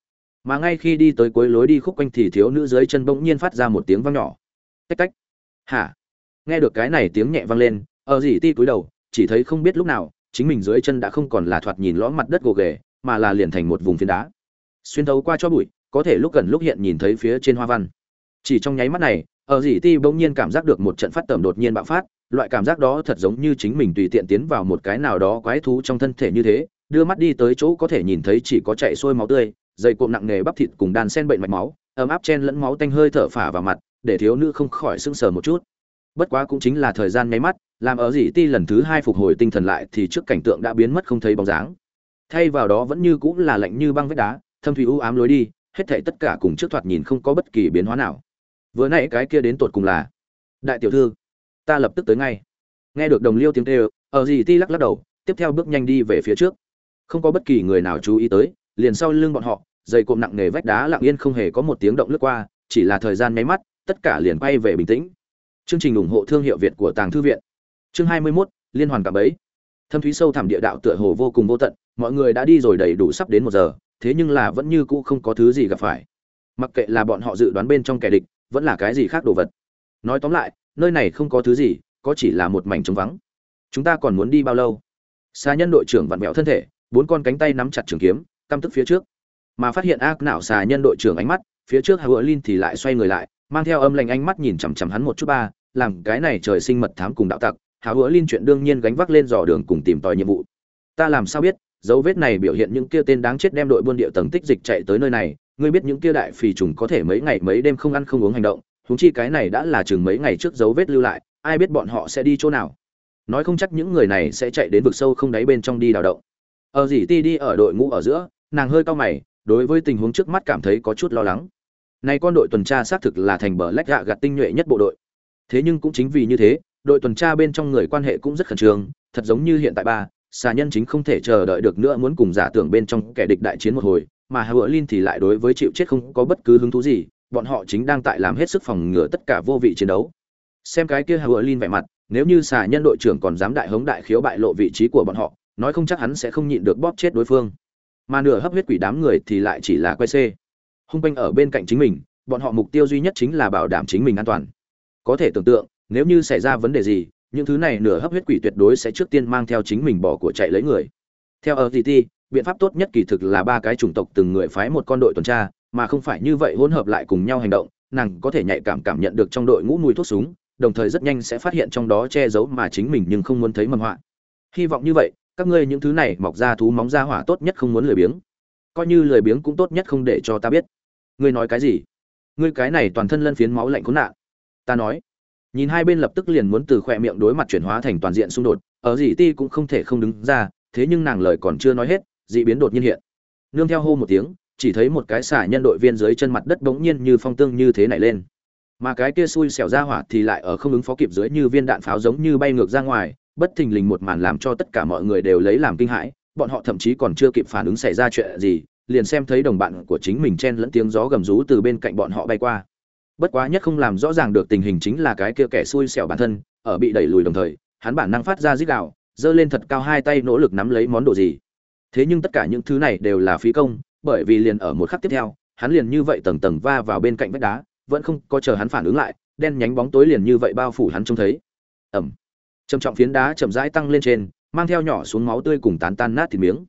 Mà ngay khi đi tới cuối lối đi khúc quanh thì thiếu nữ dưới chân bỗng nhiên phát ra một tiếng vang nhỏ. Tách tách hả? Nghe được cái này tiếng nhẹ vang lên ờ ở dì ti cúi đầu, chỉ thấy không biết lúc nào, chính mình dưới chân đã không còn là thoạt nhìn lõm mặt đất gồ ghề, mà là liền thành một vùng phiến đá. Xuyên thấu qua cho bụi, có thể lúc gần lúc hiện nhìn thấy phía trên hoa văn. Chỉ trong nháy mắt này ờ ở dì ti bỗng nhiên cảm giác được một trận phát tẩm đột nhiên bạo phát, loại cảm giác đó thật giống như chính mình tùy tiện tiến vào một cái nào đó quái thú trong thân thể như thế, đưa mắt đi tới chỗ có thể nhìn thấy chỉ có chạy xuôi máu tươi, dày cộm nặng nề bắp thịt cùng đàn sen bệnh mạch máu, ấm áp chen lẫn máu tanh hơi thở phả vào mặt để thiếu nữ không khỏi sững sờ một chút. Bất quá cũng chính là thời gian nháy mắt, làm ở gì ti lần thứ hai phục hồi tinh thần lại thì trước cảnh tượng đã biến mất không thấy bóng dáng. Thay vào đó vẫn như cũng là lạnh như băng vách đá, thâm thủy u ám lối đi, hết thảy tất cả cùng trước thoạt nhìn không có bất kỳ biến hóa nào. Vừa nãy cái kia đến tột cùng là, đại tiểu thư, ta lập tức tới ngay. Nghe được đồng liêu tiếng kêu, ở gì ti lắc lắc đầu, tiếp theo bước nhanh đi về phía trước. Không có bất kỳ người nào chú ý tới, liền sau lưng bọn họ dây cộm nặng nề vách đá lặng yên không hề có một tiếng động lướt qua, chỉ là thời gian nháy mắt tất cả liền quay về bình tĩnh. Chương trình ủng hộ thương hiệu việt của tàng thư viện. Chương 21, liên hoàn cả bấy thâm thúy sâu thẳm địa đạo tựa hồ vô cùng vô tận mọi người đã đi rồi đầy đủ sắp đến một giờ thế nhưng là vẫn như cũ không có thứ gì gặp phải. Mặc kệ là bọn họ dự đoán bên trong kẻ địch vẫn là cái gì khác đồ vật. Nói tóm lại nơi này không có thứ gì có chỉ là một mảnh trống vắng. Chúng ta còn muốn đi bao lâu? Xa nhân đội trưởng vặn vẹo thân thể bốn con cánh tay nắm chặt trường kiếm căm tức phía trước. Mà phát hiện ác não xà nhân đội trưởng ánh mắt phía trước hứa linh thì lại xoay người lại mang theo âm lạnh ánh mắt nhìn chằm chằm hắn một chút ba, làm cái này trời sinh mật thám cùng đạo tặc, hào hứa liên chuyện đương nhiên gánh vác lên dò đường cùng tìm tòi nhiệm vụ. Ta làm sao biết, dấu vết này biểu hiện những kia tên đáng chết đem đội buôn địa tầng tích dịch chạy tới nơi này, ngươi biết những kia đại phì trùng có thể mấy ngày mấy đêm không ăn không uống hành động, huống chi cái này đã là chừng mấy ngày trước dấu vết lưu lại, ai biết bọn họ sẽ đi chỗ nào? Nói không chắc những người này sẽ chạy đến vực sâu không đáy bên trong đi đào động. Ở dì ti đi ở đội ngũ ở giữa, nàng hơi cao mày, đối với tình huống trước mắt cảm thấy có chút lo lắng này con đội tuần tra xác thực là thành bờ lách gạ gạt tinh nhuệ nhất bộ đội. Thế nhưng cũng chính vì như thế, đội tuần tra bên trong người quan hệ cũng rất khẩn trương, thật giống như hiện tại ba, xà nhân chính không thể chờ đợi được nữa muốn cùng giả tưởng bên trong kẻ địch đại chiến một hồi, mà hứa linh thì lại đối với chịu chết không có bất cứ hứng thú gì, bọn họ chính đang tại làm hết sức phòng ngừa tất cả vô vị chiến đấu. Xem cái kia hứa linh vẻ mặt, nếu như xà nhân đội trưởng còn dám đại hống đại khiếu bại lộ vị trí của bọn họ, nói không chắc hắn sẽ không nhịn được bóp chết đối phương. Mà nửa hấp huyết quỷ đám người thì lại chỉ là quay xe hung quanh ở bên cạnh chính mình, bọn họ mục tiêu duy nhất chính là bảo đảm chính mình an toàn. Có thể tưởng tượng, nếu như xảy ra vấn đề gì, những thứ này nửa hấp huyết quỷ tuyệt đối sẽ trước tiên mang theo chính mình bỏ của chạy lấy người. Theo ở biện pháp tốt nhất kỳ thực là ba cái chủng tộc từng người phái một con đội tuần tra, mà không phải như vậy hỗn hợp lại cùng nhau hành động, nàng có thể nhạy cảm cảm nhận được trong đội ngũ mùi thuốc súng, đồng thời rất nhanh sẽ phát hiện trong đó che giấu mà chính mình nhưng không muốn thấy mầm họa. Hy vọng như vậy, các ngươi những thứ này mọc ra thú móng ra hỏa tốt nhất không muốn lười biếng. Coi như lười biếng cũng tốt nhất không để cho ta biết ngươi nói cái gì? Ngươi cái này toàn thân lân phiến máu lạnh khốn nạn. Ta nói. Nhìn hai bên lập tức liền muốn từ khoe miệng đối mặt chuyển hóa thành toàn diện xung đột, ở dì ti cũng không thể không đứng ra, thế nhưng nàng lời còn chưa nói hết, dị biến đột nhiên hiện. Nương theo hô một tiếng, chỉ thấy một cái xả nhân đội viên dưới chân mặt đất bỗng nhiên như phong tương như thế này lên. Mà cái kia xui xẻo ra hỏa thì lại ở không ứng phó kịp dưới như viên đạn pháo giống như bay ngược ra ngoài, bất thình lình một màn làm cho tất cả mọi người đều lấy làm kinh hãi, bọn họ thậm chí còn chưa kịp phản ứng xảy ra chuyện gì liền xem thấy đồng bạn của chính mình chen lẫn tiếng gió gầm rú từ bên cạnh bọn họ bay qua. Bất quá nhất không làm rõ ràng được tình hình chính là cái kia kẻ xui xẻo bản thân, ở bị đẩy lùi đồng thời, hắn bản năng phát ra rít gạo giơ lên thật cao hai tay nỗ lực nắm lấy món đồ gì. Thế nhưng tất cả những thứ này đều là phí công, bởi vì liền ở một khắc tiếp theo, hắn liền như vậy tầng tầng va vào bên cạnh vách đá, vẫn không có chờ hắn phản ứng lại, đen nhánh bóng tối liền như vậy bao phủ hắn trông thấy. Ẩm trầm trọng phiến đá chậm rãi tăng lên trên, mang theo nhỏ xuống máu tươi cùng tán tan nát thịt miếng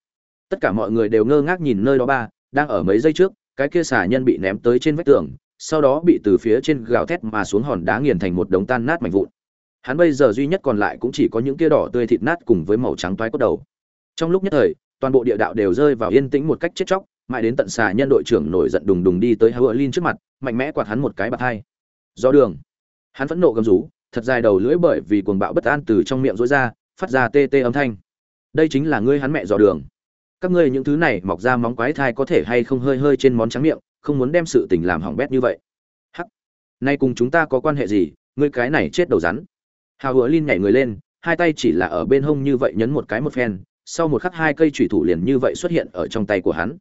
tất cả mọi người đều ngơ ngác nhìn nơi đó ba, đang ở mấy giây trước, cái kia xà nhân bị ném tới trên vách tường, sau đó bị từ phía trên gào thét mà xuống hòn đá nghiền thành một đống tan nát mảnh vụn. Hắn bây giờ duy nhất còn lại cũng chỉ có những kia đỏ tươi thịt nát cùng với màu trắng toái cốt đầu. Trong lúc nhất thời, toàn bộ địa đạo đều rơi vào yên tĩnh một cách chết chóc, mãi đến tận xà nhân đội trưởng nổi giận đùng đùng đi tới hứa lin trước mặt, mạnh mẽ quạt hắn một cái bạt hai. Do đường. Hắn phẫn nộ gầm rú, thật dài đầu lưỡi bởi vì cuồng bạo bất an từ trong miệng rối ra, phát ra tê tê âm thanh. Đây chính là ngươi hắn mẹ dò đường các ngươi những thứ này mọc ra móng quái thai có thể hay không hơi hơi trên món trắng miệng, không muốn đem sự tình làm hỏng bét như vậy. Hắc. Nay cùng chúng ta có quan hệ gì, ngươi cái này chết đầu rắn. Hào hứa linh nhảy người lên, hai tay chỉ là ở bên hông như vậy nhấn một cái một phen, sau một khắc hai cây thủy thủ liền như vậy xuất hiện ở trong tay của hắn.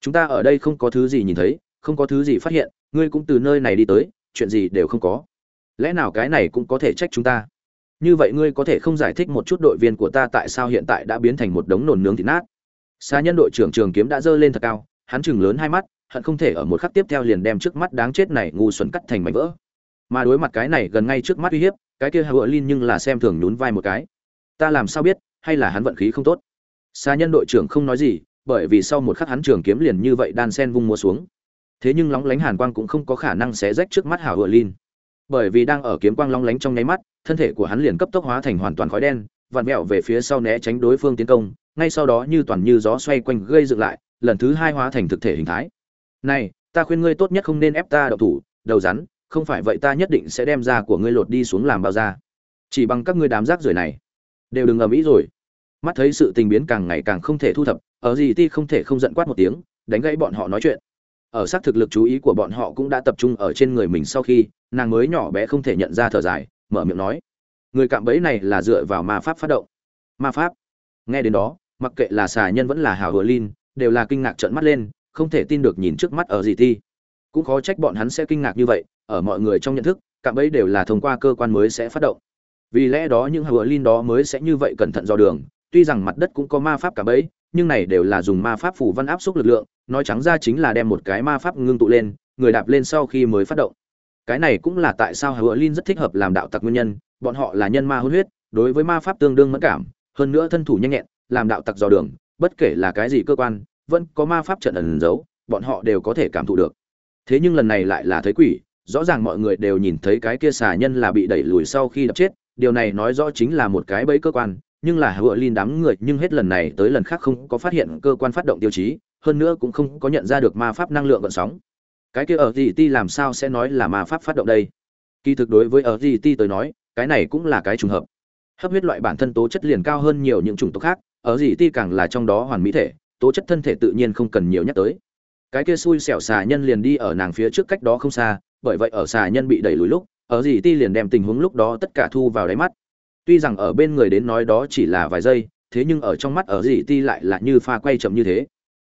Chúng ta ở đây không có thứ gì nhìn thấy, không có thứ gì phát hiện, ngươi cũng từ nơi này đi tới, chuyện gì đều không có. Lẽ nào cái này cũng có thể trách chúng ta? Như vậy ngươi có thể không giải thích một chút đội viên của ta tại sao hiện tại đã biến thành một đống nồn nướng thịt nát? Xa nhân đội trưởng trường kiếm đã giơ lên thật cao, hắn chừng lớn hai mắt, hận không thể ở một khắc tiếp theo liền đem trước mắt đáng chết này ngu xuẩn cắt thành mảnh vỡ. Mà đối mặt cái này gần ngay trước mắt uy hiếp, cái kia hựa Lin nhưng là xem thường nhún vai một cái. Ta làm sao biết, hay là hắn vận khí không tốt? Xa nhân đội trưởng không nói gì, bởi vì sau một khắc hắn trường kiếm liền như vậy đan sen vung mua xuống. Thế nhưng lóng lánh hàn quang cũng không có khả năng xé rách trước mắt hảo hựa bởi vì đang ở kiếm quang lóng lánh trong nháy mắt, thân thể của hắn liền cấp tốc hóa thành hoàn toàn khói đen, vặn vẹo về phía sau né tránh đối phương tiến công ngay sau đó như toàn như gió xoay quanh gây dựng lại, lần thứ hai hóa thành thực thể hình thái. Này, ta khuyên ngươi tốt nhất không nên ép ta đậu thủ, đầu rắn, không phải vậy ta nhất định sẽ đem da của ngươi lột đi xuống làm bao da. Chỉ bằng các ngươi đám rác rưởi này, đều đừng ầm ĩ rồi. Mắt thấy sự tình biến càng ngày càng không thể thu thập, ở gì ti không thể không giận quát một tiếng, đánh gãy bọn họ nói chuyện. Ở xác thực lực chú ý của bọn họ cũng đã tập trung ở trên người mình sau khi, nàng mới nhỏ bé không thể nhận ra thở dài, mở miệng nói. Người cạm bẫy này là dựa vào ma pháp phát động. Ma pháp? Nghe đến đó, mặc kệ là xà nhân vẫn là hào hờ lin, đều là kinh ngạc trợn mắt lên, không thể tin được nhìn trước mắt ở gì ti. Cũng khó trách bọn hắn sẽ kinh ngạc như vậy, ở mọi người trong nhận thức, cạm ấy đều là thông qua cơ quan mới sẽ phát động. Vì lẽ đó những hờ lin đó mới sẽ như vậy cẩn thận do đường, tuy rằng mặt đất cũng có ma pháp cạm ấy nhưng này đều là dùng ma pháp phủ văn áp xúc lực lượng, nói trắng ra chính là đem một cái ma pháp ngưng tụ lên, người đạp lên sau khi mới phát động. Cái này cũng là tại sao hờ lin rất thích hợp làm đạo tặc nguyên nhân, bọn họ là nhân ma hôn huyết, đối với ma pháp tương đương mẫn cảm hơn nữa thân thủ nhanh nhẹn, làm đạo tặc dò đường, bất kể là cái gì cơ quan, vẫn có ma pháp trận ẩn giấu, bọn họ đều có thể cảm thụ được. Thế nhưng lần này lại là thấy quỷ, rõ ràng mọi người đều nhìn thấy cái kia xà nhân là bị đẩy lùi sau khi đập chết, điều này nói rõ chính là một cái bẫy cơ quan, nhưng là hựa linh đám người, nhưng hết lần này tới lần khác không có phát hiện cơ quan phát động tiêu chí, hơn nữa cũng không có nhận ra được ma pháp năng lượng gợn sóng. Cái kia ở gì ti làm sao sẽ nói là ma pháp phát động đây? Kỳ thực đối với ở gì ti tới nói, cái này cũng là cái trùng hợp hấp huyết loại bản thân tố chất liền cao hơn nhiều những chủng tộc khác, ở gì ti càng là trong đó hoàn mỹ thể, tố chất thân thể tự nhiên không cần nhiều nhắc tới. Cái kia xui xẻo xà nhân liền đi ở nàng phía trước cách đó không xa, bởi vậy ở xà nhân bị đẩy lùi lúc, ở gì ti liền đem tình huống lúc đó tất cả thu vào đáy mắt. Tuy rằng ở bên người đến nói đó chỉ là vài giây, thế nhưng ở trong mắt ở gì ti lại là như pha quay chậm như thế.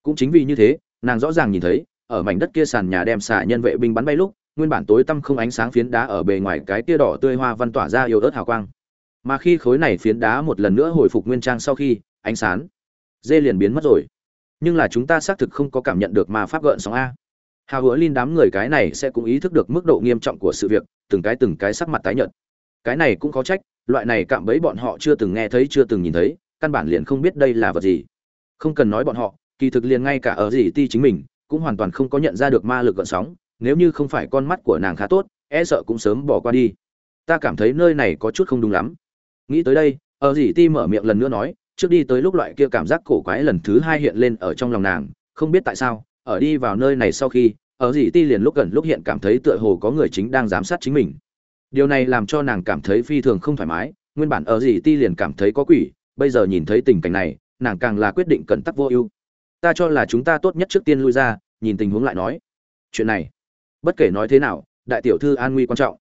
Cũng chính vì như thế, nàng rõ ràng nhìn thấy, ở mảnh đất kia sàn nhà đem xà nhân vệ binh bắn bay lúc, nguyên bản tối tăm không ánh sáng phiến đá ở bề ngoài cái tia đỏ tươi hoa văn tỏa ra yếu ớt hào quang mà khi khối này phiến đá một lần nữa hồi phục nguyên trang sau khi, ánh sáng dê liền biến mất rồi. Nhưng là chúng ta xác thực không có cảm nhận được ma pháp gợn sóng a. Hào hứa linh đám người cái này sẽ cũng ý thức được mức độ nghiêm trọng của sự việc, từng cái từng cái sắc mặt tái nhợt. Cái này cũng có trách, loại này cạm bẫy bọn họ chưa từng nghe thấy, chưa từng nhìn thấy, căn bản liền không biết đây là vật gì. Không cần nói bọn họ, kỳ thực liền ngay cả ở gì ti chính mình, cũng hoàn toàn không có nhận ra được ma lực gợn sóng, nếu như không phải con mắt của nàng khá tốt e sợ cũng sớm bỏ qua đi. Ta cảm thấy nơi này có chút không đúng lắm nghĩ tới đây ờ ở Dì ti mở miệng lần nữa nói, trước đi tới lúc loại kia cảm giác cổ quái lần thứ hai hiện lên ở trong lòng nàng, không biết tại sao, ở đi vào nơi này sau khi ờ ở Dì ti liền lúc gần lúc hiện cảm thấy tựa hồ có người chính đang giám sát chính mình. Điều này làm cho nàng cảm thấy phi thường không thoải mái, nguyên bản ờ ở Dì ti liền cảm thấy có quỷ, bây giờ nhìn thấy tình cảnh này, nàng càng là quyết định cẩn tắc vô ưu. Ta cho là chúng ta tốt nhất trước tiên lui ra, nhìn tình huống lại nói. Chuyện này, bất kể nói thế nào, đại tiểu thư an nguy quan trọng.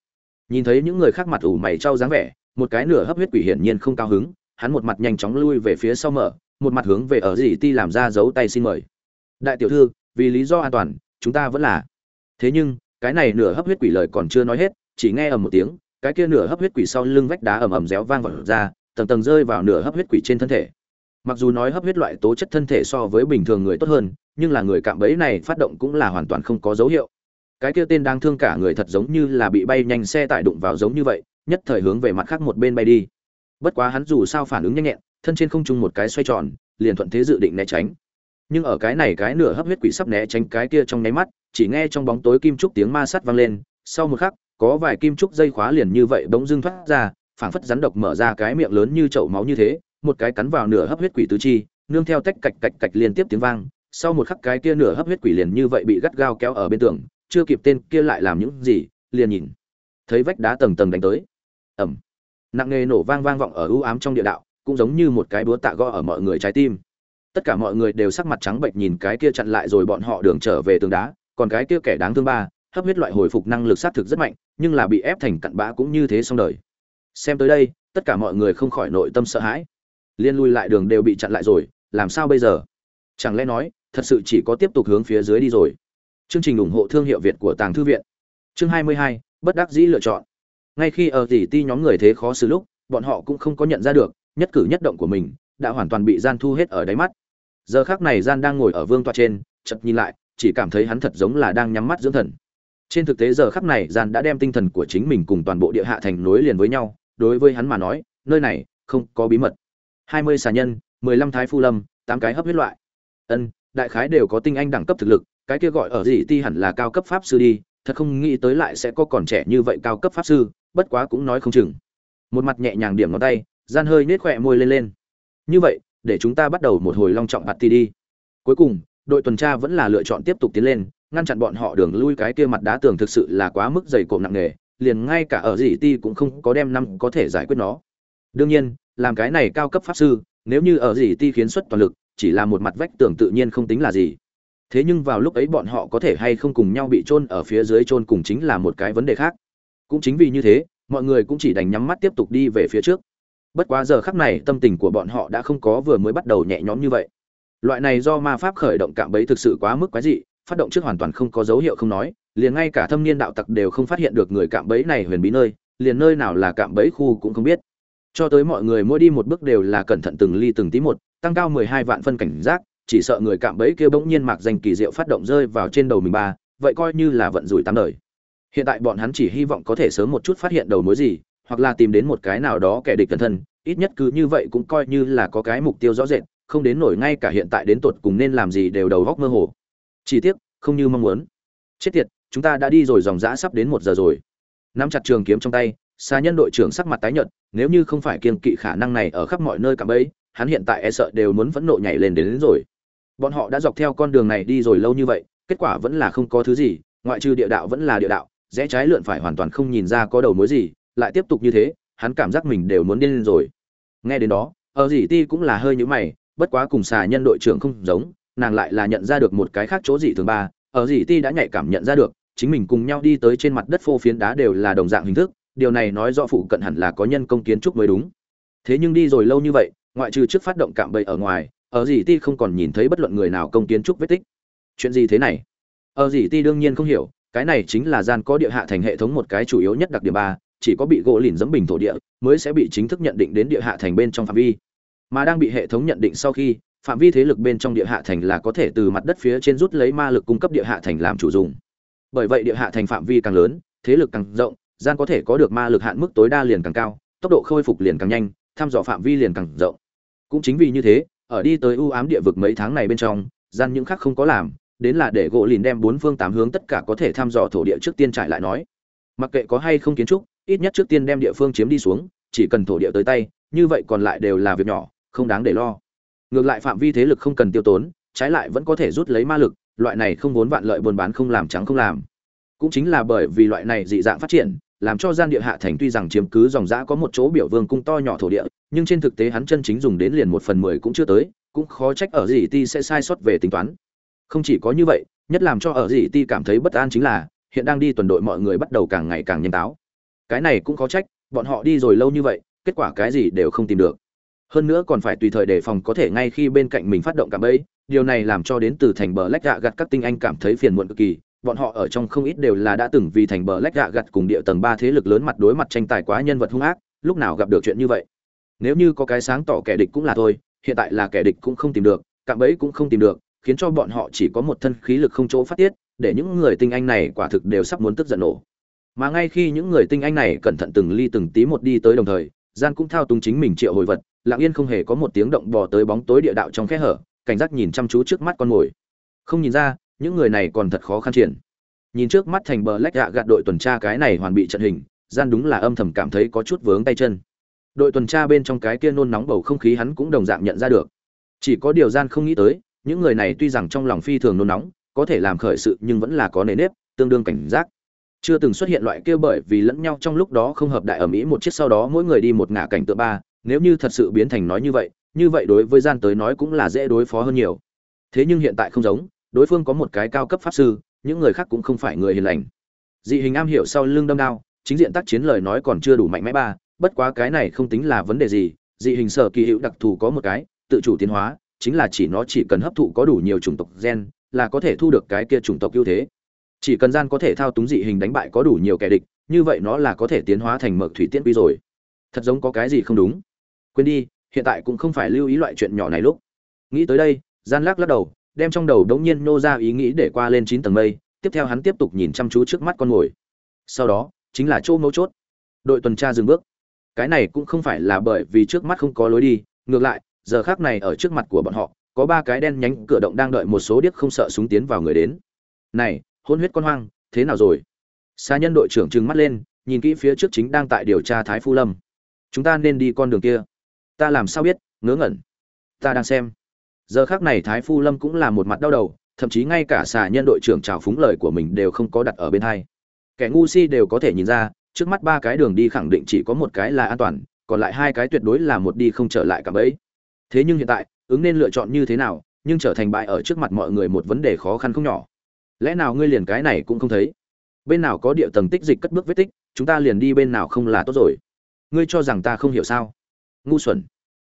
Nhìn thấy những người khác mặt ủ mày trao dáng vẻ một cái nửa hấp huyết quỷ hiển nhiên không cao hứng, hắn một mặt nhanh chóng lui về phía sau mở, một mặt hướng về ở gì ti làm ra dấu tay xin mời. Đại tiểu thư, vì lý do an toàn, chúng ta vẫn là. Thế nhưng, cái này nửa hấp huyết quỷ lời còn chưa nói hết, chỉ nghe ầm một tiếng, cái kia nửa hấp huyết quỷ sau lưng vách đá ầm ầm réo vang vọt ra, tầng tầng rơi vào nửa hấp huyết quỷ trên thân thể. Mặc dù nói hấp huyết loại tố chất thân thể so với bình thường người tốt hơn, nhưng là người cạm bẫy này phát động cũng là hoàn toàn không có dấu hiệu cái kia tên đang thương cả người thật giống như là bị bay nhanh xe tải đụng vào giống như vậy, nhất thời hướng về mặt khác một bên bay đi. Bất quá hắn dù sao phản ứng nhanh nhẹn, thân trên không trung một cái xoay tròn, liền thuận thế dự định né tránh. Nhưng ở cái này cái nửa hấp huyết quỷ sắp né tránh cái kia trong nháy mắt, chỉ nghe trong bóng tối kim trúc tiếng ma sắt vang lên, sau một khắc, có vài kim trúc dây khóa liền như vậy bỗng dưng thoát ra, phảng phất rắn độc mở ra cái miệng lớn như chậu máu như thế, một cái cắn vào nửa hấp huyết quỷ tứ chi, nương theo tách cạch cạch cạch liên tiếp tiếng vang, sau một khắc cái kia nửa hấp huyết quỷ liền như vậy bị gắt gao kéo ở bên tường chưa kịp tên kia lại làm những gì, liền nhìn. Thấy vách đá tầng tầng đánh tới. Ẩm. Nặng nề nổ vang vang vọng ở ưu ám trong địa đạo, cũng giống như một cái búa tạ gõ ở mọi người trái tim. Tất cả mọi người đều sắc mặt trắng bệnh nhìn cái kia chặn lại rồi bọn họ đường trở về tường đá, còn cái kia kẻ đáng thương ba, hấp huyết loại hồi phục năng lực sát thực rất mạnh, nhưng là bị ép thành cặn bã cũng như thế xong đời. Xem tới đây, tất cả mọi người không khỏi nội tâm sợ hãi. Liên lui lại đường đều bị chặn lại rồi, làm sao bây giờ? Chẳng lẽ nói, thật sự chỉ có tiếp tục hướng phía dưới đi rồi? Chương trình ủng hộ thương hiệu việt của tàng thư viện. Chương 22, bất đắc dĩ lựa chọn. Ngay khi ở tỷ ti nhóm người thế khó xử lúc bọn họ cũng không có nhận ra được nhất cử nhất động của mình đã hoàn toàn bị gian thu hết ở đáy mắt. Giờ khác này gian đang ngồi ở vương toa trên chợt nhìn lại chỉ cảm thấy hắn thật giống là đang nhắm mắt dưỡng thần. Trên thực tế giờ khắc này gian đã đem tinh thần của chính mình cùng toàn bộ địa hạ thành nối liền với nhau đối với hắn mà nói nơi này không có bí mật. hai mươi xà nhân mười lăm thái phu lâm tám cái hấp huyết loại. Ân đại khái đều có tinh anh đẳng cấp thực lực cái kia gọi ở gì ti hẳn là cao cấp pháp sư đi, thật không nghĩ tới lại sẽ có còn trẻ như vậy cao cấp pháp sư, bất quá cũng nói không chừng. Một mặt nhẹ nhàng điểm ngón tay, gian hơi nết khỏe môi lên lên. Như vậy, để chúng ta bắt đầu một hồi long trọng bạt ti đi. Cuối cùng, đội tuần tra vẫn là lựa chọn tiếp tục tiến lên, ngăn chặn bọn họ đường lui cái kia mặt đá tường thực sự là quá mức dày cộm nặng nề, liền ngay cả ở gì ti cũng không có đem năm có thể giải quyết nó. Đương nhiên, làm cái này cao cấp pháp sư, nếu như ở gì ti khiến xuất toàn lực, chỉ là một mặt vách tường tự nhiên không tính là gì thế nhưng vào lúc ấy bọn họ có thể hay không cùng nhau bị chôn ở phía dưới chôn cùng chính là một cái vấn đề khác. Cũng chính vì như thế, mọi người cũng chỉ đành nhắm mắt tiếp tục đi về phía trước. Bất quá giờ khắc này tâm tình của bọn họ đã không có vừa mới bắt đầu nhẹ nhõm như vậy. Loại này do ma pháp khởi động cạm bẫy thực sự quá mức quái dị, phát động trước hoàn toàn không có dấu hiệu không nói, liền ngay cả thâm niên đạo tặc đều không phát hiện được người cạm bẫy này huyền bí nơi, liền nơi nào là cạm bẫy khu cũng không biết. Cho tới mọi người mỗi đi một bước đều là cẩn thận từng ly từng tí một, tăng cao mười hai vạn phân cảnh giác chỉ sợ người cạm bẫy kia bỗng nhiên mặc danh kỳ diệu phát động rơi vào trên đầu mình ba vậy coi như là vận rủi tám đời. Hiện tại bọn hắn chỉ hy vọng có thể sớm một chút phát hiện đầu mối gì hoặc là tìm đến một cái nào đó kẻ địch cẩn thân ít nhất cứ như vậy cũng coi như là có cái mục tiêu rõ rệt không đến nổi ngay cả hiện tại đến tuột cùng nên làm gì đều đầu góc mơ hồ. Chỉ tiếc không như mong muốn. Chết tiệt chúng ta đã đi rồi dòng dã sắp đến một giờ rồi. Nắm chặt trường kiếm trong tay xa nhân đội trưởng sắc mặt tái nhợt nếu như không phải kiên kỵ khả năng này ở khắp mọi nơi cả bấy hắn hiện tại e sợ đều muốn phẫn nộ nhảy lên đến, đến rồi bọn họ đã dọc theo con đường này đi rồi lâu như vậy, kết quả vẫn là không có thứ gì, ngoại trừ địa đạo vẫn là địa đạo, rẽ trái lượn phải hoàn toàn không nhìn ra có đầu mối gì, lại tiếp tục như thế, hắn cảm giác mình đều muốn điên lên rồi. Nghe đến đó, ở dì ti cũng là hơi nhữ mày, bất quá cùng xà nhân đội trưởng không giống, nàng lại là nhận ra được một cái khác chỗ dị thường ba. Ở dì ti đã nhạy cảm nhận ra được, chính mình cùng nhau đi tới trên mặt đất phô phiến đá đều là đồng dạng hình thức, điều này nói rõ phụ cận hẳn là có nhân công kiến trúc mới đúng. Thế nhưng đi rồi lâu như vậy, ngoại trừ trước phát động cạm bẫy ở ngoài ở gì ti không còn nhìn thấy bất luận người nào công kiến trúc vết tích. Chuyện gì thế này? Ở gì ti đương nhiên không hiểu, cái này chính là gian có địa hạ thành hệ thống một cái chủ yếu nhất đặc điểm ba, chỉ có bị gỗ lìn dẫm bình thổ địa, mới sẽ bị chính thức nhận định đến địa hạ thành bên trong phạm vi. Mà đang bị hệ thống nhận định sau khi, phạm vi thế lực bên trong địa hạ thành là có thể từ mặt đất phía trên rút lấy ma lực cung cấp địa hạ thành làm chủ dùng. Bởi vậy địa hạ thành phạm vi càng lớn, thế lực càng rộng, gian có thể có được ma lực hạn mức tối đa liền càng cao, tốc độ khôi phục liền càng nhanh, thăm dò phạm vi liền càng rộng. Cũng chính vì như thế ở đi tới u ám địa vực mấy tháng này bên trong, gian những khác không có làm, đến là để gỗ lìn đem bốn phương tám hướng tất cả có thể thăm dò thổ địa trước tiên trải lại nói. Mặc kệ có hay không kiến trúc, ít nhất trước tiên đem địa phương chiếm đi xuống, chỉ cần thổ địa tới tay, như vậy còn lại đều là việc nhỏ, không đáng để lo. Ngược lại phạm vi thế lực không cần tiêu tốn, trái lại vẫn có thể rút lấy ma lực, loại này không vốn vạn lợi buôn bán không làm trắng không làm. Cũng chính là bởi vì loại này dị dạng phát triển, làm cho gian địa hạ thành tuy rằng chiếm cứ dòng dã có một chỗ biểu vương cung to nhỏ thổ địa nhưng trên thực tế hắn chân chính dùng đến liền một phần mười cũng chưa tới, cũng khó trách ở gì ti sẽ sai sót về tính toán. Không chỉ có như vậy, nhất làm cho ở gì ti cảm thấy bất an chính là, hiện đang đi tuần đội mọi người bắt đầu càng ngày càng nhanh táo. Cái này cũng khó trách, bọn họ đi rồi lâu như vậy, kết quả cái gì đều không tìm được. Hơn nữa còn phải tùy thời đề phòng có thể ngay khi bên cạnh mình phát động cảm ấy điều này làm cho đến từ thành bờ lách gạ gặt các tinh anh cảm thấy phiền muộn cực kỳ, bọn họ ở trong không ít đều là đã từng vì thành bờ lách gạ gặt cùng địa tầng ba thế lực lớn mặt đối mặt tranh tài quá nhân vật hung ác, lúc nào gặp được chuyện như vậy? Nếu như có cái sáng tỏ kẻ địch cũng là thôi, hiện tại là kẻ địch cũng không tìm được, cạm bẫy cũng không tìm được, khiến cho bọn họ chỉ có một thân khí lực không chỗ phát tiết, để những người tinh anh này quả thực đều sắp muốn tức giận nổ. Mà ngay khi những người tinh anh này cẩn thận từng ly từng tí một đi tới đồng thời gian cũng thao túng chính mình triệu hồi vật, lặng yên không hề có một tiếng động bò tới bóng tối địa đạo trong khe hở, cảnh giác nhìn chăm chú trước mắt con mồi. Không nhìn ra, những người này còn thật khó khăn triển. Nhìn trước mắt thành bờ lách gạ gạt đội tuần tra cái này hoàn bị trận hình gian đúng là âm thầm cảm thấy có chút vướng tay chân đội tuần tra bên trong cái kia nôn nóng bầu không khí hắn cũng đồng dạng nhận ra được. Chỉ có điều gian không nghĩ tới, những người này tuy rằng trong lòng phi thường nôn nóng, có thể làm khởi sự nhưng vẫn là có nề nếp, tương đương cảnh giác. Chưa từng xuất hiện loại kia bởi vì lẫn nhau trong lúc đó không hợp đại ở mỹ một chiếc sau đó mỗi người đi một ngả cảnh tượng ba, nếu như thật sự biến thành nói như vậy như vậy đối với gian tới nói cũng là dễ đối phó hơn nhiều. Thế nhưng hiện tại không giống, đối phương có một cái cao cấp pháp sư, những người khác cũng không phải người hiền lành. Dị hình am hiểu sau lưng đâm đao, chính diện tác chiến lời nói còn chưa đủ mạnh mẽ ba bất quá cái này không tính là vấn đề gì, dị hình sở kỳ hữu đặc thù có một cái, tự chủ tiến hóa, chính là chỉ nó chỉ cần hấp thụ có đủ nhiều chủng tộc gen, là có thể thu được cái kia chủng tộc ưu thế. Chỉ cần gian có thể thao túng dị hình đánh bại có đủ nhiều kẻ địch, như vậy nó là có thể tiến hóa thành mực thủy tiễn quy rồi. Thật giống có cái gì không đúng? Quên đi, hiện tại cũng không phải lưu ý loại chuyện nhỏ này lúc. Nghĩ tới đây, gian lắc lắc đầu, đem trong đầu đống nhiên nô ra ý nghĩ để qua lên chín tầng mây, tiếp theo hắn tiếp tục nhìn chăm chú trước mắt con mồi. Sau đó, chính là chỗ mấu chốt. Đội tuần tra dừng bước cái này cũng không phải là bởi vì trước mắt không có lối đi, ngược lại, giờ khác này ở trước mặt của bọn họ, có ba cái đen nhánh cửa động đang đợi một số điếc không sợ súng tiến vào người đến. Này, hôn huyết con hoang, thế nào rồi? Xa nhân đội trưởng trừng mắt lên, nhìn kỹ phía trước chính đang tại điều tra thái phu lâm. Chúng ta nên đi con đường kia. Ta làm sao biết, ngớ ngẩn. Ta đang xem. Giờ khác này thái phu lâm cũng là một mặt đau đầu, thậm chí ngay cả xà nhân đội trưởng trào phúng lời của mình đều không có đặt ở bên hai. Kẻ ngu si đều có thể nhìn ra trước mắt ba cái đường đi khẳng định chỉ có một cái là an toàn, còn lại hai cái tuyệt đối là một đi không trở lại cả bấy thế nhưng hiện tại, ứng nên lựa chọn như thế nào, nhưng trở thành bại ở trước mặt mọi người một vấn đề khó khăn không nhỏ. Lẽ nào ngươi liền cái này cũng không thấy? Bên nào có địa tầng tích dịch cất bước vết tích, chúng ta liền đi bên nào không là tốt rồi. Ngươi cho rằng ta không hiểu sao? Ngu xuẩn.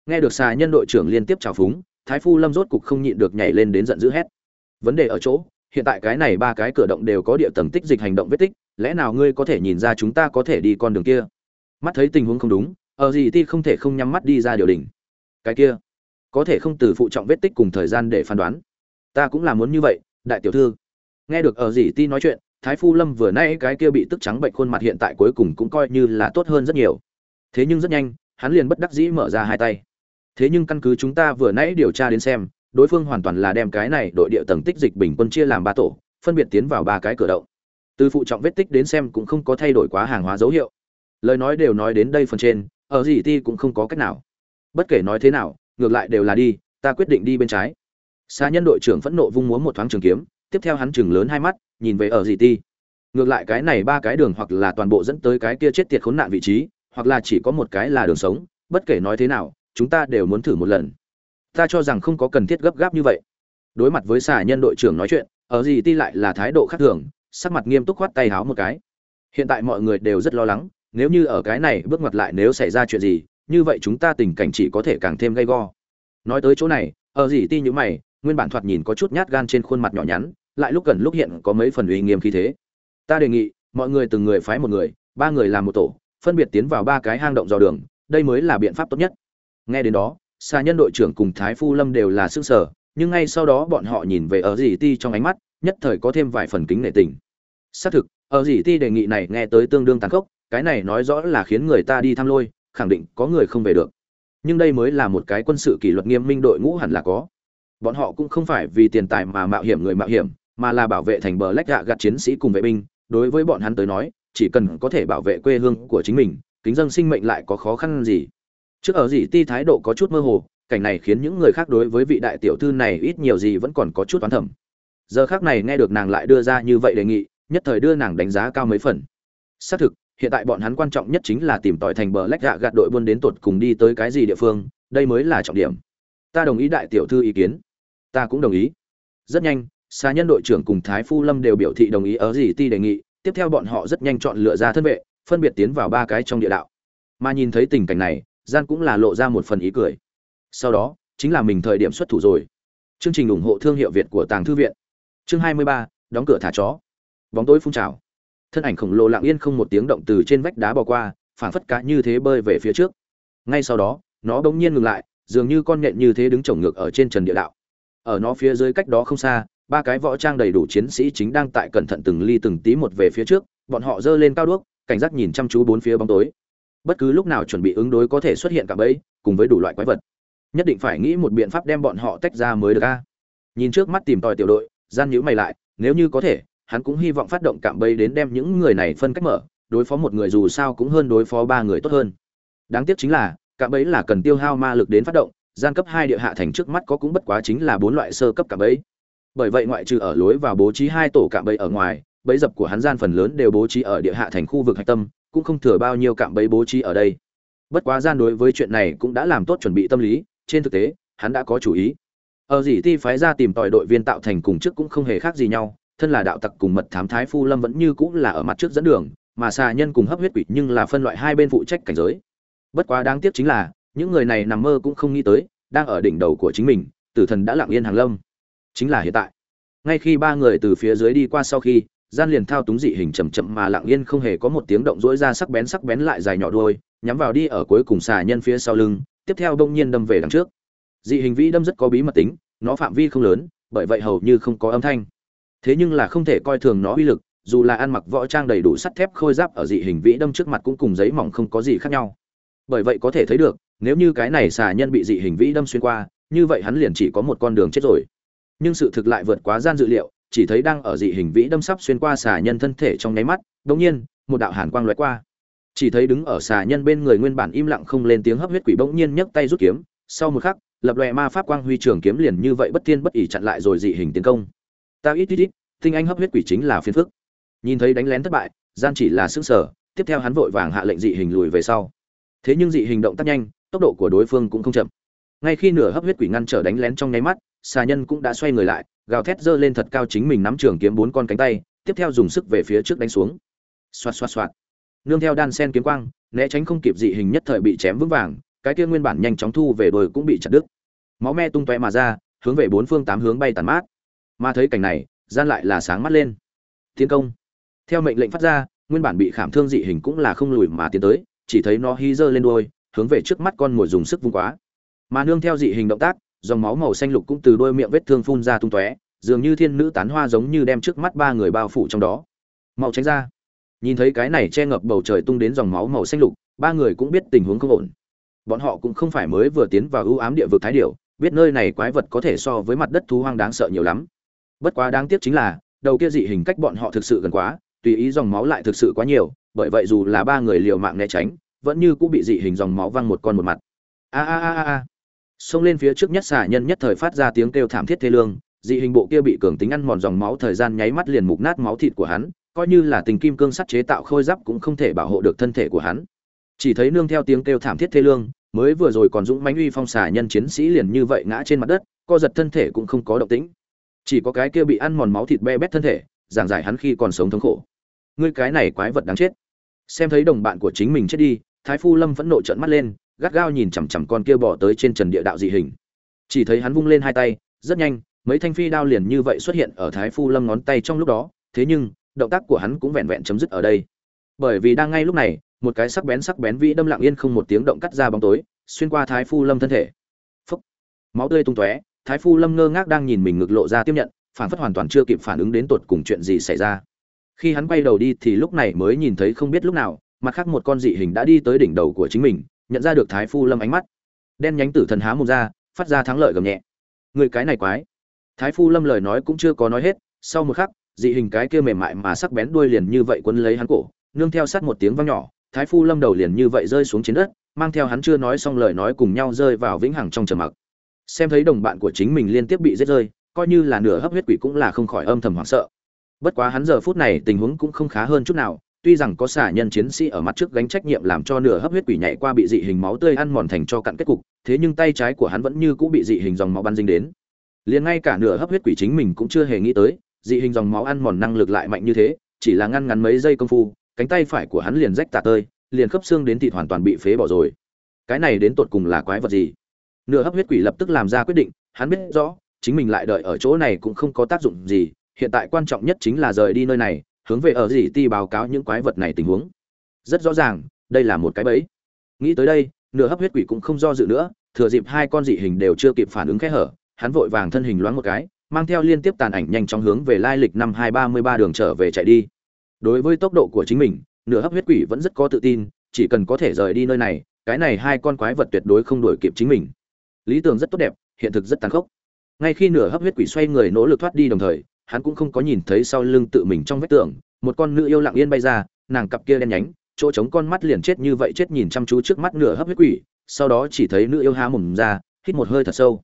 Nghe được xà nhân đội trưởng liên tiếp trào phúng, thái phu lâm rốt cục không nhịn được nhảy lên đến giận dữ hét. Vấn đề ở chỗ, hiện tại cái này ba cái cửa động đều có địa tầng tích dịch hành động vết tích lẽ nào ngươi có thể nhìn ra chúng ta có thể đi con đường kia? Mắt thấy tình huống không đúng, ở gì ti không thể không nhắm mắt đi ra điều đình cái kia, có thể không từ phụ trọng vết tích cùng thời gian để phán đoán. Ta cũng là muốn như vậy, đại tiểu thư. Nghe được ở gì ti nói chuyện, thái phu lâm vừa nay cái kia bị tức trắng bệnh khuôn mặt hiện tại cuối cùng cũng coi như là tốt hơn rất nhiều. Thế nhưng rất nhanh, hắn liền bất đắc dĩ mở ra hai tay. Thế nhưng căn cứ chúng ta vừa nãy điều tra đến xem, đối phương hoàn toàn là đem cái này đội địa tầng tích dịch bình quân chia làm ba tổ, phân biệt tiến vào ba cái cửa động từ phụ trọng vết tích đến xem cũng không có thay đổi quá hàng hóa dấu hiệu. Lời nói đều nói đến đây phần trên, ở gì ti cũng không có cách nào. Bất kể nói thế nào, ngược lại đều là đi, ta quyết định đi bên trái. Xa nhân đội trưởng phẫn nộ vung múa một thoáng trường kiếm, tiếp theo hắn chừng lớn hai mắt, nhìn về ở gì ti ngược lại cái này ba cái đường hoặc là toàn bộ dẫn tới cái kia chết tiệt khốn nạn vị trí, hoặc là chỉ có một cái là đường sống, bất kể nói thế nào, chúng ta đều muốn thử một lần. Ta cho rằng không có cần thiết gấp gáp như vậy. Đối mặt với xà nhân đội trưởng nói chuyện, ở gì ti lại là thái độ khác thường sắc mặt nghiêm túc khoát tay háo một cái. Hiện tại mọi người đều rất lo lắng, nếu như ở cái này bước ngoặt lại nếu xảy ra chuyện gì, như vậy chúng ta tình cảnh chỉ có thể càng thêm gay go. Nói tới chỗ này, ở gì ti như mày, nguyên bản thoạt nhìn có chút nhát gan trên khuôn mặt nhỏ nhắn, lại lúc gần lúc hiện có mấy phần uy nghiêm khí thế. Ta đề nghị, mọi người từng người phái một người, ba người làm một tổ, phân biệt tiến vào ba cái hang động dò đường, đây mới là biện pháp tốt nhất. Nghe đến đó xa nhân đội trưởng cùng thái phu lâm đều là s ư ơ n g sở nhưng ngay sau đó bọn họ nhìn về ở gì ti trong ánh mắt nhất thời có thêm vài phần kính nể tình. Xác thực, ở gì ti đề nghị này nghe tới tương đương tàn khốc, cái này nói rõ là khiến người ta đi thăm lôi, khẳng định có người không về được. Nhưng đây mới là một cái quân sự kỷ luật nghiêm minh đội ngũ hẳn là có. Bọn họ cũng không phải vì tiền tài mà mạo hiểm người mạo hiểm, mà là bảo vệ thành bờ lách gạ gặt chiến sĩ cùng vệ binh. Đối với bọn hắn tới nói, chỉ cần có thể bảo vệ quê hương của chính mình, kính dân sinh mệnh lại có khó khăn gì. Trước ở gì ti thái độ có chút mơ hồ, cảnh này khiến những người khác đối với vị đại tiểu thư này ít nhiều gì vẫn còn có chút oán thẩm giờ khác này nghe được nàng lại đưa ra như vậy đề nghị, nhất thời đưa nàng đánh giá cao mấy phần. Xác thực, hiện tại bọn hắn quan trọng nhất chính là tìm tòi thành bờ lách gạ gạt đội buôn đến tột cùng đi tới cái gì địa phương, đây mới là trọng điểm. Ta đồng ý đại tiểu thư ý kiến. Ta cũng đồng ý. Rất nhanh xa nhân đội trưởng cùng thái phu lâm đều biểu thị đồng ý ở gì ti đề nghị, tiếp theo bọn họ rất nhanh chọn lựa ra thân vệ, phân biệt tiến vào ba cái trong địa đạo. Mà nhìn thấy tình cảnh này, gian cũng là lộ ra một phần ý cười. Sau đó, chính là mình thời điểm xuất thủ rồi. Chương trình ủng hộ thương hiệu việt của tàng thư viện chương 23, đóng cửa thả chó. Bóng tối phun trào. Thân ảnh khổng lồ lặng yên không một tiếng động từ trên vách đá bò qua phảng phất cá như thế bơi về phía trước. Ngay sau đó nó bỗng nhiên ngừng lại dường như con nhện như thế đứng chồng ngược ở trên trần địa đạo. Ở nó phía dưới cách đó không xa ba cái võ trang đầy đủ chiến sĩ chính đang tại cẩn thận từng ly từng tí một về phía trước bọn họ giơ lên cao đuốc cảnh giác nhìn chăm chú bốn phía bóng tối. Bất cứ lúc nào chuẩn bị ứng đối có thể xuất hiện cả bẫy cùng với đủ loại quái vật. Nhất định phải nghĩ một biện pháp đem bọn họ tách ra mới được a. Nhìn trước mắt tìm tòi tiểu đội gian nhữ mày lại, nếu như có thể, hắn cũng hy vọng phát động cạm bẫy đến đem những người này phân cách mở, đối phó một người dù sao cũng hơn đối phó ba người tốt hơn. Đáng tiếc chính là, cạm bẫy là cần tiêu hao ma lực đến phát động gian cấp hai địa hạ thành trước mắt có cũng bất quá chính là bốn loại sơ cấp cạm bẫy. Bởi vậy ngoại trừ ở lối vào bố trí hai tổ cạm bẫy ở ngoài, bẫy dập của hắn gian phần lớn đều bố trí ở địa hạ thành khu vực hạch tâm, cũng không thừa bao nhiêu cạm bẫy bố trí ở đây. Bất quá gian đối với chuyện này cũng đã làm tốt chuẩn bị tâm lý, trên thực tế, hắn đã có chủ ý ở dĩ ti phái ra tìm tòi đội viên tạo thành cùng trước cũng không hề khác gì nhau, thân là đạo tặc cùng mật thám thái phu lâm vẫn như cũng là ở mặt trước dẫn đường, mà xà nhân cùng hấp huyết quỷ nhưng là phân loại hai bên phụ trách cảnh giới. Bất quá đáng tiếc chính là, những người này nằm mơ cũng không nghĩ tới, đang ở đỉnh đầu của chính mình, tử thần đã lặng yên hàng lâm. Chính là hiện tại. Ngay khi ba người từ phía dưới đi qua sau khi, gian liền thao túng dị hình chậm chậm mà lặng yên không hề có một tiếng động rỗi ra sắc bén sắc bén lại dài nhỏ đuôi, nhắm vào đi ở cuối cùng xà nhân phía sau lưng, tiếp theo đông nhiên đâm về đằng trước dị hình vĩ đâm rất có bí mật tính, nó phạm vi không lớn, bởi vậy hầu như không có âm thanh. Thế nhưng là không thể coi thường nó uy lực, dù là ăn mặc võ trang đầy đủ sắt thép khôi giáp ở dị hình vĩ đâm trước mặt cũng cùng giấy mỏng không có gì khác nhau. Bởi vậy có thể thấy được, nếu như cái này xà nhân bị dị hình vĩ đâm xuyên qua, như vậy hắn liền chỉ có một con đường chết rồi. Nhưng sự thực lại vượt quá gian dự liệu, chỉ thấy đang ở dị hình vĩ đâm sắp xuyên qua xà nhân thân thể trong nháy mắt đống nhiên, một đạo hàn quang loại qua. Chỉ thấy đứng ở xà nhân bên người nguyên bản im lặng không lên tiếng hấp huyết quỷ bỗng nhiên nhấc tay rút kiếm, sau một khắc lập lòe ma pháp quang huy trường kiếm liền như vậy bất thiên bất ỉ chặn lại rồi dị hình tiến công. Ta ít ít ít, tinh anh hấp huyết quỷ chính là phiền phức. Nhìn thấy đánh lén thất bại, gian chỉ là sức sở tiếp theo hắn vội vàng hạ lệnh dị hình lùi về sau. Thế nhưng dị hình động tác nhanh, tốc độ của đối phương cũng không chậm. Ngay khi nửa hấp huyết quỷ ngăn trở đánh lén trong nháy mắt, xà nhân cũng đã xoay người lại, gào thét giơ lên thật cao chính mình nắm trường kiếm bốn con cánh tay, tiếp theo dùng sức về phía trước đánh xuống. Xoạt xoạt xoạt. Nương theo đan sen kiếm quang, né tránh không kịp dị hình nhất thời bị chém vững vàng cái kia nguyên bản nhanh chóng thu về đồi cũng bị chặt đứt. Máu me tung tóe mà ra hướng về bốn phương tám hướng bay tàn mát. Mà thấy cảnh này gian lại là sáng mắt lên. Tiến công. Theo mệnh lệnh phát ra nguyên bản bị khảm thương dị hình cũng là không lùi mà tiến tới chỉ thấy nó hí dơ lên đôi, hướng về trước mắt con mồi dùng sức vung quá. Mà nương theo dị hình động tác dòng máu màu xanh lục cũng từ đôi miệng vết thương phun ra tung tóe dường như thiên nữ tán hoa giống như đem trước mắt ba người bao phủ trong đó. Mau tránh ra. Nhìn thấy cái này che ngập bầu trời tung đến dòng máu màu xanh lục ba người cũng biết tình huống không ổn bọn họ cũng không phải mới vừa tiến vào ưu ám địa vực thái điểu, biết nơi này quái vật có thể so với mặt đất thú hoang đáng sợ nhiều lắm. Bất quá đáng tiếc chính là, đầu kia dị hình cách bọn họ thực sự gần quá, tùy ý dòng máu lại thực sự quá nhiều, bởi vậy dù là ba người liều mạng né tránh, vẫn như cũng bị dị hình dòng máu văng một con một mặt. A a a a xông lên phía trước nhất xả nhân nhất thời phát ra tiếng kêu thảm thiết thê lương, dị hình bộ kia bị cường tính ăn mòn dòng máu thời gian nháy mắt liền mục nát máu thịt của hắn, coi như là tình kim cương sắt chế tạo khôi giáp cũng không thể bảo hộ được thân thể của hắn. Chỉ thấy nương theo tiếng kêu thảm thiết thê lương mới vừa rồi còn dũng mãnh uy phong xả nhân chiến sĩ liền như vậy ngã trên mặt đất, co giật thân thể cũng không có động tĩnh. Chỉ có cái kia bị ăn mòn máu thịt be bét thân thể, giảng giải hắn khi còn sống thống khổ. Ngươi cái này quái vật đáng chết. Xem thấy đồng bạn của chính mình chết đi, thái phu lâm phẫn nộ trợn mắt lên, gắt gao nhìn chằm chằm con kia bỏ tới trên trần địa đạo dị hình. Chỉ thấy hắn vung lên hai tay, rất nhanh, mấy thanh phi đao liền như vậy xuất hiện ở thái phu lâm ngón tay trong lúc đó, thế nhưng, động tác của hắn cũng vẹn vẹn chấm dứt ở đây bởi vì đang ngay lúc này, một cái sắc bén sắc bén vĩ đâm lặng yên không một tiếng động cắt ra bóng tối, xuyên qua thái phu lâm thân thể. Phúc. Máu tươi tung tóe, thái phu lâm ngơ ngác đang nhìn mình ngực lộ ra tiếp nhận phản phất hoàn toàn chưa kịp phản ứng đến tột cùng chuyện gì xảy ra. Khi hắn quay đầu đi thì lúc này mới nhìn thấy không biết lúc nào, mặt khác một con dị hình đã đi tới đỉnh đầu của chính mình, nhận ra được thái phu lâm ánh mắt. Đen nhánh tử thần há mồm ra, phát ra thắng lợi gầm nhẹ. Người cái này quái. Thái phu lâm lời nói cũng chưa có nói hết, sau một khắc, dị hình cái kia mềm mại mà sắc bén đuôi liền như vậy quấn lấy hắn cổ nương theo sát một tiếng vang nhỏ, thái phu lâm đầu liền như vậy rơi xuống trên đất, mang theo hắn chưa nói xong lời nói cùng nhau rơi vào vĩnh hằng trong trầm mặc. Xem thấy đồng bạn của chính mình liên tiếp bị giết rơi, coi như là nửa hấp huyết quỷ cũng là không khỏi âm thầm hoảng sợ. Bất quá hắn giờ phút này tình huống cũng không khá hơn chút nào, tuy rằng có xả nhân chiến sĩ ở mặt trước gánh trách nhiệm làm cho nửa hấp huyết quỷ nhảy qua bị dị hình máu tươi ăn mòn thành cho cặn kết cục, thế nhưng tay trái của hắn vẫn như cũng bị dị hình dòng máu bắn dính đến. Liền ngay cả nửa hấp huyết quỷ chính mình cũng chưa hề nghĩ tới, dị hình dòng máu ăn mòn năng lực lại mạnh như thế, chỉ là ngăn ngắn mấy giây công phu cánh tay phải của hắn liền rách tả tơi, liền khớp xương đến thịt hoàn toàn bị phế bỏ rồi. Cái này đến tột cùng là quái vật gì? Nửa hấp huyết quỷ lập tức làm ra quyết định, hắn biết rõ, chính mình lại đợi ở chỗ này cũng không có tác dụng gì, hiện tại quan trọng nhất chính là rời đi nơi này, hướng về ở gì ti báo cáo những quái vật này tình huống. Rất rõ ràng, đây là một cái bẫy. Nghĩ tới đây, nửa hấp huyết quỷ cũng không do dự nữa, thừa dịp hai con dị hình đều chưa kịp phản ứng khẽ hở, hắn vội vàng thân hình loáng một cái, mang theo liên tiếp tàn ảnh nhanh chóng hướng về lai lịch năm hai ba mươi ba đường trở về chạy đi đối với tốc độ của chính mình, nửa hấp huyết quỷ vẫn rất có tự tin, chỉ cần có thể rời đi nơi này, cái này hai con quái vật tuyệt đối không đuổi kịp chính mình. Lý tưởng rất tốt đẹp, hiện thực rất tàn khốc. Ngay khi nửa hấp huyết quỷ xoay người nỗ lực thoát đi đồng thời, hắn cũng không có nhìn thấy sau lưng tự mình trong vách tường, một con nữ yêu lặng yên bay ra, nàng cặp kia đen nhánh, chỗ trống con mắt liền chết như vậy chết nhìn chăm chú trước mắt nửa hấp huyết quỷ, sau đó chỉ thấy nữ yêu há mồm ra, hít một hơi thật sâu.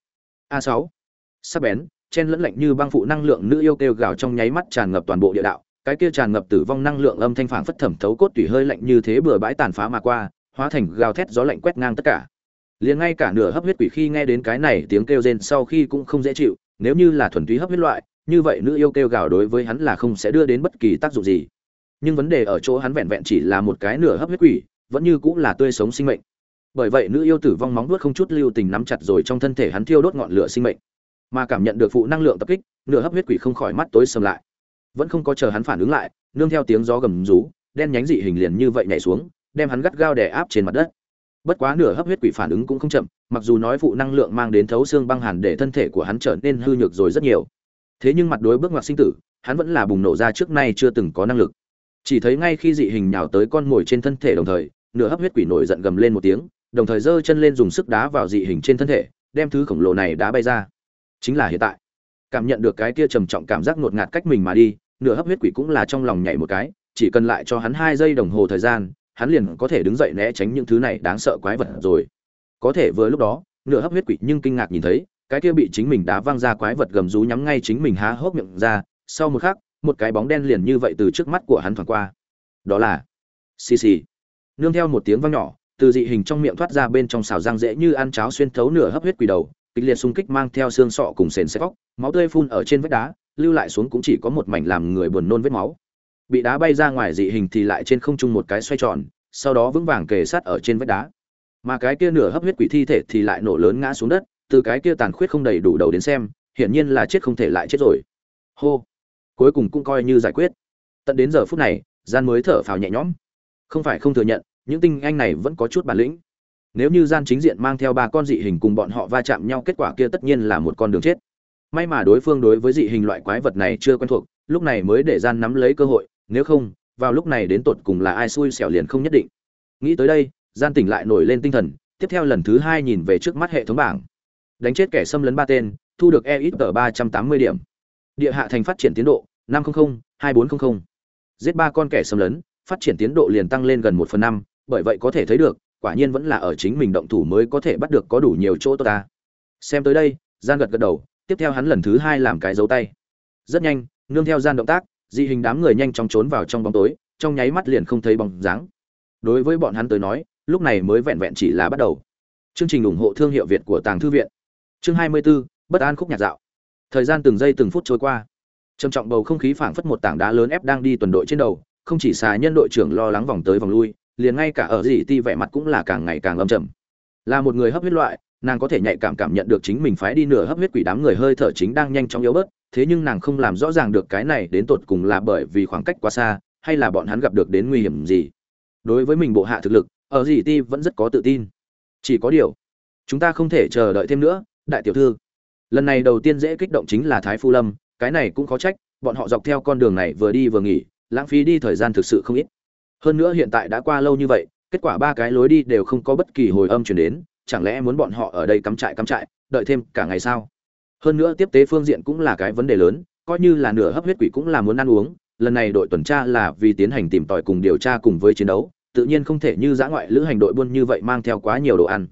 A sáu. Sắc bén, chen lẫn lạnh như băng phụ năng lượng nữ yêu kêu gào trong nháy mắt tràn ngập toàn bộ địa đạo cái kia tràn ngập tử vong năng lượng âm thanh phảng phất thẩm thấu cốt tủy hơi lạnh như thế bừa bãi tàn phá mà qua, hóa thành gào thét gió lạnh quét ngang tất cả. Liền ngay cả nửa hấp huyết quỷ khi nghe đến cái này tiếng kêu rên sau khi cũng không dễ chịu, nếu như là thuần túy hấp huyết loại, như vậy nữ yêu kêu gào đối với hắn là không sẽ đưa đến bất kỳ tác dụng gì. Nhưng vấn đề ở chỗ hắn vẹn vẹn chỉ là một cái nửa hấp huyết quỷ, vẫn như cũng là tươi sống sinh mệnh. Bởi vậy nữ yêu tử vong móng vuốt không chút lưu tình nắm chặt rồi trong thân thể hắn thiêu đốt ngọn lửa sinh mệnh. Mà cảm nhận được phụ năng lượng tập kích, nửa hấp huyết quỷ không khỏi mắt tối sầm lại vẫn không có chờ hắn phản ứng lại, nương theo tiếng gió gầm rú, đen nhánh dị hình liền như vậy nhảy xuống, đem hắn gắt gao đè áp trên mặt đất. Bất quá nửa hấp huyết quỷ phản ứng cũng không chậm, mặc dù nói phụ năng lượng mang đến thấu xương băng hàn để thân thể của hắn trở nên hư nhược rồi rất nhiều. Thế nhưng mặt đối bước ngoặt sinh tử, hắn vẫn là bùng nổ ra trước nay chưa từng có năng lực. Chỉ thấy ngay khi dị hình nhào tới con mồi trên thân thể đồng thời, nửa hấp huyết quỷ nổi giận gầm lên một tiếng, đồng thời giơ chân lên dùng sức đá vào dị hình trên thân thể, đem thứ khổng lồ này đá bay ra. Chính là hiện tại. Cảm nhận được cái kia trầm trọng cảm giác ngột ngạt cách mình mà đi nửa hấp huyết quỷ cũng là trong lòng nhảy một cái, chỉ cần lại cho hắn hai giây đồng hồ thời gian, hắn liền có thể đứng dậy né tránh những thứ này đáng sợ quái vật rồi. Có thể vừa lúc đó, nửa hấp huyết quỷ nhưng kinh ngạc nhìn thấy, cái kia bị chính mình đá văng ra quái vật gầm rú nhắm ngay chính mình há hốc miệng ra, sau một khắc, một cái bóng đen liền như vậy từ trước mắt của hắn thoảng qua. Đó là, xì xì. Nương theo một tiếng vang nhỏ, từ dị hình trong miệng thoát ra bên trong xào răng dễ như ăn cháo xuyên thấu nửa hấp huyết quỷ đầu, kịch liệt xung kích mang theo xương sọ cùng sền xe góc, máu tươi phun ở trên vách đá lưu lại xuống cũng chỉ có một mảnh làm người buồn nôn vết máu. Bị đá bay ra ngoài dị hình thì lại trên không trung một cái xoay tròn, sau đó vững vàng kề sát ở trên vách đá. Mà cái kia nửa hấp huyết quỷ thi thể thì lại nổ lớn ngã xuống đất, từ cái kia tàn khuyết không đầy đủ đầu đến xem, hiển nhiên là chết không thể lại chết rồi. Hô! Cuối cùng cũng coi như giải quyết. Tận đến giờ phút này, gian mới thở phào nhẹ nhõm. Không phải không thừa nhận, những tinh anh này vẫn có chút bản lĩnh. Nếu như gian chính diện mang theo ba con dị hình cùng bọn họ va chạm nhau, kết quả kia tất nhiên là một con đường chết may mà đối phương đối với dị hình loại quái vật này chưa quen thuộc, lúc này mới để gian nắm lấy cơ hội, nếu không, vào lúc này đến tột cùng là ai xui xẻo liền không nhất định. Nghĩ tới đây, gian tỉnh lại nổi lên tinh thần, tiếp theo lần thứ hai nhìn về trước mắt hệ thống bảng. Đánh chết kẻ xâm lấn ba tên, thu được e ít tờ ba trăm tám mươi điểm. Địa hạ thành phát triển tiến độ, năm trăm linh hai bốn trăm linh giết ba con kẻ xâm lấn, phát triển tiến độ liền tăng lên gần một phần năm, bởi vậy có thể thấy được, quả nhiên vẫn là ở chính mình động thủ mới có thể bắt được có đủ nhiều chỗ tốt ta. Xem tới đây, gian gật gật đầu tiếp theo hắn lần thứ hai làm cái dấu tay. Rất nhanh nương theo gian động tác dị hình đám người nhanh chóng trốn vào trong bóng tối trong nháy mắt liền không thấy bóng dáng. Đối với bọn hắn tới nói lúc này mới vẹn vẹn chỉ là bắt đầu. Chương trình ủng hộ thương hiệu việt của tàng thư viện. Chương 24, bất an khúc nhạc dạo. Thời gian từng giây từng phút trôi qua. Trầm trọng bầu không khí phảng phất một tảng đá lớn ép đang đi tuần đội trên đầu không chỉ xà nhân đội trưởng lo lắng vòng tới vòng lui liền ngay cả ở dị ti vẻ mặt cũng là càng ngày càng âm trầm. Là một người hấp huyết loại nàng có thể nhạy cảm cảm nhận được chính mình phái đi nửa hấp huyết quỷ đám người hơi thở chính đang nhanh chóng yếu bớt, thế nhưng nàng không làm rõ ràng được cái này đến tột cùng là bởi vì khoảng cách quá xa, hay là bọn hắn gặp được đến nguy hiểm gì. Đối với mình bộ hạ thực lực, ở dị ti vẫn rất có tự tin. Chỉ có điều, chúng ta không thể chờ đợi thêm nữa, đại tiểu thư. Lần này đầu tiên dễ kích động chính là thái phu lâm, cái này cũng có trách, bọn họ dọc theo con đường này vừa đi vừa nghỉ, lãng phí đi thời gian thực sự không ít. Hơn nữa hiện tại đã qua lâu như vậy, kết quả ba cái lối đi đều không có bất kỳ hồi âm chuyển đến chẳng lẽ muốn bọn họ ở đây cắm trại cắm trại, đợi thêm cả ngày sao? Hơn nữa tiếp tế phương diện cũng là cái vấn đề lớn, coi như là nửa hấp huyết quỷ cũng là muốn ăn uống, lần này đội tuần tra là vì tiến hành tìm tòi cùng điều tra cùng với chiến đấu, tự nhiên không thể như giã ngoại lữ hành đội buôn như vậy mang theo quá nhiều đồ ăn.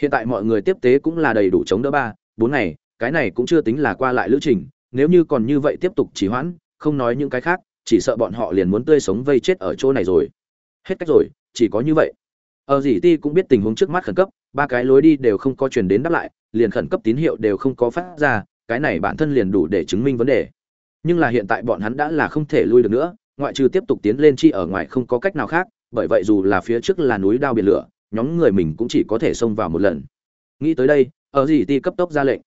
Hiện tại mọi người tiếp tế cũng là đầy đủ chống đỡ ba, bốn ngày, cái này cũng chưa tính là qua lại lữ trình, nếu như còn như vậy tiếp tục trì hoãn, không nói những cái khác, chỉ sợ bọn họ liền muốn tươi sống vây chết ở chỗ này rồi. Hết cách rồi, chỉ có như vậy. Ờ, ở dì ti cũng biết tình huống trước mắt khẩn cấp ba cái lối đi đều không có truyền đến đáp lại, liền khẩn cấp tín hiệu đều không có phát ra, cái này bản thân liền đủ để chứng minh vấn đề. Nhưng là hiện tại bọn hắn đã là không thể lui được nữa, ngoại trừ tiếp tục tiến lên chi ở ngoài không có cách nào khác, bởi vậy dù là phía trước là núi đao biển lửa, nhóm người mình cũng chỉ có thể xông vào một lần. Nghĩ tới đây, ở gì ti cấp tốc ra lệnh.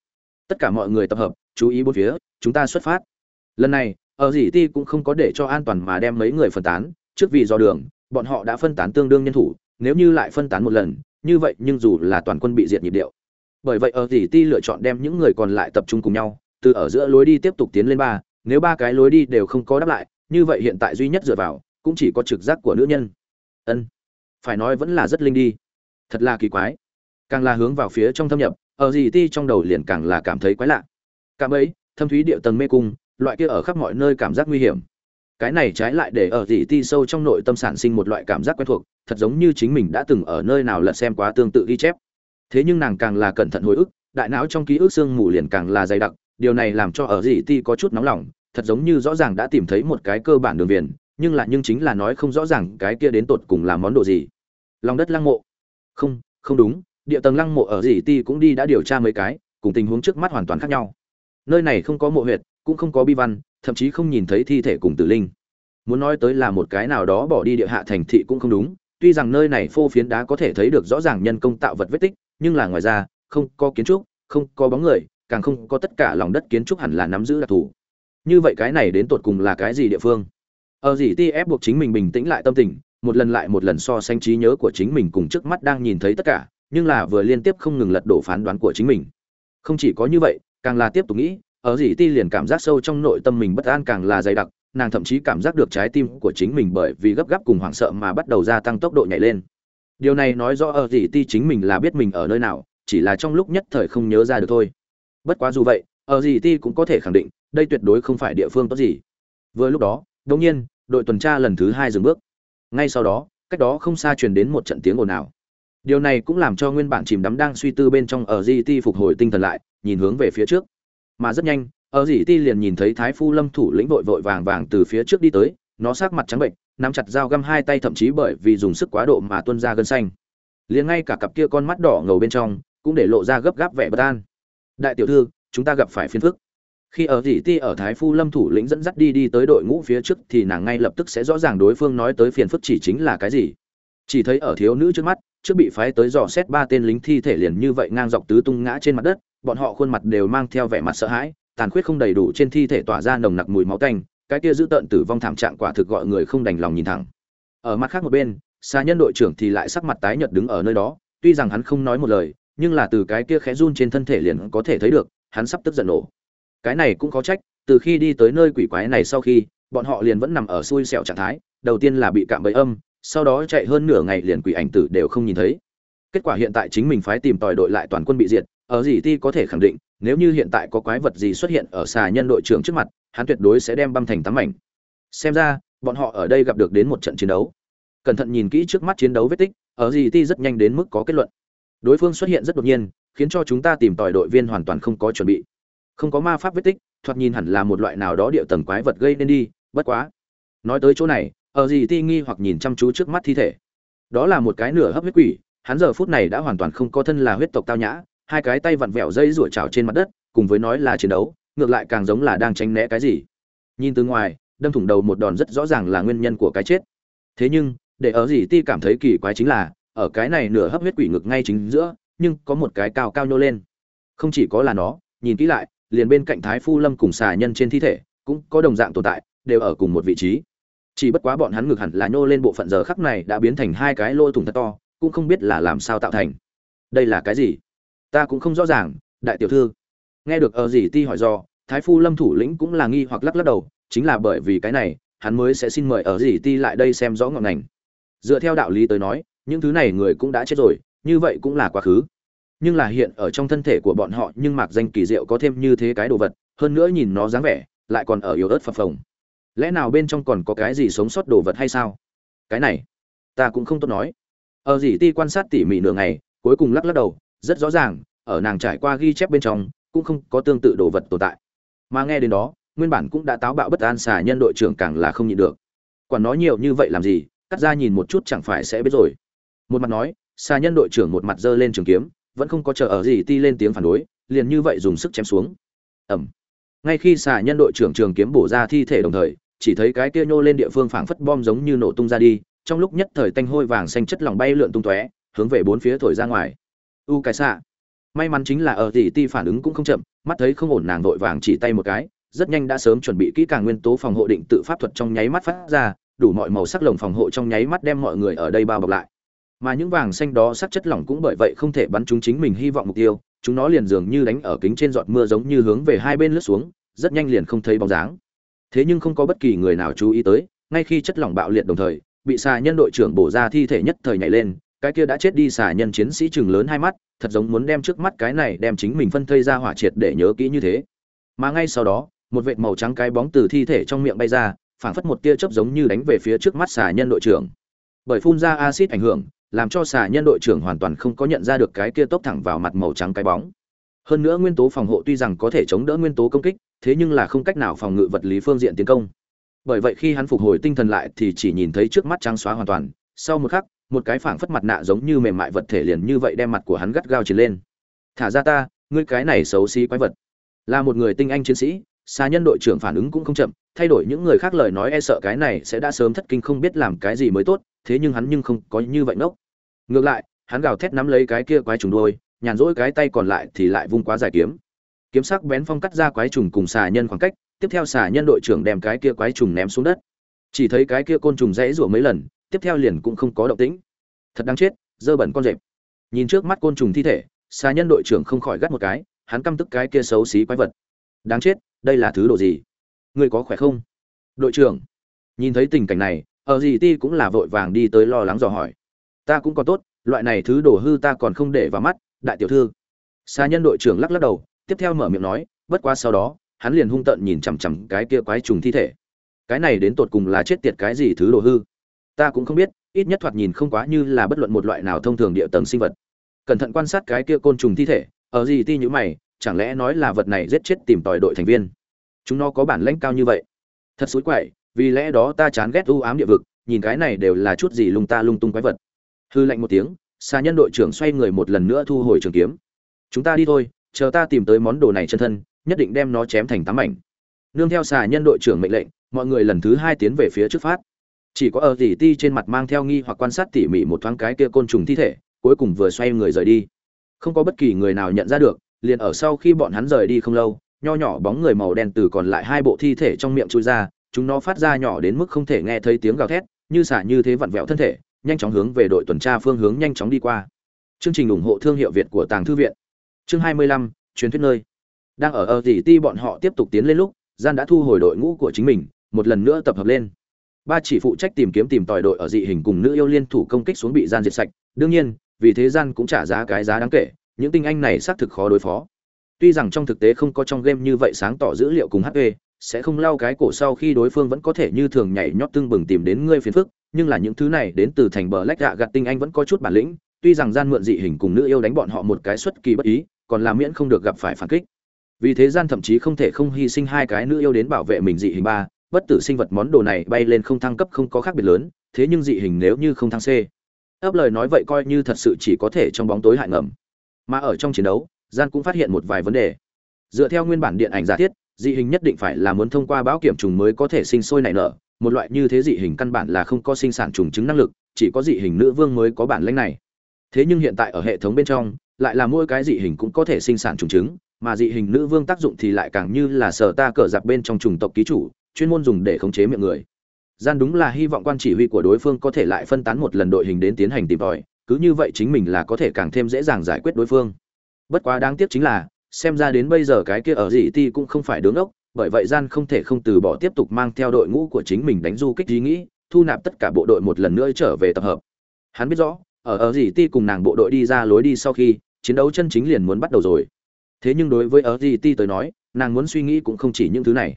Tất cả mọi người tập hợp, chú ý bốn phía, chúng ta xuất phát. Lần này, ở gì ti cũng không có để cho an toàn mà đem mấy người phân tán, trước vì do đường, bọn họ đã phân tán tương đương nhân thủ, nếu như lại phân tán một lần như vậy nhưng dù là toàn quân bị diệt nhịp điệu, bởi vậy ở tỷ ti lựa chọn đem những người còn lại tập trung cùng nhau, từ ở giữa lối đi tiếp tục tiến lên ba, nếu ba cái lối đi đều không có đáp lại, như vậy hiện tại duy nhất dựa vào cũng chỉ có trực giác của nữ nhân. Ân, phải nói vẫn là rất linh đi. Thật là kỳ quái. Càng là hướng vào phía trong thâm nhập, ở gì ti trong đầu liền càng là cảm thấy quái lạ. Cảm ấy, thâm thúy địa tầng mê cung, loại kia ở khắp mọi nơi cảm giác nguy hiểm. Cái này trái lại để ở gì ti sâu trong nội tâm sản sinh một loại cảm giác quen thuộc thật giống như chính mình đã từng ở nơi nào lật xem quá tương tự ghi chép. Thế nhưng nàng càng là cẩn thận hồi ức, đại não trong ký ức sương mù liền càng là dày đặc, điều này làm cho ở dị ti có chút nóng lòng, thật giống như rõ ràng đã tìm thấy một cái cơ bản đường viền, nhưng lại nhưng chính là nói không rõ ràng cái kia đến tột cùng là món đồ gì. Lòng đất lăng mộ. Không không đúng, địa tầng lăng mộ ở dị ti cũng đi đã điều tra mấy cái, cùng tình huống trước mắt hoàn toàn khác nhau. Nơi này không có mộ huyệt, cũng không có bi văn, thậm chí không nhìn thấy thi thể cùng tử linh. Muốn nói tới là một cái nào đó bỏ đi địa hạ thành thị cũng không đúng tuy rằng nơi này phô phiến đá có thể thấy được rõ ràng nhân công tạo vật vết tích, nhưng là ngoài ra, không có kiến trúc, không có bóng người, càng không có tất cả lòng đất kiến trúc hẳn là nắm giữ đặc thù. Như vậy cái này đến tột cùng là cái gì địa phương? Ở gì ti ép buộc chính mình bình tĩnh lại tâm tình, một lần lại một lần so sánh trí nhớ của chính mình cùng trước mắt đang nhìn thấy tất cả, nhưng là vừa liên tiếp không ngừng lật đổ phán đoán của chính mình. Không chỉ có như vậy, càng là tiếp tục nghĩ ở gì ti liền cảm giác sâu trong nội tâm mình bất an càng là dày đặc nàng thậm chí cảm giác được trái tim của chính mình bởi vì gấp gáp cùng hoảng sợ mà bắt đầu gia tăng tốc độ nhảy lên. Điều này nói rõ ở gì ti chính mình là biết mình ở nơi nào, chỉ là trong lúc nhất thời không nhớ ra được thôi. Bất quá dù vậy, ở gì ti cũng có thể khẳng định, đây tuyệt đối không phải địa phương tốt gì. Vừa lúc đó, đột nhiên, đội tuần tra lần thứ hai dừng bước. Ngay sau đó, cách đó không xa truyền đến một trận tiếng ồn ào. Điều này cũng làm cho nguyên bản chìm đắm đang suy tư bên trong ở gì ti phục hồi tinh thần lại, nhìn hướng về phía trước. Mà rất nhanh ở Dĩ ti liền nhìn thấy thái phu lâm thủ lĩnh vội vội vàng vàng từ phía trước đi tới, nó sát mặt trắng bệnh, nắm chặt dao găm hai tay thậm chí bởi vì dùng sức quá độ mà tuôn ra gân xanh. Liền ngay cả cặp kia con mắt đỏ ngầu bên trong, cũng để lộ ra gấp gáp vẻ bất an. Đại tiểu thư, chúng ta gặp phải phiền phức. Khi ở dĩ ti ở thái phu lâm thủ lĩnh dẫn dắt đi đi tới đội ngũ phía trước thì nàng ngay lập tức sẽ rõ ràng đối phương nói tới phiền phức chỉ chính là cái gì. Chỉ thấy ở thiếu nữ trước mắt, trước bị phái tới dò xét ba tên lính thi thể liền như vậy ngang dọc tứ tung ngã trên mặt đất, bọn họ khuôn mặt đều mang theo vẻ mặt sợ hãi tàn khuyết không đầy đủ trên thi thể tỏa ra nồng nặc mùi máu tanh, cái kia giữ tợn tử vong thảm trạng quả thực gọi người không đành lòng nhìn thẳng. Ở mặt khác một bên xa nhân đội trưởng thì lại sắc mặt tái nhợt đứng ở nơi đó, tuy rằng hắn không nói một lời, nhưng là từ cái kia khẽ run trên thân thể liền có thể thấy được, hắn sắp tức giận nổ. Cái này cũng có trách, từ khi đi tới nơi quỷ quái này sau khi, bọn họ liền vẫn nằm ở xui xẻo trạng thái, đầu tiên là bị cạm bẫy âm, sau đó chạy hơn nửa ngày liền quỷ ảnh tử đều không nhìn thấy. Kết quả hiện tại chính mình phái tìm tòi đội lại toàn quân bị diệt ở gì ti có thể khẳng định, nếu như hiện tại có quái vật gì xuất hiện ở xà nhân đội trưởng trước mặt, hắn tuyệt đối sẽ đem băm thành tắm mảnh. Xem ra, bọn họ ở đây gặp được đến một trận chiến đấu. Cẩn thận nhìn kỹ trước mắt chiến đấu vết tích, ở gì ti rất nhanh đến mức có kết luận. Đối phương xuất hiện rất đột nhiên, khiến cho chúng ta tìm tòi đội viên hoàn toàn không có chuẩn bị. Không có ma pháp vết tích, thoạt nhìn hẳn là một loại nào đó địa tầng quái vật gây nên đi, bất quá. Nói tới chỗ này, ở gì ti nghi hoặc nhìn chăm chú trước mắt thi thể. Đó là một cái nửa hấp huyết quỷ, hắn giờ phút này đã hoàn toàn không có thân là huyết tộc tao nhã hai cái tay vặn vẹo dây rủa trào trên mặt đất, cùng với nói là chiến đấu, ngược lại càng giống là đang tránh né cái gì. Nhìn từ ngoài, đâm thủng đầu một đòn rất rõ ràng là nguyên nhân của cái chết. Thế nhưng, để ở gì ti cảm thấy kỳ quái chính là, ở cái này nửa hấp huyết quỷ ngực ngay chính giữa, nhưng có một cái cao cao nhô lên. Không chỉ có là nó, nhìn kỹ lại, liền bên cạnh thái phu lâm cùng xà nhân trên thi thể, cũng có đồng dạng tồn tại, đều ở cùng một vị trí. Chỉ bất quá bọn hắn ngực hẳn là nhô lên bộ phận giờ khắc này đã biến thành hai cái lỗ thủng thật to, cũng không biết là làm sao tạo thành. Đây là cái gì? Ta cũng không rõ ràng, đại tiểu thư. Nghe được ờ ở gì ti hỏi do, thái phu lâm thủ lĩnh cũng là nghi hoặc lắc lắc đầu, chính là bởi vì cái này, hắn mới sẽ xin mời ờ ở gì ti lại đây xem rõ ngọn ngành. Dựa theo đạo lý tới nói, những thứ này người cũng đã chết rồi, như vậy cũng là quá khứ. Nhưng là hiện ở trong thân thể của bọn họ nhưng mạc danh kỳ diệu có thêm như thế cái đồ vật, hơn nữa nhìn nó dáng vẻ, lại còn ở yếu ớt phập phồng. Lẽ nào bên trong còn có cái gì sống sót đồ vật hay sao? Cái này, ta cũng không tốt nói. Ờ ở gì ti quan sát tỉ mỉ nửa ngày, cuối cùng lắc lắc đầu rất rõ ràng, ở nàng trải qua ghi chép bên trong, cũng không có tương tự đồ vật tồn tại. Mà nghe đến đó, nguyên bản cũng đã táo bạo bất an xà nhân đội trưởng càng là không nhịn được. Quản nói nhiều như vậy làm gì, cắt ra nhìn một chút chẳng phải sẽ biết rồi. Một mặt nói, xà nhân đội trưởng một mặt giơ lên trường kiếm, vẫn không có chờ ở gì ti lên tiếng phản đối, liền như vậy dùng sức chém xuống. Ẩm ngay khi xà nhân đội trưởng trường kiếm bổ ra thi thể đồng thời, chỉ thấy cái kia nhô lên địa phương phảng phất bom giống như nổ tung ra đi, trong lúc nhất thời tanh hôi vàng xanh chất lỏng bay lượn tung tóe, hướng về bốn phía thổi ra ngoài u cái xạ. May mắn chính là ở tỷ ti phản ứng cũng không chậm, mắt thấy không ổn nàng vội vàng chỉ tay một cái, rất nhanh đã sớm chuẩn bị kỹ càng nguyên tố phòng hộ định tự pháp thuật trong nháy mắt phát ra, đủ mọi màu sắc lồng phòng hộ trong nháy mắt đem mọi người ở đây bao bọc lại. Mà những vàng xanh đó sắc chất lỏng cũng bởi vậy không thể bắn chúng chính mình hy vọng mục tiêu, chúng nó liền dường như đánh ở kính trên giọt mưa giống như hướng về hai bên lướt xuống, rất nhanh liền không thấy bóng dáng. Thế nhưng không có bất kỳ người nào chú ý tới, ngay khi chất lỏng bạo liệt đồng thời, bị xà nhân đội trưởng bổ ra thi thể nhất thời nhảy lên cái kia đã chết đi xà nhân chiến sĩ chừng lớn hai mắt, thật giống muốn đem trước mắt cái này đem chính mình phân thây ra hỏa triệt để nhớ kỹ như thế. Mà ngay sau đó, một vệt màu trắng cái bóng từ thi thể trong miệng bay ra, phảng phất một tia chớp giống như đánh về phía trước mắt xà nhân đội trưởng. Bởi phun ra axit ảnh hưởng, làm cho xà nhân đội trưởng hoàn toàn không có nhận ra được cái kia tốc thẳng vào mặt màu trắng cái bóng. Hơn nữa nguyên tố phòng hộ tuy rằng có thể chống đỡ nguyên tố công kích, thế nhưng là không cách nào phòng ngự vật lý phương diện tiến công. Bởi vậy khi hắn phục hồi tinh thần lại thì chỉ nhìn thấy trước mắt trắng xóa hoàn toàn, sau một khắc một cái phảng phất mặt nạ giống như mềm mại vật thể liền như vậy đem mặt của hắn gắt gao chiến lên. Thả ra ta, ngươi cái này xấu xí quái vật. Là một người tinh anh chiến sĩ xa nhân đội trưởng phản ứng cũng không chậm, thay đổi những người khác lời nói e sợ cái này sẽ đã sớm thất kinh không biết làm cái gì mới tốt, thế nhưng hắn nhưng không có như vậy nốc ngược lại, hắn gào thét nắm lấy cái kia quái trùng đuôi, nhàn rỗi cái tay còn lại thì lại vung quá dài kiếm. Kiếm sắc bén phong cắt ra quái trùng cùng xà nhân khoảng cách, tiếp theo xà nhân đội trưởng đem cái kia quái trùng ném xuống đất. Chỉ thấy cái kia côn trùng rẽ rủa mấy lần tiếp theo liền cũng không có động tĩnh. Thật đáng chết, dơ bẩn con rệp. Nhìn trước mắt côn trùng thi thể xa nhân đội trưởng không khỏi gắt một cái, hắn căm tức cái kia xấu xí quái vật. Đáng chết, đây là thứ đồ gì? Người có khỏe không? Đội trưởng, nhìn thấy tình cảnh này, ở gì ti cũng là vội vàng đi tới lo lắng dò hỏi. Ta cũng còn tốt, loại này thứ đồ hư ta còn không để vào mắt, đại tiểu thư. Xa nhân đội trưởng lắc lắc đầu, tiếp theo mở miệng nói, bất quá sau đó, hắn liền hung tợn nhìn chằm chằm cái kia quái trùng thi thể. Cái này đến tột cùng là chết tiệt cái gì thứ đồ hư? Ta cũng không biết, ít nhất thoạt nhìn không quá như là bất luận một loại nào thông thường địa tầng sinh vật. Cẩn thận quan sát cái kia côn trùng thi thể, ở gì ti nhữ mày, chẳng lẽ nói là vật này giết chết tìm tòi đội thành viên? Chúng nó có bản lãnh cao như vậy? Thật xối quậy, vì lẽ đó ta chán ghét u ám địa vực, nhìn cái này đều là chút gì lung ta lung tung quái vật. Hư lạnh một tiếng xa nhân đội trưởng xoay người một lần nữa thu hồi trường kiếm. Chúng ta đi thôi, chờ ta tìm tới món đồ này chân thân, nhất định đem nó chém thành tám mảnh. Nương theo xà nhân đội trưởng mệnh lệnh, mọi người lần thứ hai tiến về phía trước phát chỉ có ở tỉ ti trên mặt mang theo nghi hoặc quan sát tỉ mỉ một thoáng cái kia côn trùng thi thể cuối cùng vừa xoay người rời đi. Không có bất kỳ người nào nhận ra được liền ở sau khi bọn hắn rời đi không lâu nho nhỏ bóng người màu đen từ còn lại hai bộ thi thể trong miệng chui ra chúng nó phát ra nhỏ đến mức không thể nghe thấy tiếng gào thét như xả như thế vặn vẹo thân thể nhanh chóng hướng về đội tuần tra phương hướng nhanh chóng đi qua. Chương trình ủng hộ thương hiệu việt của tàng thư viện. Chương 25, truyền thuyết nơi. Đang ở ở tỷ ti bọn họ tiếp tục tiến lên lúc gian đã thu hồi đội ngũ của chính mình một lần nữa tập hợp lên ba chỉ phụ trách tìm kiếm tìm tòi đội ở dị hình cùng nữ yêu liên thủ công kích xuống bị gian diệt sạch. Đương nhiên, vì thế gian cũng trả giá cái giá đáng kể, những tinh anh này xác thực khó đối phó. Tuy rằng trong thực tế không có trong game như vậy sáng tỏ dữ liệu cùng hp sẽ không lao cái cổ sau khi đối phương vẫn có thể như thường nhảy nhót tương bừng tìm đến ngươi phiền phức, nhưng là những thứ này đến từ thành bờ lách gạ gạt tinh anh vẫn có chút bản lĩnh, tuy rằng gian mượn dị hình cùng nữ yêu đánh bọn họ một cái xuất kỳ bất ý, còn làm miễn không được gặp phải phản kích. Vì thế gian thậm chí không thể không hy sinh hai cái nữ yêu đến bảo vệ mình dị hình ba bất tử sinh vật món đồ này bay lên không thăng cấp không có khác biệt lớn, thế nhưng dị hình nếu như không thăng c. Ấp lời nói vậy coi như thật sự chỉ có thể trong bóng tối hại ngầm. Mà ở trong chiến đấu, gian cũng phát hiện một vài vấn đề. Dựa theo nguyên bản điện ảnh giả thiết, dị hình nhất định phải là muốn thông qua báo kiểm trùng mới có thể sinh sôi nảy nở, một loại như thế dị hình căn bản là không có sinh sản trùng chứng năng lực, chỉ có dị hình nữ vương mới có bản lĩnh này. Thế nhưng hiện tại ở hệ thống bên trong, lại là mỗi cái dị hình cũng có thể sinh sản trùng chứng, mà dị hình nữ vương tác dụng thì lại càng như là sở ta cờ giặc bên trong trùng tộc ký chủ chuyên môn dùng để khống chế miệng người. Gian đúng là hy vọng quan chỉ huy của đối phương có thể lại phân tán một lần đội hình đến tiến hành tìm tòi, cứ như vậy chính mình là có thể càng thêm dễ dàng giải quyết đối phương. Bất quá đáng tiếc chính là, xem ra đến bây giờ cái kia ở dị ti cũng không phải đứng ốc, bởi vậy gian không thể không từ bỏ tiếp tục mang theo đội ngũ của chính mình đánh du kích ý nghĩ, thu nạp tất cả bộ đội một lần nữa trở về tập hợp. Hắn biết rõ, ở ở dị ti cùng nàng bộ đội đi ra lối đi sau khi, chiến đấu chân chính liền muốn bắt đầu rồi. Thế nhưng đối với ở dị ti tới nói, nàng muốn suy nghĩ cũng không chỉ những thứ này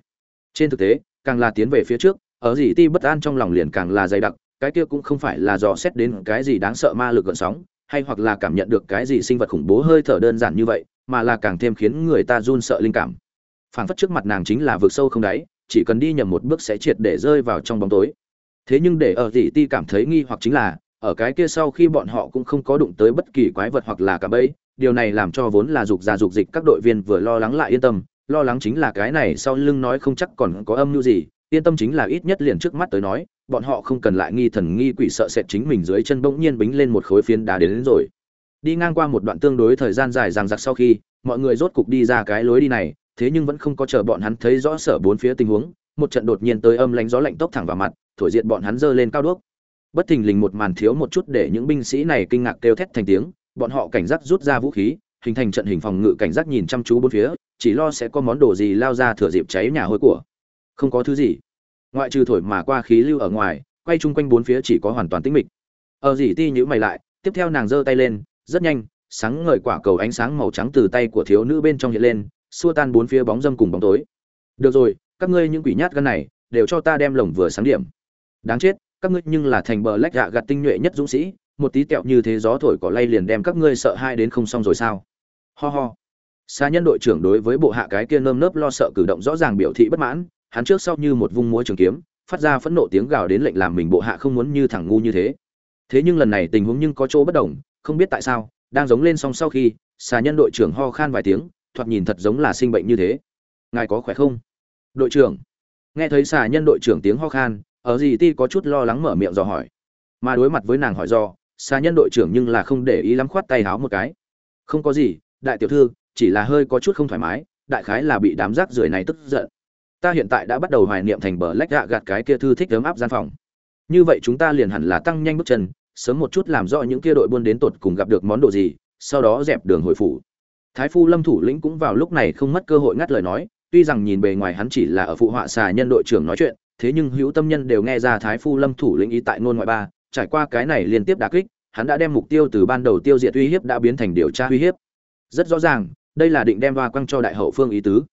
trên thực tế, càng là tiến về phía trước, ở dị ti bất an trong lòng liền càng là dày đặc, cái kia cũng không phải là dò xét đến cái gì đáng sợ ma lực gợn sóng, hay hoặc là cảm nhận được cái gì sinh vật khủng bố hơi thở đơn giản như vậy, mà là càng thêm khiến người ta run sợ linh cảm. Phảng phất trước mặt nàng chính là vực sâu không đáy, chỉ cần đi nhầm một bước sẽ triệt để rơi vào trong bóng tối. Thế nhưng để ở dị ti cảm thấy nghi hoặc chính là, ở cái kia sau khi bọn họ cũng không có đụng tới bất kỳ quái vật hoặc là cả bẫy, điều này làm cho vốn là dục ra dục dịch các đội viên vừa lo lắng lại yên tâm lo lắng chính là cái này sau lưng nói không chắc còn có âm mưu gì yên tâm chính là ít nhất liền trước mắt tới nói bọn họ không cần lại nghi thần nghi quỷ sợ sệt chính mình dưới chân bỗng nhiên bính lên một khối phiến đá đến, đến rồi. Đi ngang qua một đoạn tương đối thời gian dài ràng giặc sau khi mọi người rốt cục đi ra cái lối đi này thế nhưng vẫn không có chờ bọn hắn thấy rõ sở bốn phía tình huống một trận đột nhiên tới âm lánh gió lạnh tốc thẳng vào mặt thổi diện bọn hắn giơ lên cao đuốc. Bất thình lình một màn thiếu một chút để những binh sĩ này kinh ngạc kêu thét thành tiếng bọn họ cảnh giác rút ra vũ khí hình thành trận hình phòng ngự cảnh giác nhìn chăm chú bốn phía, chỉ lo sẽ có món đồ gì lao ra thừa dịp cháy nhà hôi của. Không có thứ gì. Ngoại trừ thổi mà qua khí lưu ở ngoài, quay chung quanh bốn phía chỉ có hoàn toàn tĩnh mịch. Ở gì ti nhíu mày lại, tiếp theo nàng giơ tay lên, rất nhanh, sáng ngời quả cầu ánh sáng màu trắng từ tay của thiếu nữ bên trong hiện lên, xua tan bốn phía bóng dâm cùng bóng tối. Được rồi, các ngươi những quỷ nhát gan này, đều cho ta đem lồng vừa sáng điểm. Đáng chết, các ngươi nhưng là thành bờ lách gạ gạt tinh nhuệ nhất dũng sĩ, một tí tẹo như thế gió thổi cỏ lay liền đem các ngươi sợ hai đến không xong rồi sao? Ho ho. Xa nhân đội trưởng đối với bộ hạ cái kia nơm nớp lo sợ cử động rõ ràng biểu thị bất mãn, hắn trước sau như một vung múa trường kiếm, phát ra phẫn nộ tiếng gào đến lệnh làm mình bộ hạ không muốn như thằng ngu như thế. Thế nhưng lần này tình huống nhưng có chỗ bất đồng, không biết tại sao, đang giống lên xong sau khi xà nhân đội trưởng ho khan vài tiếng, thoạt nhìn thật giống là sinh bệnh như thế. Ngài có khỏe không? Đội trưởng. Nghe thấy xà nhân đội trưởng tiếng ho khan, ở gì ti có chút lo lắng mở miệng dò hỏi. Mà đối mặt với nàng hỏi do xà nhân đội trưởng nhưng là không để ý lắm khoát tay háo một cái. Không có gì đại tiểu thư, chỉ là hơi có chút không thoải mái, đại khái là bị đám rác rưởi này tức giận. Ta hiện tại đã bắt đầu hoài niệm thành bờ lách gạ gạt cái kia thư thích ấm áp gian phòng. Như vậy chúng ta liền hẳn là tăng nhanh bước chân, sớm một chút làm rõ những kia đội buôn đến tột cùng gặp được món đồ gì, sau đó dẹp đường hồi phủ. Thái phu lâm thủ lĩnh cũng vào lúc này không mất cơ hội ngắt lời nói, tuy rằng nhìn bề ngoài hắn chỉ là ở phụ họa xà nhân đội trưởng nói chuyện, thế nhưng hữu tâm nhân đều nghe ra thái phu lâm thủ lĩnh ý tại ngôn ngoại ba, trải qua cái này liên tiếp đả kích, hắn đã đem mục tiêu từ ban đầu tiêu diệt uy hiếp đã biến thành điều tra uy hiếp rất rõ ràng, đây là định đem hoa quăng cho đại hậu phương ý tứ.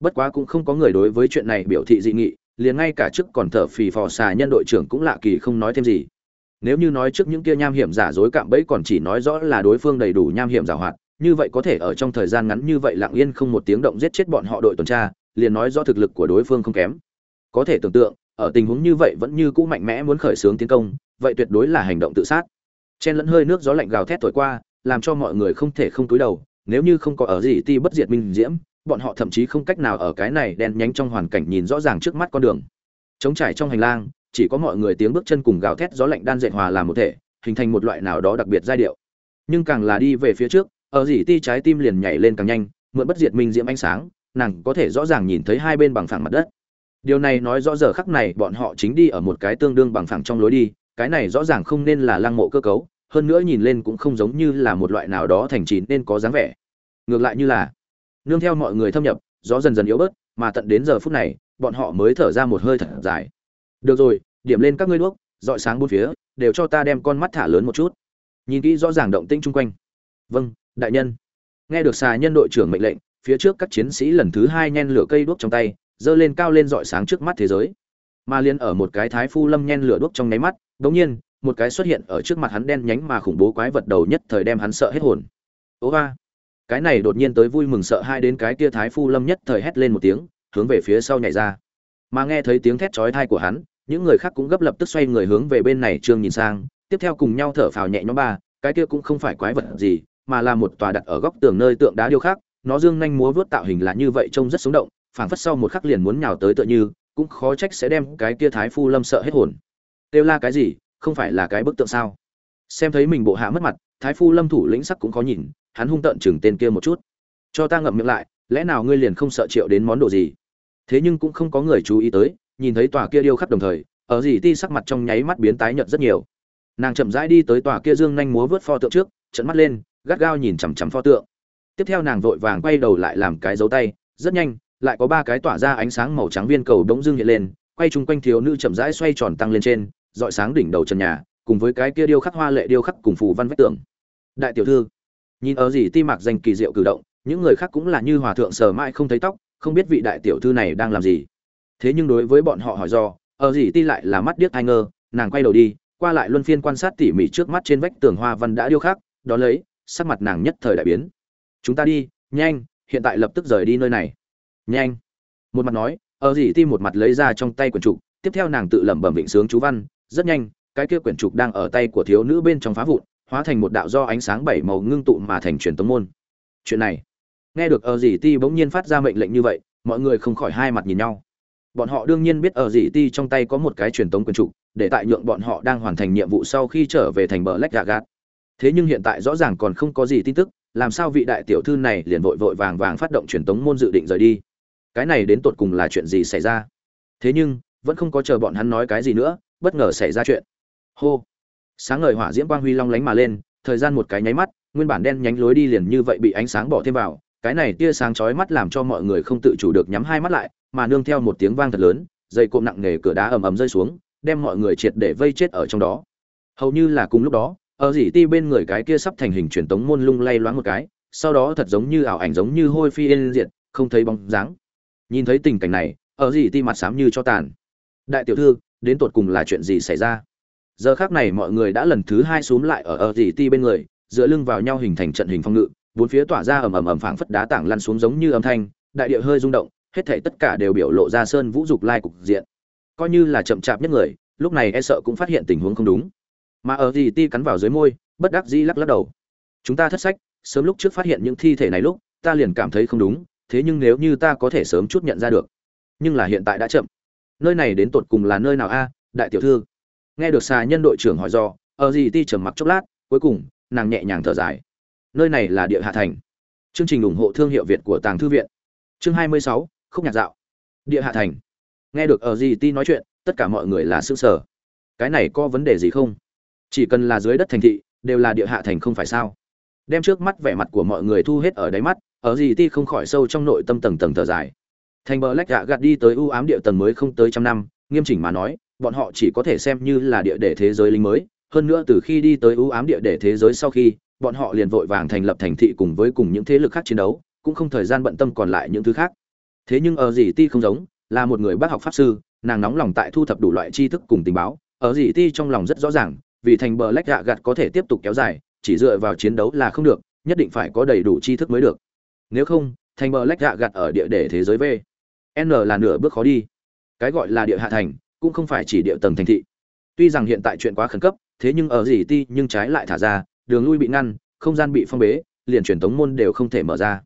Bất quá cũng không có người đối với chuyện này biểu thị dị nghị, liền ngay cả trước còn thở phì phò xà nhân đội trưởng cũng lạ kỳ không nói thêm gì. Nếu như nói trước những kia nham hiểm giả dối cạm bẫy còn chỉ nói rõ là đối phương đầy đủ nham hiểm giả hoạt, như vậy có thể ở trong thời gian ngắn như vậy lặng yên không một tiếng động giết chết bọn họ đội tuần tra, liền nói rõ thực lực của đối phương không kém. Có thể tưởng tượng, ở tình huống như vậy vẫn như cũ mạnh mẽ muốn khởi xướng tiến công, vậy tuyệt đối là hành động tự sát. Chen lẫn hơi nước gió lạnh gào thét thổi qua, làm cho mọi người không thể không túi đầu nếu như không có ở gì ti bất diệt minh diễm, bọn họ thậm chí không cách nào ở cái này đen nhánh trong hoàn cảnh nhìn rõ ràng trước mắt con đường. Trống trải trong hành lang, chỉ có mọi người tiếng bước chân cùng gào thét gió lạnh đan dệt hòa làm một thể, hình thành một loại nào đó đặc biệt giai điệu. Nhưng càng là đi về phía trước, ở dỉ ti trái tim liền nhảy lên càng nhanh, mượn bất diệt minh diễm ánh sáng, nàng có thể rõ ràng nhìn thấy hai bên bằng phẳng mặt đất. Điều này nói rõ giờ khắc này bọn họ chính đi ở một cái tương đương bằng phẳng trong lối đi, cái này rõ ràng không nên là lăng mộ cơ cấu hơn nữa nhìn lên cũng không giống như là một loại nào đó thành trì nên có dáng vẻ. Ngược lại như là, nương theo mọi người thâm nhập, gió dần dần yếu bớt, mà tận đến giờ phút này, bọn họ mới thở ra một hơi thật dài. Được rồi, điểm lên các ngươi đuốc, dọi sáng bốn phía, đều cho ta đem con mắt thả lớn một chút. Nhìn kỹ rõ ràng động tĩnh chung quanh. Vâng đại nhân. Nghe được xà nhân đội trưởng mệnh lệnh, phía trước các chiến sĩ lần thứ hai nhen lửa cây đuốc trong tay, giơ lên cao lên dọi sáng trước mắt thế giới. Mà liên ở một cái thái phu lâm nhen lửa đuốc trong nháy mắt, đống nhiên một cái xuất hiện ở trước mặt hắn đen nhánh mà khủng bố quái vật đầu nhất thời đem hắn sợ hết hồn. Ố ga cái này đột nhiên tới vui mừng sợ hai đến cái kia thái phu lâm nhất thời hét lên một tiếng, hướng về phía sau nhảy ra. Mà nghe thấy tiếng thét chói tai của hắn, những người khác cũng gấp lập tức xoay người hướng về bên này trương nhìn sang, tiếp theo cùng nhau thở phào nhẹ nhõm ba, cái kia cũng không phải quái vật gì, mà là một tòa đặt ở góc tường nơi tượng đá điêu khắc, nó dương nhanh múa vớt tạo hình là như vậy trông rất sống động, phảng phất sau một khắc liền muốn nhào tới tựa như, cũng khó trách sẽ đem cái kia thái phu lâm sợ hết hồn. Kêu la cái gì không phải là cái bức tượng sao? Xem thấy mình bộ hạ mất mặt, thái phu lâm thủ lĩnh sắc cũng khó nhìn, hắn hung tợn chừng tên kia một chút. Cho ta ngậm miệng lại, lẽ nào ngươi liền không sợ triệu đến món đồ gì? Thế nhưng cũng không có người chú ý tới, nhìn thấy tòa kia điêu khắc đồng thời, ở dì ti sắc mặt trong nháy mắt biến tái nhợt rất nhiều. Nàng chậm rãi đi tới tòa kia dương nhanh múa vớt pho tượng trước trận mắt lên, gắt gao nhìn chằm chằm pho tượng. Tiếp theo nàng vội vàng quay đầu lại làm cái dấu tay, rất nhanh, lại có ba cái tỏa ra ánh sáng màu trắng viên cầu đống dương hiện lên, quay chung quanh thiếu nữ chậm rãi xoay tròn tăng lên trên dọi sáng đỉnh đầu trần nhà, cùng với cái kia điêu khắc hoa lệ điêu khắc cùng phù văn vách tường. Đại tiểu thư, nhìn ở gì ti mạc danh kỳ diệu cử động, những người khác cũng là như hòa thượng sờ mãi không thấy tóc, không biết vị đại tiểu thư này đang làm gì. Thế nhưng đối với bọn họ hỏi do, ở gì ti lại là mắt điếc ai ngơ, nàng quay đầu đi, qua lại luân phiên quan sát tỉ mỉ trước mắt trên vách tường hoa văn đã điêu khắc, đó lấy, sắc mặt nàng nhất thời đại biến. Chúng ta đi, nhanh, hiện tại lập tức rời đi nơi này. Nhanh. Một mặt nói, ở gì ti một mặt lấy ra trong tay quần trụ tiếp theo nàng tự lẩm bẩm vịnh sướng chú văn rất nhanh, cái kia quyển trục đang ở tay của thiếu nữ bên trong phá vụn, hóa thành một đạo do ánh sáng bảy màu ngưng tụ mà thành truyền tống môn. Chuyện này, nghe được ở dì ti bỗng nhiên phát ra mệnh lệnh như vậy, mọi người không khỏi hai mặt nhìn nhau. Bọn họ đương nhiên biết ở dì ti trong tay có một cái truyền tống quyển trục, để tại nhượng bọn họ đang hoàn thành nhiệm vụ sau khi trở về thành bờ lách gà gạt. Thế nhưng hiện tại rõ ràng còn không có gì tin tức, làm sao vị đại tiểu thư này liền vội vội vàng vàng phát động truyền tống môn dự định rời đi? Cái này đến tột cùng là chuyện gì xảy ra? Thế nhưng, vẫn không có chờ bọn hắn nói cái gì nữa bất ngờ xảy ra chuyện. Hô. Sáng ngời hỏa diễm quang huy long lánh mà lên, thời gian một cái nháy mắt, nguyên bản đen nhánh lối đi liền như vậy bị ánh sáng bỏ thêm vào, cái này tia sáng chói mắt làm cho mọi người không tự chủ được nhắm hai mắt lại, mà nương theo một tiếng vang thật lớn, dây cộm nặng nề cửa đá ầm ầm rơi xuống, đem mọi người triệt để vây chết ở trong đó. Hầu như là cùng lúc đó, ở dỉ ti bên người cái kia sắp thành hình truyền tống môn lung lay loáng một cái, sau đó thật giống như ảo ảnh giống như hôi phi yên diệt, không thấy bóng dáng. Nhìn thấy tình cảnh này, ở dỉ ti mặt xám như cho tàn. Đại tiểu thư đến tột cùng là chuyện gì xảy ra. Giờ khác này mọi người đã lần thứ hai xúm lại ở ở dì ti bên người, dựa lưng vào nhau hình thành trận hình phong ngự, bốn phía tỏa ra ầm ầm ầm phảng phất đá tảng lăn xuống giống như âm thanh, đại địa hơi rung động, hết thảy tất cả đều biểu lộ ra sơn vũ dục lai cục diện. Coi như là chậm chạp nhất người, lúc này e sợ cũng phát hiện tình huống không đúng. Mà ở dì ti cắn vào dưới môi, bất đắc dĩ lắc lắc đầu. Chúng ta thất sách, sớm lúc trước phát hiện những thi thể này lúc, ta liền cảm thấy không đúng, thế nhưng nếu như ta có thể sớm chút nhận ra được. Nhưng là hiện tại đã chậm nơi này đến tột cùng là nơi nào a đại tiểu thư. Nghe được xà nhân đội trưởng hỏi do ở gì ti trầm mặc chốc lát cuối cùng nàng nhẹ nhàng thở dài. Nơi này là địa hạ thành. Chương trình ủng hộ thương hiệu việt của tàng thư viện. Chương 26, khúc nhạc dạo. Địa hạ thành. Nghe được ở gì ti nói chuyện tất cả mọi người là xương sở cái này có vấn đề gì không? Chỉ cần là dưới đất thành thị đều là địa hạ thành không phải sao? Đem trước mắt vẻ mặt của mọi người thu hết ở đáy mắt ở gì ti không khỏi sâu trong nội tâm tầng tầng thở dài thành bờ lách gạ gạt đi tới ưu ám địa tầng mới không tới trăm năm, nghiêm chỉnh mà nói, bọn họ chỉ có thể xem như là địa để thế giới linh mới. Hơn nữa từ khi đi tới ưu ám địa để thế giới sau khi, bọn họ liền vội vàng thành lập thành thị cùng với cùng những thế lực khác chiến đấu, cũng không thời gian bận tâm còn lại những thứ khác. Thế nhưng ở gì ti không giống, là một người bác học pháp sư, nàng nóng lòng tại thu thập đủ loại tri thức cùng tình báo. Ở gì ti trong lòng rất rõ ràng, vì thành bờ lách gạ gạt có thể tiếp tục kéo dài, chỉ dựa vào chiến đấu là không được, nhất định phải có đầy đủ tri thức mới được. Nếu không, thành bờ lách gạ gạt ở địa để thế giới v n là nửa bước khó đi. Cái gọi là địa hạ thành, cũng không phải chỉ địa tầng thành thị. Tuy rằng hiện tại chuyện quá khẩn cấp, thế nhưng ở gì ti nhưng trái lại thả ra, đường lui bị ngăn, không gian bị phong bế, liền truyền tống môn đều không thể mở ra.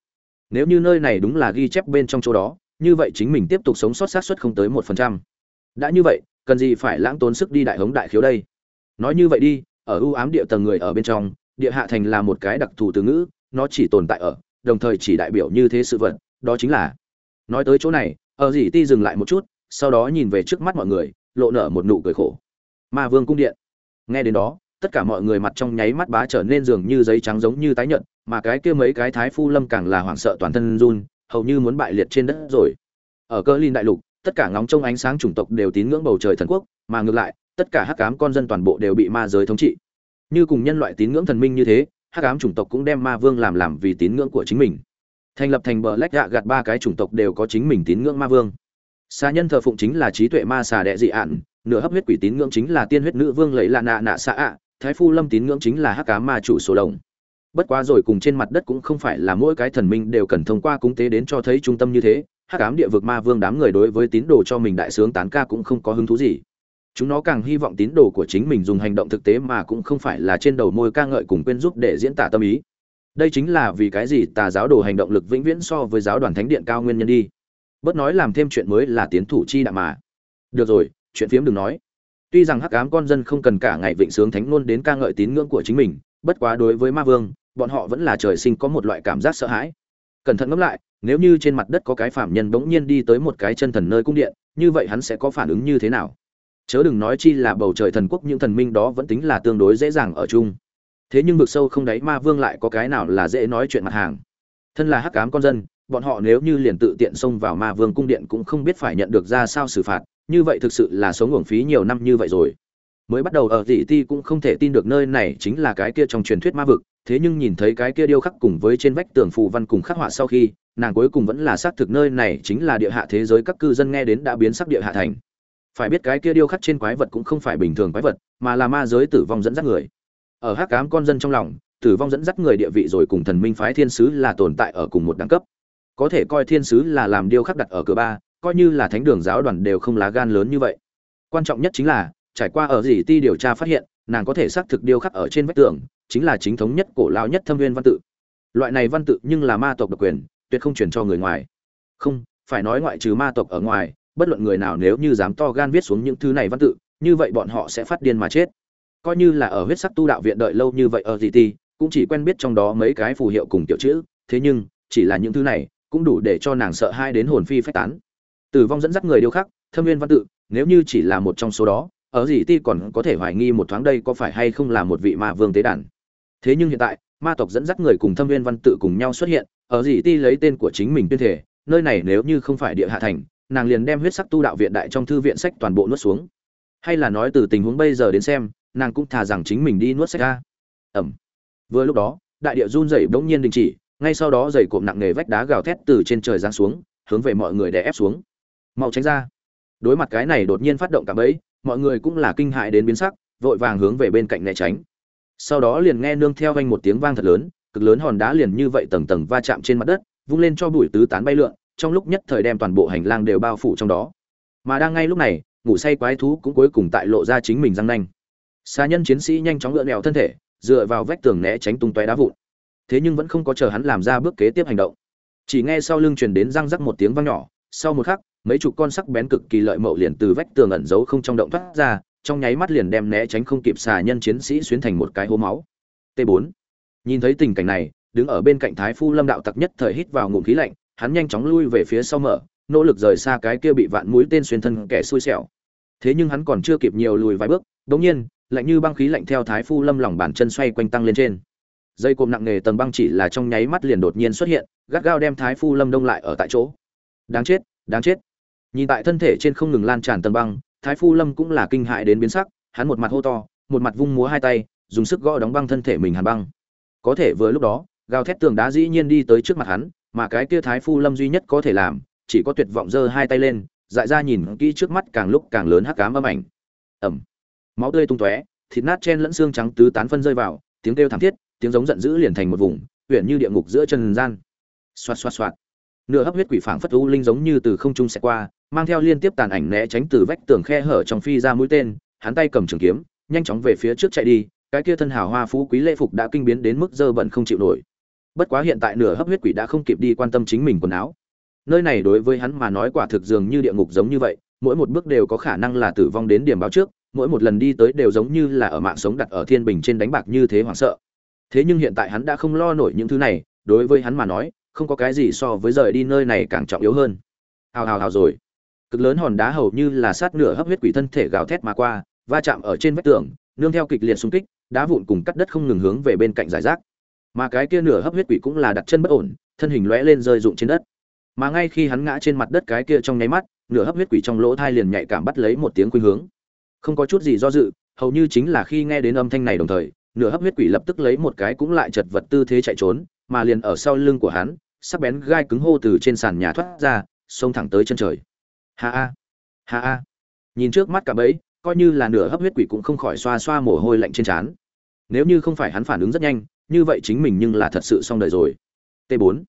Nếu như nơi này đúng là ghi chép bên trong chỗ đó, như vậy chính mình tiếp tục sống sót sát suất không tới một phần trăm. Đã như vậy, cần gì phải lãng tốn sức đi đại hống đại khiếu đây? Nói như vậy đi, ở ưu ám địa tầng người ở bên trong, địa hạ thành là một cái đặc thù từ ngữ, nó chỉ tồn tại ở, đồng thời chỉ đại biểu như thế sự vật, đó chính là, nói tới chỗ này Ờ ở dì ti dừng lại một chút, sau đó nhìn về trước mắt mọi người, lộ nở một nụ cười khổ. Ma vương cung điện. Nghe đến đó, tất cả mọi người mặt trong nháy mắt bá trở nên dường như giấy trắng giống như tái nhợt, mà cái kia mấy cái thái phu lâm càng là hoảng sợ toàn thân run, hầu như muốn bại liệt trên đất rồi. Ở cơ linh đại lục, tất cả ngóng trông ánh sáng chủng tộc đều tín ngưỡng bầu trời thần quốc, mà ngược lại, tất cả hắc ám con dân toàn bộ đều bị ma giới thống trị. Như cùng nhân loại tín ngưỡng thần minh như thế, hắc ám chủng tộc cũng đem ma vương làm làm vì tín ngưỡng của chính mình thành lập thành bờ lách gạ gạt ba cái chủng tộc đều có chính mình tín ngưỡng ma vương. Xà nhân thờ phụng chính là trí tuệ ma xà đệ dị ạn, nửa hấp huyết quỷ tín ngưỡng chính là tiên huyết nữ vương lấy lạ nạ nạ xạ ạ, thái phu lâm tín ngưỡng chính là hắc cá ma chủ sổ đồng. Bất quá rồi cùng trên mặt đất cũng không phải là mỗi cái thần minh đều cần thông qua cúng tế đến cho thấy trung tâm như thế, hắc ám địa vực ma vương đám người đối với tín đồ cho mình đại sướng tán ca cũng không có hứng thú gì. Chúng nó càng hy vọng tín đồ của chính mình dùng hành động thực tế mà cũng không phải là trên đầu môi ca ngợi cùng quên giúp để diễn tả tâm ý đây chính là vì cái gì tà giáo đồ hành động lực vĩnh viễn so với giáo đoàn thánh điện cao nguyên nhân đi. Bớt nói làm thêm chuyện mới là tiến thủ chi đạm mà. Được rồi, chuyện phiếm đừng nói. Tuy rằng hắc ám con dân không cần cả ngày vịnh sướng thánh luôn đến ca ngợi tín ngưỡng của chính mình, bất quá đối với ma vương, bọn họ vẫn là trời sinh có một loại cảm giác sợ hãi. Cẩn thận ngẫm lại, nếu như trên mặt đất có cái phạm nhân bỗng nhiên đi tới một cái chân thần nơi cung điện, như vậy hắn sẽ có phản ứng như thế nào? Chớ đừng nói chi là bầu trời thần quốc, những thần minh đó vẫn tính là tương đối dễ dàng ở chung thế nhưng vực sâu không đáy ma vương lại có cái nào là dễ nói chuyện mặt hàng? Thân là hắc ám con dân, bọn họ nếu như liền tự tiện xông vào ma vương cung điện cũng không biết phải nhận được ra sao xử phạt, như vậy thực sự là sống uổng phí nhiều năm như vậy rồi. Mới bắt đầu ở dị ti cũng không thể tin được nơi này chính là cái kia trong truyền thuyết ma vực, thế nhưng nhìn thấy cái kia điêu khắc cùng với trên vách tường phù văn cùng khắc họa sau khi, nàng cuối cùng vẫn là xác thực nơi này chính là địa hạ thế giới các cư dân nghe đến đã biến sắc địa hạ thành. Phải biết cái kia điêu khắc trên quái vật cũng không phải bình thường quái vật, mà là ma giới tử vong dẫn dắt người ở hắc cám con dân trong lòng, tử vong dẫn dắt người địa vị rồi cùng thần minh phái thiên sứ là tồn tại ở cùng một đẳng cấp. Có thể coi thiên sứ là làm điêu khắc đặt ở cửa ba, coi như là thánh đường giáo đoàn đều không lá gan lớn như vậy. Quan trọng nhất chính là, trải qua ở dì ti điều tra phát hiện, nàng có thể xác thực điêu khắc ở trên vách tường, chính là chính thống nhất cổ lao nhất thâm viên văn tự. Loại này văn tự nhưng là ma tộc độc quyền, tuyệt không chuyển cho người ngoài. Không, phải nói ngoại trừ ma tộc ở ngoài, bất luận người nào nếu như dám to gan viết xuống những thứ này văn tự, như vậy bọn họ sẽ phát điên mà chết coi như là ở huyết sắc tu đạo viện đợi lâu như vậy ở dì cũng chỉ quen biết trong đó mấy cái phù hiệu cùng tiểu chữ, thế nhưng, chỉ là những thứ này, cũng đủ để cho nàng sợ hai đến hồn phi phách tán. Tử vong dẫn dắt người điêu khắc, thâm viên văn tự, nếu như chỉ là một trong số đó, ở gì ti còn có thể hoài nghi một thoáng đây có phải hay không là một vị ma vương tế đàn. Thế nhưng hiện tại, ma tộc dẫn dắt người cùng thâm viên văn tự cùng nhau xuất hiện, ở gì ti lấy tên của chính mình tuyên thể nơi này nếu như không phải địa hạ thành, nàng liền đem huyết sắc tu đạo viện đại trong thư viện sách toàn bộ nuốt xuống. Hay là nói từ tình huống bây giờ đến xem nàng cũng thà rằng chính mình đi nuốt sách ra. Ẩm. Vừa lúc đó, đại địa run rẩy bỗng nhiên đình chỉ, ngay sau đó dày cộm nặng nề vách đá gào thét từ trên trời giáng xuống, hướng về mọi người đè ép xuống. Mau tránh ra. Đối mặt cái này đột nhiên phát động cả bẫy, mọi người cũng là kinh hại đến biến sắc, vội vàng hướng về bên cạnh né tránh. Sau đó liền nghe nương theo vang một tiếng vang thật lớn, cực lớn hòn đá liền như vậy tầng tầng va chạm trên mặt đất, vung lên cho bụi tứ tán bay lượn, trong lúc nhất thời đem toàn bộ hành lang đều bao phủ trong đó. Mà đang ngay lúc này, ngủ say quái thú cũng cuối cùng tại lộ ra chính mình răng nanh xa nhân chiến sĩ nhanh chóng lượn mèo thân thể, dựa vào vách tường né tránh tung tóe đá vụn. Thế nhưng vẫn không có chờ hắn làm ra bước kế tiếp hành động. Chỉ nghe sau lưng truyền đến răng rắc một tiếng vang nhỏ, sau một khắc, mấy chục con sắc bén cực kỳ lợi mậu liền từ vách tường ẩn giấu không trong động thoát ra, trong nháy mắt liền đem né tránh không kịp xà nhân chiến sĩ xuyến thành một cái hố máu. T 4 nhìn thấy tình cảnh này, đứng ở bên cạnh thái phu lâm đạo tặc nhất thời hít vào ngụm khí lạnh, hắn nhanh chóng lui về phía sau mở, nỗ lực rời xa cái kia bị vạn mũi tên xuyên thân kẻ xui xẻo. Thế nhưng hắn còn chưa kịp nhiều lùi vài bước đống nhiên lạnh như băng khí lạnh theo thái phu lâm lòng bàn chân xoay quanh tăng lên trên. Dây cộm nặng nề tầng băng chỉ là trong nháy mắt liền đột nhiên xuất hiện, gắt gao đem thái phu lâm đông lại ở tại chỗ. Đáng chết đáng chết. Nhìn tại thân thể trên không ngừng lan tràn tầng băng, thái phu lâm cũng là kinh hại đến biến sắc, hắn một mặt hô to, một mặt vung múa hai tay, dùng sức gõ đóng băng thân thể mình hàn băng. Có thể vừa lúc đó, gào thét tường đá dĩ nhiên đi tới trước mặt hắn, mà cái kia thái phu lâm duy nhất có thể làm, chỉ có tuyệt vọng giơ hai tay lên, dại ra nhìn kỹ trước mắt càng lúc càng lớn hắc cám âm ảnh. Ẩm máu tươi tung tóe, thịt nát chen lẫn xương trắng tứ tán phân rơi vào, tiếng kêu thảm thiết, tiếng giống giận dữ liền thành một vùng huyện như địa ngục giữa chân gian. Xoạt xoạt xoạt. Nửa hấp huyết quỷ phảng phất u linh giống như từ không trung sẽ qua, mang theo liên tiếp tàn ảnh né tránh từ vách tường khe hở trong phi ra mũi tên, hắn tay cầm trường kiếm, nhanh chóng về phía trước chạy đi, cái kia thân hào hoa phú quý lễ phục đã kinh biến đến mức dơ bẩn không chịu nổi. Bất quá hiện tại nửa hấp huyết quỷ đã không kịp đi quan tâm chính mình quần áo. Nơi này đối với hắn mà nói quả thực dường như địa ngục giống như vậy, mỗi một bước đều có khả năng là tử vong đến điểm báo trước mỗi một lần đi tới đều giống như là ở mạng sống đặt ở thiên bình trên đánh bạc như thế hoảng sợ. Thế nhưng hiện tại hắn đã không lo nổi những thứ này, đối với hắn mà nói, không có cái gì so với rời đi nơi này càng trọng yếu hơn. Hào hào hào rồi. Cực lớn hòn đá hầu như là sát nửa hấp huyết quỷ thân thể gào thét mà qua, va chạm ở trên vách tường, nương theo kịch liệt xung kích, đá vụn cùng cắt đất không ngừng hướng về bên cạnh giải rác. Mà cái kia nửa hấp huyết quỷ cũng là đặt chân bất ổn, thân hình lóe lên rơi rụng trên đất. Mà ngay khi hắn ngã trên mặt đất cái kia trong nháy mắt, nửa hấp huyết quỷ trong lỗ thai liền nhạy cảm bắt lấy một tiếng khuynh hướng không có chút gì do dự, hầu như chính là khi nghe đến âm thanh này đồng thời, nửa hấp huyết quỷ lập tức lấy một cái cũng lại chật vật tư thế chạy trốn, mà liền ở sau lưng của hắn, sắc bén gai cứng hô từ trên sàn nhà thoát ra, xông thẳng tới chân trời. Ha a ha a nhìn trước mắt cả bấy coi như là nửa hấp huyết quỷ cũng không khỏi xoa xoa mồ hôi lạnh trên trán. Nếu như không phải hắn phản ứng rất nhanh, như vậy chính mình nhưng là thật sự xong đời rồi. T 4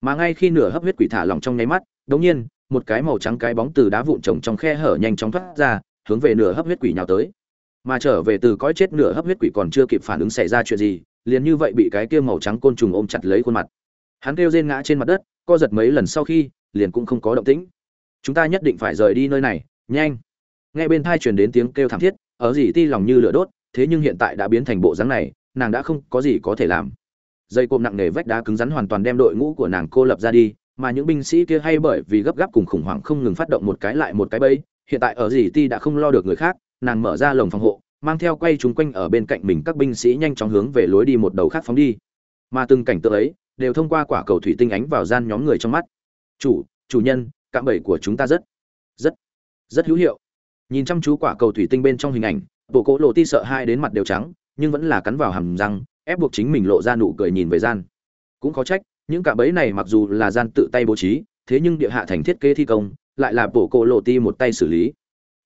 mà ngay khi nửa hấp huyết quỷ thả lỏng trong nháy mắt đống nhiên, một cái màu trắng cái bóng từ đá vụn trồng trong khe hở nhanh chóng thoát ra hướng về nửa hấp huyết quỷ nhào tới. Mà trở về từ cõi chết nửa hấp huyết quỷ còn chưa kịp phản ứng xảy ra chuyện gì, liền như vậy bị cái kia màu trắng côn trùng ôm chặt lấy khuôn mặt. Hắn kêu rên ngã trên mặt đất, co giật mấy lần sau khi, liền cũng không có động tĩnh. Chúng ta nhất định phải rời đi nơi này, nhanh. Nghe bên thai truyền đến tiếng kêu thảm thiết, ở gì ti lòng như lửa đốt, thế nhưng hiện tại đã biến thành bộ dáng này, nàng đã không có gì có thể làm. Dây cộm nặng nề vách đá cứng rắn hoàn toàn đem đội ngũ của nàng cô lập ra đi, mà những binh sĩ kia hay bởi vì gấp gáp cùng khủng hoảng không ngừng phát động một cái lại một cái bẫy hiện tại ở gì ti đã không lo được người khác, nàng mở ra lồng phòng hộ, mang theo quay chúng quanh ở bên cạnh mình các binh sĩ nhanh chóng hướng về lối đi một đầu khác phóng đi. Mà từng cảnh tượng ấy, đều thông qua quả cầu thủy tinh ánh vào gian nhóm người trong mắt. Chủ chủ nhân, cạm bẫy của chúng ta rất rất rất hữu hiệu. Nhìn chăm chú quả cầu thủy tinh bên trong hình ảnh, bộ cỗ lộ ti sợ hai đến mặt đều trắng, nhưng vẫn là cắn vào hàm răng, ép buộc chính mình lộ ra nụ cười nhìn về gian. Cũng khó trách, những cạm bẫy này mặc dù là gian tự tay bố trí, thế nhưng địa hạ thành thiết kế thi công lại là bộ cỗ lộ ti một tay xử lý.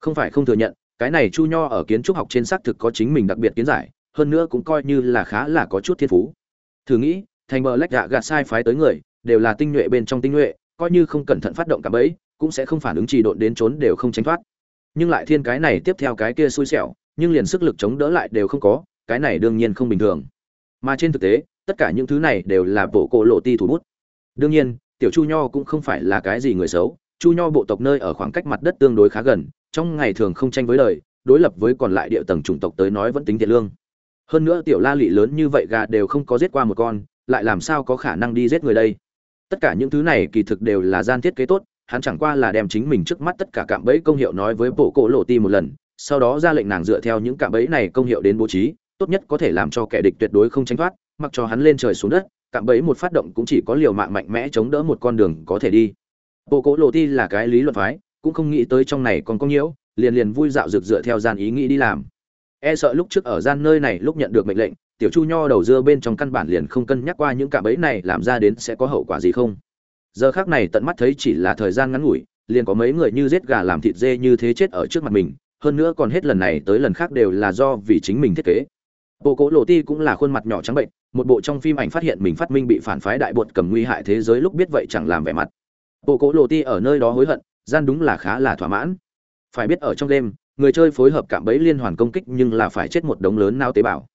Không phải không thừa nhận, cái này chu nho ở kiến trúc học trên xác thực có chính mình đặc biệt kiến giải, hơn nữa cũng coi như là khá là có chút thiên phú. Thử nghĩ, thành bờ lách gạ gạt sai phái tới người, đều là tinh nhuệ bên trong tinh nhuệ, coi như không cẩn thận phát động cả bẫy, cũng sẽ không phản ứng trì độn đến trốn đều không tránh thoát. Nhưng lại thiên cái này tiếp theo cái kia xui xẻo, nhưng liền sức lực chống đỡ lại đều không có, cái này đương nhiên không bình thường. Mà trên thực tế, tất cả những thứ này đều là bộ cổ lộ ti thủ bút. Đương nhiên, tiểu chu nho cũng không phải là cái gì người xấu chu nho bộ tộc nơi ở khoảng cách mặt đất tương đối khá gần, trong ngày thường không tranh với đời, đối lập với còn lại địa tầng chủng tộc tới nói vẫn tính thiện lương. Hơn nữa tiểu la lị lớn như vậy gà đều không có giết qua một con, lại làm sao có khả năng đi giết người đây? Tất cả những thứ này kỳ thực đều là gian thiết kế tốt, hắn chẳng qua là đem chính mình trước mắt tất cả cạm bẫy công hiệu nói với bộ cổ lộ ti một lần, sau đó ra lệnh nàng dựa theo những cạm bẫy này công hiệu đến bố trí, tốt nhất có thể làm cho kẻ địch tuyệt đối không tránh thoát, mặc cho hắn lên trời xuống đất, cạm bẫy một phát động cũng chỉ có liều mạng mạnh mẽ chống đỡ một con đường có thể đi bộ cổ lộ ti là cái lý luận phái, cũng không nghĩ tới trong này còn có nhiễu, liền liền vui dạo rực dựa theo gian ý nghĩ đi làm. E sợ lúc trước ở gian nơi này lúc nhận được mệnh lệnh, tiểu chu nho đầu dưa bên trong căn bản liền không cân nhắc qua những cạm bẫy này làm ra đến sẽ có hậu quả gì không. Giờ khác này tận mắt thấy chỉ là thời gian ngắn ngủi, liền có mấy người như giết gà làm thịt dê như thế chết ở trước mặt mình, hơn nữa còn hết lần này tới lần khác đều là do vì chính mình thiết kế. Bộ cố lộ ti cũng là khuôn mặt nhỏ trắng bệnh, một bộ trong phim ảnh phát hiện mình phát minh bị phản phái đại bột cầm nguy hại thế giới lúc biết vậy chẳng làm vẻ mặt bộ cỗ lộ ti ở nơi đó hối hận, gian đúng là khá là thỏa mãn. Phải biết ở trong đêm, người chơi phối hợp cạm bẫy liên hoàn công kích nhưng là phải chết một đống lớn nao tế bào.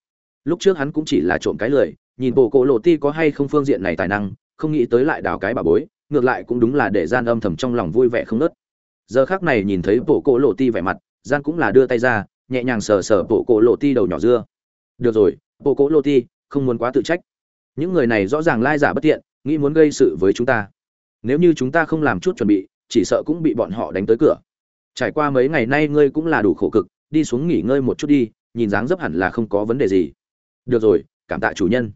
Lúc trước hắn cũng chỉ là trộm cái lười, nhìn bộ cỗ lộ ti có hay không phương diện này tài năng, không nghĩ tới lại đào cái bà bối, ngược lại cũng đúng là để gian âm thầm trong lòng vui vẻ không nớt giờ khác này nhìn thấy bộ cỗ lộ ti vẻ mặt, gian cũng là đưa tay ra, nhẹ nhàng sờ sờ bộ cỗ lộ ti đầu nhỏ dưa. Được rồi, bộ cỗ lộ ti, không muốn quá tự trách. Những người này rõ ràng lai giả bất tiện nghĩ muốn gây sự với chúng ta nếu như chúng ta không làm chút chuẩn bị, chỉ sợ cũng bị bọn họ đánh tới cửa. Trải qua mấy ngày nay ngươi cũng là đủ khổ cực, đi xuống nghỉ ngơi một chút đi, nhìn dáng dấp hẳn là không có vấn đề gì. Được rồi, cảm tạ chủ nhân.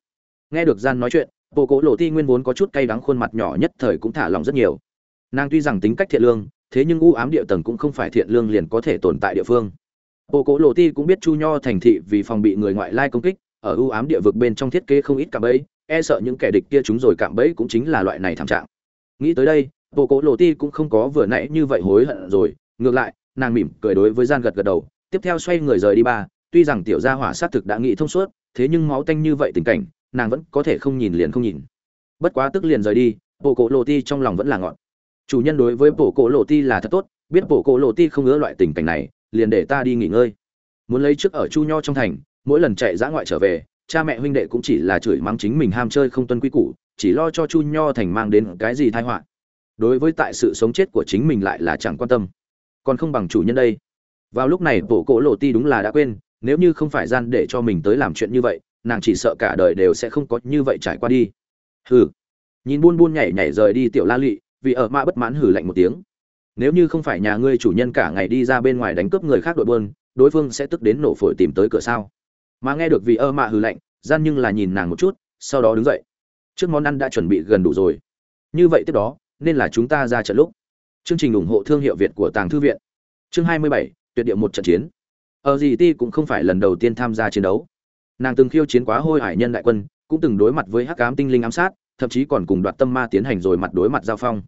Nghe được gian nói chuyện bộ cỗ lộ ti nguyên vốn có chút cay đắng khuôn mặt nhỏ nhất thời cũng thả lòng rất nhiều. Nàng tuy rằng tính cách thiện lương, thế nhưng u ám địa tầng cũng không phải thiện lương liền có thể tồn tại địa phương. Bộ cỗ lộ ti cũng biết chu nho thành thị vì phòng bị người ngoại lai công kích, ở u ám địa vực bên trong thiết kế không ít cạm bẫy e sợ những kẻ địch kia chúng rồi cạm bẫy cũng chính là loại này thảm trạng nghĩ tới đây, bộ cổ lộ ti cũng không có vừa nãy như vậy hối hận rồi. Ngược lại, nàng mỉm cười đối với gian gật gật đầu. Tiếp theo xoay người rời đi ba. Tuy rằng tiểu gia hỏa sát thực đã nghĩ thông suốt, thế nhưng máu tanh như vậy tình cảnh, nàng vẫn có thể không nhìn liền không nhìn. Bất quá tức liền rời đi, bộ cổ lộ ti trong lòng vẫn là ngọn chủ nhân đối với bộ cổ lộ ti là thật tốt, biết bộ cổ lộ ti không ngứa loại tình cảnh này, liền để ta đi nghỉ ngơi. Muốn lấy trước ở chu nho trong thành, mỗi lần chạy dã ngoại trở về cha mẹ huynh đệ cũng chỉ là chửi mắng chính mình ham chơi không tuân quy củ, chỉ lo cho chu nho thành mang đến cái gì tai họa. Đối với tại sự sống chết của chính mình lại là chẳng quan tâm. Còn không bằng chủ nhân đây. Vào lúc này bộ cổ lộ ti đúng là đã quên, nếu như không phải gian để cho mình tới làm chuyện như vậy, nàng chỉ sợ cả đời đều sẽ không có như vậy trải qua đi. Hừ. Nhìn buôn buôn nhảy nhảy rời đi tiểu la lụy, vì ở mã bất mãn hừ lạnh một tiếng. Nếu như không phải nhà ngươi chủ nhân cả ngày đi ra bên ngoài đánh cướp người khác đội buôn, đối phương sẽ tức đến nổ phổi tìm tới cửa sao? Mà nghe được vì ơ mạ hừ lạnh gian nhưng là nhìn nàng một chút sau đó đứng dậy. Trước món ăn đã chuẩn bị gần đủ rồi. Như vậy tiếp đó nên là chúng ta ra trận lúc. Chương trình ủng hộ thương hiệu việt của tàng thư viện. Chương 27, tuyệt địa một trận chiến. Ở gì ti cũng không phải lần đầu tiên tham gia chiến đấu. Nàng từng khiêu chiến quá hôi hải nhân đại quân cũng từng đối mặt với hắc ám tinh linh ám sát thậm chí còn cùng đoạt tâm ma tiến hành rồi mặt đối mặt giao phong.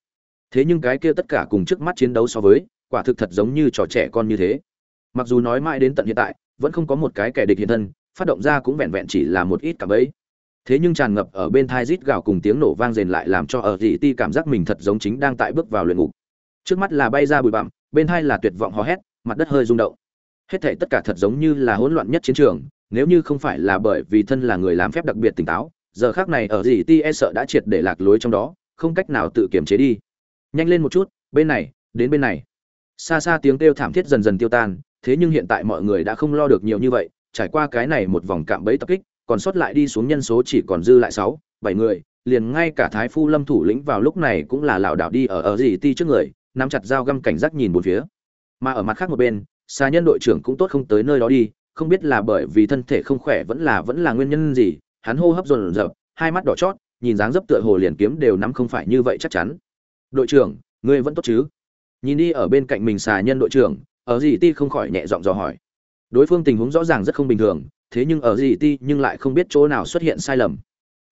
Thế nhưng cái kia tất cả cùng trước mắt chiến đấu so với quả thực thật giống như trò trẻ con như thế. Mặc dù nói mãi đến tận hiện tại vẫn không có một cái kẻ địch hiện thân phát động ra cũng vẹn vẹn chỉ là một ít cảm ấy. Thế nhưng tràn ngập ở bên thai rít gào cùng tiếng nổ vang rền lại làm cho ở dị ti cảm giác mình thật giống chính đang tại bước vào luyện ngục. Trước mắt là bay ra bụi bặm, bên thai là tuyệt vọng hò hét, mặt đất hơi rung động. Hết thảy tất cả thật giống như là hỗn loạn nhất chiến trường, nếu như không phải là bởi vì thân là người làm phép đặc biệt tỉnh táo, giờ khác này ở dị ti e sợ đã triệt để lạc lối trong đó, không cách nào tự kiềm chế đi. Nhanh lên một chút, bên này, đến bên này. Xa xa tiếng kêu thảm thiết dần dần tiêu tan, thế nhưng hiện tại mọi người đã không lo được nhiều như vậy trải qua cái này một vòng cạm bẫy tập kích, còn sót lại đi xuống nhân số chỉ còn dư lại sáu, bảy người, liền ngay cả thái phu lâm thủ lĩnh vào lúc này cũng là lảo đảo đi ở ở gì ti trước người, nắm chặt dao găm cảnh giác nhìn bốn phía. Mà ở mặt khác một bên xa nhân đội trưởng cũng tốt không tới nơi đó đi, không biết là bởi vì thân thể không khỏe vẫn là vẫn là nguyên nhân gì, hắn hô hấp dồn dập hai mắt đỏ chót, nhìn dáng dấp tựa hồ liền kiếm đều nắm không phải như vậy chắc chắn. Đội trưởng, ngươi vẫn tốt chứ? Nhìn đi ở bên cạnh mình xà nhân đội trưởng, ở gì ti không khỏi nhẹ giọng dò hỏi đối phương tình huống rõ ràng rất không bình thường, thế nhưng ở gì ti nhưng lại không biết chỗ nào xuất hiện sai lầm.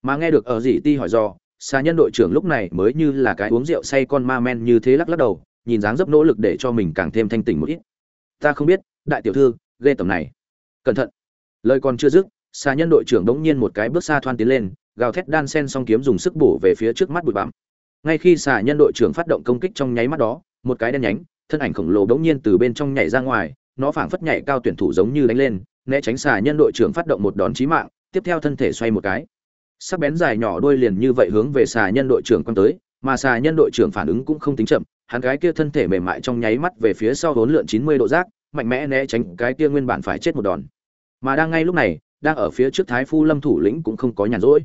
Mà nghe được ở gì ti hỏi do xa nhân đội trưởng lúc này mới như là cái uống rượu say con ma men như thế lắc lắc đầu, nhìn dáng dấp nỗ lực để cho mình càng thêm thanh tỉnh một ít. Ta không biết, đại tiểu thư, ghê tầm này. Cẩn thận. Lời còn chưa dứt xa nhân đội trưởng đống nhiên một cái bước xa thoan tiến lên, gào thét đan sen song kiếm dùng sức bổ về phía trước mắt bụi bặm. Ngay khi xà nhân đội trưởng phát động công kích trong nháy mắt đó, một cái đen nhánh, thân ảnh khổng lồ đống nhiên từ bên trong nhảy ra ngoài nó phảng phất nhảy cao tuyển thủ giống như đánh lên né tránh xà nhân đội trưởng phát động một đòn chí mạng tiếp theo thân thể xoay một cái. Sắc bén dài nhỏ đuôi liền như vậy hướng về xà nhân đội trưởng quan tới mà xà nhân đội trưởng phản ứng cũng không tính chậm hắn cái kia thân thể mềm mại trong nháy mắt về phía sau vốn lượn chín mươi độ giác, mạnh mẽ né tránh cái kia nguyên bản phải chết một đòn. Mà đang ngay lúc này đang ở phía trước thái phu lâm thủ lĩnh cũng không có nhàn rỗi.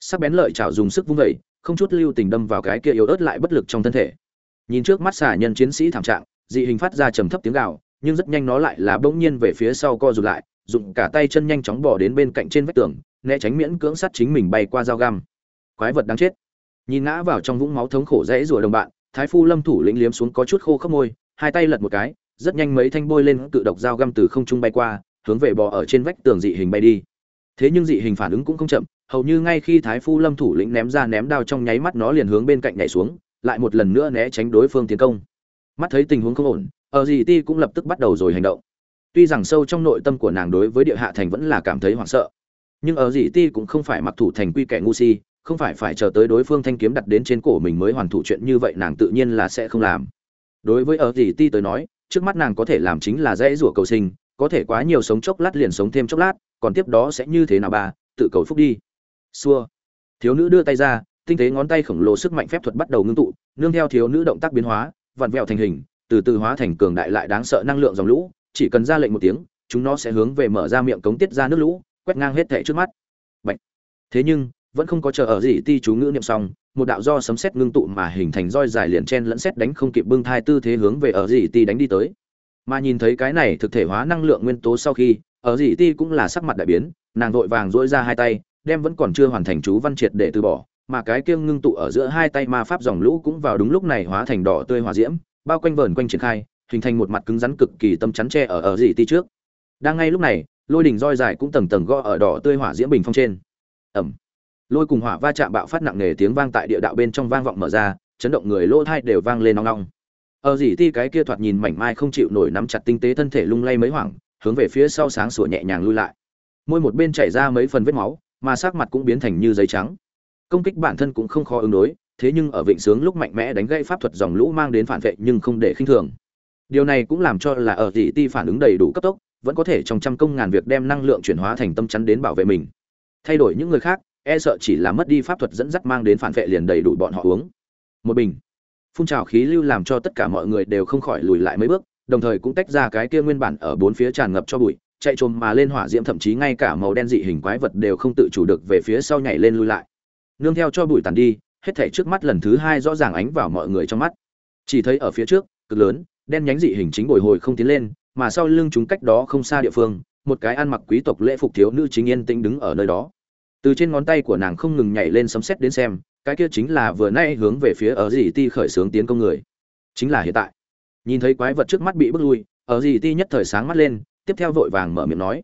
Sắc bén lợi chảo dùng sức vung dậy, không chút lưu tình đâm vào cái kia yếu ớt lại bất lực trong thân thể. Nhìn trước mắt xà nhân chiến sĩ thảm trạng dị hình phát ra trầm thấp tiếng gào nhưng rất nhanh nó lại là bỗng nhiên về phía sau co rụt lại, dùng cả tay chân nhanh chóng bỏ đến bên cạnh trên vách tường, né tránh miễn cưỡng sắt chính mình bay qua dao găm. Quái vật đáng chết. Nhìn ngã vào trong vũng máu thống khổ rẽ rùa đồng bạn, thái phu lâm thủ lĩnh liếm xuống có chút khô khốc môi, hai tay lật một cái, rất nhanh mấy thanh bôi lên tự độc dao găm từ không trung bay qua, hướng về bò ở trên vách tường dị hình bay đi. Thế nhưng dị hình phản ứng cũng không chậm, hầu như ngay khi thái phu lâm thủ lĩnh ném ra ném đao trong nháy mắt nó liền hướng bên cạnh nhảy xuống, lại một lần nữa né tránh đối phương tiến công. Mắt thấy tình huống không ổn ở gì ti cũng lập tức bắt đầu rồi hành động. Tuy rằng sâu trong nội tâm của nàng đối với địa hạ thành vẫn là cảm thấy hoảng sợ, nhưng ở gì ti cũng không phải mặc thủ thành quy kẻ ngu si, không phải phải chờ tới đối phương thanh kiếm đặt đến trên cổ mình mới hoàn thủ chuyện như vậy nàng tự nhiên là sẽ không làm. Đối với ở gì ti tới nói, trước mắt nàng có thể làm chính là dễ rủa cầu sinh, có thể quá nhiều sống chốc lát liền sống thêm chốc lát, còn tiếp đó sẽ như thế nào bà, tự cầu phúc đi. Xua. Thiếu nữ đưa tay ra, tinh tế ngón tay khổng lồ sức mạnh phép thuật bắt đầu ngưng tụ, nương theo thiếu nữ động tác biến hóa, vặn vẹo thành hình từ từ hóa thành cường đại lại đáng sợ năng lượng dòng lũ, chỉ cần ra lệnh một tiếng, chúng nó sẽ hướng về mở ra miệng cống tiết ra nước lũ, quét ngang hết thẻ trước mắt. Bạch. thế nhưng, vẫn không có chờ ở gì ti chú ngữ niệm xong, một đạo do sấm sét ngưng tụ mà hình thành roi dài liền chen lẫn sét đánh không kịp bưng thai tư thế hướng về ở gì ti đánh đi tới. Mà nhìn thấy cái này thực thể hóa năng lượng nguyên tố sau khi, ở gì ti cũng là sắc mặt đại biến, nàng vội vàng dỗi ra hai tay, đem vẫn còn chưa hoàn thành chú văn triệt để từ bỏ, mà cái kiêng ngưng tụ ở giữa hai tay ma pháp dòng lũ cũng vào đúng lúc này hóa thành đỏ tươi hòa diễm bao quanh vờn quanh triển khai, hình thành một mặt cứng rắn cực kỳ tâm chắn tre ở ở dị ti trước. Đang ngay lúc này, lôi đỉnh roi dài cũng tầng tầng gõ ở đỏ tươi hỏa diễm bình phong trên. Ẩm. Lôi cùng hỏa va chạm bạo phát nặng nề tiếng vang tại địa đạo bên trong vang vọng mở ra, chấn động người lỗ thai đều vang lên nong nong ở dỉ ti cái kia thoạt nhìn mảnh mai không chịu nổi nắm chặt tinh tế thân thể lung lay mấy hoảng, hướng về phía sau sáng sủa nhẹ nhàng lui lại. Môi một bên chảy ra mấy phần vết máu, mà sắc mặt cũng biến thành như giấy trắng. Công kích bản thân cũng không khó ứng đối thế nhưng ở vịnh sướng lúc mạnh mẽ đánh gây pháp thuật dòng lũ mang đến phản vệ nhưng không để khinh thường. Điều này cũng làm cho là ở tỷ ti phản ứng đầy đủ cấp tốc, vẫn có thể trong trăm công ngàn việc đem năng lượng chuyển hóa thành tâm chắn đến bảo vệ mình. Thay đổi những người khác e sợ chỉ là mất đi pháp thuật dẫn dắt mang đến phản vệ liền đầy đủ bọn họ uống. Một bình. Phun trào khí lưu làm cho tất cả mọi người đều không khỏi lùi lại mấy bước, đồng thời cũng tách ra cái kia nguyên bản ở bốn phía tràn ngập cho bụi, chạy trồm mà lên hỏa diễm thậm chí ngay cả màu đen dị hình quái vật đều không tự chủ được về phía sau nhảy lên lui lại. Nương theo cho bụi tàn đi hết thảy trước mắt lần thứ hai rõ ràng ánh vào mọi người trong mắt. Chỉ thấy ở phía trước, cực lớn, đen nhánh dị hình chính bồi hồi không tiến lên, mà sau lưng chúng cách đó không xa địa phương, một cái ăn mặc quý tộc lễ phục thiếu nữ chính yên tĩnh đứng ở nơi đó. Từ trên ngón tay của nàng không ngừng nhảy lên sấm sét đến xem, cái kia chính là vừa nay hướng về phía ở dì ti khởi xướng tiến công người. Chính là hiện tại. Nhìn thấy quái vật trước mắt bị bước lui, ở dì ti nhất thời sáng mắt lên, tiếp theo vội vàng mở miệng nói.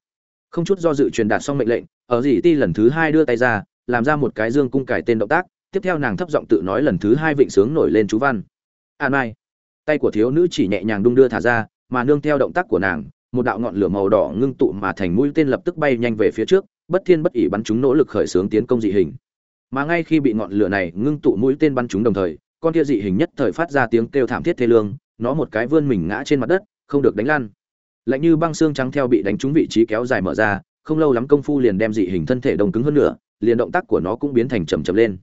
Không chút do dự truyền đạt xong mệnh lệnh, ở dì ti lần thứ hai đưa tay ra, làm ra một cái dương cung cải tên động tác tiếp theo nàng thấp giọng tự nói lần thứ hai vịnh sướng nổi lên chú văn. An mai. Tay của thiếu nữ chỉ nhẹ nhàng đung đưa thả ra, mà nương theo động tác của nàng, một đạo ngọn lửa màu đỏ ngưng tụ mà thành mũi tên lập tức bay nhanh về phía trước, bất thiên bất ỉ bắn chúng nỗ lực khởi xướng tiến công dị hình. Mà ngay khi bị ngọn lửa này ngưng tụ mũi tên bắn chúng đồng thời, con kia dị hình nhất thời phát ra tiếng kêu thảm thiết thê lương, nó một cái vươn mình ngã trên mặt đất, không được đánh lăn. Lạnh như băng xương trắng theo bị đánh trúng vị trí kéo dài mở ra, không lâu lắm công phu liền đem dị hình thân thể đông cứng hơn nữa liền động tác của nó cũng biến thành chầm chậm lên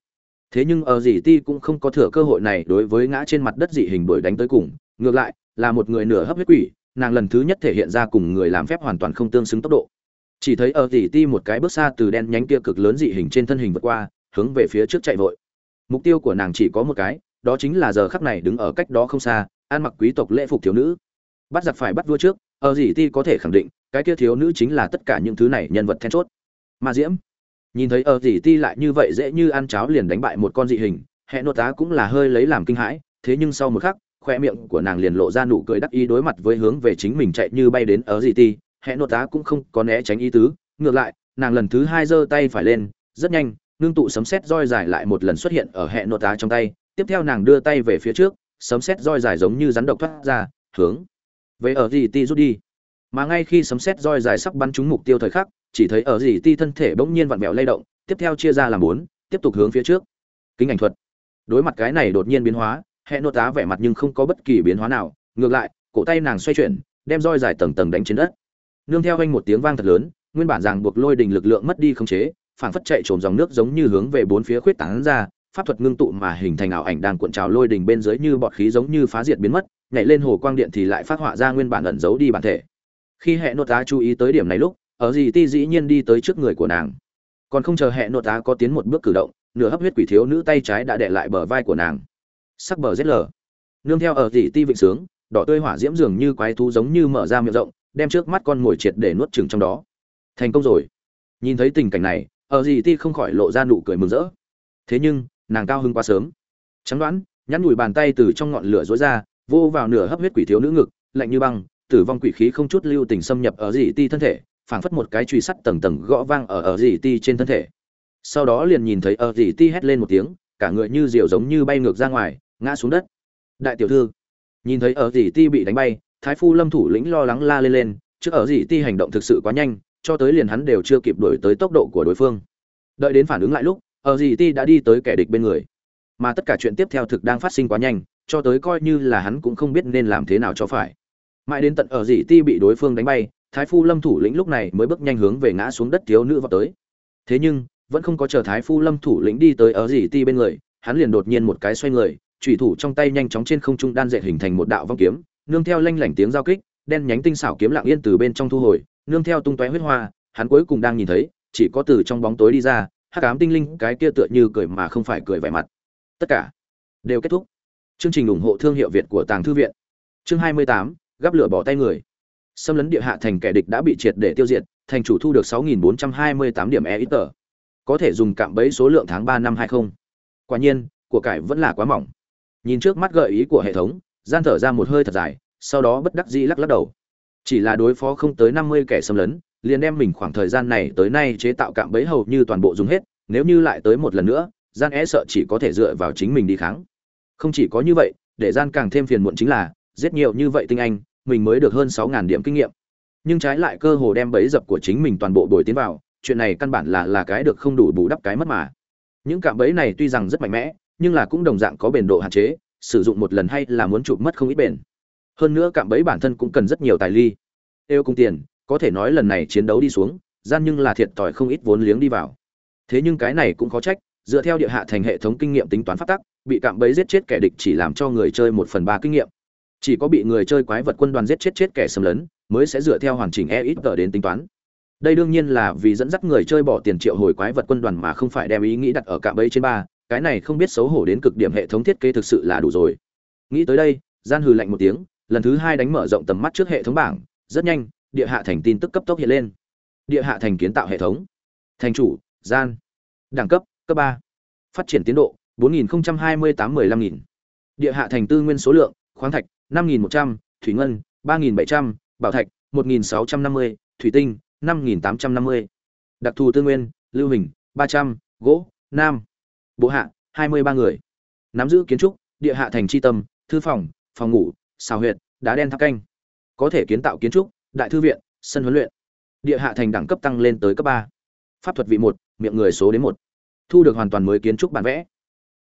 thế nhưng ở dì ti cũng không có thừa cơ hội này đối với ngã trên mặt đất dị hình đuổi đánh tới cùng. Ngược lại, là một người nửa hấp huyết quỷ, nàng lần thứ nhất thể hiện ra cùng người làm phép hoàn toàn không tương xứng tốc độ. Chỉ thấy ở dì ti một cái bước xa từ đen nhánh kia cực lớn dị hình trên thân hình vượt qua, hướng về phía trước chạy vội. Mục tiêu của nàng chỉ có một cái, đó chính là giờ khắc này đứng ở cách đó không xa, ăn mặc quý tộc lễ phục thiếu nữ. Bắt giặc phải bắt vua trước, ở dì ti có thể khẳng định, cái kia thiếu nữ chính là tất cả những thứ này nhân vật then chốt. Ma diễm nhìn thấy ở gì ti lại như vậy dễ như ăn cháo liền đánh bại một con dị hình hệ nô tá cũng là hơi lấy làm kinh hãi, thế nhưng sau một khắc, khoe miệng của nàng liền lộ ra nụ cười đắc ý đối mặt với hướng về chính mình chạy như bay đến ở gì ti hệ nô tá cũng không có né tránh ý tứ, ngược lại, nàng lần thứ hai giơ tay phải lên, rất nhanh, ngưng tụ sấm sét roi dài lại một lần xuất hiện ở hệ nô tá trong tay, tiếp theo nàng đưa tay về phía trước, sấm sét roi dài giống như rắn độc thoát ra, hướng về ở gì ti rút đi mà ngay khi sấm sét roi dài sắp bắn trúng mục tiêu thời khắc, chỉ thấy ở dì ti thân thể bỗng nhiên vặn vẹo lay động, tiếp theo chia ra làm bốn, tiếp tục hướng phía trước. Kính ảnh thuật. Đối mặt cái này đột nhiên biến hóa hệ nô tá vẻ mặt nhưng không có bất kỳ biến hóa nào, ngược lại, cổ tay nàng xoay chuyển, đem roi dài tầng tầng đánh trên đất. Nương theo anh một tiếng vang thật lớn, nguyên bản ràng buộc lôi đình lực lượng mất đi khống chế, phảng phất chạy trồm dòng nước giống như hướng về bốn phía khuyết tán ra, pháp thuật ngưng tụ mà hình thành ảo ảnh đang cuộn trào lôi đình bên dưới như bọt khí giống như phá diệt biến mất, nhảy lên hồ quang điện thì lại phát họa ra nguyên bản ẩn giấu đi bản thể khi hệ nội tá chú ý tới điểm này lúc, ở gì ti dĩ nhiên đi tới trước người của nàng. Còn không chờ hệ nội tá có tiến một bước cử động, nửa hấp huyết quỷ thiếu nữ tay trái đã đệ lại bờ vai của nàng. Sắc bờ rét lở nương theo ở gì ti vịnh sướng, đỏ tươi hỏa diễm dường như quái thú giống như mở ra miệng rộng, đem trước mắt con ngồi triệt để nuốt chừng trong đó. Thành công rồi. Nhìn thấy tình cảnh này, ở gì ti không khỏi lộ ra nụ cười mừng rỡ. Thế nhưng, nàng cao hưng quá sớm. Trắng đoán, nhắn nhủi bàn tay từ trong ngọn lửa rối ra, vô vào nửa hấp huyết quỷ thiếu nữ ngực, lạnh như băng tử vong quỷ khí không chút lưu tình xâm nhập ở dị ti thân thể, phảng phất một cái truy sắt tầng tầng gõ vang ở ở dị ti trên thân thể. Sau đó liền nhìn thấy ở dị ti hét lên một tiếng, cả người như diều giống như bay ngược ra ngoài, ngã xuống đất. Đại tiểu thư, nhìn thấy ở dị ti bị đánh bay, thái phu lâm thủ lĩnh lo lắng la lên lên trước ở dị ti hành động thực sự quá nhanh, cho tới liền hắn đều chưa kịp đuổi tới tốc độ của đối phương. Đợi đến phản ứng lại lúc, ở dị ti đã đi tới kẻ địch bên người. Mà tất cả chuyện tiếp theo thực đang phát sinh quá nhanh, cho tới coi như là hắn cũng không biết nên làm thế nào cho phải mãi đến tận ở dị ti bị đối phương đánh bay thái phu lâm thủ lĩnh lúc này mới bước nhanh hướng về ngã xuống đất thiếu nữ vào tới. Thế nhưng vẫn không có chờ thái phu lâm thủ lĩnh đi tới ở dị ti bên người hắn liền đột nhiên một cái xoay người chủy thủ trong tay nhanh chóng trên không trung đan dệt hình thành một đạo vong kiếm nương theo lanh lảnh tiếng giao kích đen nhánh tinh xảo kiếm lặng yên từ bên trong thu hồi nương theo tung tóe huyết hoa hắn cuối cùng đang nhìn thấy chỉ có từ trong bóng tối đi ra hắc ám tinh linh cái kia tựa như cười mà không phải cười vẻ mặt. Tất cả đều kết thúc. Chương trình ủng hộ thương hiệu việt của tàng thư viện. Chương 28, gắp lửa bỏ tay người. Xâm lấn địa hạ thành kẻ địch đã bị triệt để tiêu diệt, thành chủ thu được 6.428 điểm e ít tờ có thể dùng cạm bẫy số lượng tháng 3 năm 20. quả nhiên, của cải vẫn là quá mỏng. Nhìn trước mắt gợi ý của hệ thống, gian thở ra một hơi thật dài, sau đó bất đắc dĩ lắc lắc đầu. Chỉ là đối phó không tới 50 kẻ xâm lấn, liền đem mình khoảng thời gian này tới nay chế tạo cạm bẫy hầu như toàn bộ dùng hết, nếu như lại tới một lần nữa, gian e sợ chỉ có thể dựa vào chính mình đi kháng. Không chỉ có như vậy, để gian càng thêm phiền muộn chính là, giết nhiều như vậy tinh anh mình mới được hơn sáu ngàn điểm kinh nghiệm. Nhưng trái lại cơ hồ đem bẫy dập của chính mình toàn bộ bồi tiến vào, chuyện này căn bản là là cái được không đủ bù đắp cái mất mà. Những cạm bẫy này tuy rằng rất mạnh mẽ, nhưng là cũng đồng dạng có bền độ hạn chế, sử dụng một lần hay là muốn chụp mất không ít bền. Hơn nữa cạm bẫy bản thân cũng cần rất nhiều tài ly. Yêu cung tiền, có thể nói lần này chiến đấu đi xuống, gian nhưng là thiệt thòi không ít vốn liếng đi vào. Thế nhưng cái này cũng khó trách, dựa theo địa hạ thành hệ thống kinh nghiệm tính toán phát tắc, bị cạm bẫy giết chết kẻ địch chỉ làm cho người chơi một phần ba kinh nghiệm chỉ có bị người chơi quái vật quân đoàn giết chết chết kẻ xâm lấn, mới sẽ dựa theo hoàn chỉnh e ít tờ đến tính toán. Đây đương nhiên là vì dẫn dắt người chơi bỏ tiền triệu hồi quái vật quân đoàn mà không phải đem ý nghĩ đặt ở cạm bẫy trên ba, cái này không biết xấu hổ đến cực điểm hệ thống thiết kế thực sự là đủ rồi. Nghĩ tới đây, gian hừ lạnh một tiếng, lần thứ hai đánh mở rộng tầm mắt trước hệ thống bảng, rất nhanh, địa hạ thành tin tức cấp tốc hiện lên. Địa hạ thành kiến tạo hệ thống. Thành chủ, gian. Đẳng cấp cấp ba. Phát triển tiến độ 4028 15000 địa hạ thành tư nguyên số lượng, khoáng thạch 5100 thủy ngân 3700 bảo thạch 1650 thủy tinh 5850 đặc thù tư nguyên, lưu hình 300 gỗ, nam, bộ hạ 23 người. Nắm giữ kiến trúc, địa hạ thành tri tâm, thư phòng phòng ngủ, xào huyệt, đá đen tháp canh. Có thể kiến tạo kiến trúc, đại thư viện, sân huấn luyện. Địa hạ thành đẳng cấp tăng lên tới cấp ba. Pháp thuật vị một, miệng người số đến một. Thu được hoàn toàn mới kiến trúc bản vẽ.